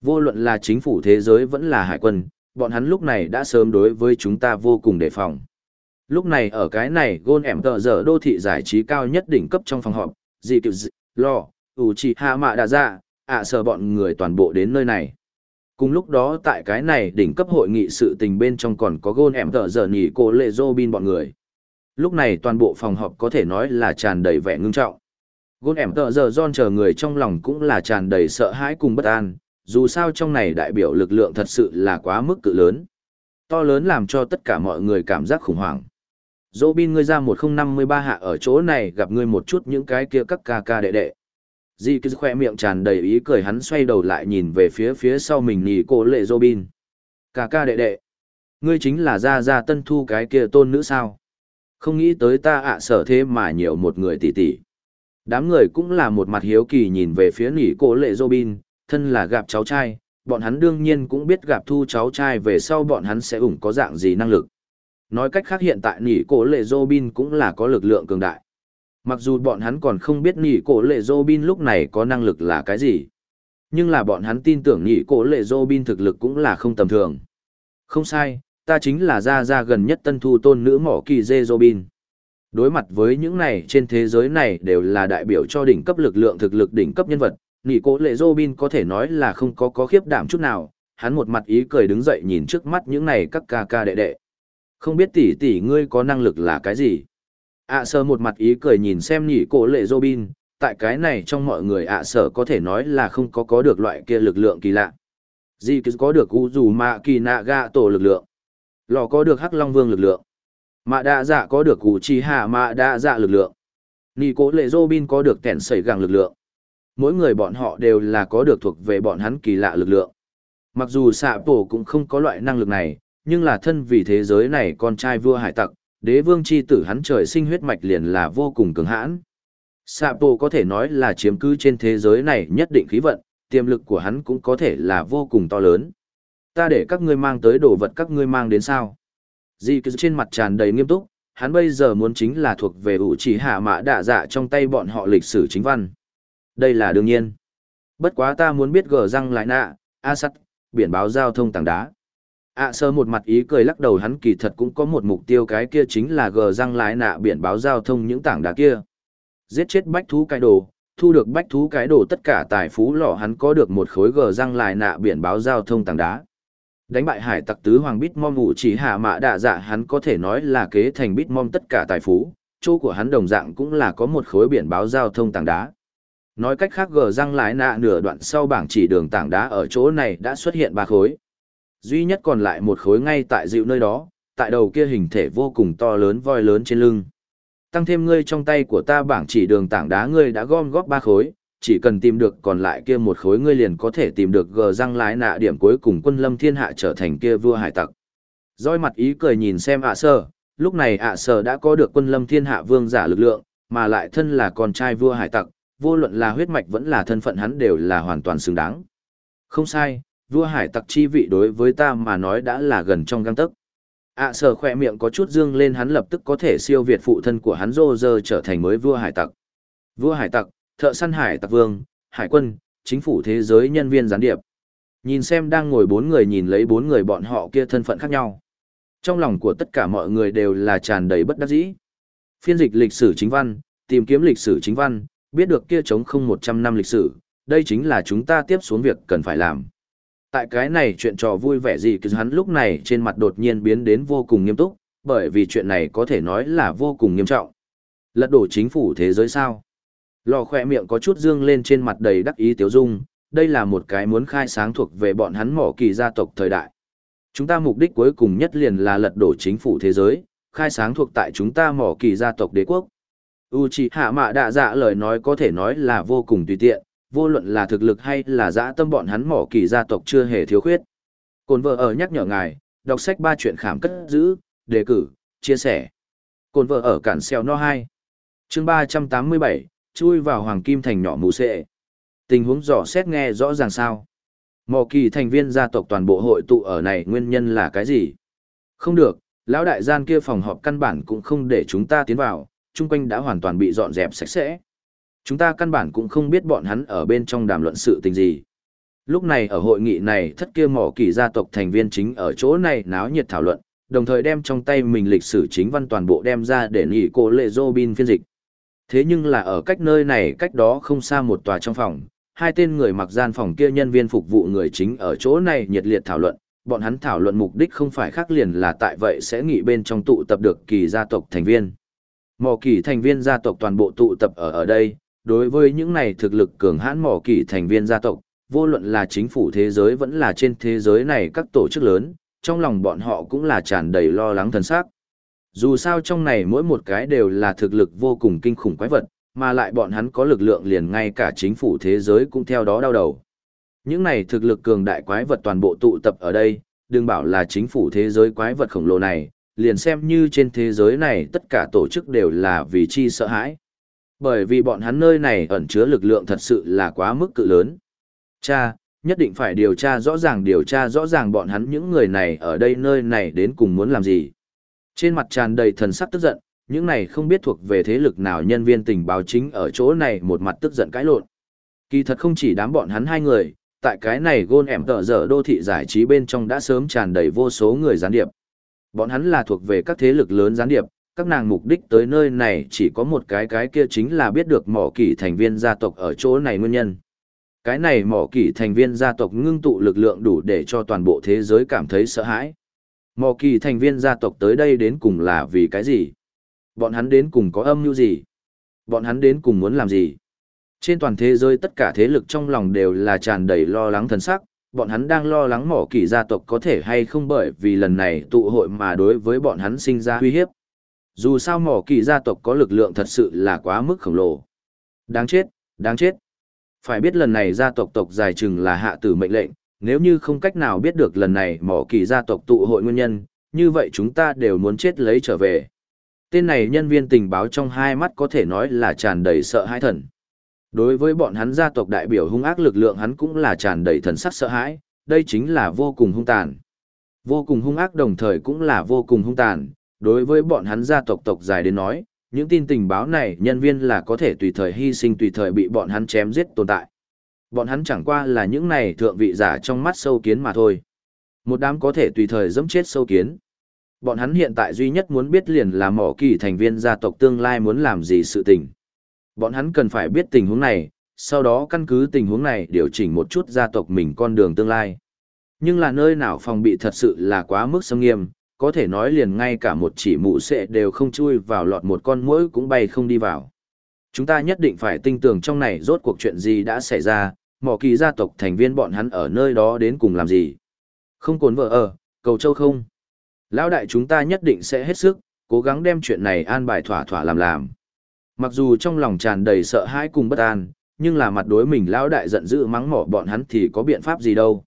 Vô luận là chính phủ thế giới vẫn là hải quân, bọn hắn lúc này đã sớm đối với chúng ta vô cùng đề phòng. Lúc này ở cái này gôn ẻm tờ giờ đô thị giải trí cao nhất đỉnh cấp trong phòng họp, gì kiểu gì, lo, ủ chị hạ mạ đã ra, dạ, ạ sợ bọn người toàn bộ đến nơi này. Cùng lúc đó tại cái này đỉnh cấp hội nghị sự tình bên trong còn có gôn ẻm tờ giờ nhỉ cô lệ dô bin bọn người. Lúc này toàn bộ phòng họp có thể nói là tràn đầy vẻ ngưng trọng. Gôn ẻm tờ giờ John chờ người trong lòng cũng là tràn đầy sợ hãi cùng bất an, dù sao trong này đại biểu lực lượng thật sự là quá mức cự lớn. To lớn làm cho tất cả mọi người cảm giác khủng hoảng dỗ bin ngươi ra 1053 hạ ở chỗ này gặp ngươi một chút những cái kia các ca ca đệ đệ. Di cứ khoe miệng tràn đầy ý cười hắn xoay đầu lại nhìn về phía phía sau mình nhì cô lệ dỗ bin. Ca ca đệ đệ. Ngươi chính là ra ra tân thu cái kia tôn nữ sao? Không nghĩ tới ta ạ sở thế mà nhiều một người tỷ tỷ. Đám người cũng là một mặt hiếu kỳ nhìn về phía nỉ cô lệ dô bin, thân là gặp cháu trai, bọn hắn đương nhiên cũng biết gặp thu cháu trai về sau bọn hắn sẽ ủng có dạng gì năng lực. Nói cách khác hiện tại nỉ cổ lệ Robin cũng là có lực lượng cường đại. Mặc dù bọn hắn còn không biết nỉ cổ lệ Robin lúc này có năng lực là cái gì. Nhưng là bọn hắn tin tưởng nỉ cổ lệ Robin thực lực cũng là không tầm thường. Không sai, ta chính là gia gia gần nhất tân thu tôn nữ mỏ kỳ dê Robin. Đối mặt với những này trên thế giới này đều là đại biểu cho đỉnh cấp lực lượng thực lực đỉnh cấp nhân vật, nỉ cổ lệ Robin có thể nói là không có có khiếp đảm chút nào, hắn một mặt ý cười đứng dậy nhìn trước mắt những này các ca ca đệ đệ. Không biết tỷ tỷ ngươi có năng lực là cái gì? ạ à sơ một mặt ý cười nhìn xem nhỉ cổ lệ Robin, tại cái này trong mọi người ạ à sở có thể nói là không có có được loại kia lực lượng kỳ lạ. Di cứ có được u dù mạ kỳ nạ gạ tổ lực lượng. Lò có được hắc long vương lực lượng. Mạ đa dạ có được cụ chi hạ mạ đa dạ lực lượng. Nỉ cố lệ Robin có được kẻn sẩy gàng lực lượng. Mỗi người bọn họ đều là có được thuộc về bọn hắn kỳ lạ lực lượng. Mặc dù xạ tổ cũng không có loại năng lực này, nhưng là thân vì thế giới này con trai vua hải tặc, đế vương chi tử hắn trời sinh huyết mạch liền là vô cùng cứng hãn. Sapo có thể nói là chiếm cứ trên thế giới này nhất định khí vận, tiềm lực của hắn cũng có thể là vô cùng to lớn. Ta để các ngươi mang tới đồ vật các ngươi mang đến sao? Di cứ trên mặt tràn đầy nghiêm túc, hắn bây giờ muốn chính là thuộc về ủ chỉ hạ mã đạ dạ trong tay bọn họ lịch sử chính văn. Đây là đương nhiên. Bất quá ta muốn biết gờ răng lại nạ, a sắt, biển báo giao thông tảng đá ạ sơ một mặt ý cười lắc đầu, hắn kỳ thật cũng có một mục tiêu, cái kia chính là gờ răng lái nạ biển báo giao thông những tảng đá kia. Giết chết bách thú cái đồ, thu được bách thú cái đồ, tất cả tài phú lọ hắn có được một khối gờ răng lái nạ biển báo giao thông tảng đá. Đánh bại hải tặc tứ hoàng bít mom ngụ chỉ hạ mạ đạ dạ hắn có thể nói là kế thành bít mom tất cả tài phú. Chỗ của hắn đồng dạng cũng là có một khối biển báo giao thông tảng đá. Nói cách khác, gờ răng lái nạ nửa đoạn sau bảng chỉ đường tảng đá ở chỗ này đã xuất hiện ba khối. Duy nhất còn lại một khối ngay tại dịu nơi đó, tại đầu kia hình thể vô cùng to lớn voi lớn trên lưng. Tăng thêm ngươi trong tay của ta bảng chỉ đường tảng đá ngươi đã gom góp ba khối, chỉ cần tìm được còn lại kia một khối ngươi liền có thể tìm được gờ răng lái nạ điểm cuối cùng quân lâm thiên hạ trở thành kia vua hải tặc. Rồi mặt ý cười nhìn xem ạ sơ, lúc này ạ sơ đã có được quân lâm thiên hạ vương giả lực lượng, mà lại thân là con trai vua hải tặc, vô luận là huyết mạch vẫn là thân phận hắn đều là hoàn toàn xứng đáng. Không sai, vua hải tặc chi vị đối với ta mà nói đã là gần trong găng tấc. Ạ à, sở khoe miệng có chút dương lên hắn lập tức có thể siêu việt phụ thân của hắn rô rơ trở thành mới vua hải tặc. Vua hải tặc thợ săn hải tặc vương hải quân chính phủ thế giới nhân viên gián điệp. Nhìn xem đang ngồi bốn người nhìn lấy bốn người bọn họ kia thân phận khác nhau. Trong lòng của tất cả mọi người đều là tràn đầy bất đắc dĩ. Phiên dịch lịch sử chính văn tìm kiếm lịch sử chính văn biết được kia chống không một trăm năm lịch sử đây chính là chúng ta tiếp xuống việc cần phải làm tại cái này chuyện trò vui vẻ gì cứ hắn lúc này trên mặt đột nhiên biến đến vô cùng nghiêm túc, bởi vì chuyện này có thể nói là vô cùng nghiêm trọng. Lật đổ chính phủ thế giới sao? Lò khỏe miệng có chút dương lên trên mặt đầy đắc ý tiếu dung, đây là một cái muốn khai sáng thuộc về bọn hắn mỏ kỳ gia tộc thời đại. Chúng ta mục đích cuối cùng nhất liền là lật đổ chính phủ thế giới, khai sáng thuộc tại chúng ta mỏ kỳ gia tộc đế quốc. Uchiha Mạ Đạ Dạ lời nói có thể nói là vô cùng tùy tiện, vô luận là thực lực hay là dã tâm bọn hắn mỏ kỳ gia tộc chưa hề thiếu khuyết. Cồn vợ ở nhắc nhở ngài, đọc sách ba chuyện khảm cất giữ, đề cử, chia sẻ. Cồn vợ ở cản xeo no 2. chương 387, chui vào hoàng kim thành nhỏ mù sệ. Tình huống dò xét nghe rõ ràng sao. Mỏ kỳ thành viên gia tộc toàn bộ hội tụ ở này nguyên nhân là cái gì? Không được, lão đại gian kia phòng họp căn bản cũng không để chúng ta tiến vào, chung quanh đã hoàn toàn bị dọn dẹp sạch sẽ. Chúng ta căn bản cũng không biết bọn hắn ở bên trong đàm luận sự tình gì. Lúc này ở hội nghị này thất kia mỏ kỳ gia tộc thành viên chính ở chỗ này náo nhiệt thảo luận, đồng thời đem trong tay mình lịch sử chính văn toàn bộ đem ra để nghỉ cô lệ Robin phiên dịch. Thế nhưng là ở cách nơi này cách đó không xa một tòa trong phòng, hai tên người mặc gian phòng kia nhân viên phục vụ người chính ở chỗ này nhiệt liệt thảo luận, bọn hắn thảo luận mục đích không phải khác liền là tại vậy sẽ nghị bên trong tụ tập được kỳ gia tộc thành viên. Mỏ kỳ thành viên gia tộc toàn bộ tụ tập ở ở đây, đối với những này thực lực cường hãn mỏ kỳ thành viên gia tộc, vô luận là chính phủ thế giới vẫn là trên thế giới này các tổ chức lớn, trong lòng bọn họ cũng là tràn đầy lo lắng thần sắc. Dù sao trong này mỗi một cái đều là thực lực vô cùng kinh khủng quái vật, mà lại bọn hắn có lực lượng liền ngay cả chính phủ thế giới cũng theo đó đau đầu. Những này thực lực cường đại quái vật toàn bộ tụ tập ở đây, đừng bảo là chính phủ thế giới quái vật khổng lồ này, liền xem như trên thế giới này tất cả tổ chức đều là vì chi sợ hãi. Bởi vì bọn hắn nơi này ẩn chứa lực lượng thật sự là quá mức cự lớn. Cha, nhất định phải điều tra rõ ràng điều tra rõ ràng bọn hắn những người này ở đây nơi này đến cùng muốn làm gì. Trên mặt tràn đầy thần sắc tức giận, những này không biết thuộc về thế lực nào nhân viên tình báo chính ở chỗ này một mặt tức giận cãi lộn. Kỳ thật không chỉ đám bọn hắn hai người, tại cái này gôn ẻm tợ dở đô thị giải trí bên trong đã sớm tràn đầy vô số người gián điệp. Bọn hắn là thuộc về các thế lực lớn gián điệp, các nàng mục đích tới nơi này chỉ có một cái cái kia chính là biết được mỏ kỷ thành viên gia tộc ở chỗ này nguyên nhân. Cái này mỏ kỷ thành viên gia tộc ngưng tụ lực lượng đủ để cho toàn bộ thế giới cảm thấy sợ hãi. Mỏ kỷ thành viên gia tộc tới đây đến cùng là vì cái gì? Bọn hắn đến cùng có âm mưu gì? Bọn hắn đến cùng muốn làm gì? Trên toàn thế giới tất cả thế lực trong lòng đều là tràn đầy lo lắng thần sắc, bọn hắn đang lo lắng mỏ kỳ gia tộc có thể hay không bởi vì lần này tụ hội mà đối với bọn hắn sinh ra uy hiếp. Dù sao mỏ kỳ gia tộc có lực lượng thật sự là quá mức khổng lồ. Đáng chết, đáng chết. Phải biết lần này gia tộc tộc dài chừng là hạ tử mệnh lệnh, nếu như không cách nào biết được lần này mỏ kỳ gia tộc tụ hội nguyên nhân, như vậy chúng ta đều muốn chết lấy trở về. Tên này nhân viên tình báo trong hai mắt có thể nói là tràn đầy sợ hãi thần. Đối với bọn hắn gia tộc đại biểu hung ác lực lượng hắn cũng là tràn đầy thần sắc sợ hãi, đây chính là vô cùng hung tàn. Vô cùng hung ác đồng thời cũng là vô cùng hung tàn, đối với bọn hắn gia tộc tộc dài đến nói, những tin tình báo này nhân viên là có thể tùy thời hy sinh tùy thời bị bọn hắn chém giết tồn tại. Bọn hắn chẳng qua là những này thượng vị giả trong mắt sâu kiến mà thôi. Một đám có thể tùy thời dẫm chết sâu kiến. Bọn hắn hiện tại duy nhất muốn biết liền là mỏ kỳ thành viên gia tộc tương lai muốn làm gì sự tình. Bọn hắn cần phải biết tình huống này, sau đó căn cứ tình huống này điều chỉnh một chút gia tộc mình con đường tương lai. Nhưng là nơi nào phòng bị thật sự là quá mức xâm nghiêm, có thể nói liền ngay cả một chỉ mụ sệ đều không chui vào lọt một con mũi cũng bay không đi vào. Chúng ta nhất định phải tinh tường trong này rốt cuộc chuyện gì đã xảy ra, mỏ kỳ gia tộc thành viên bọn hắn ở nơi đó đến cùng làm gì. Không cồn vợ ở, cầu châu không. Lão đại chúng ta nhất định sẽ hết sức, cố gắng đem chuyện này an bài thỏa thỏa làm làm. Mặc dù trong lòng tràn đầy sợ hãi cùng bất an, nhưng là mặt đối mình lão đại giận dữ mắng mỏ bọn hắn thì có biện pháp gì đâu.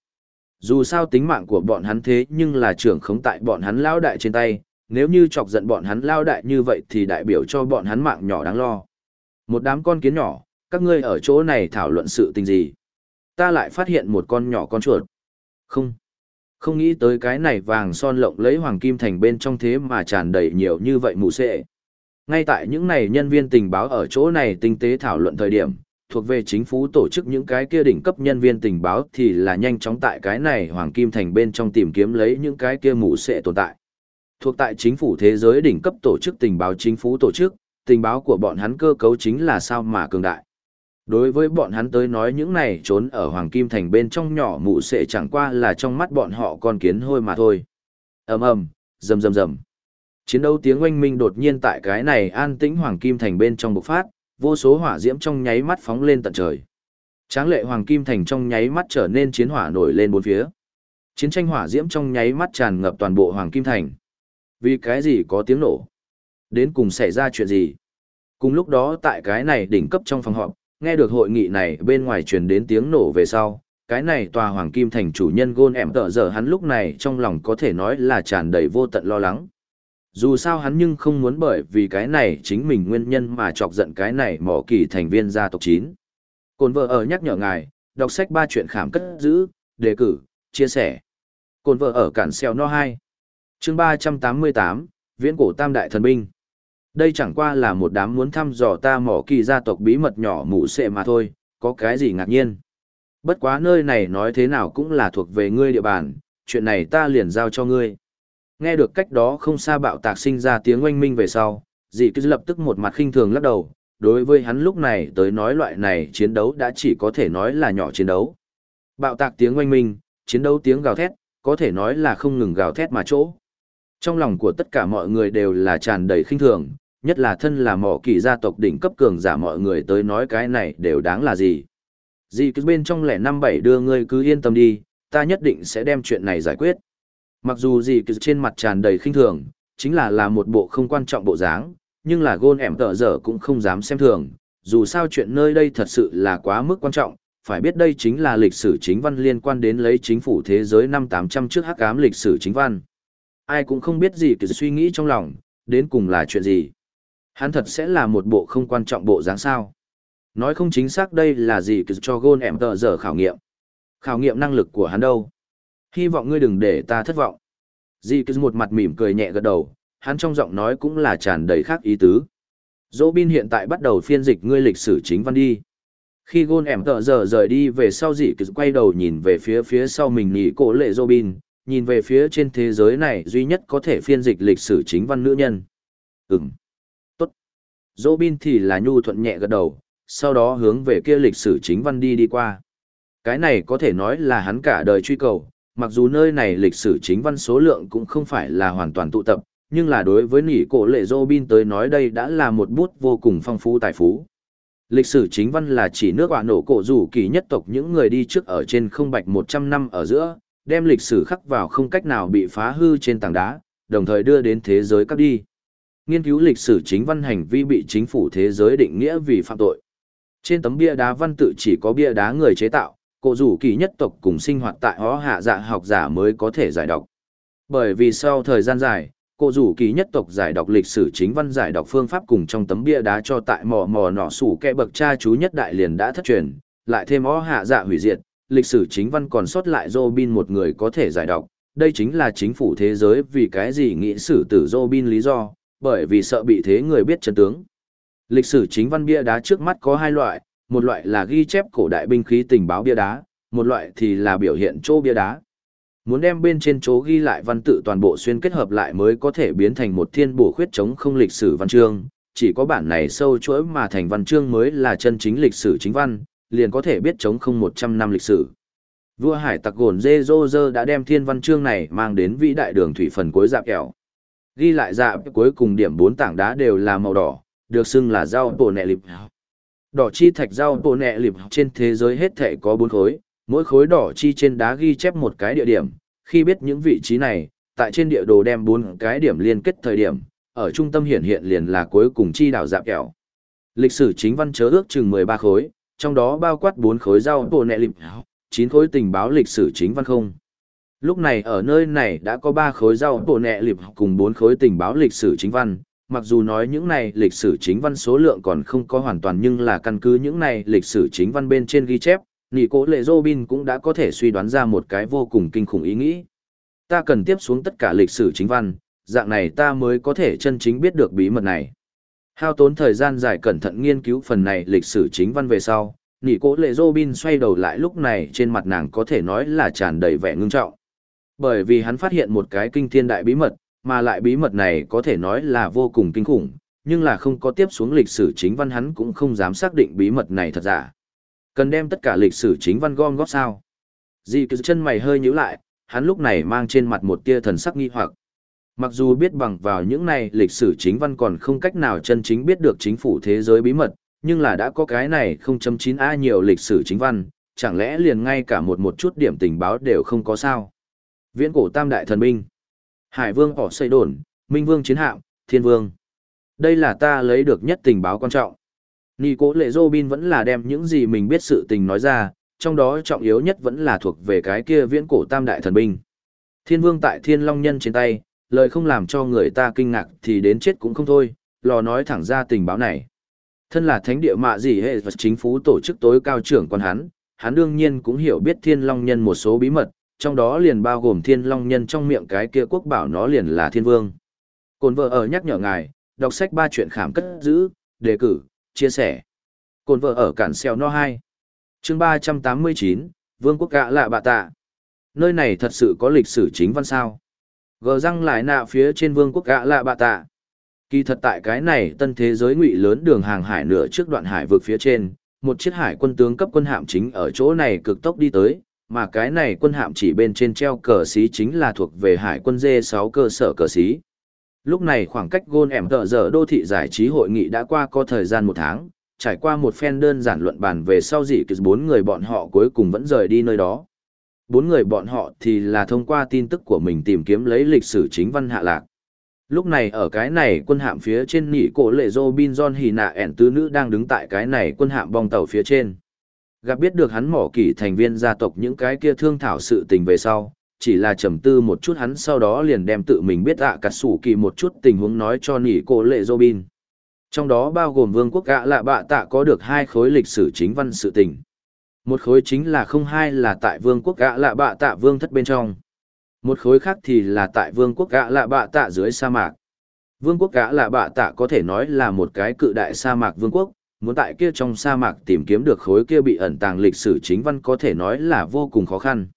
Dù sao tính mạng của bọn hắn thế nhưng là trưởng khống tại bọn hắn lao đại trên tay, nếu như chọc giận bọn hắn lao đại như vậy thì đại biểu cho bọn hắn mạng nhỏ đáng lo. Một đám con kiến nhỏ, các ngươi ở chỗ này thảo luận sự tình gì? Ta lại phát hiện một con nhỏ con chuột. Không. Không nghĩ tới cái này vàng son lộng lấy hoàng kim thành bên trong thế mà tràn đầy nhiều như vậy mù sệ. Ngay tại những này nhân viên tình báo ở chỗ này tinh tế thảo luận thời điểm, thuộc về chính phủ tổ chức những cái kia đỉnh cấp nhân viên tình báo thì là nhanh chóng tại cái này Hoàng Kim Thành bên trong tìm kiếm lấy những cái kia mũ sẽ tồn tại. Thuộc tại chính phủ thế giới đỉnh cấp tổ chức tình báo chính phủ tổ chức, tình báo của bọn hắn cơ cấu chính là sao mà cường đại. Đối với bọn hắn tới nói những này trốn ở Hoàng Kim Thành bên trong nhỏ mụ sẽ chẳng qua là trong mắt bọn họ con kiến hôi mà thôi. ầm ầm, rầm rầm rầm. Chiến đấu tiếng oanh minh đột nhiên tại cái này an tĩnh Hoàng Kim Thành bên trong bộc phát, vô số hỏa diễm trong nháy mắt phóng lên tận trời. Tráng lệ Hoàng Kim Thành trong nháy mắt trở nên chiến hỏa nổi lên bốn phía. Chiến tranh hỏa diễm trong nháy mắt tràn ngập toàn bộ Hoàng Kim Thành. Vì cái gì có tiếng nổ? Đến cùng xảy ra chuyện gì? Cùng lúc đó tại cái này đỉnh cấp trong phòng họp, nghe được hội nghị này bên ngoài truyền đến tiếng nổ về sau, cái này tòa Hoàng Kim Thành chủ nhân gôn ẻm tợ giờ hắn lúc này trong lòng có thể nói là tràn đầy vô tận lo lắng. Dù sao hắn nhưng không muốn bởi vì cái này chính mình nguyên nhân mà chọc giận cái này mỏ kỳ thành viên gia tộc chín. Cồn vợ ở nhắc nhở ngài, đọc sách ba chuyện khảm cất giữ, đề cử, chia sẻ. Cồn vợ ở cản xeo no hai chương 388, Viễn cổ tam đại thần binh. Đây chẳng qua là một đám muốn thăm dò ta mỏ kỳ gia tộc bí mật nhỏ mụ sệ mà thôi, có cái gì ngạc nhiên. Bất quá nơi này nói thế nào cũng là thuộc về ngươi địa bàn, chuyện này ta liền giao cho ngươi. Nghe được cách đó không xa bạo tạc sinh ra tiếng oanh minh về sau, dì cứ lập tức một mặt khinh thường lắc đầu, đối với hắn lúc này tới nói loại này chiến đấu đã chỉ có thể nói là nhỏ chiến đấu. Bạo tạc tiếng oanh minh, chiến đấu tiếng gào thét, có thể nói là không ngừng gào thét mà chỗ. Trong lòng của tất cả mọi người đều là tràn đầy khinh thường, nhất là thân là mỏ kỳ gia tộc đỉnh cấp cường giả mọi người tới nói cái này đều đáng là gì. Dì cứ bên trong lẻ năm bảy đưa ngươi cứ yên tâm đi, ta nhất định sẽ đem chuyện này giải quyết. Mặc dù dì cứ trên mặt tràn đầy khinh thường, chính là là một bộ không quan trọng bộ dáng, nhưng là gôn ẻm tợ dở cũng không dám xem thường, dù sao chuyện nơi đây thật sự là quá mức quan trọng, phải biết đây chính là lịch sử chính văn liên quan đến lấy chính phủ thế giới năm 800 trước hắc ám lịch sử chính văn. Ai cũng không biết gì cứ suy nghĩ trong lòng, đến cùng là chuyện gì. Hắn thật sẽ là một bộ không quan trọng bộ dáng sao. Nói không chính xác đây là gì cứ cho gôn ẻm tợ dở khảo nghiệm. Khảo nghiệm năng lực của hắn đâu. Hy vọng ngươi đừng để ta thất vọng. Dì cứ một mặt mỉm cười nhẹ gật đầu, hắn trong giọng nói cũng là tràn đầy khác ý tứ. Dỗ bin hiện tại bắt đầu phiên dịch ngươi lịch sử chính văn đi. Khi gôn ẻm tợ giờ rời đi về sau dì cứ quay đầu nhìn về phía phía sau mình nghỉ cổ lệ dỗ bin, nhìn về phía trên thế giới này duy nhất có thể phiên dịch lịch sử chính văn nữ nhân. Ừm. Tốt. Dỗ bin thì là nhu thuận nhẹ gật đầu, sau đó hướng về kia lịch sử chính văn đi đi qua. Cái này có thể nói là hắn cả đời truy cầu, mặc dù nơi này lịch sử chính văn số lượng cũng không phải là hoàn toàn tụ tập, nhưng là đối với nỉ cổ lệ dô bin tới nói đây đã là một bút vô cùng phong phú tài phú. Lịch sử chính văn là chỉ nước họa nổ cổ rủ kỳ nhất tộc những người đi trước ở trên không bạch 100 năm ở giữa, đem lịch sử khắc vào không cách nào bị phá hư trên tảng đá, đồng thời đưa đến thế giới các đi. Nghiên cứu lịch sử chính văn hành vi bị chính phủ thế giới định nghĩa vì phạm tội. Trên tấm bia đá văn tự chỉ có bia đá người chế tạo, cổ rủ kỳ nhất tộc cùng sinh hoạt tại hó hạ dạ học giả mới có thể giải đọc. Bởi vì sau thời gian dài, cổ rủ kỳ nhất tộc giải đọc lịch sử chính văn giải đọc phương pháp cùng trong tấm bia đá cho tại mò mò nọ sủ kẻ bậc cha chú nhất đại liền đã thất truyền, lại thêm ó hạ dạ hủy diệt, lịch sử chính văn còn sót lại Robin một người có thể giải đọc, đây chính là chính phủ thế giới vì cái gì nghĩ sử tử Robin lý do, bởi vì sợ bị thế người biết chân tướng. Lịch sử chính văn bia đá trước mắt có hai loại, một loại là ghi chép cổ đại binh khí tình báo bia đá, một loại thì là biểu hiện chỗ bia đá. Muốn đem bên trên chỗ ghi lại văn tự toàn bộ xuyên kết hợp lại mới có thể biến thành một thiên bổ khuyết chống không lịch sử văn chương, chỉ có bản này sâu chuỗi mà thành văn chương mới là chân chính lịch sử chính văn, liền có thể biết chống không 100 năm lịch sử. Vua Hải Tặc Gồn Dê Dô Dơ đã đem thiên văn chương này mang đến vĩ đại đường thủy phần cuối dạp kẹo. Ghi lại dạp cuối cùng điểm bốn tảng đá đều là màu đỏ, được xưng là dao bổ nẹ lịp. Đỏ chi thạch rau bộ nẹ lịp trên thế giới hết thể có bốn khối, mỗi khối đỏ chi trên đá ghi chép một cái địa điểm, khi biết những vị trí này, tại trên địa đồ đem bốn cái điểm liên kết thời điểm, ở trung tâm hiện hiện liền là cuối cùng chi đảo dạp kẹo. Lịch sử chính văn chớ ước chừng 13 khối, trong đó bao quát 4 khối rau bộ nẹ lịp, 9 khối tình báo lịch sử chính văn không. Lúc này ở nơi này đã có 3 khối rau bộ nẹ lịp cùng 4 khối tình báo lịch sử chính văn, mặc dù nói những này lịch sử chính văn số lượng còn không có hoàn toàn nhưng là căn cứ những này lịch sử chính văn bên trên ghi chép, nị cố lệ Robin cũng đã có thể suy đoán ra một cái vô cùng kinh khủng ý nghĩ. Ta cần tiếp xuống tất cả lịch sử chính văn, dạng này ta mới có thể chân chính biết được bí mật này. Hao tốn thời gian dài cẩn thận nghiên cứu phần này lịch sử chính văn về sau, nị cố lệ Robin xoay đầu lại lúc này trên mặt nàng có thể nói là tràn đầy vẻ ngưng trọng. Bởi vì hắn phát hiện một cái kinh thiên đại bí mật, mà lại bí mật này có thể nói là vô cùng kinh khủng, nhưng là không có tiếp xuống lịch sử chính văn hắn cũng không dám xác định bí mật này thật giả. Cần đem tất cả lịch sử chính văn gom góp sao. Dì cứ chân mày hơi nhíu lại, hắn lúc này mang trên mặt một tia thần sắc nghi hoặc. Mặc dù biết bằng vào những này lịch sử chính văn còn không cách nào chân chính biết được chính phủ thế giới bí mật, nhưng là đã có cái này 0.9A nhiều lịch sử chính văn, chẳng lẽ liền ngay cả một một chút điểm tình báo đều không có sao. Viễn cổ tam đại thần binh, Hải vương họ xây đồn, Minh vương chiến hạm, Thiên vương. Đây là ta lấy được nhất tình báo quan trọng. Nì cố lệ Robin vẫn là đem những gì mình biết sự tình nói ra, trong đó trọng yếu nhất vẫn là thuộc về cái kia viễn cổ tam đại thần binh. Thiên vương tại thiên long nhân trên tay, lời không làm cho người ta kinh ngạc thì đến chết cũng không thôi, lò nói thẳng ra tình báo này. Thân là thánh địa mạ gì hệ và chính phủ tổ chức tối cao trưởng quan hắn, hắn đương nhiên cũng hiểu biết thiên long nhân một số bí mật, trong đó liền bao gồm thiên long nhân trong miệng cái kia quốc bảo nó liền là thiên vương. Cồn vợ ở nhắc nhở ngài, đọc sách ba chuyện khảm cất giữ, đề cử, chia sẻ. Cồn vợ ở cản xeo no 2. chương ba trăm tám mươi chín Vương quốc gã lạ bạ tạ. Nơi này thật sự có lịch sử chính văn sao. Gờ răng lại nạ phía trên vương quốc gã lạ bạ tạ. Kỳ thật tại cái này tân thế giới ngụy lớn đường hàng hải nửa trước đoạn hải vực phía trên, một chiếc hải quân tướng cấp quân hạm chính ở chỗ này cực tốc đi tới, mà cái này quân hạm chỉ bên trên treo cờ xí chính là thuộc về hải quân D6 cơ sở cờ xí. Lúc này khoảng cách gôn ẻm tờ giờ đô thị giải trí hội nghị đã qua có thời gian một tháng, trải qua một phen đơn giản luận bàn về sau dị kỳ bốn người bọn họ cuối cùng vẫn rời đi nơi đó. Bốn người bọn họ thì là thông qua tin tức của mình tìm kiếm lấy lịch sử chính văn hạ lạc. Lúc này ở cái này quân hạm phía trên nỉ cổ lệ Robinson Hì Nạ ẻn tứ nữ đang đứng tại cái này quân hạm bong tàu phía trên. Gặp biết được hắn mỏ kỷ thành viên gia tộc những cái kia thương thảo sự tình về sau, chỉ là trầm tư một chút hắn sau đó liền đem tự mình biết ạ à cắt sủ kỳ một chút tình huống nói cho nỉ cô lệ Robin. Trong đó bao gồm vương quốc gạ lạ bạ tạ có được hai khối lịch sử chính văn sự tình. Một khối chính là không hai là tại vương quốc gạ lạ bạ tạ vương thất bên trong. Một khối khác thì là tại vương quốc ạ lạ bạ tạ dưới sa mạc. Vương quốc ạ lạ bạ tạ có thể nói là một cái cự đại sa mạc vương quốc, muốn tại kia trong sa mạc tìm kiếm được khối kia bị ẩn tàng lịch sử chính văn có thể nói là vô cùng khó khăn.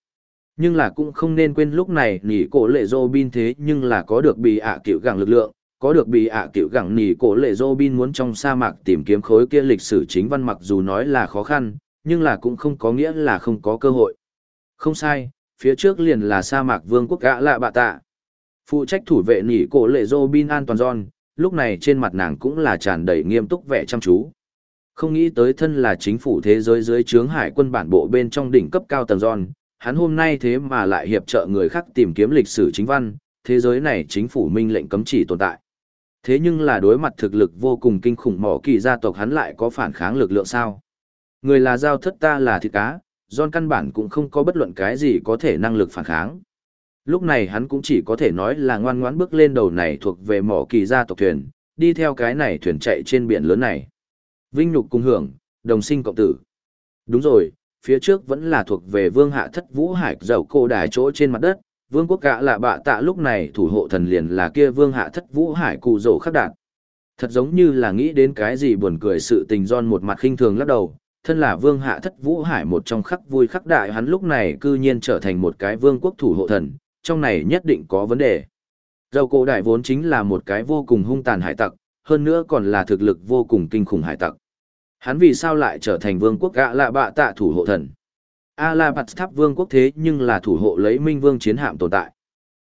Nhưng là cũng không nên quên lúc này nỉ cổ lệ dô bin thế nhưng là có được bị ạ à cựu gẳng lực lượng, có được bị ạ à cựu gẳng nỉ cổ lệ dô bin muốn trong sa mạc tìm kiếm khối kia lịch sử chính văn mặc dù nói là khó khăn, nhưng là cũng không có nghĩa là không có cơ hội. Không sai, phía trước liền là sa mạc vương quốc gã lạ bạ tạ. Phụ trách thủ vệ nỉ cổ lệ dô bin an toàn giòn, lúc này trên mặt nàng cũng là tràn đầy nghiêm túc vẻ chăm chú. Không nghĩ tới thân là chính phủ thế giới dưới trướng hải quân bản bộ bên trong đỉnh cấp cao tầng giòn, hắn hôm nay thế mà lại hiệp trợ người khác tìm kiếm lịch sử chính văn, thế giới này chính phủ minh lệnh cấm chỉ tồn tại. Thế nhưng là đối mặt thực lực vô cùng kinh khủng mỏ kỳ gia tộc hắn lại có phản kháng lực lượng sao? Người là giao thất ta là thịt cá, John căn bản cũng không có bất luận cái gì có thể năng lực phản kháng. Lúc này hắn cũng chỉ có thể nói là ngoan ngoãn bước lên đầu này thuộc về mỏ kỳ gia tộc thuyền, đi theo cái này thuyền chạy trên biển lớn này. Vinh nhục cùng hưởng, đồng sinh cộng tử. Đúng rồi, phía trước vẫn là thuộc về vương hạ thất vũ hải dầu cô đài chỗ trên mặt đất, vương quốc cả là bạ tạ lúc này thủ hộ thần liền là kia vương hạ thất vũ hải cụ rổ khắc đạt. Thật giống như là nghĩ đến cái gì buồn cười sự tình don một mặt khinh thường lắc đầu, thân là vương hạ thất vũ hải một trong khắc vui khắc đại hắn lúc này cư nhiên trở thành một cái vương quốc thủ hộ thần, trong này nhất định có vấn đề. Dầu cổ đại vốn chính là một cái vô cùng hung tàn hải tặc, hơn nữa còn là thực lực vô cùng kinh khủng hải tặc. Hắn vì sao lại trở thành vương quốc gã lạ bạ tạ thủ hộ thần? A la bạt tháp vương quốc thế nhưng là thủ hộ lấy minh vương chiến hạm tồn tại.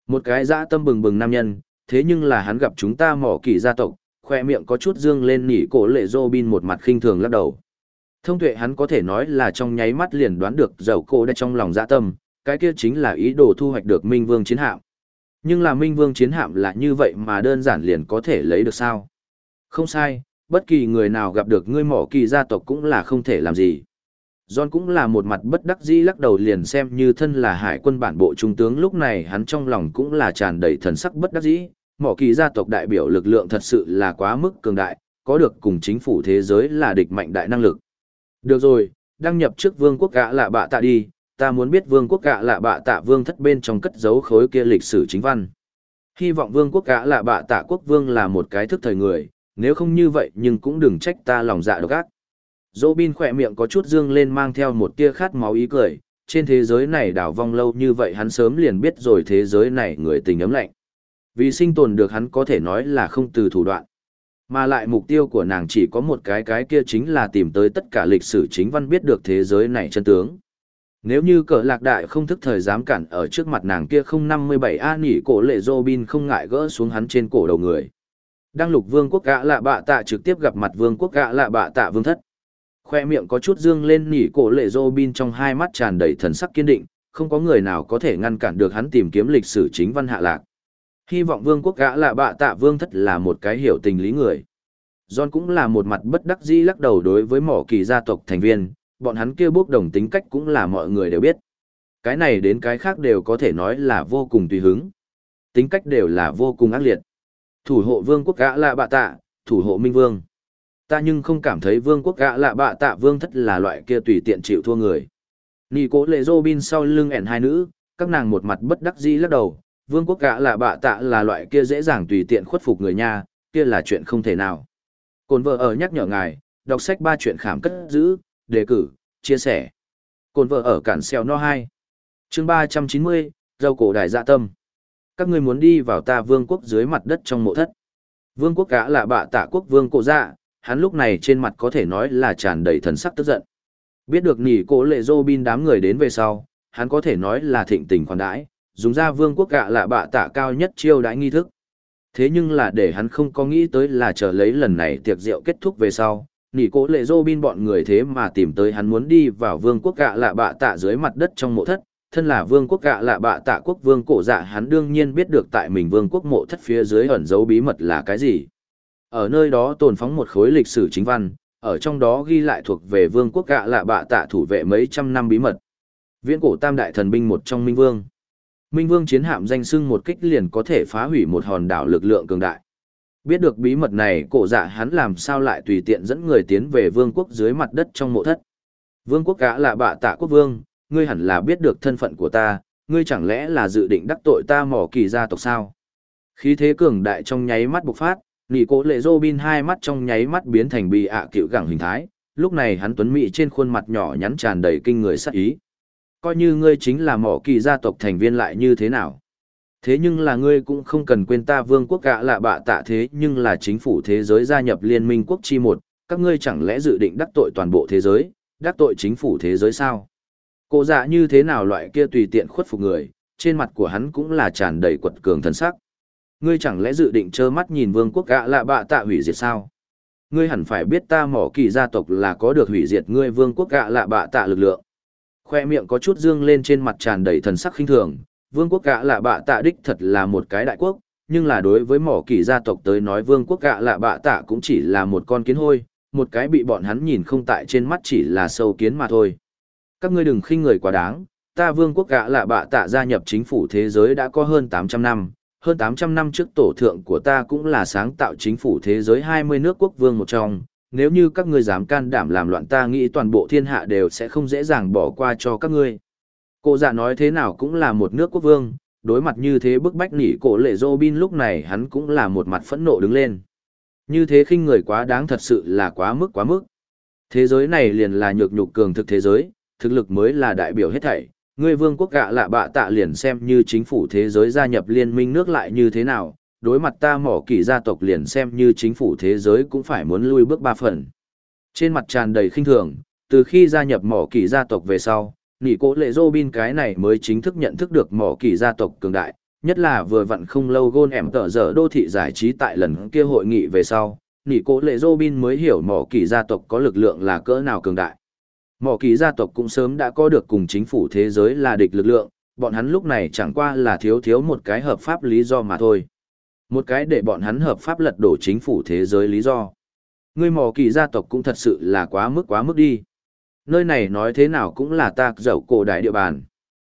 Một cái dã tâm bừng bừng nam nhân, thế nhưng là hắn gặp chúng ta mỏ kỳ gia tộc, khoe miệng có chút dương lên nỉ cổ lệ dô bin một mặt khinh thường lắc đầu. Thông tuệ hắn có thể nói là trong nháy mắt liền đoán được dầu cổ đã trong lòng dạ tâm, cái kia chính là ý đồ thu hoạch được Minh Vương chiến hạm. Nhưng là Minh Vương chiến hạm là như vậy mà đơn giản liền có thể lấy được sao? Không sai, bất kỳ người nào gặp được ngươi mỏ kỳ gia tộc cũng là không thể làm gì. John cũng là một mặt bất đắc dĩ lắc đầu liền xem như thân là hải quân bản bộ trung tướng lúc này hắn trong lòng cũng là tràn đầy thần sắc bất đắc dĩ. Mỏ kỳ gia tộc đại biểu lực lượng thật sự là quá mức cường đại, có được cùng chính phủ thế giới là địch mạnh đại năng lực. Được rồi, đăng nhập trước vương quốc gã lạ bạ tạ đi, ta muốn biết vương quốc gã lạ bạ tạ vương thất bên trong cất giấu khối kia lịch sử chính văn. Hy vọng vương quốc gã lạ bạ tạ quốc vương là một cái thức thời người, nếu không như vậy nhưng cũng đừng trách ta lòng dạ độc ác. Dỗ bin khỏe miệng có chút dương lên mang theo một tia khát máu ý cười, trên thế giới này đảo vong lâu như vậy hắn sớm liền biết rồi thế giới này người tình ấm lạnh. Vì sinh tồn được hắn có thể nói là không từ thủ đoạn. Mà lại mục tiêu của nàng chỉ có một cái cái kia chính là tìm tới tất cả lịch sử chính văn biết được thế giới này chân tướng. Nếu như cờ lạc đại không thức thời dám cản ở trước mặt nàng kia không năm mươi bảy A nỉ cổ lệ Robin không ngại gỡ xuống hắn trên cổ đầu người đang lục vương quốc gã lạ bạ tạ trực tiếp gặp mặt vương quốc gã lạ bạ tạ vương thất. Khoe miệng có chút dương lên nỉ cổ lệ Robin trong hai mắt tràn đầy thần sắc kiên định, không có người nào có thể ngăn cản được hắn tìm kiếm lịch sử chính văn hạ lạc. Hy vọng vương quốc gã lạ bạ tạ vương thất là một cái hiểu tình lý người. John cũng là một mặt bất đắc dĩ lắc đầu đối với mỏ kỳ gia tộc thành viên, bọn hắn kia bốc đồng tính cách cũng là mọi người đều biết. Cái này đến cái khác đều có thể nói là vô cùng tùy hứng. Tính cách đều là vô cùng ác liệt. Thủ hộ vương quốc gã lạ bạ tạ, thủ hộ minh vương. Ta nhưng không cảm thấy vương quốc gã lạ bạ tạ vương thất là loại kia tùy tiện chịu thua người. Nị cố lệ Robin sau lưng ẻn hai nữ, các nàng một mặt bất đắc dĩ lắc đầu, vương quốc gã Lạ bạ tạ là loại kia dễ dàng tùy tiện khuất phục người nha, kia là chuyện không thể nào. Cồn vợ ở nhắc nhở ngài, đọc sách ba chuyện khảm cất giữ, đề cử, chia sẻ. Cồn vợ ở cản xeo no hai. chương ba trăm chín mươi dâu cổ đại dạ tâm. Các ngươi muốn đi vào ta vương quốc dưới mặt đất trong mộ thất. Vương quốc cả là bạ tạ quốc vương cổ dạ, hắn lúc này trên mặt có thể nói là tràn đầy thần sắc tức giận. Biết được nỉ cổ lệ dô bin đám người đến về sau, hắn có thể nói là thịnh tình khoản đãi, dùng ra vương quốc cả là bạ tạ cao nhất chiêu đãi nghi thức. Thế nhưng là để hắn không có nghĩ tới là chờ lấy lần này tiệc rượu kết thúc về sau, nỉ cổ lệ dô bin bọn người thế mà tìm tới hắn muốn đi vào vương quốc gạ lạ bạ tạ dưới mặt đất trong mộ thất thân là vương quốc gạ lạ bạ tạ quốc vương cổ dạ hắn đương nhiên biết được tại mình vương quốc mộ thất phía dưới ẩn dấu bí mật là cái gì. Ở nơi đó tồn phóng một khối lịch sử chính văn ở trong đó ghi lại thuộc về vương quốc gạ lạ bạ tạ thủ vệ mấy trăm năm bí mật. Viễn cổ tam đại thần binh một trong minh vương. Minh vương chiến hạm danh sưng một kích liền có thể phá hủy một hòn đảo lực lượng cường đại. Biết được bí mật này cổ dạ hắn làm sao lại tùy tiện dẫn người tiến về vương quốc dưới mặt đất trong mộ thất. Vương quốc gã là bạ tạ quốc vương, ngươi hẳn là biết được thân phận của ta, ngươi chẳng lẽ là dự định đắc tội ta mỏ kỳ gia tộc sao? Khí thế cường đại trong nháy mắt bộc phát, nỉ cố lệ Robin hai mắt trong nháy mắt biến thành bị ạ à cựu gẳng hình thái, lúc này hắn tuấn mỹ trên khuôn mặt nhỏ nhắn tràn đầy kinh người sắc ý. Coi như ngươi chính là mỏ kỳ gia tộc thành viên lại như thế nào? Thế nhưng là ngươi cũng không cần quên ta vương quốc gạ lạ bạ tạ thế nhưng là chính phủ thế giới gia nhập liên minh quốc chi một, các ngươi chẳng lẽ dự định đắc tội toàn bộ thế giới, đắc tội chính phủ thế giới sao? Cổ dạ như thế nào loại kia tùy tiện khuất phục người, trên mặt của hắn cũng là tràn đầy quật cường thần sắc. Ngươi chẳng lẽ dự định trơ mắt nhìn vương quốc gạ lạ bạ tạ hủy diệt sao? Ngươi hẳn phải biết ta mỏ kỳ gia tộc là có được hủy diệt ngươi vương quốc gạ lạ bạ tạ lực lượng. Khoe miệng có chút dương lên trên mặt tràn đầy thần sắc khinh thường, vương quốc gạ lạ bạ tạ đích thật là một cái đại quốc, nhưng là đối với mỏ kỳ gia tộc tới nói vương quốc gạ lạ bạ tạ cũng chỉ là một con kiến hôi, một cái bị bọn hắn nhìn không tại trên mắt chỉ là sâu kiến mà thôi. Các ngươi đừng khinh người quá đáng, ta vương quốc gạ lạ bạ tạ gia nhập chính phủ thế giới đã có hơn 800 năm, hơn 800 năm trước tổ thượng của ta cũng là sáng tạo chính phủ thế giới 20 nước quốc vương một trong, nếu như các ngươi dám can đảm làm loạn ta nghĩ toàn bộ thiên hạ đều sẽ không dễ dàng bỏ qua cho các ngươi. cô dạ nói thế nào cũng là một nước quốc vương, đối mặt như thế bức bách nỉ cổ lệ dô bin lúc này hắn cũng là một mặt phẫn nộ đứng lên. Như thế khinh người quá đáng thật sự là quá mức quá mức. Thế giới này liền là nhược nhục cường thực thế giới, thực lực mới là đại biểu hết thảy. Ngươi vương quốc gạ lạ bạ tạ liền xem như chính phủ thế giới gia nhập liên minh nước lại như thế nào, đối mặt ta mỏ kỳ gia tộc liền xem như chính phủ thế giới cũng phải muốn lui bước ba phần. Trên mặt tràn đầy khinh thường, từ khi gia nhập mỏ kỳ gia tộc về sau, nỉ cố lệ dô bin cái này mới chính thức nhận thức được mỏ kỳ gia tộc cường đại nhất là vừa vặn không lâu gôn ẻm tở dở đô thị giải trí tại lần kia hội nghị về sau nỉ cố lệ dô bin mới hiểu mỏ kỳ gia tộc có lực lượng là cỡ nào cường đại mỏ kỳ gia tộc cũng sớm đã có được cùng chính phủ thế giới là địch lực lượng bọn hắn lúc này chẳng qua là thiếu thiếu một cái hợp pháp lý do mà thôi một cái để bọn hắn hợp pháp lật đổ chính phủ thế giới lý do ngươi mỏ kỳ gia tộc cũng thật sự là quá mức quá mức đi nơi này nói thế nào cũng là ta dậu cổ đại địa bàn.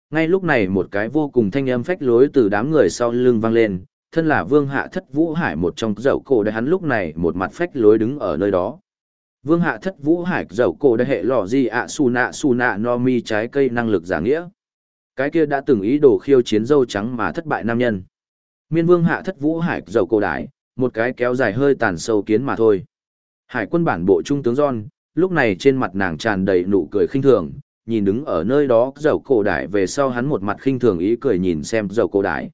Ngay lúc này một cái vô cùng thanh âm phách lối từ đám người sau lưng vang lên, thân là vương hạ thất vũ hải một trong dậu cổ đại hắn lúc này một mặt phách lối đứng ở nơi đó. Vương hạ thất vũ hải dậu cổ đại hệ lò gì ạ su nạ su nạ no mi trái cây năng lực giả nghĩa. Cái kia đã từng ý đồ khiêu chiến dâu trắng mà thất bại nam nhân. Miên vương hạ thất vũ hải dậu cổ đại, một cái kéo dài hơi tàn sâu kiến mà thôi. Hải quân bản bộ trung tướng John, lúc này trên mặt nàng tràn đầy nụ cười khinh thường, nhìn đứng ở nơi đó dầu cổ đại về sau hắn một mặt khinh thường ý cười nhìn xem dầu cổ đại.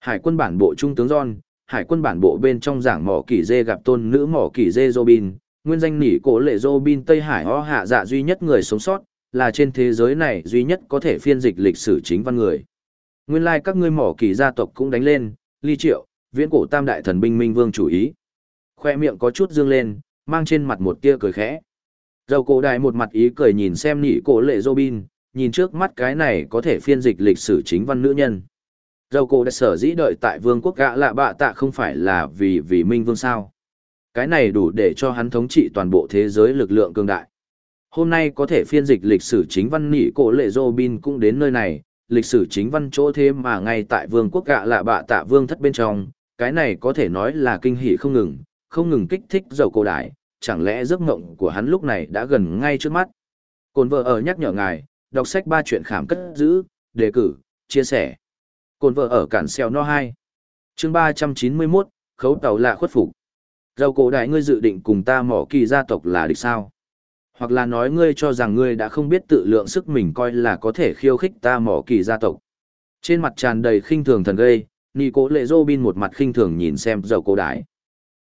Hải quân bản bộ trung tướng John, hải quân bản bộ bên trong giảng mỏ kỳ dê gặp tôn nữ mỏ kỳ dê Robin, nguyên danh nỉ cổ lệ Robin Tây Hải ho hạ dạ duy nhất người sống sót, là trên thế giới này duy nhất có thể phiên dịch lịch sử chính văn người. Nguyên lai like các ngươi mỏ kỳ gia tộc cũng đánh lên, ly triệu, viễn cổ tam đại thần binh minh vương chủ ý. Khoe miệng có chút dương lên, mang trên mặt một tia cười khẽ. Dầu cổ đại một mặt ý cười nhìn xem nỉ cổ lệ Robin, nhìn trước mắt cái này có thể phiên dịch lịch sử chính văn nữ nhân. Dầu cổ đã sở dĩ đợi tại vương quốc gã lạ bạ tạ không phải là vì vì minh vương sao. Cái này đủ để cho hắn thống trị toàn bộ thế giới lực lượng cường đại. Hôm nay có thể phiên dịch lịch sử chính văn nỉ cổ lệ Robin cũng đến nơi này, lịch sử chính văn chỗ thế mà ngay tại vương quốc gạ lạ bạ tạ vương thất bên trong, cái này có thể nói là kinh hỉ không ngừng, không ngừng kích thích dầu cổ đại, chẳng lẽ giấc mộng của hắn lúc này đã gần ngay trước mắt. Cồn vợ ở nhắc nhở ngài, đọc sách ba chuyện khảm cất giữ, đề cử, chia sẻ. Cồn vợ ở cản xeo no 2. chương 391, khấu tàu lạ khuất phục. Râu cổ đại ngươi dự định cùng ta mỏ kỳ gia tộc là địch sao? Hoặc là nói ngươi cho rằng ngươi đã không biết tự lượng sức mình coi là có thể khiêu khích ta mỏ kỳ gia tộc. Trên mặt tràn đầy khinh thường thần gây, Nì cố lệ dô bin một mặt khinh thường nhìn xem Râu cổ đại.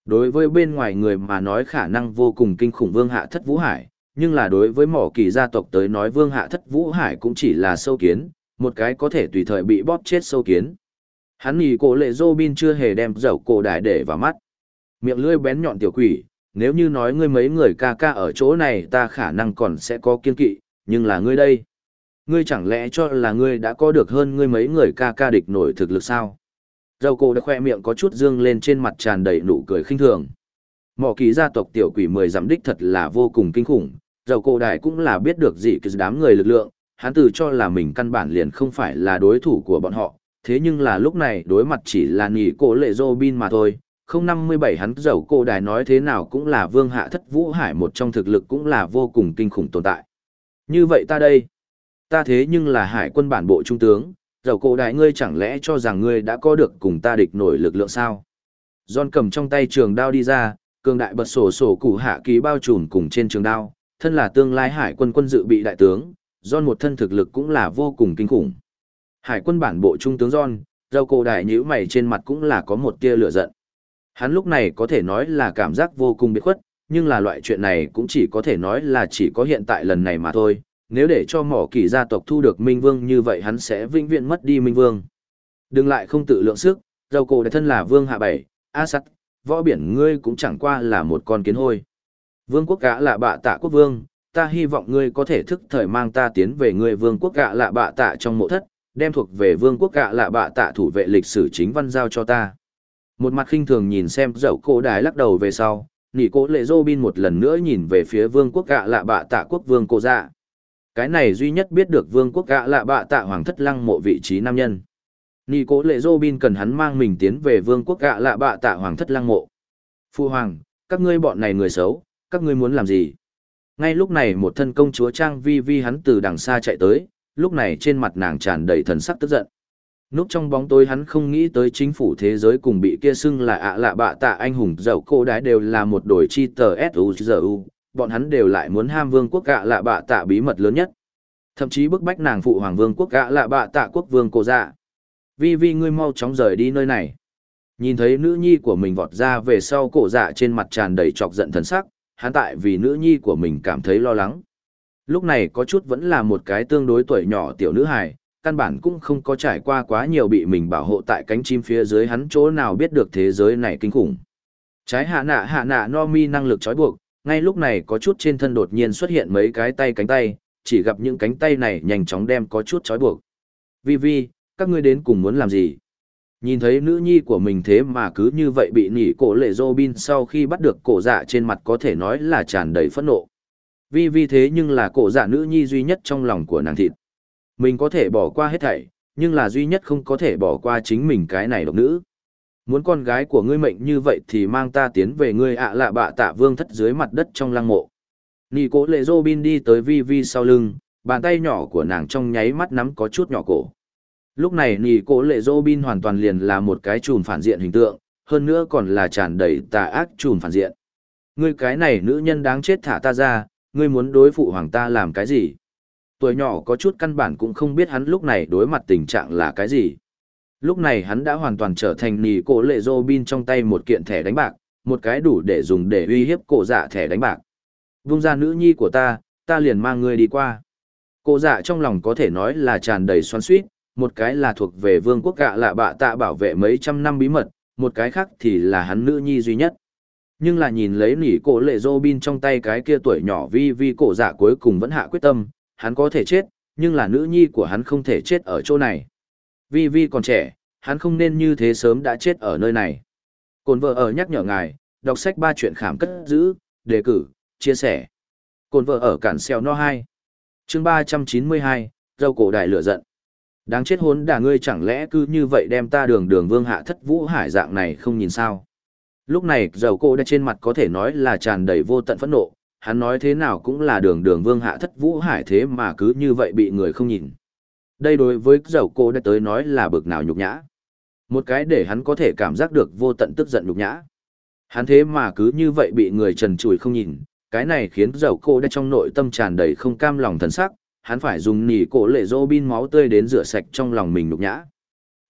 Đối với bên ngoài người mà nói khả năng vô cùng kinh khủng vương hạ thất vũ hải, nhưng là đối với mỏ kỳ gia tộc tới nói vương hạ thất vũ hải cũng chỉ là sâu kiến, một cái có thể tùy thời bị bóp chết sâu kiến. Hắn nì cổ lệ dô bin chưa hề đem dầu cổ đại để vào mắt. Miệng lưỡi bén nhọn tiểu quỷ, nếu như nói ngươi mấy người ca ca ở chỗ này ta khả năng còn sẽ có kiên kỵ, nhưng là ngươi đây. Ngươi chẳng lẽ cho là ngươi đã có được hơn ngươi mấy người ca ca địch nổi thực lực sao? Dầu cổ đã khoe miệng có chút dương lên trên mặt tràn đầy nụ cười khinh thường. Mỏ kỳ gia tộc tiểu quỷ mười giảm đích thật là vô cùng kinh khủng. Dầu cổ đại cũng là biết được gì cái đám người lực lượng, hắn tự cho là mình căn bản liền không phải là đối thủ của bọn họ. Thế nhưng là lúc này đối mặt chỉ là nghỉ cổ lệ Robin mà thôi. Không năm mươi bảy hắn dầu cổ đài nói thế nào cũng là vương hạ thất vũ hải một trong thực lực cũng là vô cùng kinh khủng tồn tại. Như vậy ta đây, ta thế nhưng là hải quân bản bộ trung tướng, dầu cổ đại ngươi chẳng lẽ cho rằng ngươi đã có được cùng ta địch nổi lực lượng sao? John cầm trong tay trường đao đi ra, cường đại bật sổ sổ củ hạ ký bao trùm cùng trên trường đao, thân là tương lai hải quân quân dự bị đại tướng, John một thân thực lực cũng là vô cùng kinh khủng. Hải quân bản bộ trung tướng John, dầu cổ đại nhíu mày trên mặt cũng là có một tia lửa giận. Hắn lúc này có thể nói là cảm giác vô cùng biệt khuất, nhưng là loại chuyện này cũng chỉ có thể nói là chỉ có hiện tại lần này mà thôi, nếu để cho mỏ kỳ gia tộc thu được Minh Vương như vậy hắn sẽ vĩnh viễn mất đi Minh Vương. Đừng lại không tự lượng sức, dầu cổ đại thân là Vương Hạ Bảy, A Sắt, võ biển ngươi cũng chẳng qua là một con kiến hôi. Vương quốc gã là bạ tạ quốc vương, ta hy vọng ngươi có thể thức thời mang ta tiến về ngươi vương quốc gã lạ bạ tạ trong mộ thất, đem thuộc về vương quốc gã lạ bạ tạ thủ vệ lịch sử chính văn giao cho ta. Một mặt khinh thường nhìn xem dậu cổ đài lắc đầu về sau, nỉ cố lệ dô bin một lần nữa nhìn về phía vương quốc gã lạ bạ tạ quốc vương cô dạ. Cái này duy nhất biết được vương quốc gã lạ bạ tạ hoàng thất lăng mộ vị trí nam nhân. Nỉ cố lệ dô bin cần hắn mang mình tiến về vương quốc gã lạ bạ tạ hoàng thất lăng mộ. Phu hoàng các ngươi bọn này người xấu các ngươi muốn làm gì? Ngay lúc này một thân công chúa trang vi vi hắn từ đằng xa chạy tới lúc này trên mặt nàng tràn đầy thần sắc tức giận núp trong bóng tối hắn không nghĩ tới chính phủ thế giới cùng bị kia xưng là ạ lạ bạ tạ anh hùng dậu cô đái đều là một đổi chi tờ suzu bọn hắn đều lại muốn ham vương quốc gạ lạ bạ tạ bí mật lớn nhất. Thậm chí bức bách nàng phụ hoàng vương quốc gạ lạ bạ tạ quốc vương cô dạ. Vi vi ngươi mau chóng rời đi nơi này. Nhìn thấy nữ nhi của mình vọt ra về sau cổ dạ trên mặt tràn đầy chọc giận thần sắc, hắn tại vì nữ nhi của mình cảm thấy lo lắng. Lúc này có chút vẫn là một cái tương đối tuổi nhỏ tiểu nữ hài, căn bản cũng không có trải qua quá nhiều bị mình bảo hộ tại cánh chim phía dưới hắn chỗ nào biết được thế giới này kinh khủng. Trái hạ nạ hạ nạ no mi năng lực trói buộc, ngay lúc này có chút trên thân đột nhiên xuất hiện mấy cái tay cánh tay, chỉ gặp những cánh tay này nhanh chóng đem có chút trói buộc. Vi Vi, các ngươi đến cùng muốn làm gì? Nhìn thấy nữ nhi của mình thế mà cứ như vậy bị nỉ cổ lệ Robin sau khi bắt được cổ dạ trên mặt có thể nói là tràn đầy phẫn nộ. Vi Vi thế nhưng là cổ dạ nữ nhi duy nhất trong lòng của nàng thịt. Mình có thể bỏ qua hết thảy, nhưng là duy nhất không có thể bỏ qua chính mình cái này độc nữ. Muốn con gái của ngươi mệnh như vậy thì mang ta tiến về ngươi ạ lạ bạ tạ vương thất dưới mặt đất trong lăng mộ. Nì cố lệ dô bin đi tới vi vi sau lưng, bàn tay nhỏ của nàng trong nháy mắt nắm có chút nhỏ cổ. Lúc này nì cố lệ dô bin hoàn toàn liền là một cái chùm phản diện hình tượng, hơn nữa còn là tràn đầy tà ác chùm phản diện. Ngươi cái này nữ nhân đáng chết thả ta ra, ngươi muốn đối phụ hoàng ta làm cái gì? Tuổi nhỏ có chút căn bản cũng không biết hắn lúc này đối mặt tình trạng là cái gì. Lúc này hắn đã hoàn toàn trở thành nì cổ lệ dô bin trong tay một kiện thẻ đánh bạc, một cái đủ để dùng để uy hiếp cổ dạ thẻ đánh bạc. Vung ra nữ nhi của ta, ta liền mang ngươi đi qua. Cổ dạ trong lòng có thể nói là tràn đầy xoắn suýt, một cái là thuộc về vương quốc gạ lạ bạ tạ bảo vệ mấy trăm năm bí mật, một cái khác thì là hắn nữ nhi duy nhất. Nhưng là nhìn lấy nỉ cổ lệ dô bin trong tay cái kia tuổi nhỏ vi vi cổ dạ cuối cùng vẫn hạ quyết tâm, hắn có thể chết, nhưng là nữ nhi của hắn không thể chết ở chỗ này. Vi Vi còn trẻ, hắn không nên như thế sớm đã chết ở nơi này. Cồn vợ ở nhắc nhở ngài, đọc sách ba chuyện khảm cất giữ, đề cử, chia sẻ. Cồn vợ ở cản xeo no 2. chương 392, dâu cổ đại lửa giận. Đáng chết hốn đà ngươi chẳng lẽ cứ như vậy đem ta đường đường vương hạ thất vũ hải dạng này không nhìn sao. Lúc này dầu cô đã trên mặt có thể nói là tràn đầy vô tận phẫn nộ, hắn nói thế nào cũng là đường đường vương hạ thất vũ hải thế mà cứ như vậy bị người không nhìn. Đây đối với dầu cô đã tới nói là bực nào nhục nhã. Một cái để hắn có thể cảm giác được vô tận tức giận nhục nhã. Hắn thế mà cứ như vậy bị người trần trùi không nhìn, Cái này khiến dầu cô đã trong nội tâm tràn đầy không cam lòng thần sắc, hắn phải dùng nỉ cổ lệ dô bin máu tươi đến rửa sạch trong lòng mình nhục nhã.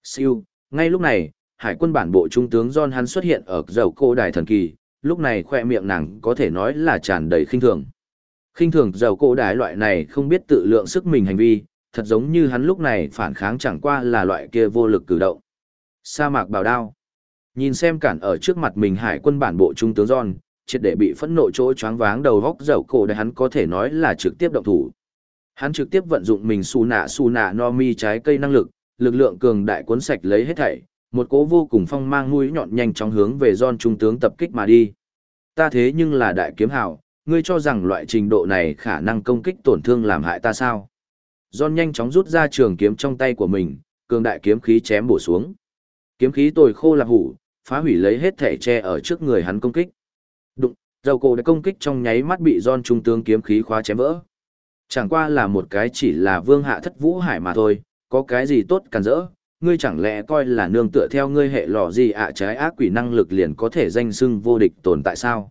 Siêu, ngay lúc này, hải quân bản bộ trung tướng John hắn xuất hiện ở dầu cô đài thần kỳ, lúc này khoe miệng nàng có thể nói là tràn đầy khinh thường. Khinh thường giàu cổ đái loại này không biết tự lượng sức mình hành vi, thật giống như hắn lúc này phản kháng chẳng qua là loại kia vô lực cử động. Sa mạc bảo đao. Nhìn xem cản ở trước mặt mình hải quân bản bộ trung tướng John, triệt để bị phẫn nộ chỗ choáng váng đầu góc dầu cổ để hắn có thể nói là trực tiếp động thủ. Hắn trực tiếp vận dụng mình su nạ su nạ no mi trái cây năng lực, lực lượng cường đại cuốn sạch lấy hết thảy, một cố vô cùng phong mang mũi nhọn nhanh chóng hướng về John trung tướng tập kích mà đi. Ta thế nhưng là đại kiếm hào, ngươi cho rằng loại trình độ này khả năng công kích tổn thương làm hại ta sao? John nhanh chóng rút ra trường kiếm trong tay của mình, cường đại kiếm khí chém bổ xuống. Kiếm khí tồi khô là hủ, phá hủy lấy hết thể che ở trước người hắn công kích. Đụng, dầu cổ đã công kích trong nháy mắt bị John trung tướng kiếm khí khóa chém vỡ. Chẳng qua là một cái chỉ là vương hạ thất vũ hải mà thôi, có cái gì tốt cản rỡ, ngươi chẳng lẽ coi là nương tựa theo ngươi hệ lò gì ạ trái ác quỷ năng lực liền có thể danh xưng vô địch tồn tại sao?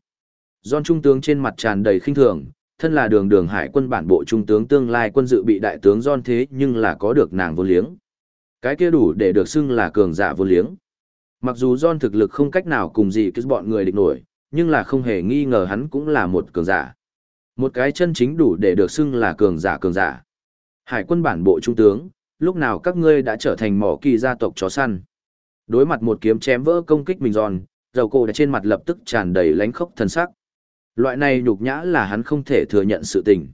John trung tướng trên mặt tràn đầy khinh thường, thân là đường đường hải quân bản bộ trung tướng tương lai quân dự bị đại tướng John thế nhưng là có được nàng vô liếng. Cái kia đủ để được xưng là cường giả vô liếng. Mặc dù John thực lực không cách nào cùng gì cái bọn người địch nổi, nhưng là không hề nghi ngờ hắn cũng là một cường giả. Một cái chân chính đủ để được xưng là cường giả cường giả. Hải quân bản bộ trung tướng, lúc nào các ngươi đã trở thành mỏ kỳ gia tộc chó săn. Đối mặt một kiếm chém vỡ công kích mình giòn, dầu cổ trên mặt lập tức tràn đầy lánh khốc thần sắc. Loại này nhục nhã là hắn không thể thừa nhận sự tình.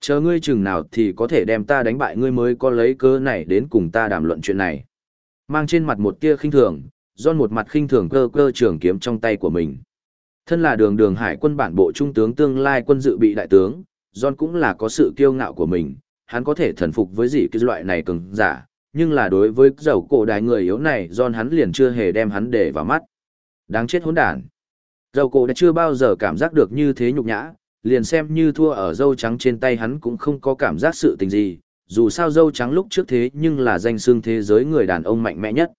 Chờ ngươi chừng nào thì có thể đem ta đánh bại ngươi mới có lấy cớ này đến cùng ta đàm luận chuyện này. Mang trên mặt một tia khinh thường, John một mặt khinh thường cơ cơ trường kiếm trong tay của mình. Thân là đường đường hải quân bản bộ trung tướng tương lai quân dự bị đại tướng, John cũng là có sự kiêu ngạo của mình, hắn có thể thần phục với gì cái loại này cường giả, nhưng là đối với dầu cổ đại người yếu này John hắn liền chưa hề đem hắn để vào mắt. Đáng chết hỗn đản. Dầu cổ đã chưa bao giờ cảm giác được như thế nhục nhã, liền xem như thua ở dâu trắng trên tay hắn cũng không có cảm giác sự tình gì, dù sao dâu trắng lúc trước thế nhưng là danh xương thế giới người đàn ông mạnh mẽ nhất.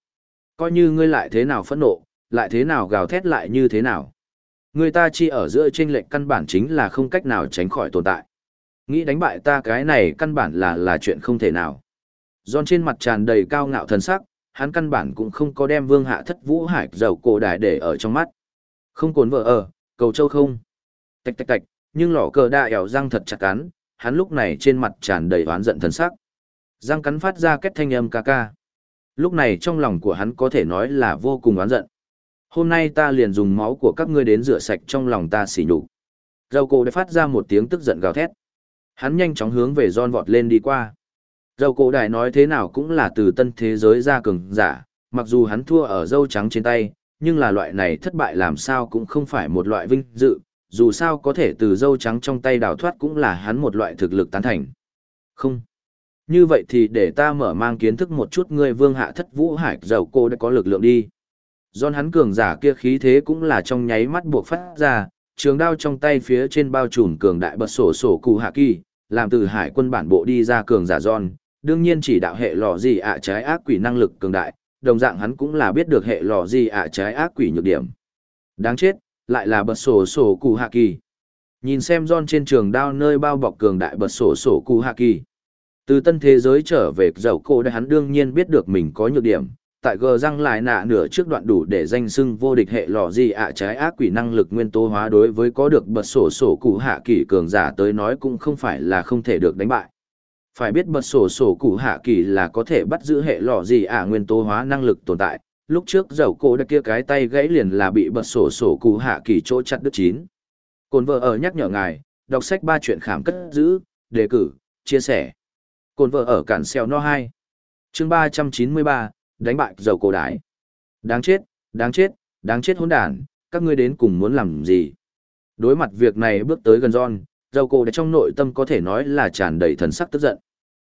Coi như ngươi lại thế nào phẫn nộ, lại thế nào gào thét lại như thế nào. Người ta chi ở giữa trên lệnh căn bản chính là không cách nào tránh khỏi tồn tại. Nghĩ đánh bại ta cái này căn bản là là chuyện không thể nào. Giòn trên mặt tràn đầy cao ngạo thần sắc, hắn căn bản cũng không có đem vương hạ thất vũ hải dầu cổ đại để ở trong mắt. Không cồn vợ ở, cầu châu không. Tạch tạch tạch, nhưng lỏ cờ đa ẻo răng thật chặt cắn, hắn lúc này trên mặt tràn đầy oán giận thần sắc. Răng cắn phát ra kết thanh âm ca ca. Lúc này trong lòng của hắn có thể nói là vô cùng oán giận. Hôm nay ta liền dùng máu của các ngươi đến rửa sạch trong lòng ta xỉ nhục. Dầu cổ đã phát ra một tiếng tức giận gào thét. Hắn nhanh chóng hướng về John vọt lên đi qua. Dâu cổ đại nói thế nào cũng là từ tân thế giới ra cường giả, mặc dù hắn thua ở dâu trắng trên tay, nhưng là loại này thất bại làm sao cũng không phải một loại vinh dự, dù sao có thể từ dâu trắng trong tay đào thoát cũng là hắn một loại thực lực tán thành. Không. Như vậy thì để ta mở mang kiến thức một chút ngươi vương hạ thất vũ hải dầu cô đã có lực lượng đi. Giòn hắn cường giả kia khí thế cũng là trong nháy mắt buộc phát ra, trường đao trong tay phía trên bao trùm cường đại bật sổ sổ cụ hạ kỳ, làm từ hải quân bản bộ đi ra cường giả John, đương nhiên chỉ đạo hệ lò gì ạ trái ác quỷ năng lực cường đại, đồng dạng hắn cũng là biết được hệ lò gì ạ trái ác quỷ nhược điểm. Đáng chết, lại là bật sổ sổ cụ hạ kỳ. Nhìn xem John trên trường đao nơi bao bọc cường đại bật sổ sổ cụ hạ kỳ. Từ tân thế giới trở về dầu cổ đại hắn đương nhiên biết được mình có nhược điểm, tại gờ răng lại nạ nửa trước đoạn đủ để danh xưng vô địch hệ lò gì ạ trái ác quỷ năng lực nguyên tố hóa đối với có được bật sổ sổ cụ hạ kỳ cường giả tới nói cũng không phải là không thể được đánh bại. Phải biết bật sổ sổ cụ hạ kỳ là có thể bắt giữ hệ lò gì ạ nguyên tố hóa năng lực tồn tại. Lúc trước dầu cổ đã kia cái tay gãy liền là bị bật sổ sổ cụ hạ kỳ chỗ chặt đứt chín. Cồn vợ ở nhắc nhở ngài, đọc sách ba chuyện khảm cất giữ, đề cử, chia sẻ. Cồn vợ ở cản xeo no hai. Chương ba trăm chín mươi ba đánh bại dầu cổ đái. Đáng chết, đáng chết, đáng chết hỗn đản, các ngươi đến cùng muốn làm gì? Đối mặt việc này bước tới gần John, dầu cổ đái trong nội tâm có thể nói là tràn đầy thần sắc tức giận.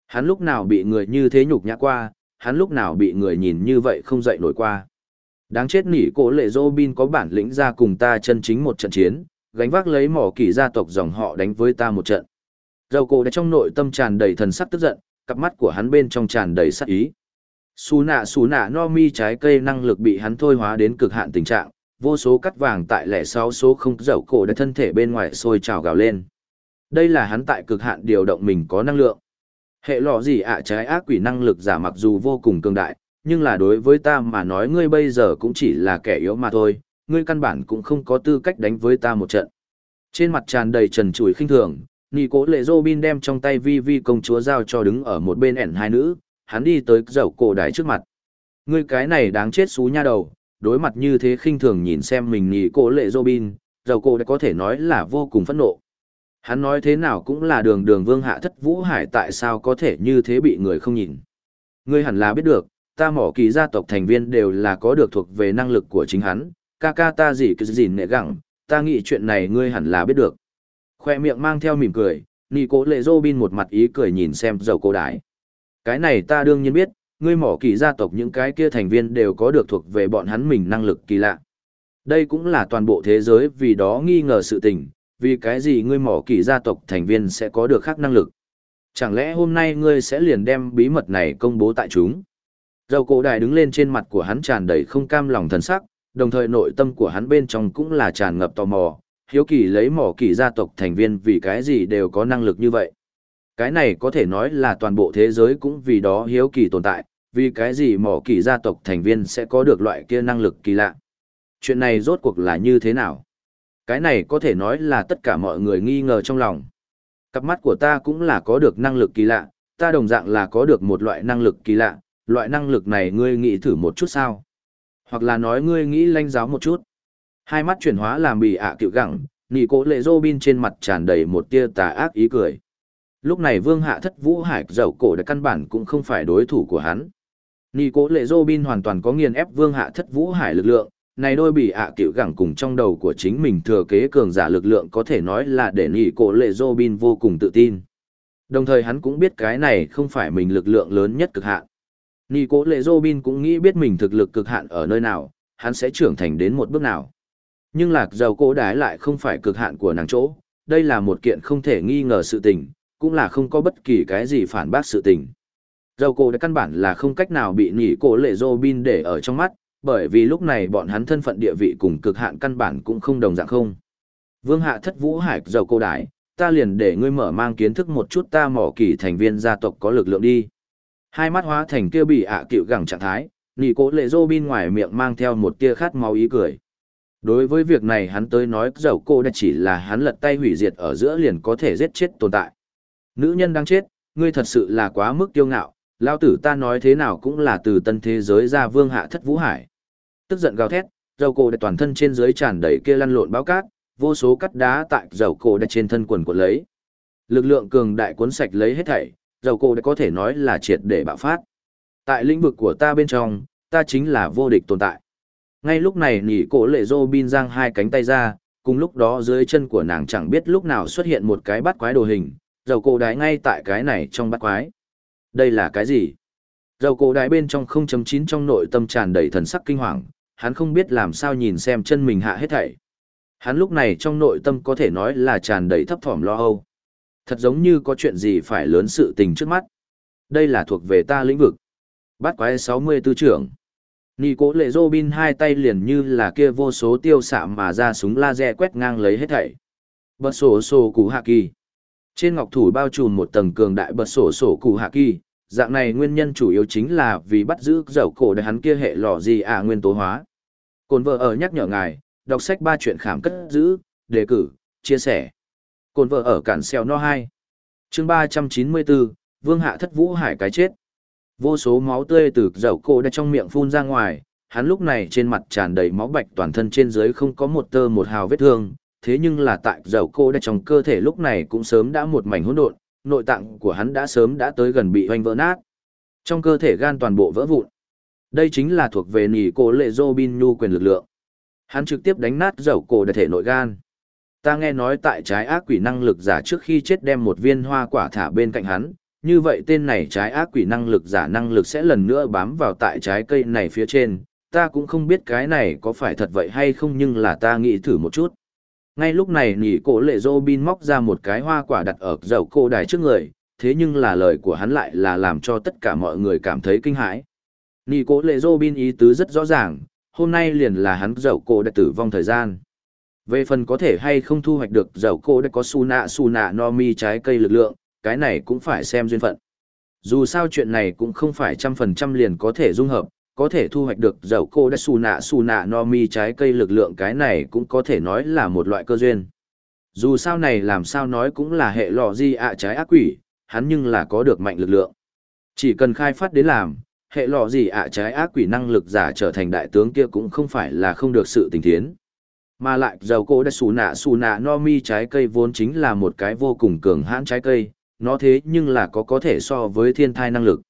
Hắn lúc nào bị người như thế nhục nhã qua, hắn lúc nào bị người nhìn như vậy không dậy nổi qua. Đáng chết nỉ cổ lệ Robin có bản lĩnh ra cùng ta chân chính một trận chiến, gánh vác lấy mỏ kỳ gia tộc dòng họ đánh với ta một trận. Dầu cổ đã trong nội tâm tràn đầy thần sắc tức giận, cặp mắt của hắn bên trong tràn đầy sát ý. Xù nạ xù nạ no mi trái cây năng lực bị hắn thôi hóa đến cực hạn tình trạng, vô số cắt vàng tại lẻ sáu số không dẫu cổ đã thân thể bên ngoài sôi trào gào lên. Đây là hắn tại cực hạn điều động mình có năng lượng. Hệ lọ gì ạ trái ác quỷ năng lực giả mặc dù vô cùng cường đại, nhưng là đối với ta mà nói ngươi bây giờ cũng chỉ là kẻ yếu mà thôi, ngươi căn bản cũng không có tư cách đánh với ta một trận. Trên mặt tràn đầy trần trụi khinh thường, Nì cố lệ Robin đem trong tay vi vi công chúa giao cho đứng ở một bên ẻn hai nữ, hắn đi tới dậu cổ đái trước mặt. Ngươi cái này đáng chết xú nha đầu, đối mặt như thế khinh thường nhìn xem mình nhị cổ lệ Robin, dậu cổ đã có thể nói là vô cùng phẫn nộ. Hắn nói thế nào cũng là đường đường vương hạ thất vũ hải tại sao có thể như thế bị người không nhìn. Ngươi hẳn là biết được, ta mỏ kỳ gia tộc thành viên đều là có được thuộc về năng lực của chính hắn, ca ca ta gì cứ gì nệ gẳng, ta nghĩ chuyện này ngươi hẳn là biết được. Khoe miệng mang theo mỉm cười, nì cố lệ robin một mặt ý cười nhìn xem dầu cô đái. Cái này ta đương nhiên biết, ngươi mỏ kỳ gia tộc những cái kia thành viên đều có được thuộc về bọn hắn mình năng lực kỳ lạ. Đây cũng là toàn bộ thế giới vì đó nghi ngờ sự tình, vì cái gì ngươi mỏ kỳ gia tộc thành viên sẽ có được khác năng lực. Chẳng lẽ hôm nay ngươi sẽ liền đem bí mật này công bố tại chúng? Dầu cổ đại đứng lên trên mặt của hắn tràn đầy không cam lòng thần sắc, đồng thời nội tâm của hắn bên trong cũng là tràn ngập tò mò, hiếu kỳ lấy mỏ kỳ gia tộc thành viên vì cái gì đều có năng lực như vậy. Cái này có thể nói là toàn bộ thế giới cũng vì đó hiếu kỳ tồn tại, vì cái gì mỏ kỳ gia tộc thành viên sẽ có được loại kia năng lực kỳ lạ. Chuyện này rốt cuộc là như thế nào? Cái này có thể nói là tất cả mọi người nghi ngờ trong lòng. Cặp mắt của ta cũng là có được năng lực kỳ lạ, ta đồng dạng là có được một loại năng lực kỳ lạ, loại năng lực này ngươi nghĩ thử một chút sao? Hoặc là nói ngươi nghĩ lanh giáo một chút. Hai mắt chuyển hóa làm bị ạ à cựu gẳng, nghị cố lệ dô bin trên mặt tràn đầy một tia tà ác ý cười. Lúc này vương hạ thất vũ hải dầu cổ đã căn bản cũng không phải đối thủ của hắn. Nị cố lệ dô bin hoàn toàn có nghiền ép vương hạ thất vũ hải lực lượng, này đôi bị ạ à cựu gẳng cùng trong đầu của chính mình thừa kế cường giả lực lượng có thể nói là để nị cố lệ dô bin vô cùng tự tin. Đồng thời hắn cũng biết cái này không phải mình lực lượng lớn nhất cực hạn. Nị cố lệ dô bin cũng nghĩ biết mình thực lực cực hạn ở nơi nào, hắn sẽ trưởng thành đến một bước nào. Nhưng lạc dầu cổ đái lại không phải cực hạn của nàng chỗ, đây là một kiện không thể nghi ngờ sự tình, cũng là không có bất kỳ cái gì phản bác sự tình. Dầu cổ đã căn bản là không cách nào bị nhỉ cổ lệ dô bin để ở trong mắt, bởi vì lúc này bọn hắn thân phận địa vị cùng cực hạn căn bản cũng không đồng dạng không. Vương hạ thất vũ hải dầu cổ đại, ta liền để ngươi mở mang kiến thức một chút ta mỏ kỳ thành viên gia tộc có lực lượng đi. Hai mắt hóa thành kia bị ạ à cựu gẳng trạng thái, nhỉ cổ lệ dô bin ngoài miệng mang theo một tia khát máu ý cười. Đối với việc này hắn tới nói dầu cô đã chỉ là hắn lật tay hủy diệt ở giữa liền có thể giết chết tồn tại. Nữ nhân đang chết, ngươi thật sự là quá mức kiêu ngạo, lao tử ta nói thế nào cũng là từ tân thế giới ra vương hạ thất vũ hải. Tức giận gào thét, dầu cổ đại toàn thân trên dưới tràn đầy kia lăn lộn báo cát, vô số cắt đá tại dầu cổ đại trên thân quần của lấy. Lực lượng cường đại cuốn sạch lấy hết thảy, dầu cổ đại có thể nói là triệt để bạo phát. Tại lĩnh vực của ta bên trong, ta chính là vô địch tồn tại. Ngay lúc này nỉ cổ lệ dô bin giang hai cánh tay ra, cùng lúc đó dưới chân của nàng chẳng biết lúc nào xuất hiện một cái bắt quái đồ hình, dầu cổ đái ngay tại cái này trong bát quái. Đây là cái gì? Dầu cổ đái bên trong 0.9 trong nội tâm tràn đầy thần sắc kinh hoàng, hắn không biết làm sao nhìn xem chân mình hạ hết thảy. Hắn lúc này trong nội tâm có thể nói là tràn đầy thấp thỏm lo âu. Thật giống như có chuyện gì phải lớn sự tình trước mắt. Đây là thuộc về ta lĩnh vực. Bát quái 64 trưởng. Nì cố lệ Robin hai tay liền như là kia vô số tiêu xạ mà ra súng laser quét ngang lấy hết thảy. Bật sổ sổ củ hạ kỳ. Trên ngọc thủ bao trùm một tầng cường đại bật sổ sổ cụ hạ kỳ, dạng này nguyên nhân chủ yếu chính là vì bắt giữ dầu cổ đại hắn kia hệ lò gì à nguyên tố hóa. Cồn vợ ở nhắc nhở ngài, đọc sách ba chuyện khảm cất giữ, đề cử, chia sẻ. Cồn vợ ở cản xeo no 2. chương 394, Vương Hạ Thất Vũ Hải cái chết. Vô số máu tươi từ dầu cổ đã trong miệng phun ra ngoài, hắn lúc này trên mặt tràn đầy máu bạch toàn thân trên dưới không có một tơ một hào vết thương, thế nhưng là tại dầu cô đã trong cơ thể lúc này cũng sớm đã một mảnh hỗn độn, nội tạng của hắn đã sớm đã tới gần bị hoanh vỡ nát. Trong cơ thể gan toàn bộ vỡ vụn. Đây chính là thuộc về nỉ cổ lệ Robin Nhu quyền lực lượng. Hắn trực tiếp đánh nát dầu cổ đại thể nội gan. Ta nghe nói tại trái ác quỷ năng lực giả trước khi chết đem một viên hoa quả thả bên cạnh hắn, như vậy tên này trái ác quỷ năng lực giả năng lực sẽ lần nữa bám vào tại trái cây này phía trên, ta cũng không biết cái này có phải thật vậy hay không nhưng là ta nghĩ thử một chút. Ngay lúc này nỉ cổ lệ dô bin móc ra một cái hoa quả đặt ở dầu cô đài trước người, thế nhưng là lời của hắn lại là làm cho tất cả mọi người cảm thấy kinh hãi. Nỉ cổ lệ dô bin ý tứ rất rõ ràng, hôm nay liền là hắn dầu cổ đã tử vong thời gian. Về phần có thể hay không thu hoạch được dầu cổ đã có su nạ su nạ no mi trái cây lực lượng, cái này cũng phải xem duyên phận. Dù sao chuyện này cũng không phải trăm phần trăm liền có thể dung hợp, có thể thu hoạch được dầu cô đã xù nạ xù nạ no mi trái cây lực lượng cái này cũng có thể nói là một loại cơ duyên. Dù sao này làm sao nói cũng là hệ lọ di ạ trái ác quỷ, hắn nhưng là có được mạnh lực lượng. Chỉ cần khai phát đến làm, hệ lọ gì ạ trái ác quỷ năng lực giả trở thành đại tướng kia cũng không phải là không được sự tình thiến. Mà lại dầu cô đã xù nạ xù nạ no mi trái cây vốn chính là một cái vô cùng cường hãn trái cây, nó thế nhưng là có có thể so với thiên thai năng lực.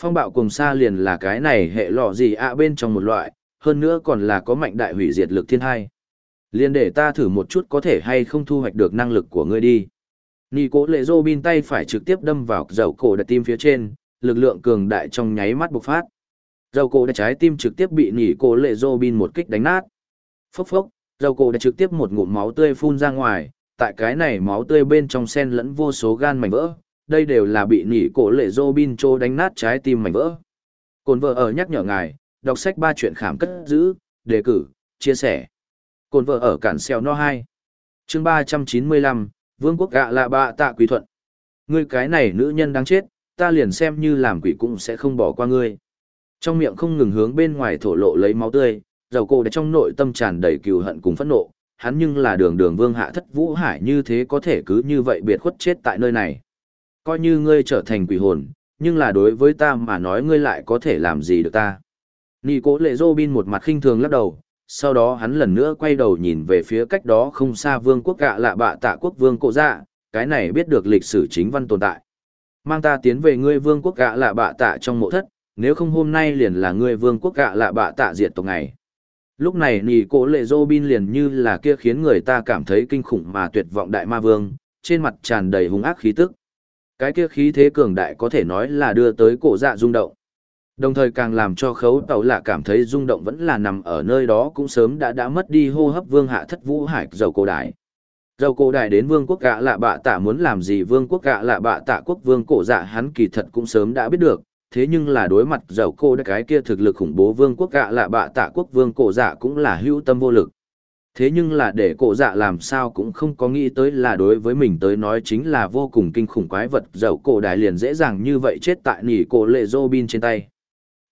Phong bạo cùng xa liền là cái này hệ lọ gì ạ bên trong một loại, hơn nữa còn là có mạnh đại hủy diệt lực thiên hai. Liền để ta thử một chút có thể hay không thu hoạch được năng lực của ngươi đi. Nì cố lệ dô bin tay phải trực tiếp đâm vào dầu cổ đặt tim phía trên, lực lượng cường đại trong nháy mắt bộc phát. Dầu cổ đặt trái tim trực tiếp bị nỉ Cố lệ dô bin một kích đánh nát. Phốc phốc, dầu cổ đặt trực tiếp một ngụm máu tươi phun ra ngoài, tại cái này máu tươi bên trong sen lẫn vô số gan mảnh vỡ, đây đều là bị nỉ cổ lệ dô bin trô đánh nát trái tim mảnh vỡ. Cồn vợ ở nhắc nhở ngài, đọc sách ba chuyện khảm cất giữ, đề cử, chia sẻ. Cồn vợ ở cản xeo no 2. chương 395, Vương quốc gạ lạ bạ tạ quý thuận. Ngươi cái này nữ nhân đáng chết, ta liền xem như làm quỷ cũng sẽ không bỏ qua ngươi. Trong miệng không ngừng hướng bên ngoài thổ lộ lấy máu tươi, dầu cổ đã trong nội tâm tràn đầy cừu hận cùng phẫn nộ, hắn nhưng là đường đường vương hạ thất vũ hải như thế có thể cứ như vậy biệt khuất chết tại nơi này. Coi như ngươi trở thành quỷ hồn, nhưng là đối với ta mà nói ngươi lại có thể làm gì được ta. Nì cố lệ dô bin một mặt khinh thường lắc đầu, sau đó hắn lần nữa quay đầu nhìn về phía cách đó không xa vương quốc gạ lạ bạ tạ quốc vương cổ dạ, cái này biết được lịch sử chính văn tồn tại. Mang ta tiến về ngươi vương quốc gạ lạ bạ tạ trong mộ thất, nếu không hôm nay liền là ngươi vương quốc gạ lạ bạ tạ diệt tộc ngày. Lúc này nì Cố lệ dô bin liền như là kia khiến người ta cảm thấy kinh khủng mà tuyệt vọng đại ma vương, trên mặt tràn đầy hung ác khí tức. Cái kia khí thế cường đại có thể nói là đưa tới cổ dạ rung động. Đồng thời càng làm cho khấu tàu lạ cảm thấy rung động vẫn là nằm ở nơi đó cũng sớm đã đã mất đi hô hấp vương hạ thất vũ hải dầu cổ đại. Dầu cổ đại đến vương quốc gạ lạ bạ tạ muốn làm gì vương quốc gạ lạ bạ tạ quốc vương cổ dạ hắn kỳ thật cũng sớm đã biết được, thế nhưng là đối mặt dầu cô cái kia thực lực khủng bố vương quốc gạ lạ bạ tạ quốc vương cổ dạ cũng là hữu tâm vô lực. Thế nhưng là để cổ dạ làm sao cũng không có nghĩ tới là đối với mình tới nói chính là vô cùng kinh khủng quái vật dậu cổ đại liền dễ dàng như vậy chết tại nỉ cổ lệ dô bin trên tay.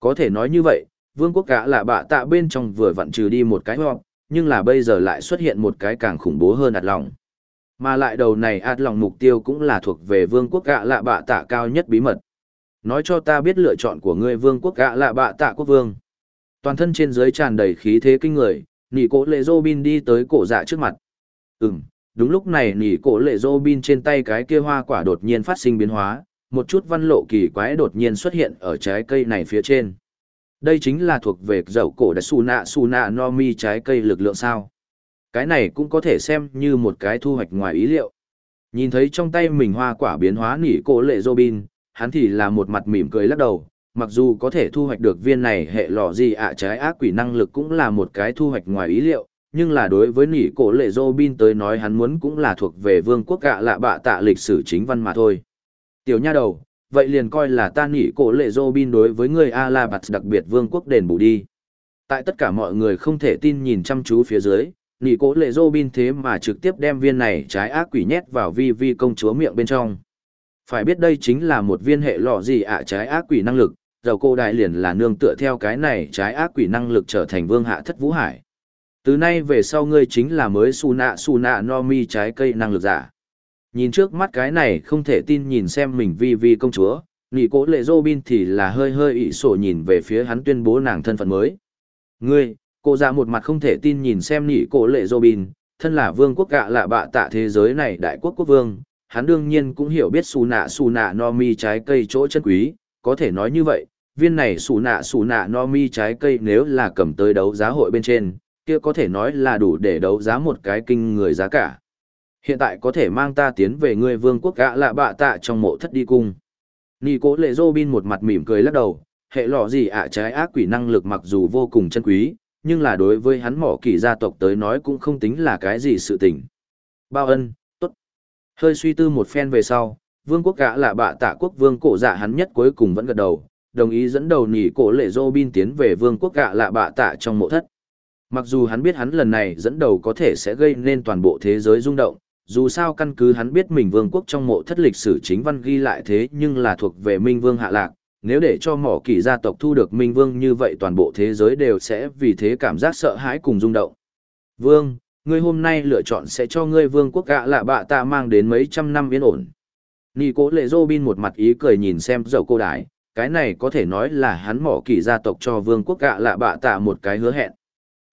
Có thể nói như vậy, vương quốc gã là bạ tạ bên trong vừa vặn trừ đi một cái hoặc, nhưng là bây giờ lại xuất hiện một cái càng khủng bố hơn ạt lòng. Mà lại đầu này ạt lòng mục tiêu cũng là thuộc về vương quốc gã lạ bạ tạ cao nhất bí mật. Nói cho ta biết lựa chọn của ngươi vương quốc gã lạ bạ tạ quốc vương. Toàn thân trên dưới tràn đầy khí thế kinh người, nỉ cổ lệ dô bin đi tới cổ dạ trước mặt. Ừm, đúng lúc này nỉ cổ lệ dô bin trên tay cái kia hoa quả đột nhiên phát sinh biến hóa, một chút văn lộ kỳ quái đột nhiên xuất hiện ở trái cây này phía trên. Đây chính là thuộc về dầu cổ đã su nạ su nạ no mi trái cây lực lượng sao. Cái này cũng có thể xem như một cái thu hoạch ngoài ý liệu. Nhìn thấy trong tay mình hoa quả biến hóa nỉ cổ lệ Robin, hắn thì là một mặt mỉm cười lắc đầu, mặc dù có thể thu hoạch được viên này hệ lò gì ạ trái ác quỷ năng lực cũng là một cái thu hoạch ngoài ý liệu, nhưng là đối với nỉ cổ lệ Robin tới nói hắn muốn cũng là thuộc về vương quốc gạ lạ bạ tạ lịch sử chính văn mà thôi. Tiểu nha đầu, vậy liền coi là ta nỉ cổ lệ Robin đối với người A La Bạt đặc biệt vương quốc đền bù đi. Tại tất cả mọi người không thể tin nhìn chăm chú phía dưới, nỉ cổ lệ Robin thế mà trực tiếp đem viên này trái ác quỷ nhét vào vi vi công chúa miệng bên trong. Phải biết đây chính là một viên hệ lọ gì ạ trái ác quỷ năng lực, dầu cô đại liền là nương tựa theo cái này trái ác quỷ năng lực trở thành vương hạ thất vũ hải. Từ nay về sau ngươi chính là mới su nạ su nạ no mi trái cây năng lực giả. Nhìn trước mắt cái này không thể tin nhìn xem mình vi vi công chúa, nị cố lệ dô bin thì là hơi hơi ị sổ nhìn về phía hắn tuyên bố nàng thân phận mới. Ngươi, cô ra một mặt không thể tin nhìn xem nị cố lệ dô bin, thân là vương quốc gạ lạ bạ tạ thế giới này đại quốc quốc vương, hắn đương nhiên cũng hiểu biết xù nạ xù nạ no mi trái cây chỗ chân quý, có thể nói như vậy, viên này sủ nạ sủ nạ no mi trái cây nếu là cầm tới đấu giá hội bên trên, kia có thể nói là đủ để đấu giá một cái kinh người giá cả. Hiện tại có thể mang ta tiến về ngươi vương quốc gã lạ bạ tạ trong mộ thất đi cung. Nì cố lệ dô bin một mặt mỉm cười lắc đầu, hệ lọ gì ạ trái ác quỷ năng lực mặc dù vô cùng chân quý, nhưng là đối với hắn mỏ kỳ gia tộc tới nói cũng không tính là cái gì sự tình. Bao ân, tốt. Hơi suy tư một phen về sau, vương quốc gã là bạ tạ quốc vương cổ dạ hắn nhất cuối cùng vẫn gật đầu, đồng ý dẫn đầu nỉ cổ lệ dô bin tiến về vương quốc gạ là bạ tạ trong mộ thất. Mặc dù hắn biết hắn lần này dẫn đầu có thể sẽ gây nên toàn bộ thế giới rung động, dù sao căn cứ hắn biết mình vương quốc trong mộ thất lịch sử chính văn ghi lại thế nhưng là thuộc về minh vương hạ lạc, nếu để cho mỏ kỳ gia tộc thu được minh vương như vậy toàn bộ thế giới đều sẽ vì thế cảm giác sợ hãi cùng rung động. Vương, ngươi hôm nay lựa chọn sẽ cho ngươi vương quốc gạ lạ bạ tạ mang đến mấy trăm năm yên ổn. Nì cố lệ dô bin một mặt ý cười nhìn xem dầu cô đái, cái này có thể nói là hắn mỏ kỳ gia tộc cho vương quốc gạ lạ bạ tạ một cái hứa hẹn.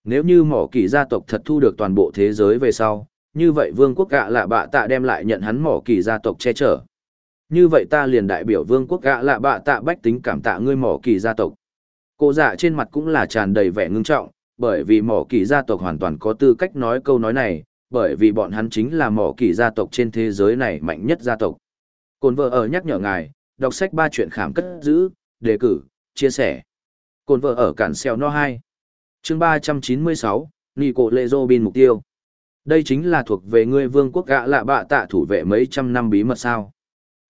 Nếu như mỏ kỳ gia tộc thật thu được toàn bộ thế giới về sau, như vậy vương quốc gạ lạ bạ tạ đem lại nhận hắn mỏ kỳ gia tộc che chở. Như vậy ta liền đại biểu vương quốc gạ lạ bạ tạ bách tính cảm tạ ngươi mỏ kỳ gia tộc. Cô dạ trên mặt cũng là tràn đầy vẻ ngưng trọng, bởi vì mỏ kỳ gia tộc hoàn toàn có tư cách nói câu nói này, bởi vì bọn hắn chính là mỏ kỳ gia tộc trên thế giới này mạnh nhất gia tộc. Cồn vợ ở nhắc nhở ngài, đọc sách ba chuyện khám cất giữ, đề cử, chia sẻ. Cồn vợ ở cản xeo no 2. chương 396, Nì Cổ Lệ Dô Bin Mục Tiêu. Đây chính là thuộc về ngươi vương quốc gã lạ bạ tạ thủ vệ mấy trăm năm bí mật sao.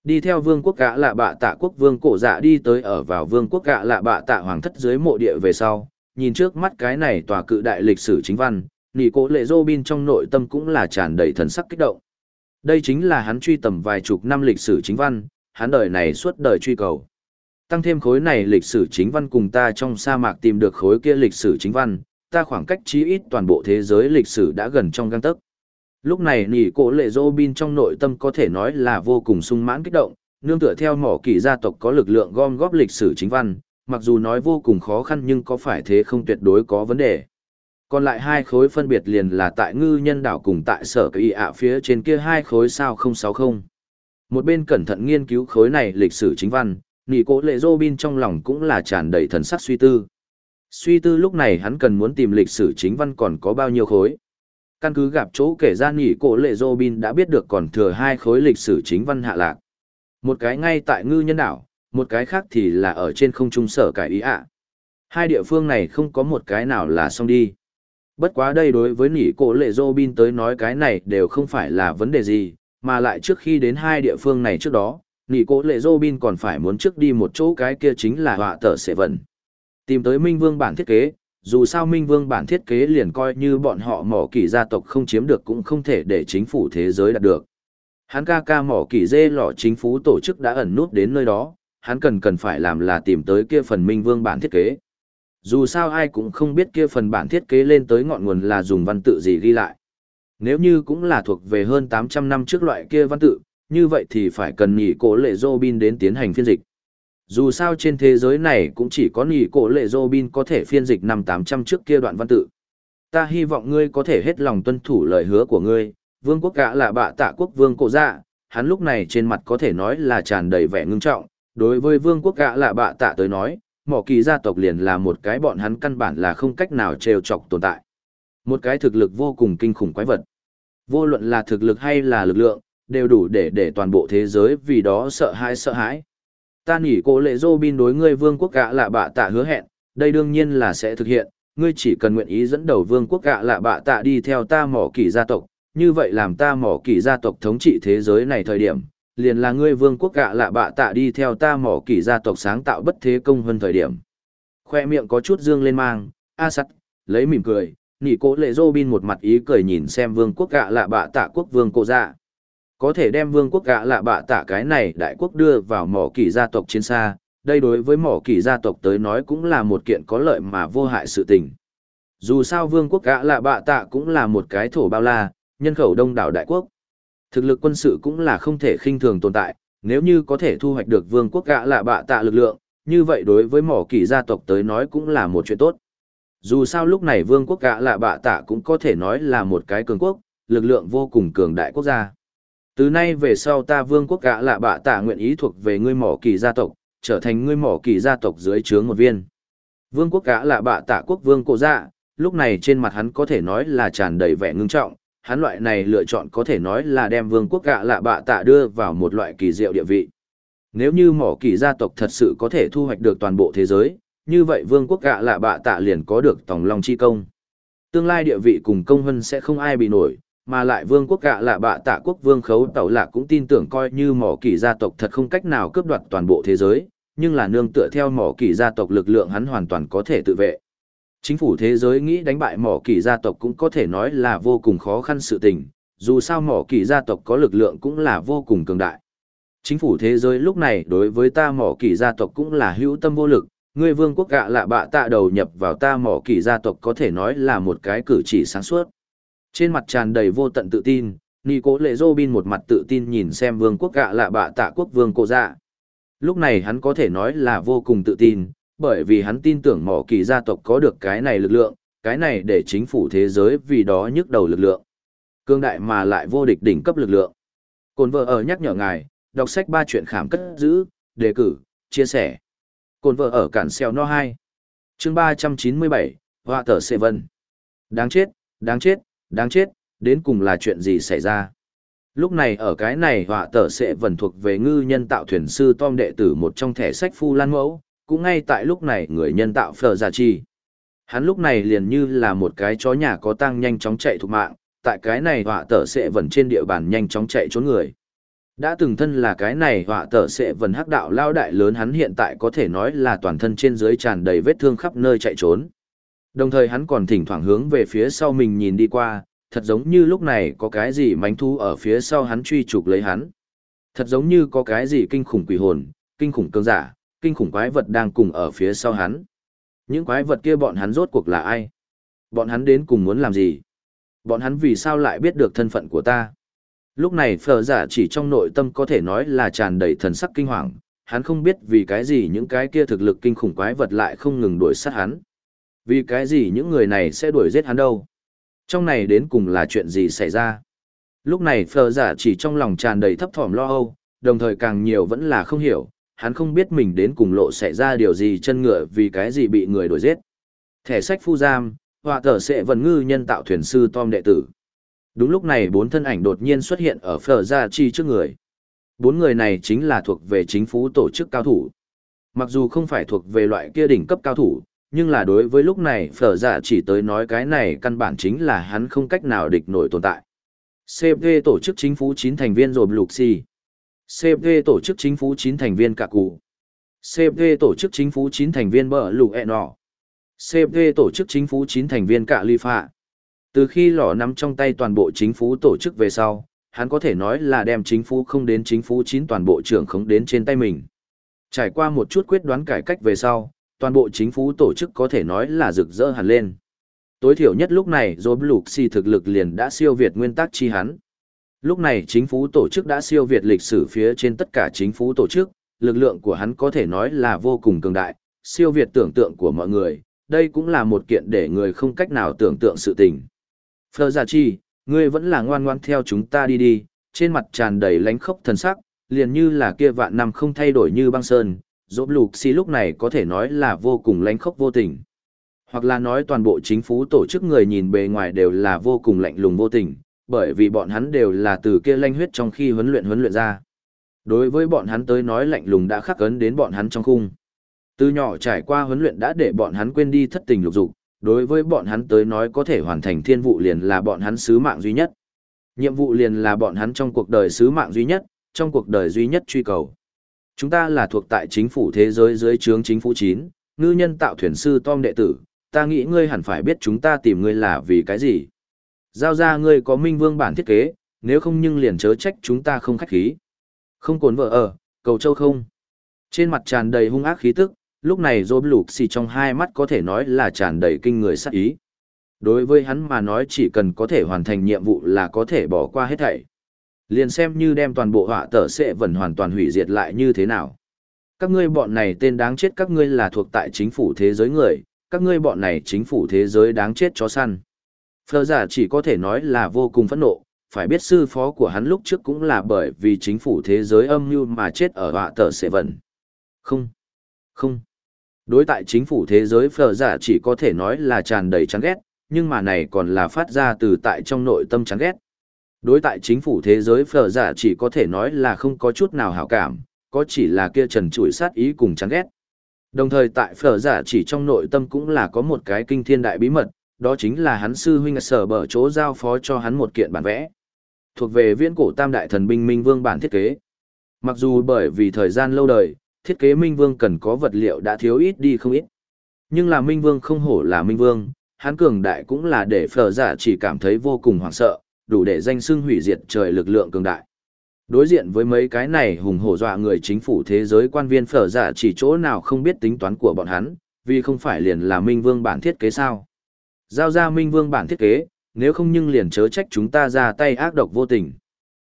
Đi theo vương quốc gã lạ bạ tạ quốc vương cổ dạ đi tới ở vào vương quốc gã lạ bạ tạ hoàng thất dưới mộ địa về sau, nhìn trước mắt cái này tòa cự đại lịch sử chính văn, Nì cổ lệ dô bin trong nội tâm cũng là tràn đầy thần sắc kích động. Đây chính là hắn truy tầm vài chục năm lịch sử chính văn, hắn đời này suốt đời truy cầu. Tăng thêm khối này lịch sử chính văn cùng ta trong sa mạc tìm được khối kia lịch sử chính văn, ta khoảng cách chí ít toàn bộ thế giới lịch sử đã gần trong gang tấc. Lúc này nỉ cổ lệ dô bin trong nội tâm có thể nói là vô cùng sung mãn kích động, nương tựa theo mỏ kỳ gia tộc có lực lượng gom góp lịch sử chính văn, mặc dù nói vô cùng khó khăn nhưng có phải thế không tuyệt đối có vấn đề. Còn lại hai khối phân biệt liền là tại ngư nhân đảo cùng tại sở cây ạ phía trên kia hai khối sao 060. Một bên cẩn thận nghiên cứu khối này lịch sử chính văn, nỉ cố lệ dô bin trong lòng cũng là tràn đầy thần sắc suy tư. Suy tư lúc này hắn cần muốn tìm lịch sử chính văn còn có bao nhiêu khối. Căn cứ gặp chỗ kể ra nỉ cổ lệ dô bin đã biết được còn thừa hai khối lịch sử chính văn hạ lạc. Một cái ngay tại ngư nhân đảo, một cái khác thì là ở trên không trung sở cải ý ạ. Hai địa phương này không có một cái nào là xong đi. Bất quá đây đối với nỉ cổ lệ dô bin tới nói cái này đều không phải là vấn đề gì, mà lại trước khi đến hai địa phương này trước đó, nỉ cổ lệ dô bin còn phải muốn trước đi một chỗ cái kia chính là họa tờ sệ vận. Tìm tới Minh Vương bản thiết kế, dù sao Minh Vương bản thiết kế liền coi như bọn họ mỏ kỳ gia tộc không chiếm được cũng không thể để chính phủ thế giới đạt được. Hắn ca ca mỏ kỳ dê lọ chính phủ tổ chức đã ẩn nút đến nơi đó, hắn cần cần phải làm là tìm tới kia phần Minh Vương bản thiết kế. Dù sao ai cũng không biết kia phần bản thiết kế lên tới ngọn nguồn là dùng văn tự gì ghi lại. Nếu như cũng là thuộc về hơn 800 năm trước loại kia văn tự, như vậy thì phải cần nhị cổ lệ Robin đến tiến hành phiên dịch. Dù sao trên thế giới này cũng chỉ có nhị cổ lệ Robin có thể phiên dịch năm 800 trước kia đoạn văn tự. Ta hy vọng ngươi có thể hết lòng tuân thủ lời hứa của ngươi, vương quốc gã là bạ tạ quốc vương cổ dạ, hắn lúc này trên mặt có thể nói là tràn đầy vẻ ngưng trọng, đối với vương quốc gã là bạ tạ tới nói, mỏ kỳ gia tộc liền là một cái bọn hắn căn bản là không cách nào trêu chọc tồn tại. Một cái thực lực vô cùng kinh khủng quái vật. Vô luận là thực lực hay là lực lượng, đều đủ để để toàn bộ thế giới vì đó sợ hãi sợ hãi. Ta nỉ cô lệ dô bin đối ngươi vương quốc gạ lạ bạ tạ hứa hẹn, đây đương nhiên là sẽ thực hiện, ngươi chỉ cần nguyện ý dẫn đầu vương quốc gạ lạ bạ tạ đi theo ta mỏ kỳ gia tộc, như vậy làm ta mỏ kỳ gia tộc thống trị thế giới này thời điểm, liền là ngươi vương quốc gạ lạ bạ tạ đi theo ta mỏ kỳ gia tộc sáng tạo bất thế công hơn thời điểm. Khoe miệng có chút dương lên mang, a sắt, lấy mỉm cười, nỉ cố lệ dô bin một mặt ý cười nhìn xem vương quốc gạ lạ bạ tạ quốc vương cổ dạ. Có thể đem vương quốc gạ lạ bạ tạ cái này đại quốc đưa vào mỏ kỳ gia tộc chiến xa, đây đối với mỏ kỳ gia tộc tới nói cũng là một kiện có lợi mà vô hại sự tình. Dù sao vương quốc gạ lạ bạ tạ cũng là một cái thổ bao la, nhân khẩu đông đảo đại quốc. Thực lực quân sự cũng là không thể khinh thường tồn tại, nếu như có thể thu hoạch được vương quốc gạ lạ bạ tạ lực lượng, như vậy đối với mỏ kỳ gia tộc tới nói cũng là một chuyện tốt. Dù sao lúc này vương quốc gạ lạ bạ tạ cũng có thể nói là một cái cường quốc, lực lượng vô cùng cường đại quốc gia. Từ nay về sau ta vương quốc gạ lạ bạ tạ nguyện ý thuộc về ngươi mỏ kỳ gia tộc, trở thành ngươi mỏ kỳ gia tộc dưới trướng một viên. Vương quốc gã lạ bạ tạ quốc vương cổ dạ, lúc này trên mặt hắn có thể nói là tràn đầy vẻ ngưng trọng, hắn loại này lựa chọn có thể nói là đem vương quốc gạ lạ bạ tạ đưa vào một loại kỳ diệu địa vị. Nếu như mỏ kỳ gia tộc thật sự có thể thu hoạch được toàn bộ thế giới, như vậy vương quốc gạ lạ bạ tạ liền có được tòng long chi công. Tương lai địa vị cùng công hân sẽ không ai bị nổi, mà lại vương quốc gạ lạ bạ tạ quốc vương khấu tẩu lạc cũng tin tưởng coi như mỏ kỳ gia tộc thật không cách nào cướp đoạt toàn bộ thế giới, nhưng là nương tựa theo mỏ kỳ gia tộc lực lượng hắn hoàn toàn có thể tự vệ. Chính phủ thế giới nghĩ đánh bại mỏ kỳ gia tộc cũng có thể nói là vô cùng khó khăn sự tình, dù sao mỏ kỳ gia tộc có lực lượng cũng là vô cùng cường đại. Chính phủ thế giới lúc này đối với ta mỏ kỳ gia tộc cũng là hữu tâm vô lực, ngươi vương quốc gạ lạ bạ tạ đầu nhập vào ta mỏ kỳ gia tộc có thể nói là một cái cử chỉ sáng suốt. Trên mặt tràn đầy vô tận tự tin, Nì cố lệ dô bin một mặt tự tin nhìn xem vương quốc gạ lạ bạ tạ quốc vương cổ dạ. Lúc này hắn có thể nói là vô cùng tự tin, bởi vì hắn tin tưởng mỏ kỳ gia tộc có được cái này lực lượng, cái này để chính phủ thế giới vì đó nhức đầu lực lượng. Cương đại mà lại vô địch đỉnh cấp lực lượng. Cồn vợ ở nhắc nhở ngài, đọc sách ba chuyện khảm cất giữ, đề cử, chia sẻ. Cồn vợ ở cản xeo no 2. chương 397, Họa tờ Sê Vân. Đáng chết, đáng chết, đáng chết, đến cùng là chuyện gì xảy ra. Lúc này ở cái này họa tờ sẽ vần thuộc về ngư nhân tạo thuyền sư Tom đệ tử một trong thẻ sách Phu Lan Mẫu, cũng ngay tại lúc này người nhân tạo phở giả Chi. Hắn lúc này liền như là một cái chó nhà có tăng nhanh chóng chạy thục mạng, tại cái này họa tở sẽ vẫn trên địa bàn nhanh chóng chạy trốn người. Đã từng thân là cái này họa tở sẽ vẫn hắc đạo lao đại lớn hắn hiện tại có thể nói là toàn thân trên dưới tràn đầy vết thương khắp nơi chạy trốn. Đồng thời hắn còn thỉnh thoảng hướng về phía sau mình nhìn đi qua, thật giống như lúc này có cái gì mánh thu ở phía sau hắn truy trục lấy hắn. Thật giống như có cái gì kinh khủng quỷ hồn, kinh khủng cương giả, kinh khủng quái vật đang cùng ở phía sau hắn. Những quái vật kia bọn hắn rốt cuộc là ai? Bọn hắn đến cùng muốn làm gì? Bọn hắn vì sao lại biết được thân phận của ta? Lúc này phở giả chỉ trong nội tâm có thể nói là tràn đầy thần sắc kinh hoàng, hắn không biết vì cái gì những cái kia thực lực kinh khủng quái vật lại không ngừng đuổi sát hắn. Vì cái gì những người này sẽ đuổi giết hắn đâu? Trong này đến cùng là chuyện gì xảy ra? Lúc này Phở giả chỉ trong lòng tràn đầy thấp thỏm lo âu, đồng thời càng nhiều vẫn là không hiểu, hắn không biết mình đến cùng lộ xảy ra điều gì chân ngựa vì cái gì bị người đuổi giết. Thẻ sách phu giam, họa tờ sẽ vần ngư nhân tạo thuyền sư Tom đệ tử. Đúng lúc này bốn thân ảnh đột nhiên xuất hiện ở phở gia chi trước người. Bốn người này chính là thuộc về chính phủ tổ chức cao thủ. Mặc dù không phải thuộc về loại kia đỉnh cấp cao thủ, nhưng là đối với lúc này phở dạ chỉ tới nói cái này căn bản chính là hắn không cách nào địch nổi tồn tại. CV tổ chức chính phủ 9 thành viên rồi lục xì. CV tổ chức chính phủ 9 thành viên cả cụ. CV tổ chức chính phủ 9 thành viên bờ lục ẹ nọ. CV tổ chức chính phủ 9 thành viên cả ly phạ. Từ khi lò nắm trong tay toàn bộ chính phủ tổ chức về sau, hắn có thể nói là đem chính phủ không đến chính phủ 9 toàn bộ trưởng không đến trên tay mình. Trải qua một chút quyết đoán cải cách về sau, toàn bộ chính phủ tổ chức có thể nói là rực rỡ hẳn lên. Tối thiểu nhất lúc này Job Luxi thực lực liền đã siêu việt nguyên tắc chi hắn. Lúc này chính phủ tổ chức đã siêu việt lịch sử phía trên tất cả chính phủ tổ chức, lực lượng của hắn có thể nói là vô cùng cường đại, siêu việt tưởng tượng của mọi người, đây cũng là một kiện để người không cách nào tưởng tượng sự tình. Phơ Gia Chi, ngươi vẫn là ngoan ngoan theo chúng ta đi đi, trên mặt tràn đầy lánh khốc thần sắc, liền như là kia vạn năm không thay đổi như băng sơn, dỗm lục si lúc này có thể nói là vô cùng lánh khốc vô tình. Hoặc là nói toàn bộ chính phủ tổ chức người nhìn bề ngoài đều là vô cùng lạnh lùng vô tình, bởi vì bọn hắn đều là từ kia lanh huyết trong khi huấn luyện huấn luyện ra. Đối với bọn hắn tới nói lạnh lùng đã khắc ấn đến bọn hắn trong khung. Từ nhỏ trải qua huấn luyện đã để bọn hắn quên đi thất tình lục dục, đối với bọn hắn tới nói có thể hoàn thành thiên vụ liền là bọn hắn sứ mạng duy nhất. Nhiệm vụ liền là bọn hắn trong cuộc đời sứ mạng duy nhất, trong cuộc đời duy nhất truy cầu. Chúng ta là thuộc tại chính phủ thế giới dưới trướng chính phủ 9, ngư nhân tạo thuyền sư Tom đệ tử, ta nghĩ ngươi hẳn phải biết chúng ta tìm ngươi là vì cái gì. Giao ra ngươi có minh vương bản thiết kế, nếu không nhưng liền chớ trách chúng ta không khách khí. Không cồn vợ ở, cầu châu không. Trên mặt tràn đầy hung ác khí tức, lúc này rôm lục xì trong hai mắt có thể nói là tràn đầy kinh người sát ý. Đối với hắn mà nói chỉ cần có thể hoàn thành nhiệm vụ là có thể bỏ qua hết thảy. Liền xem như đem toàn bộ họa tờ sẽ vẫn hoàn toàn hủy diệt lại như thế nào. Các ngươi bọn này tên đáng chết các ngươi là thuộc tại chính phủ thế giới người, các ngươi bọn này chính phủ thế giới đáng chết chó săn. Phờ giả chỉ có thể nói là vô cùng phẫn nộ, phải biết sư phó của hắn lúc trước cũng là bởi vì chính phủ thế giới âm mưu mà chết ở họa tờ sệ vận. Không, không. Đối tại chính phủ thế giới phờ giả chỉ có thể nói là tràn đầy chán ghét, nhưng mà này còn là phát ra từ tại trong nội tâm chán ghét. Đối tại chính phủ thế giới phở giả chỉ có thể nói là không có chút nào hảo cảm, có chỉ là kia trần trụi sát ý cùng chán ghét. Đồng thời tại phở giả chỉ trong nội tâm cũng là có một cái kinh thiên đại bí mật, đó chính là hắn sư huynh sở bở chỗ giao phó cho hắn một kiện bản vẽ. Thuộc về viễn cổ tam đại thần binh minh vương bản thiết kế. Mặc dù bởi vì thời gian lâu đời, thiết kế Minh Vương cần có vật liệu đã thiếu ít đi không ít. Nhưng là Minh Vương không hổ là Minh Vương, hắn cường đại cũng là để phở giả chỉ cảm thấy vô cùng hoảng sợ, đủ để danh xưng hủy diệt trời lực lượng cường đại. Đối diện với mấy cái này hùng hổ dọa người chính phủ thế giới quan viên phở giả chỉ chỗ nào không biết tính toán của bọn hắn, vì không phải liền là Minh Vương bản thiết kế sao. Giao ra Minh Vương bản thiết kế, nếu không nhưng liền chớ trách chúng ta ra tay ác độc vô tình.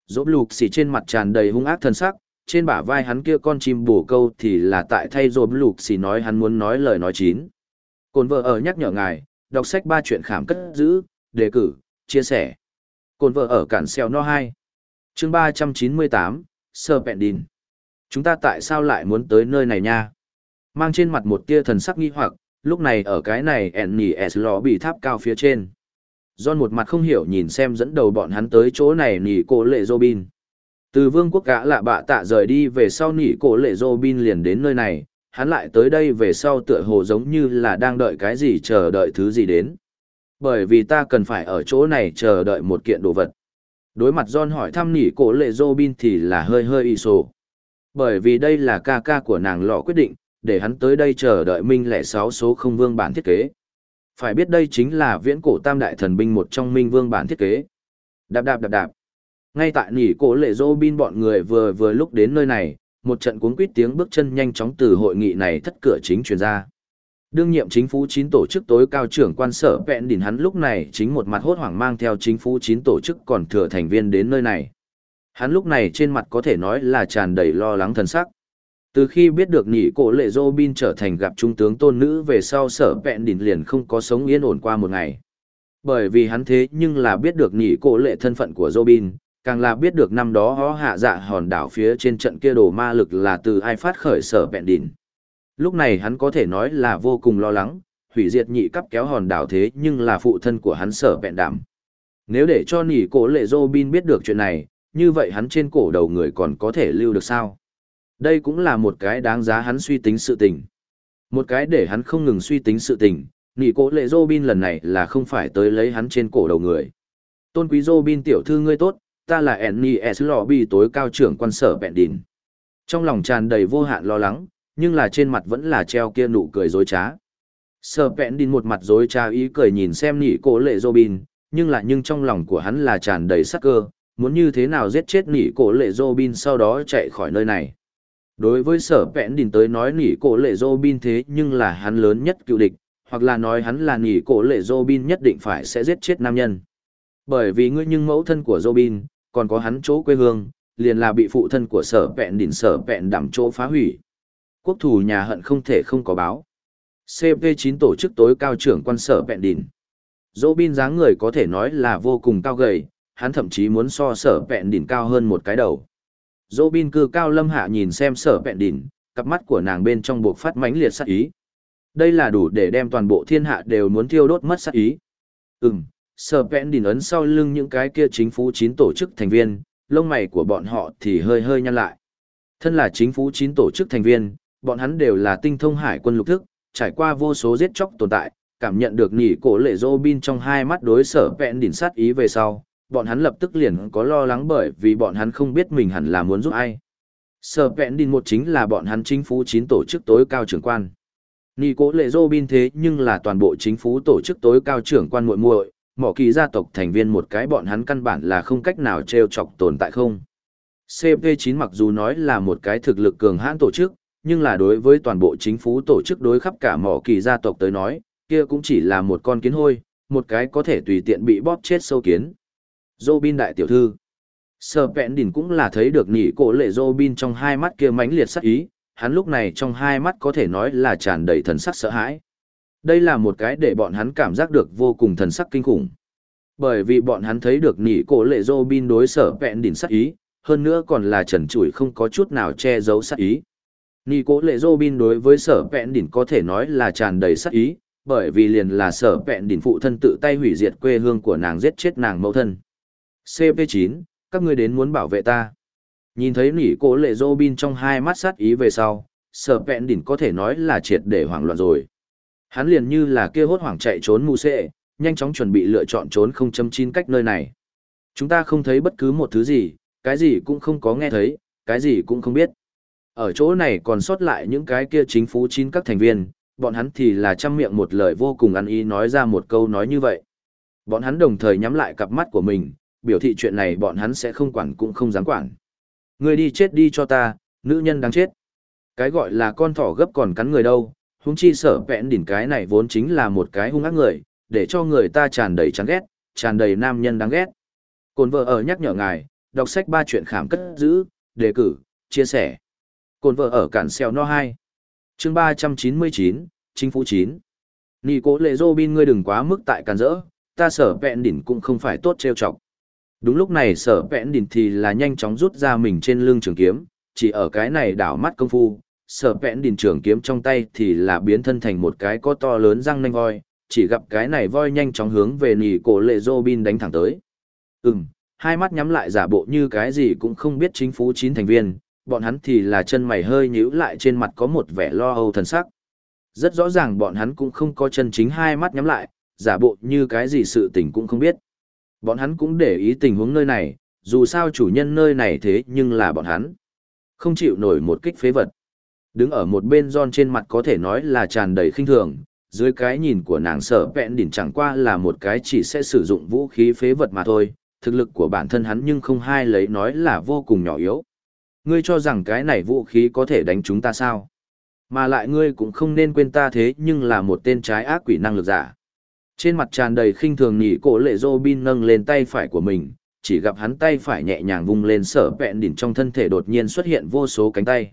Dỗ lục xỉ trên mặt tràn đầy hung ác thân sắc, trên bả vai hắn kia con chim bổ câu thì là tại thay dỗ lục xỉ nói hắn muốn nói lời nói chín. Cồn vợ ở nhắc nhở ngài, đọc sách ba chuyện khảm cất giữ, đề cử, chia sẻ. Cồn vợ ở cản xeo no 2. chương 398, Sơ Bẹn Đìn. Chúng ta tại sao lại muốn tới nơi này nha? Mang trên mặt một tia thần sắc nghi hoặc, lúc này ở cái này NES lò bị tháp cao phía trên. John một mặt không hiểu nhìn xem dẫn đầu bọn hắn tới chỗ này nỉ cổ lệ Robin. Từ vương quốc gã lạ bạ tạ rời đi về sau nỉ cổ lệ Robin liền đến nơi này, hắn lại tới đây về sau tựa hồ giống như là đang đợi cái gì chờ đợi thứ gì đến. Bởi vì ta cần phải ở chỗ này chờ đợi một kiện đồ vật. Đối mặt John hỏi thăm nỉ cổ lệ Robin thì là hơi hơi y sổ. Bởi vì đây là ca ca của nàng lọ quyết định, để hắn tới đây chờ đợi minh lẻ sáu số không vương bản thiết kế. Phải biết đây chính là viễn cổ tam đại thần binh một trong minh vương bản thiết kế. Đạp đạp đạp đạp. Ngay tại nỉ cổ lệ dô bin bọn người vừa vừa lúc đến nơi này, một trận cuốn quýt tiếng bước chân nhanh chóng từ hội nghị này thất cửa chính truyền ra. Đương nhiệm chính phủ chín tổ chức tối cao trưởng quan sở vẹn đỉnh hắn lúc này chính một mặt hốt hoảng mang theo chính phủ chín tổ chức còn thừa thành viên đến nơi này. Hắn lúc này trên mặt có thể nói là tràn đầy lo lắng thần sắc. Từ khi biết được nhị cổ lệ Robin trở thành gặp trung tướng tôn nữ về sau sở vẹn đỉnh liền không có sống yên ổn qua một ngày. Bởi vì hắn thế nhưng là biết được nhị cổ lệ thân phận của Robin, càng là biết được năm đó hó hạ dạ hòn đảo phía trên trận kia đồ ma lực là từ ai phát khởi sở vẹn đỉnh. Lúc này hắn có thể nói là vô cùng lo lắng, hủy diệt nhị cấp kéo hòn đảo thế nhưng là phụ thân của hắn sở vẹn đảm. Nếu để cho nhị cổ lệ Robin biết được chuyện này, như vậy hắn trên cổ đầu người còn có thể lưu được sao? Đây cũng là một cái đáng giá hắn suy tính sự tình. Một cái để hắn không ngừng suy tính sự tình, nỉ cổ lệ Robin lần này là không phải tới lấy hắn trên cổ đầu người. Tôn quý Robin tiểu thư ngươi tốt, ta là Enni S. Lobby tối cao trưởng quan sở bẹn đìn. Trong lòng tràn đầy vô hạn lo lắng, nhưng là trên mặt vẫn là treo kia nụ cười dối trá. Sở bẹn đìn một mặt dối trá ý cười nhìn xem nỉ cổ lệ Robin, nhưng là nhưng trong lòng của hắn là tràn đầy sắc cơ, muốn như thế nào giết chết nỉ cổ lệ Robin sau đó chạy khỏi nơi này. Đối với sở vẹn đình tới nói nỉ cổ lệ dô bin thế nhưng là hắn lớn nhất cựu địch, hoặc là nói hắn là nỉ cổ lệ dô bin nhất định phải sẽ giết chết nam nhân. Bởi vì ngươi nhưng mẫu thân của dô bin, còn có hắn chỗ quê hương, liền là bị phụ thân của sở vẹn đỉnh sở vẹn đảm chỗ phá hủy. Quốc thủ nhà hận không thể không có báo. CP9 tổ chức tối cao trưởng quan sở vẹn đỉnh. Dô bin dáng người có thể nói là vô cùng cao gầy, hắn thậm chí muốn so sở vẹn đỉnh cao hơn một cái đầu dỗ bin cư cao lâm hạ nhìn xem sở vẹn đỉnh, cặp mắt của nàng bên trong buộc phát mãnh liệt sát ý. Đây là đủ để đem toàn bộ thiên hạ đều muốn thiêu đốt mất sát ý. Ừm, sở vẹn đỉnh ấn sau lưng những cái kia chính phủ chín tổ chức thành viên, lông mày của bọn họ thì hơi hơi nhăn lại. Thân là chính phủ chín tổ chức thành viên, bọn hắn đều là tinh thông hải quân lục thức, trải qua vô số giết chóc tồn tại, cảm nhận được nỉ cổ lệ dỗ bin trong hai mắt đối sở vẹn đỉnh sát ý về sau, bọn hắn lập tức liền có lo lắng bởi vì bọn hắn không biết mình hẳn là muốn giúp ai. Sở vẹn đình một chính là bọn hắn chính phủ chín tổ chức tối cao trưởng quan. Nì cố lệ dô bin thế nhưng là toàn bộ chính phủ tổ chức tối cao trưởng quan muội muội mỏ kỳ gia tộc thành viên một cái bọn hắn căn bản là không cách nào treo chọc tồn tại không. CP9 mặc dù nói là một cái thực lực cường hãn tổ chức, nhưng là đối với toàn bộ chính phủ tổ chức đối khắp cả mỏ kỳ gia tộc tới nói, kia cũng chỉ là một con kiến hôi, một cái có thể tùy tiện bị bóp chết sâu kiến. Robin đại tiểu thư. Sở Vẹn Đỉnh cũng là thấy được nhị cổ lệ Robin trong hai mắt kia mãnh liệt sắc ý, hắn lúc này trong hai mắt có thể nói là tràn đầy thần sắc sợ hãi. Đây là một cái để bọn hắn cảm giác được vô cùng thần sắc kinh khủng. Bởi vì bọn hắn thấy được nhị cổ lệ Robin đối sở Vẹn Đỉnh sắc ý, hơn nữa còn là trần trụi không có chút nào che giấu sắc ý. Nhị cổ lệ Robin đối với sở Vẹn Đỉnh có thể nói là tràn đầy sắc ý, bởi vì liền là sở Vẹn Đỉnh phụ thân tự tay hủy diệt quê hương của nàng giết chết nàng mẫu thân. CP9, các ngươi đến muốn bảo vệ ta. Nhìn thấy nỉ cổ lệ Robin trong hai mắt sát ý về sau, sở vẹn đỉnh có thể nói là triệt để hoảng loạn rồi. Hắn liền như là kia hốt hoảng chạy trốn mù xệ, nhanh chóng chuẩn bị lựa chọn trốn 0.9 cách nơi này. Chúng ta không thấy bất cứ một thứ gì, cái gì cũng không có nghe thấy, cái gì cũng không biết. Ở chỗ này còn sót lại những cái kia chính phủ chín các thành viên, bọn hắn thì là chăm miệng một lời vô cùng ăn ý nói ra một câu nói như vậy. Bọn hắn đồng thời nhắm lại cặp mắt của mình, biểu thị chuyện này bọn hắn sẽ không quản cũng không dám quản. Người đi chết đi cho ta, nữ nhân đáng chết. Cái gọi là con thỏ gấp còn cắn người đâu, húng chi sở vẹn đỉnh cái này vốn chính là một cái hung ác người, để cho người ta tràn đầy chán ghét, tràn đầy nam nhân đáng ghét. Cồn vợ ở nhắc nhở ngài, đọc sách ba chuyện khảm cất giữ, đề cử, chia sẻ. Cồn vợ ở cản xeo no 2. chương 399, chính phủ 9. Nì cố lệ dô bin ngươi đừng quá mức tại càn rỡ, ta sở vẹn đỉnh cũng không phải tốt trêu chọc. Đúng lúc này sở vẹn đỉnh thì là nhanh chóng rút ra mình trên lưng trường kiếm, chỉ ở cái này đảo mắt công phu, sở vẹn đỉnh trường kiếm trong tay thì là biến thân thành một cái có to lớn răng nanh voi, chỉ gặp cái này voi nhanh chóng hướng về nỉ cổ lệ dô bin đánh thẳng tới. Ừm, hai mắt nhắm lại giả bộ như cái gì cũng không biết chính phủ chín thành viên, bọn hắn thì là chân mày hơi nhíu lại trên mặt có một vẻ lo âu thần sắc. Rất rõ ràng bọn hắn cũng không có chân chính hai mắt nhắm lại, giả bộ như cái gì sự tình cũng không biết. Bọn hắn cũng để ý tình huống nơi này, dù sao chủ nhân nơi này thế nhưng là bọn hắn. Không chịu nổi một kích phế vật. Đứng ở một bên John trên mặt có thể nói là tràn đầy khinh thường, dưới cái nhìn của nàng sở vẹn đỉnh chẳng qua là một cái chỉ sẽ sử dụng vũ khí phế vật mà thôi, thực lực của bản thân hắn nhưng không hai lấy nói là vô cùng nhỏ yếu. Ngươi cho rằng cái này vũ khí có thể đánh chúng ta sao? Mà lại ngươi cũng không nên quên ta thế nhưng là một tên trái ác quỷ năng lực giả. Trên mặt tràn đầy khinh thường nhỉ? cổ lệ Robin nâng lên tay phải của mình, chỉ gặp hắn tay phải nhẹ nhàng vung lên sở vẹn đỉnh trong thân thể đột nhiên xuất hiện vô số cánh tay.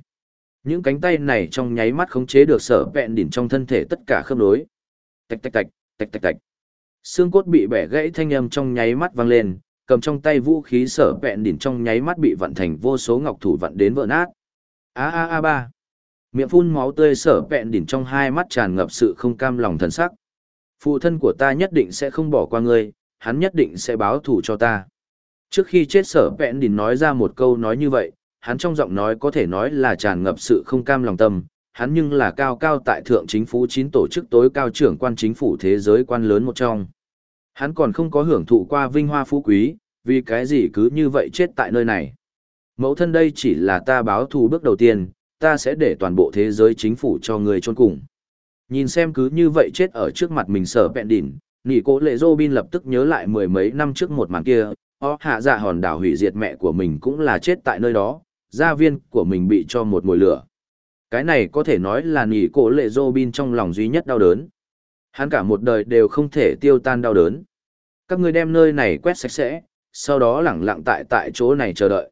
Những cánh tay này trong nháy mắt khống chế được sở vẹn đỉnh trong thân thể tất cả khớp nối. Tạch tạch tạch, tạch tạch tạch. Xương cốt bị bẻ gãy thanh âm trong nháy mắt vang lên, cầm trong tay vũ khí sở vẹn đỉnh trong nháy mắt bị vặn thành vô số ngọc thủ vặn đến vỡ nát. A a a ba. Miệng phun máu tươi sở vẹn đỉnh trong hai mắt tràn ngập sự không cam lòng thần sắc. Phụ thân của ta nhất định sẽ không bỏ qua ngươi, hắn nhất định sẽ báo thù cho ta. Trước khi chết sở vẹn đỉnh nói ra một câu nói như vậy, hắn trong giọng nói có thể nói là tràn ngập sự không cam lòng tâm, hắn nhưng là cao cao tại thượng chính phủ chín tổ chức tối cao trưởng quan chính phủ thế giới quan lớn một trong. Hắn còn không có hưởng thụ qua vinh hoa phú quý, vì cái gì cứ như vậy chết tại nơi này. Mẫu thân đây chỉ là ta báo thù bước đầu tiên, ta sẽ để toàn bộ thế giới chính phủ cho người chôn cùng. Nhìn xem cứ như vậy chết ở trước mặt mình sở bẹn đỉnh, nghỉ cố lệ Robin lập tức nhớ lại mười mấy năm trước một màn kia, o hạ dạ hòn đảo hủy diệt mẹ của mình cũng là chết tại nơi đó, gia viên của mình bị cho một mùi lửa. Cái này có thể nói là nghỉ cố lệ Robin trong lòng duy nhất đau đớn. Hắn cả một đời đều không thể tiêu tan đau đớn. Các ngươi đem nơi này quét sạch sẽ, sau đó lẳng lặng tại tại chỗ này chờ đợi.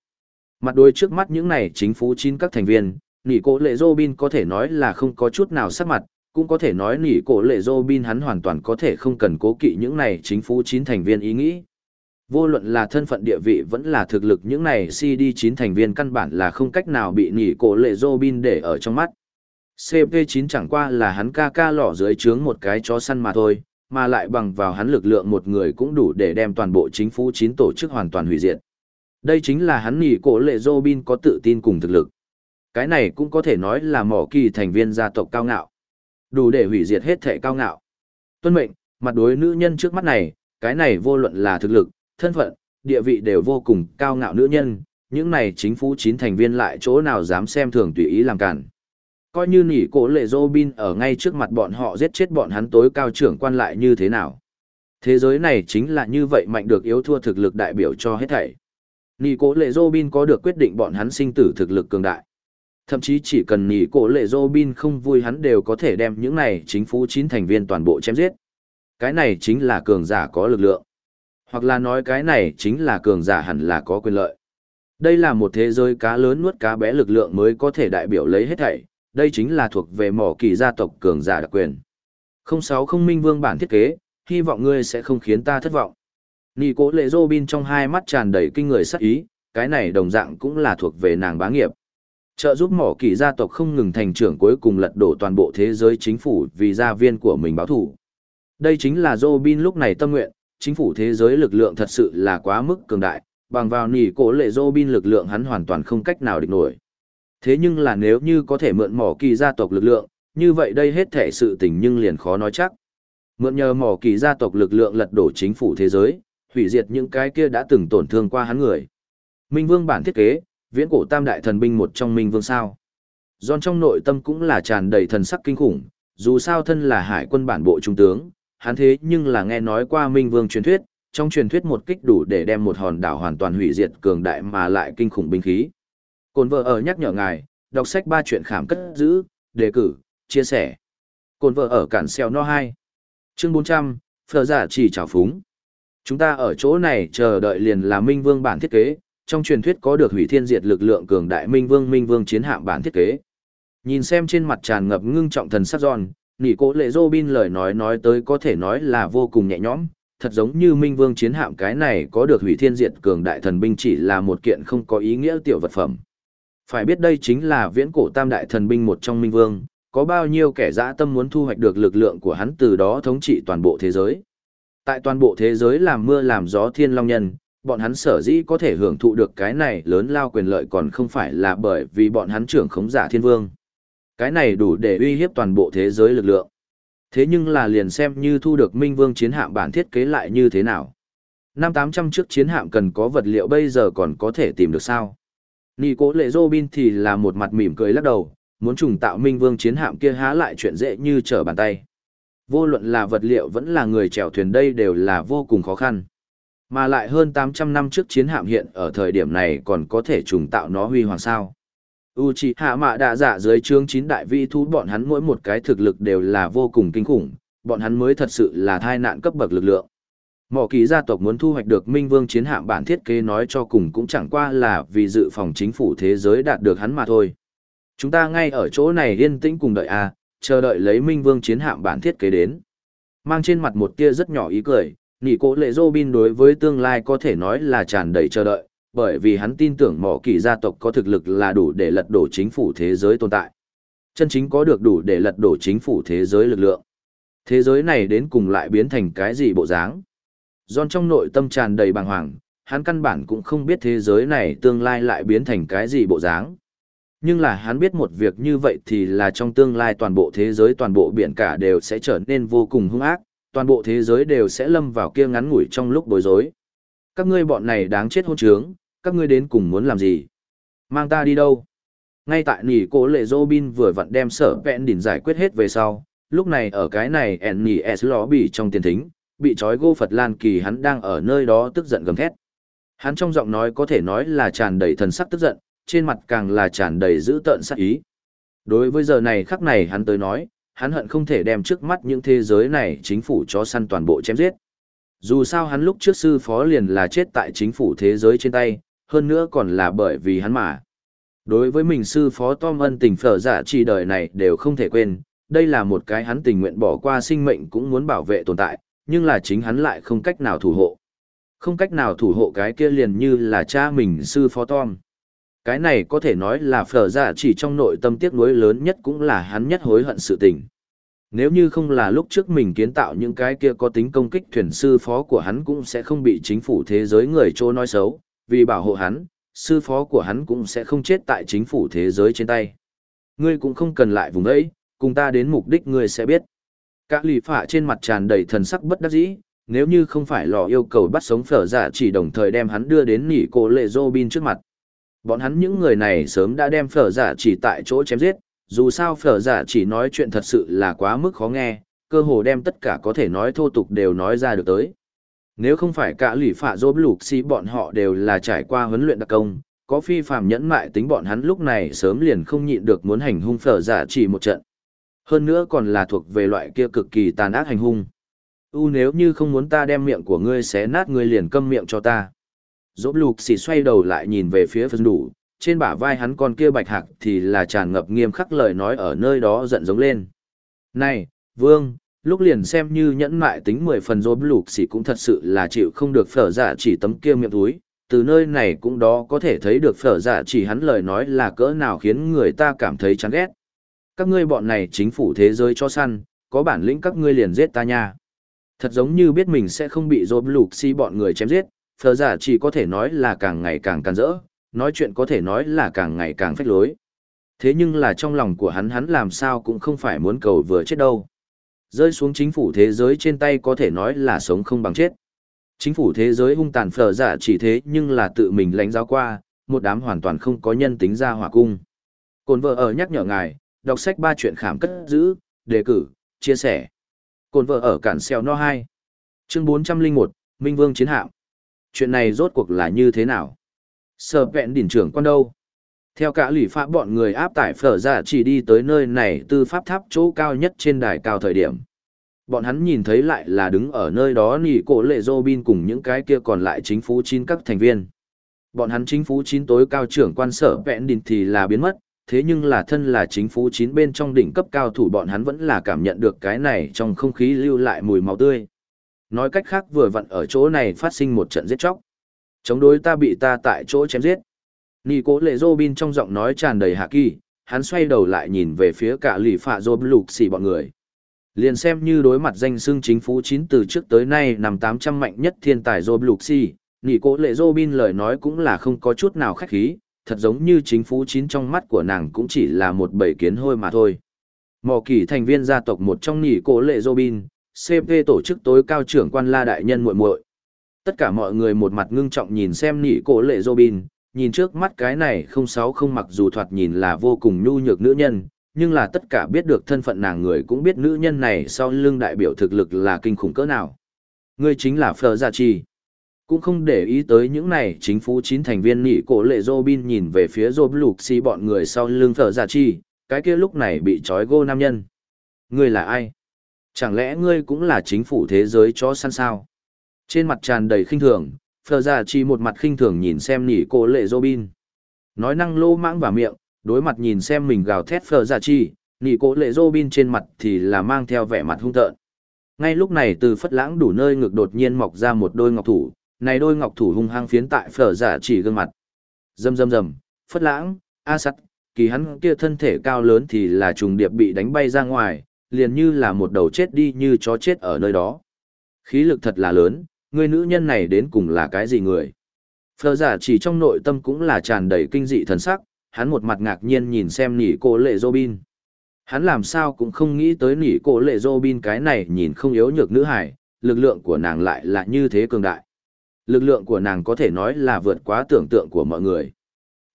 Mặt đôi trước mắt những này chính phủ chín các thành viên, nghỉ cố lệ Robin có thể nói là không có chút nào sắc mặt, cũng có thể nói nỉ cổ lệ Robin hắn hoàn toàn có thể không cần cố kỵ những này chính phủ chín thành viên ý nghĩ. Vô luận là thân phận địa vị vẫn là thực lực những này CD9 thành viên căn bản là không cách nào bị nỉ cổ lệ Robin để ở trong mắt. CP9 chẳng qua là hắn ca ca lỏ dưới trướng một cái chó săn mà thôi, mà lại bằng vào hắn lực lượng một người cũng đủ để đem toàn bộ chính phủ chín tổ chức hoàn toàn hủy diệt. Đây chính là hắn nỉ cổ lệ Robin có tự tin cùng thực lực. Cái này cũng có thể nói là mỏ kỳ thành viên gia tộc cao ngạo. Đủ để hủy diệt hết thể cao ngạo. Tuân mệnh, mặt đối nữ nhân trước mắt này, cái này vô luận là thực lực, thân phận, địa vị đều vô cùng cao ngạo nữ nhân, những này chính phủ chín thành viên lại chỗ nào dám xem thường tùy ý làm cản. Coi như nỉ cổ lệ Robin ở ngay trước mặt bọn họ giết chết bọn hắn tối cao trưởng quan lại như thế nào. Thế giới này chính là như vậy mạnh được yếu thua thực lực đại biểu cho hết thảy. Nỉ cổ lệ Robin có được quyết định bọn hắn sinh tử thực lực cường đại. Thậm chí chỉ cần nghỉ cổ lệ Robin không vui hắn đều có thể đem những này chính phủ chín thành viên toàn bộ chém giết. Cái này chính là cường giả có lực lượng. Hoặc là nói cái này chính là cường giả hẳn là có quyền lợi. Đây là một thế giới cá lớn nuốt cá bé lực lượng mới có thể đại biểu lấy hết thảy, đây chính là thuộc về mỏ kỳ gia tộc cường giả đặc quyền. Không sáu không minh vương bản thiết kế, hy vọng ngươi sẽ không khiến ta thất vọng. Nị cố lệ Robin trong hai mắt tràn đầy kinh người sắc ý, cái này đồng dạng cũng là thuộc về nàng bá nghiệp. Trợ giúp mỏ kỳ gia tộc không ngừng thành trưởng cuối cùng lật đổ toàn bộ thế giới chính phủ vì gia viên của mình báo thủ. Đây chính là Robin lúc này tâm nguyện, chính phủ thế giới lực lượng thật sự là quá mức cường đại, bằng vào nỉ cổ lệ Robin lực lượng hắn hoàn toàn không cách nào địch nổi. Thế nhưng là nếu như có thể mượn mỏ kỳ gia tộc lực lượng, như vậy đây hết thể sự tình nhưng liền khó nói chắc. Mượn nhờ mỏ kỳ gia tộc lực lượng lật đổ chính phủ thế giới, hủy diệt những cái kia đã từng tổn thương qua hắn người. Minh Vương bản thiết kế, viễn cổ tam đại thần binh một trong Minh Vương sao. Giòn trong nội tâm cũng là tràn đầy thần sắc kinh khủng, dù sao thân là hải quân bản bộ trung tướng, hắn thế nhưng là nghe nói qua Minh Vương truyền thuyết, trong truyền thuyết một kích đủ để đem một hòn đảo hoàn toàn hủy diệt cường đại mà lại kinh khủng binh khí. Cồn vợ ở nhắc nhở ngài, đọc sách ba chuyện khảm cất giữ, đề cử, chia sẻ. Cồn vợ ở cản xeo no 2. Chương 400, Phở giả chỉ trào phúng. Chúng ta ở chỗ này chờ đợi liền là Minh Vương bản thiết kế, trong truyền thuyết có được hủy thiên diệt lực lượng cường đại Minh Vương Minh Vương chiến hạm bản thiết kế. Nhìn xem trên mặt tràn ngập ngưng trọng thần sắc giòn, nỉ cố lệ Robin lời nói nói tới có thể nói là vô cùng nhẹ nhõm, thật giống như Minh Vương chiến hạm cái này có được hủy thiên diệt cường đại thần binh chỉ là một kiện không có ý nghĩa tiểu vật phẩm. Phải biết đây chính là viễn cổ tam đại thần binh một trong Minh Vương, có bao nhiêu kẻ dã tâm muốn thu hoạch được lực lượng của hắn từ đó thống trị toàn bộ thế giới. Tại toàn bộ thế giới làm mưa làm gió thiên long nhân, bọn hắn sở dĩ có thể hưởng thụ được cái này lớn lao quyền lợi còn không phải là bởi vì bọn hắn trưởng khống giả thiên vương. Cái này đủ để uy hiếp toàn bộ thế giới lực lượng. Thế nhưng là liền xem như thu được Minh Vương chiến hạm bản thiết kế lại như thế nào. Năm 800 trước chiến hạm cần có vật liệu bây giờ còn có thể tìm được sao. Nì cố lệ Robin thì là một mặt mỉm cười lắc đầu, muốn trùng tạo Minh Vương chiến hạm kia há lại chuyện dễ như trở bàn tay. Vô luận là vật liệu vẫn là người chèo thuyền đây đều là vô cùng khó khăn. Mà lại hơn 800 năm trước chiến hạm hiện ở thời điểm này còn có thể trùng tạo nó huy hoàng sao. Uchiha Mạ Đạ Dạ dưới chương chín đại vi thú bọn hắn mỗi một cái thực lực đều là vô cùng kinh khủng, bọn hắn mới thật sự là thai nạn cấp bậc lực lượng. Mỏ kỳ gia tộc muốn thu hoạch được Minh Vương chiến hạm bản thiết kế nói cho cùng cũng chẳng qua là vì dự phòng chính phủ thế giới đạt được hắn mà thôi. Chúng ta ngay ở chỗ này yên tĩnh cùng đợi a, chờ đợi lấy Minh Vương chiến hạm bản thiết kế đến. Mang trên mặt một tia rất nhỏ ý cười, nỉ cố lệ Robin đối với tương lai có thể nói là tràn đầy chờ đợi, bởi vì hắn tin tưởng mỏ kỳ gia tộc có thực lực là đủ để lật đổ chính phủ thế giới tồn tại. Chân chính có được đủ để lật đổ chính phủ thế giới lực lượng. Thế giới này đến cùng lại biến thành cái gì bộ dáng? John trong nội tâm tràn đầy bàng hoàng, hắn căn bản cũng không biết thế giới này tương lai lại biến thành cái gì bộ dáng. Nhưng là hắn biết một việc như vậy thì là trong tương lai toàn bộ thế giới toàn bộ biển cả đều sẽ trở nên vô cùng hung ác, toàn bộ thế giới đều sẽ lâm vào kia ngắn ngủi trong lúc bối rối. Các ngươi bọn này đáng chết hôn trướng, các ngươi đến cùng muốn làm gì? Mang ta đi đâu? Ngay tại nỉ cố lệ Robin vừa vặn đem sở vẹn đỉnh giải quyết hết về sau, lúc này ở cái này ẻn nỉ S ló bị trong tiền thính, bị trói gô Phật Lan Kỳ hắn đang ở nơi đó tức giận gầm thét. Hắn trong giọng nói có thể nói là tràn đầy thần sắc tức giận, trên mặt càng là tràn đầy dữ tợn sắc ý. Đối với giờ này khắc này hắn tới nói, hắn hận không thể đem trước mắt những thế giới này chính phủ cho săn toàn bộ chém giết. Dù sao hắn lúc trước sư phó liền là chết tại chính phủ thế giới trên tay, hơn nữa còn là bởi vì hắn mà. Đối với mình sư phó Tom ân tình phở giả chỉ đời này đều không thể quên, đây là một cái hắn tình nguyện bỏ qua sinh mệnh cũng muốn bảo vệ tồn tại, nhưng là chính hắn lại không cách nào thủ hộ. Không cách nào thủ hộ cái kia liền như là cha mình sư phó Tom. Cái này có thể nói là phở giả chỉ trong nội tâm tiếc nuối lớn nhất cũng là hắn nhất hối hận sự tình. Nếu như không là lúc trước mình kiến tạo những cái kia có tính công kích thuyền sư phó của hắn cũng sẽ không bị chính phủ thế giới người trô nói xấu, vì bảo hộ hắn, sư phó của hắn cũng sẽ không chết tại chính phủ thế giới trên tay. Ngươi cũng không cần lại vùng ấy, cùng ta đến mục đích ngươi sẽ biết. Cả lì phạ trên mặt tràn đầy thần sắc bất đắc dĩ, nếu như không phải lò yêu cầu bắt sống phở giả chỉ đồng thời đem hắn đưa đến nỉ cổ lệ Robin trước mặt. Bọn hắn những người này sớm đã đem phở giả chỉ tại chỗ chém giết, dù sao phở giả chỉ nói chuyện thật sự là quá mức khó nghe, cơ hồ đem tất cả có thể nói thô tục đều nói ra được tới. Nếu không phải cả lỷ phạ dốt lục xí bọn họ đều là trải qua huấn luyện đặc công, có phi phàm nhẫn mại tính bọn hắn lúc này sớm liền không nhịn được muốn hành hung phở giả chỉ một trận. Hơn nữa còn là thuộc về loại kia cực kỳ tàn ác hành hung. U nếu như không muốn ta đem miệng của ngươi xé nát ngươi liền câm miệng cho ta dỗ lục xì xoay đầu lại nhìn về phía phân đủ, trên bả vai hắn con kia bạch hạc thì là tràn ngập nghiêm khắc lời nói ở nơi đó giận giống lên. Này, vương, lúc liền xem như nhẫn mại tính mười phần dỗ lục xì cũng thật sự là chịu không được phở giả chỉ tấm kia miệng túi, từ nơi này cũng đó có thể thấy được phở giả chỉ hắn lời nói là cỡ nào khiến người ta cảm thấy chán ghét. Các ngươi bọn này chính phủ thế giới cho săn, có bản lĩnh các ngươi liền giết ta nha. Thật giống như biết mình sẽ không bị dỗ lục xì bọn người chém giết, phở giả chỉ có thể nói là càng ngày càng can rỡ, nói chuyện có thể nói là càng ngày càng phách lối. Thế nhưng là trong lòng của hắn hắn làm sao cũng không phải muốn cầu vừa chết đâu. Rơi xuống chính phủ thế giới trên tay có thể nói là sống không bằng chết. Chính phủ thế giới hung tàn phở giả chỉ thế nhưng là tự mình lãnh giáo qua, một đám hoàn toàn không có nhân tính ra hỏa cung. Cồn vợ ở nhắc nhở ngài, đọc sách ba chuyện khảm cất giữ, đề cử, chia sẻ. Cồn vợ ở cản xeo no 2. Chương 401, Minh Vương chiến hạm. Chuyện này rốt cuộc là như thế nào? Sở vẹn đỉnh trưởng quan đâu? Theo cả lỷ pháp bọn người áp tải phở ra chỉ đi tới nơi này tư pháp tháp chỗ cao nhất trên đài cao thời điểm. Bọn hắn nhìn thấy lại là đứng ở nơi đó nỉ cổ lệ Robin cùng những cái kia còn lại chính phủ chín các thành viên. Bọn hắn chính phủ chín tối cao trưởng quan sở vẹn đỉnh thì là biến mất, thế nhưng là thân là chính phủ chín bên trong đỉnh cấp cao thủ bọn hắn vẫn là cảm nhận được cái này trong không khí lưu lại mùi máu tươi. Nói cách khác vừa vặn ở chỗ này phát sinh một trận giết chóc. Chống đối ta bị ta tại chỗ chém giết. Nì cố lệ Robin trong giọng nói tràn đầy hạ kỳ, hắn xoay đầu lại nhìn về phía cả lì phạ Rob lục xì bọn người. Liền xem như đối mặt danh xưng chính phủ chín từ trước tới nay nằm 800 mạnh nhất thiên tài Rob lục xì, nì cố lệ Robin lời nói cũng là không có chút nào khách khí, thật giống như chính phủ chín trong mắt của nàng cũng chỉ là một bầy kiến hôi mà thôi. Mò kỳ thành viên gia tộc một trong nỉ cổ lệ Robin, CP tổ chức tối cao trưởng quan la đại nhân muội muội. Tất cả mọi người một mặt ngưng trọng nhìn xem nỉ cổ lệ Robin, nhìn trước mắt cái này không sáu không mặc dù thoạt nhìn là vô cùng nhu nhược nữ nhân, nhưng là tất cả biết được thân phận nàng người cũng biết nữ nhân này sau lưng đại biểu thực lực là kinh khủng cỡ nào. Ngươi chính là Phở Gia Chi. Cũng không để ý tới những này chính phủ chín thành viên nỉ cổ lệ Robin nhìn về phía Rob Lục xì bọn người sau lưng Phở Gia Chi, cái kia lúc này bị trói gô nam nhân. Ngươi là ai? Chẳng lẽ ngươi cũng là chính phủ thế giới cho săn sao? Trên mặt tràn đầy khinh thường, Phờ giả chi một mặt khinh thường nhìn xem nỉ cô lệ Robin. Nói năng lô mãng vào miệng, đối mặt nhìn xem mình gào thét Phờ giả chi, nỉ cô lệ Robin trên mặt thì là mang theo vẻ mặt hung tợn. Ngay lúc này từ phất lãng đủ nơi ngực đột nhiên mọc ra một đôi ngọc thủ, này đôi ngọc thủ hung hăng phiến tại Phờ giả chỉ gương mặt. Rầm rầm rầm, phất lãng, a sắt, kỳ hắn kia thân thể cao lớn thì là trùng điệp bị đánh bay ra ngoài, liền như là một đầu chết đi như chó chết ở nơi đó. Khí lực thật là lớn, người nữ nhân này đến cùng là cái gì người? Phờ giả chỉ trong nội tâm cũng là tràn đầy kinh dị thần sắc, hắn một mặt ngạc nhiên nhìn xem nỉ cô lệ Robin. Hắn làm sao cũng không nghĩ tới nỉ cô lệ Robin cái này nhìn không yếu nhược nữ hải, lực lượng của nàng lại là như thế cường đại. Lực lượng của nàng có thể nói là vượt quá tưởng tượng của mọi người.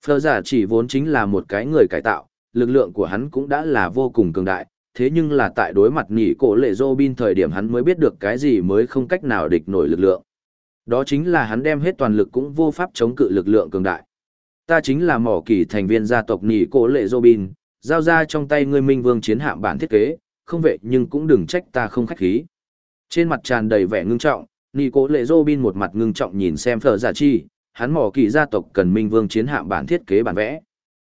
Phờ giả chỉ vốn chính là một cái người cải tạo, lực lượng của hắn cũng đã là vô cùng cường đại, thế nhưng là tại đối mặt nỉ cổ lệ Robin thời điểm hắn mới biết được cái gì mới không cách nào địch nổi lực lượng. Đó chính là hắn đem hết toàn lực cũng vô pháp chống cự lực lượng cường đại. Ta chính là mỏ kỳ thành viên gia tộc nỉ cổ lệ Robin, giao ra trong tay ngươi minh vương chiến hạm bản thiết kế, không vậy nhưng cũng đừng trách ta không khách khí. Trên mặt tràn đầy vẻ ngưng trọng, nỉ cổ lệ Robin một mặt ngưng trọng nhìn xem phở giả chi, hắn mỏ kỳ gia tộc cần minh vương chiến hạm bản thiết kế bản vẽ.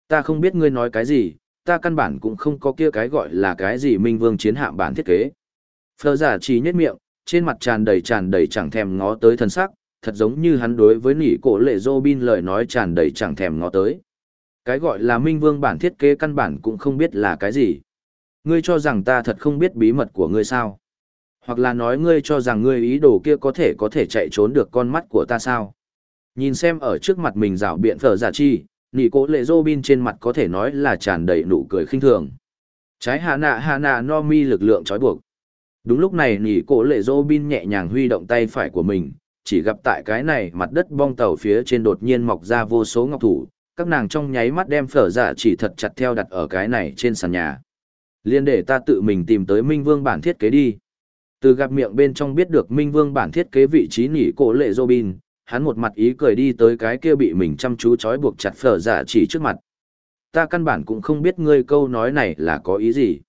Ta không biết ngươi nói cái gì, ta căn bản cũng không có kia cái gọi là cái gì minh vương chiến hạm bản thiết kế. Phờ giả chỉ nhất miệng, trên mặt tràn đầy tràn đầy chẳng thèm ngó tới thân sắc, thật giống như hắn đối với nỉ cổ lệ Robin lời nói tràn đầy chẳng thèm ngó tới. Cái gọi là minh vương bản thiết kế căn bản cũng không biết là cái gì. Ngươi cho rằng ta thật không biết bí mật của ngươi sao? Hoặc là nói ngươi cho rằng ngươi ý đồ kia có thể có thể chạy trốn được con mắt của ta sao? Nhìn xem ở trước mặt mình rảo biện phở giả chi, nị cố lệ Robin trên mặt có thể nói là tràn đầy nụ cười khinh thường. Trái hạ nạ hạ nạ no mi lực lượng trói buộc. Đúng lúc này nị cố lệ Robin nhẹ nhàng huy động tay phải của mình, chỉ gặp tại cái này mặt đất bong tàu phía trên đột nhiên mọc ra vô số ngọc thủ, các nàng trong nháy mắt đem phở dạ chỉ thật chặt theo đặt ở cái này trên sàn nhà. Liên để ta tự mình tìm tới Minh Vương bản thiết kế đi. Từ gặp miệng bên trong biết được Minh Vương bản thiết kế vị trí nỉ cổ lệ Robin, hắn một mặt ý cười đi tới cái kia bị mình chăm chú trói buộc chặt phở giả chỉ trước mặt. Ta căn bản cũng không biết ngươi câu nói này là có ý gì.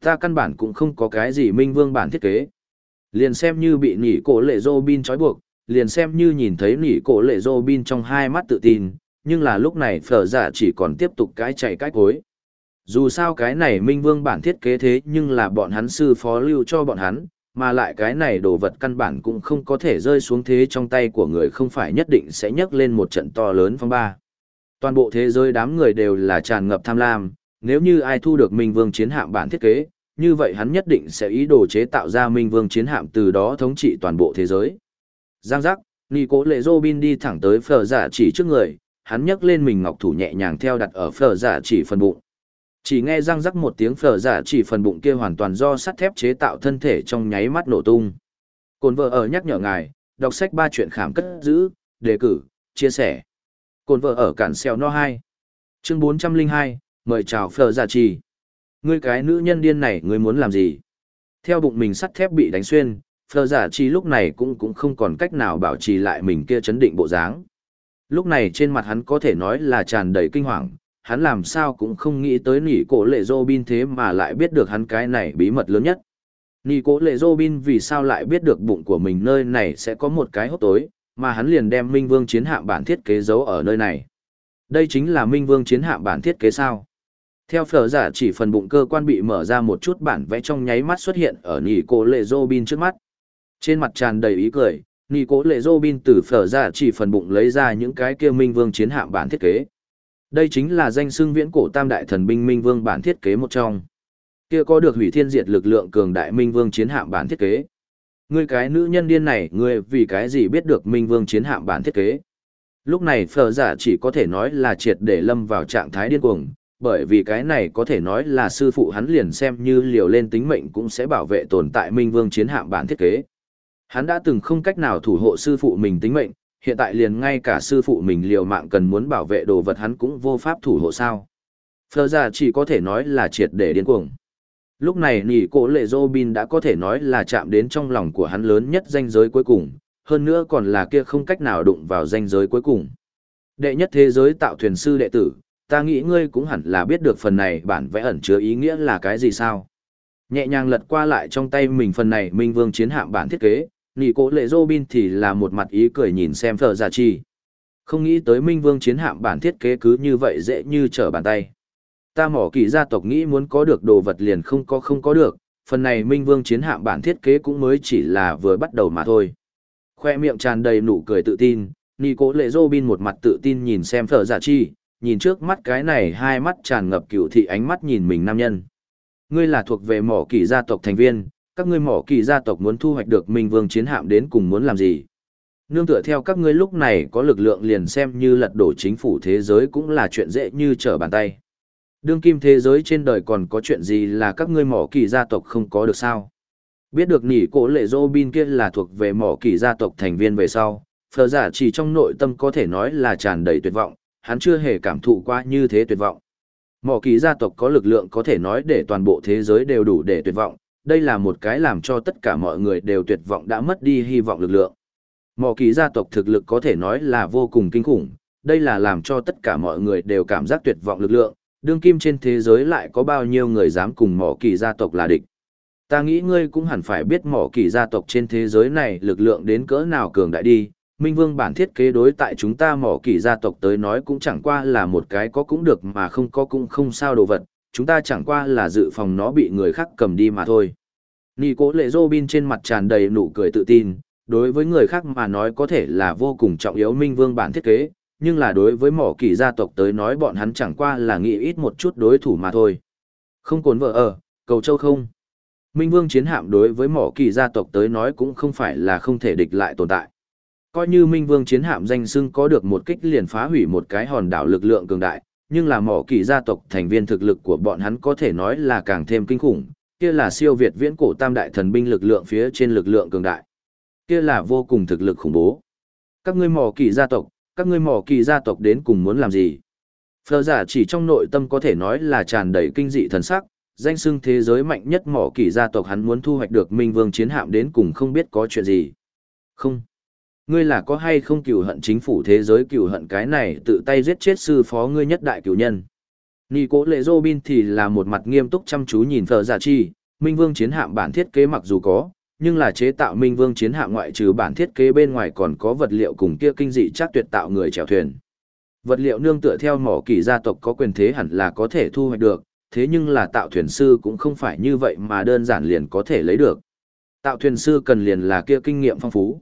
Ta căn bản cũng không có cái gì minh vương bản thiết kế. Liền xem như bị nỉ cổ lệ dô bin trói buộc, liền xem như nhìn thấy nỉ cổ lệ dô bin trong hai mắt tự tin, nhưng là lúc này phở giả chỉ còn tiếp tục cái chạy cái cối. Dù sao cái này minh vương bản thiết kế thế nhưng là bọn hắn sư phó lưu cho bọn hắn, mà lại cái này đồ vật căn bản cũng không có thể rơi xuống thế trong tay của người không phải nhất định sẽ nhấc lên một trận to lớn phong ba. Toàn bộ thế giới đám người đều là tràn ngập tham lam, nếu như ai thu được Minh Vương chiến hạm bản thiết kế, như vậy hắn nhất định sẽ ý đồ chế tạo ra Minh Vương chiến hạm từ đó thống trị toàn bộ thế giới. Giang giác, Nì cố lệ Robin đi thẳng tới phở giả chỉ trước người, hắn nhấc lên mình ngọc thủ nhẹ nhàng theo đặt ở phở giả chỉ phần bụng. Chỉ nghe răng rắc một tiếng phở giả chỉ phần bụng kia hoàn toàn do sắt thép chế tạo thân thể trong nháy mắt nổ tung. Cồn vợ ở nhắc nhở ngài, đọc sách ba chuyện khảm cất giữ, đề cử, chia sẻ. Cồn vợ ở cản xeo no 2. Chương 402, Mời chào Phở Giả Trì. Ngươi cái nữ nhân điên này ngươi muốn làm gì? Theo bụng mình sắt thép bị đánh xuyên, Phở Giả Trì lúc này cũng cũng không còn cách nào bảo trì lại mình kia chấn định bộ dáng. Lúc này trên mặt hắn có thể nói là tràn đầy kinh hoàng, hắn làm sao cũng không nghĩ tới nỉ cổ lệ dô bin thế mà lại biết được hắn cái này bí mật lớn nhất. Nỉ cổ lệ dô bin vì sao lại biết được bụng của mình nơi này sẽ có một cái hốc tối, mà hắn liền đem Minh Vương chiến hạm bản thiết kế giấu ở nơi này. Đây chính là Minh Vương chiến hạm bản thiết kế sao. Theo phở giả chỉ phần bụng cơ quan bị mở ra một chút bản vẽ trong nháy mắt xuất hiện ở nỉ cổ lệ dô bin trước mắt. Trên mặt tràn đầy ý cười, nỉ cổ lệ dô bin từ phở giả chỉ phần bụng lấy ra những cái kia Minh Vương chiến hạm bản thiết kế. Đây chính là danh xưng viễn cổ tam đại thần binh Minh Vương bản thiết kế một trong. Kia có được hủy thiên diệt lực lượng cường đại Minh Vương chiến hạm bản thiết kế. Ngươi cái nữ nhân điên này, ngươi vì cái gì biết được Minh Vương chiến hạm bản thiết kế? Lúc này phở giả chỉ có thể nói là triệt để lâm vào trạng thái điên cuồng, bởi vì cái này có thể nói là sư phụ hắn liền xem như liều lên tính mệnh cũng sẽ bảo vệ tồn tại Minh Vương chiến hạm bản thiết kế. Hắn đã từng không cách nào thủ hộ sư phụ mình tính mệnh, hiện tại liền ngay cả sư phụ mình liều mạng cần muốn bảo vệ đồ vật hắn cũng vô pháp thủ hộ sao. Phờ ra chỉ có thể nói là triệt để điên cuồng. Lúc này nỉ cổ lệ Robin đã có thể nói là chạm đến trong lòng của hắn lớn nhất danh giới cuối cùng, hơn nữa còn là kia không cách nào đụng vào danh giới cuối cùng. Đệ nhất thế giới tạo thuyền sư đệ tử, ta nghĩ ngươi cũng hẳn là biết được phần này bản vẽ ẩn chứa ý nghĩa là cái gì sao. Nhẹ nhàng lật qua lại trong tay mình phần này Minh Vương chiến hạm bản thiết kế, nỉ cổ lệ Robin thì là một mặt ý cười nhìn xem thờ giả chi. Không nghĩ tới Minh Vương chiến hạm bản thiết kế cứ như vậy dễ như trở bàn tay. Ta mỏ kỳ gia tộc nghĩ muốn có được đồ vật liền không có không có được, phần này Minh Vương chiến hạm bản thiết kế cũng mới chỉ là vừa bắt đầu mà thôi. Khoe miệng tràn đầy nụ cười tự tin, nỉ cổ lệ Robin một mặt tự tin nhìn xem thờ giả chi, nhìn trước mắt cái này hai mắt tràn ngập cựu thị ánh mắt nhìn mình nam nhân. Ngươi là thuộc về mỏ kỳ gia tộc thành viên, các ngươi mỏ kỳ gia tộc muốn thu hoạch được minh vương chiến hạm đến cùng muốn làm gì. Nương tựa theo các ngươi lúc này có lực lượng liền xem như lật đổ chính phủ thế giới cũng là chuyện dễ như trở bàn tay. Đương kim thế giới trên đời còn có chuyện gì là các ngươi mỏ kỳ gia tộc không có được sao? Biết được nỉ cổ lệ dô bin kia là thuộc về mỏ kỳ gia tộc thành viên về sau, phờ giả chỉ trong nội tâm có thể nói là tràn đầy tuyệt vọng, hắn chưa hề cảm thụ qua như thế tuyệt vọng. Mỏ kỳ gia tộc có lực lượng có thể nói để toàn bộ thế giới đều đủ để tuyệt vọng, đây là một cái làm cho tất cả mọi người đều tuyệt vọng đã mất đi hy vọng lực lượng. Mỏ kỳ gia tộc thực lực có thể nói là vô cùng kinh khủng, đây là làm cho tất cả mọi người đều cảm giác tuyệt vọng lực lượng, đương kim trên thế giới lại có bao nhiêu người dám cùng mỏ kỳ gia tộc là địch. Ta nghĩ ngươi cũng hẳn phải biết mỏ kỳ gia tộc trên thế giới này lực lượng đến cỡ nào cường đại đi. Minh Vương bản thiết kế đối tại chúng ta mỏ kỳ gia tộc tới nói cũng chẳng qua là một cái có cũng được mà không có cũng không sao đồ vật, chúng ta chẳng qua là dự phòng nó bị người khác cầm đi mà thôi. Nì cố lệ Robin trên mặt tràn đầy nụ cười tự tin, đối với người khác mà nói có thể là vô cùng trọng yếu minh vương bản thiết kế, nhưng là đối với mỏ kỳ gia tộc tới nói bọn hắn chẳng qua là nghĩ ít một chút đối thủ mà thôi. Không cồn vợ ở, cầu châu không. Minh vương chiến hạm đối với mỏ kỳ gia tộc tới nói cũng không phải là không thể địch lại tồn tại. Coi như Minh vương chiến hạm danh xưng có được một kích liền phá hủy một cái hòn đảo lực lượng cường đại, nhưng là mỏ kỳ gia tộc thành viên thực lực của bọn hắn có thể nói là càng thêm kinh khủng, kia là siêu việt viễn cổ tam đại thần binh lực lượng phía trên lực lượng cường đại. Kia là vô cùng thực lực khủng bố. Các ngươi mỏ kỳ gia tộc, các ngươi mỏ kỳ gia tộc đến cùng muốn làm gì? Phờ giả chỉ trong nội tâm có thể nói là tràn đầy kinh dị thần sắc, danh xưng thế giới mạnh nhất mỏ kỳ gia tộc hắn muốn thu hoạch được minh vương chiến hạm đến cùng không biết có chuyện gì. Không. Ngươi là có hay không cựu hận chính phủ thế giới cựu hận cái này tự tay giết chết sư phó ngươi nhất đại cửu nhân. Nì cố lệ Robin thì là một mặt nghiêm túc chăm chú nhìn Phở giả Chi, Minh Vương chiến hạm bản thiết kế mặc dù có, nhưng là chế tạo Minh Vương chiến hạm ngoại trừ bản thiết kế bên ngoài còn có vật liệu cùng kia kinh dị chắc tuyệt tạo người chèo thuyền. Vật liệu nương tựa theo mỏ kỳ gia tộc có quyền thế hẳn là có thể thu hoạch được, thế nhưng là tạo thuyền sư cũng không phải như vậy mà đơn giản liền có thể lấy được. Tạo thuyền sư cần liền là kia kinh nghiệm phong phú,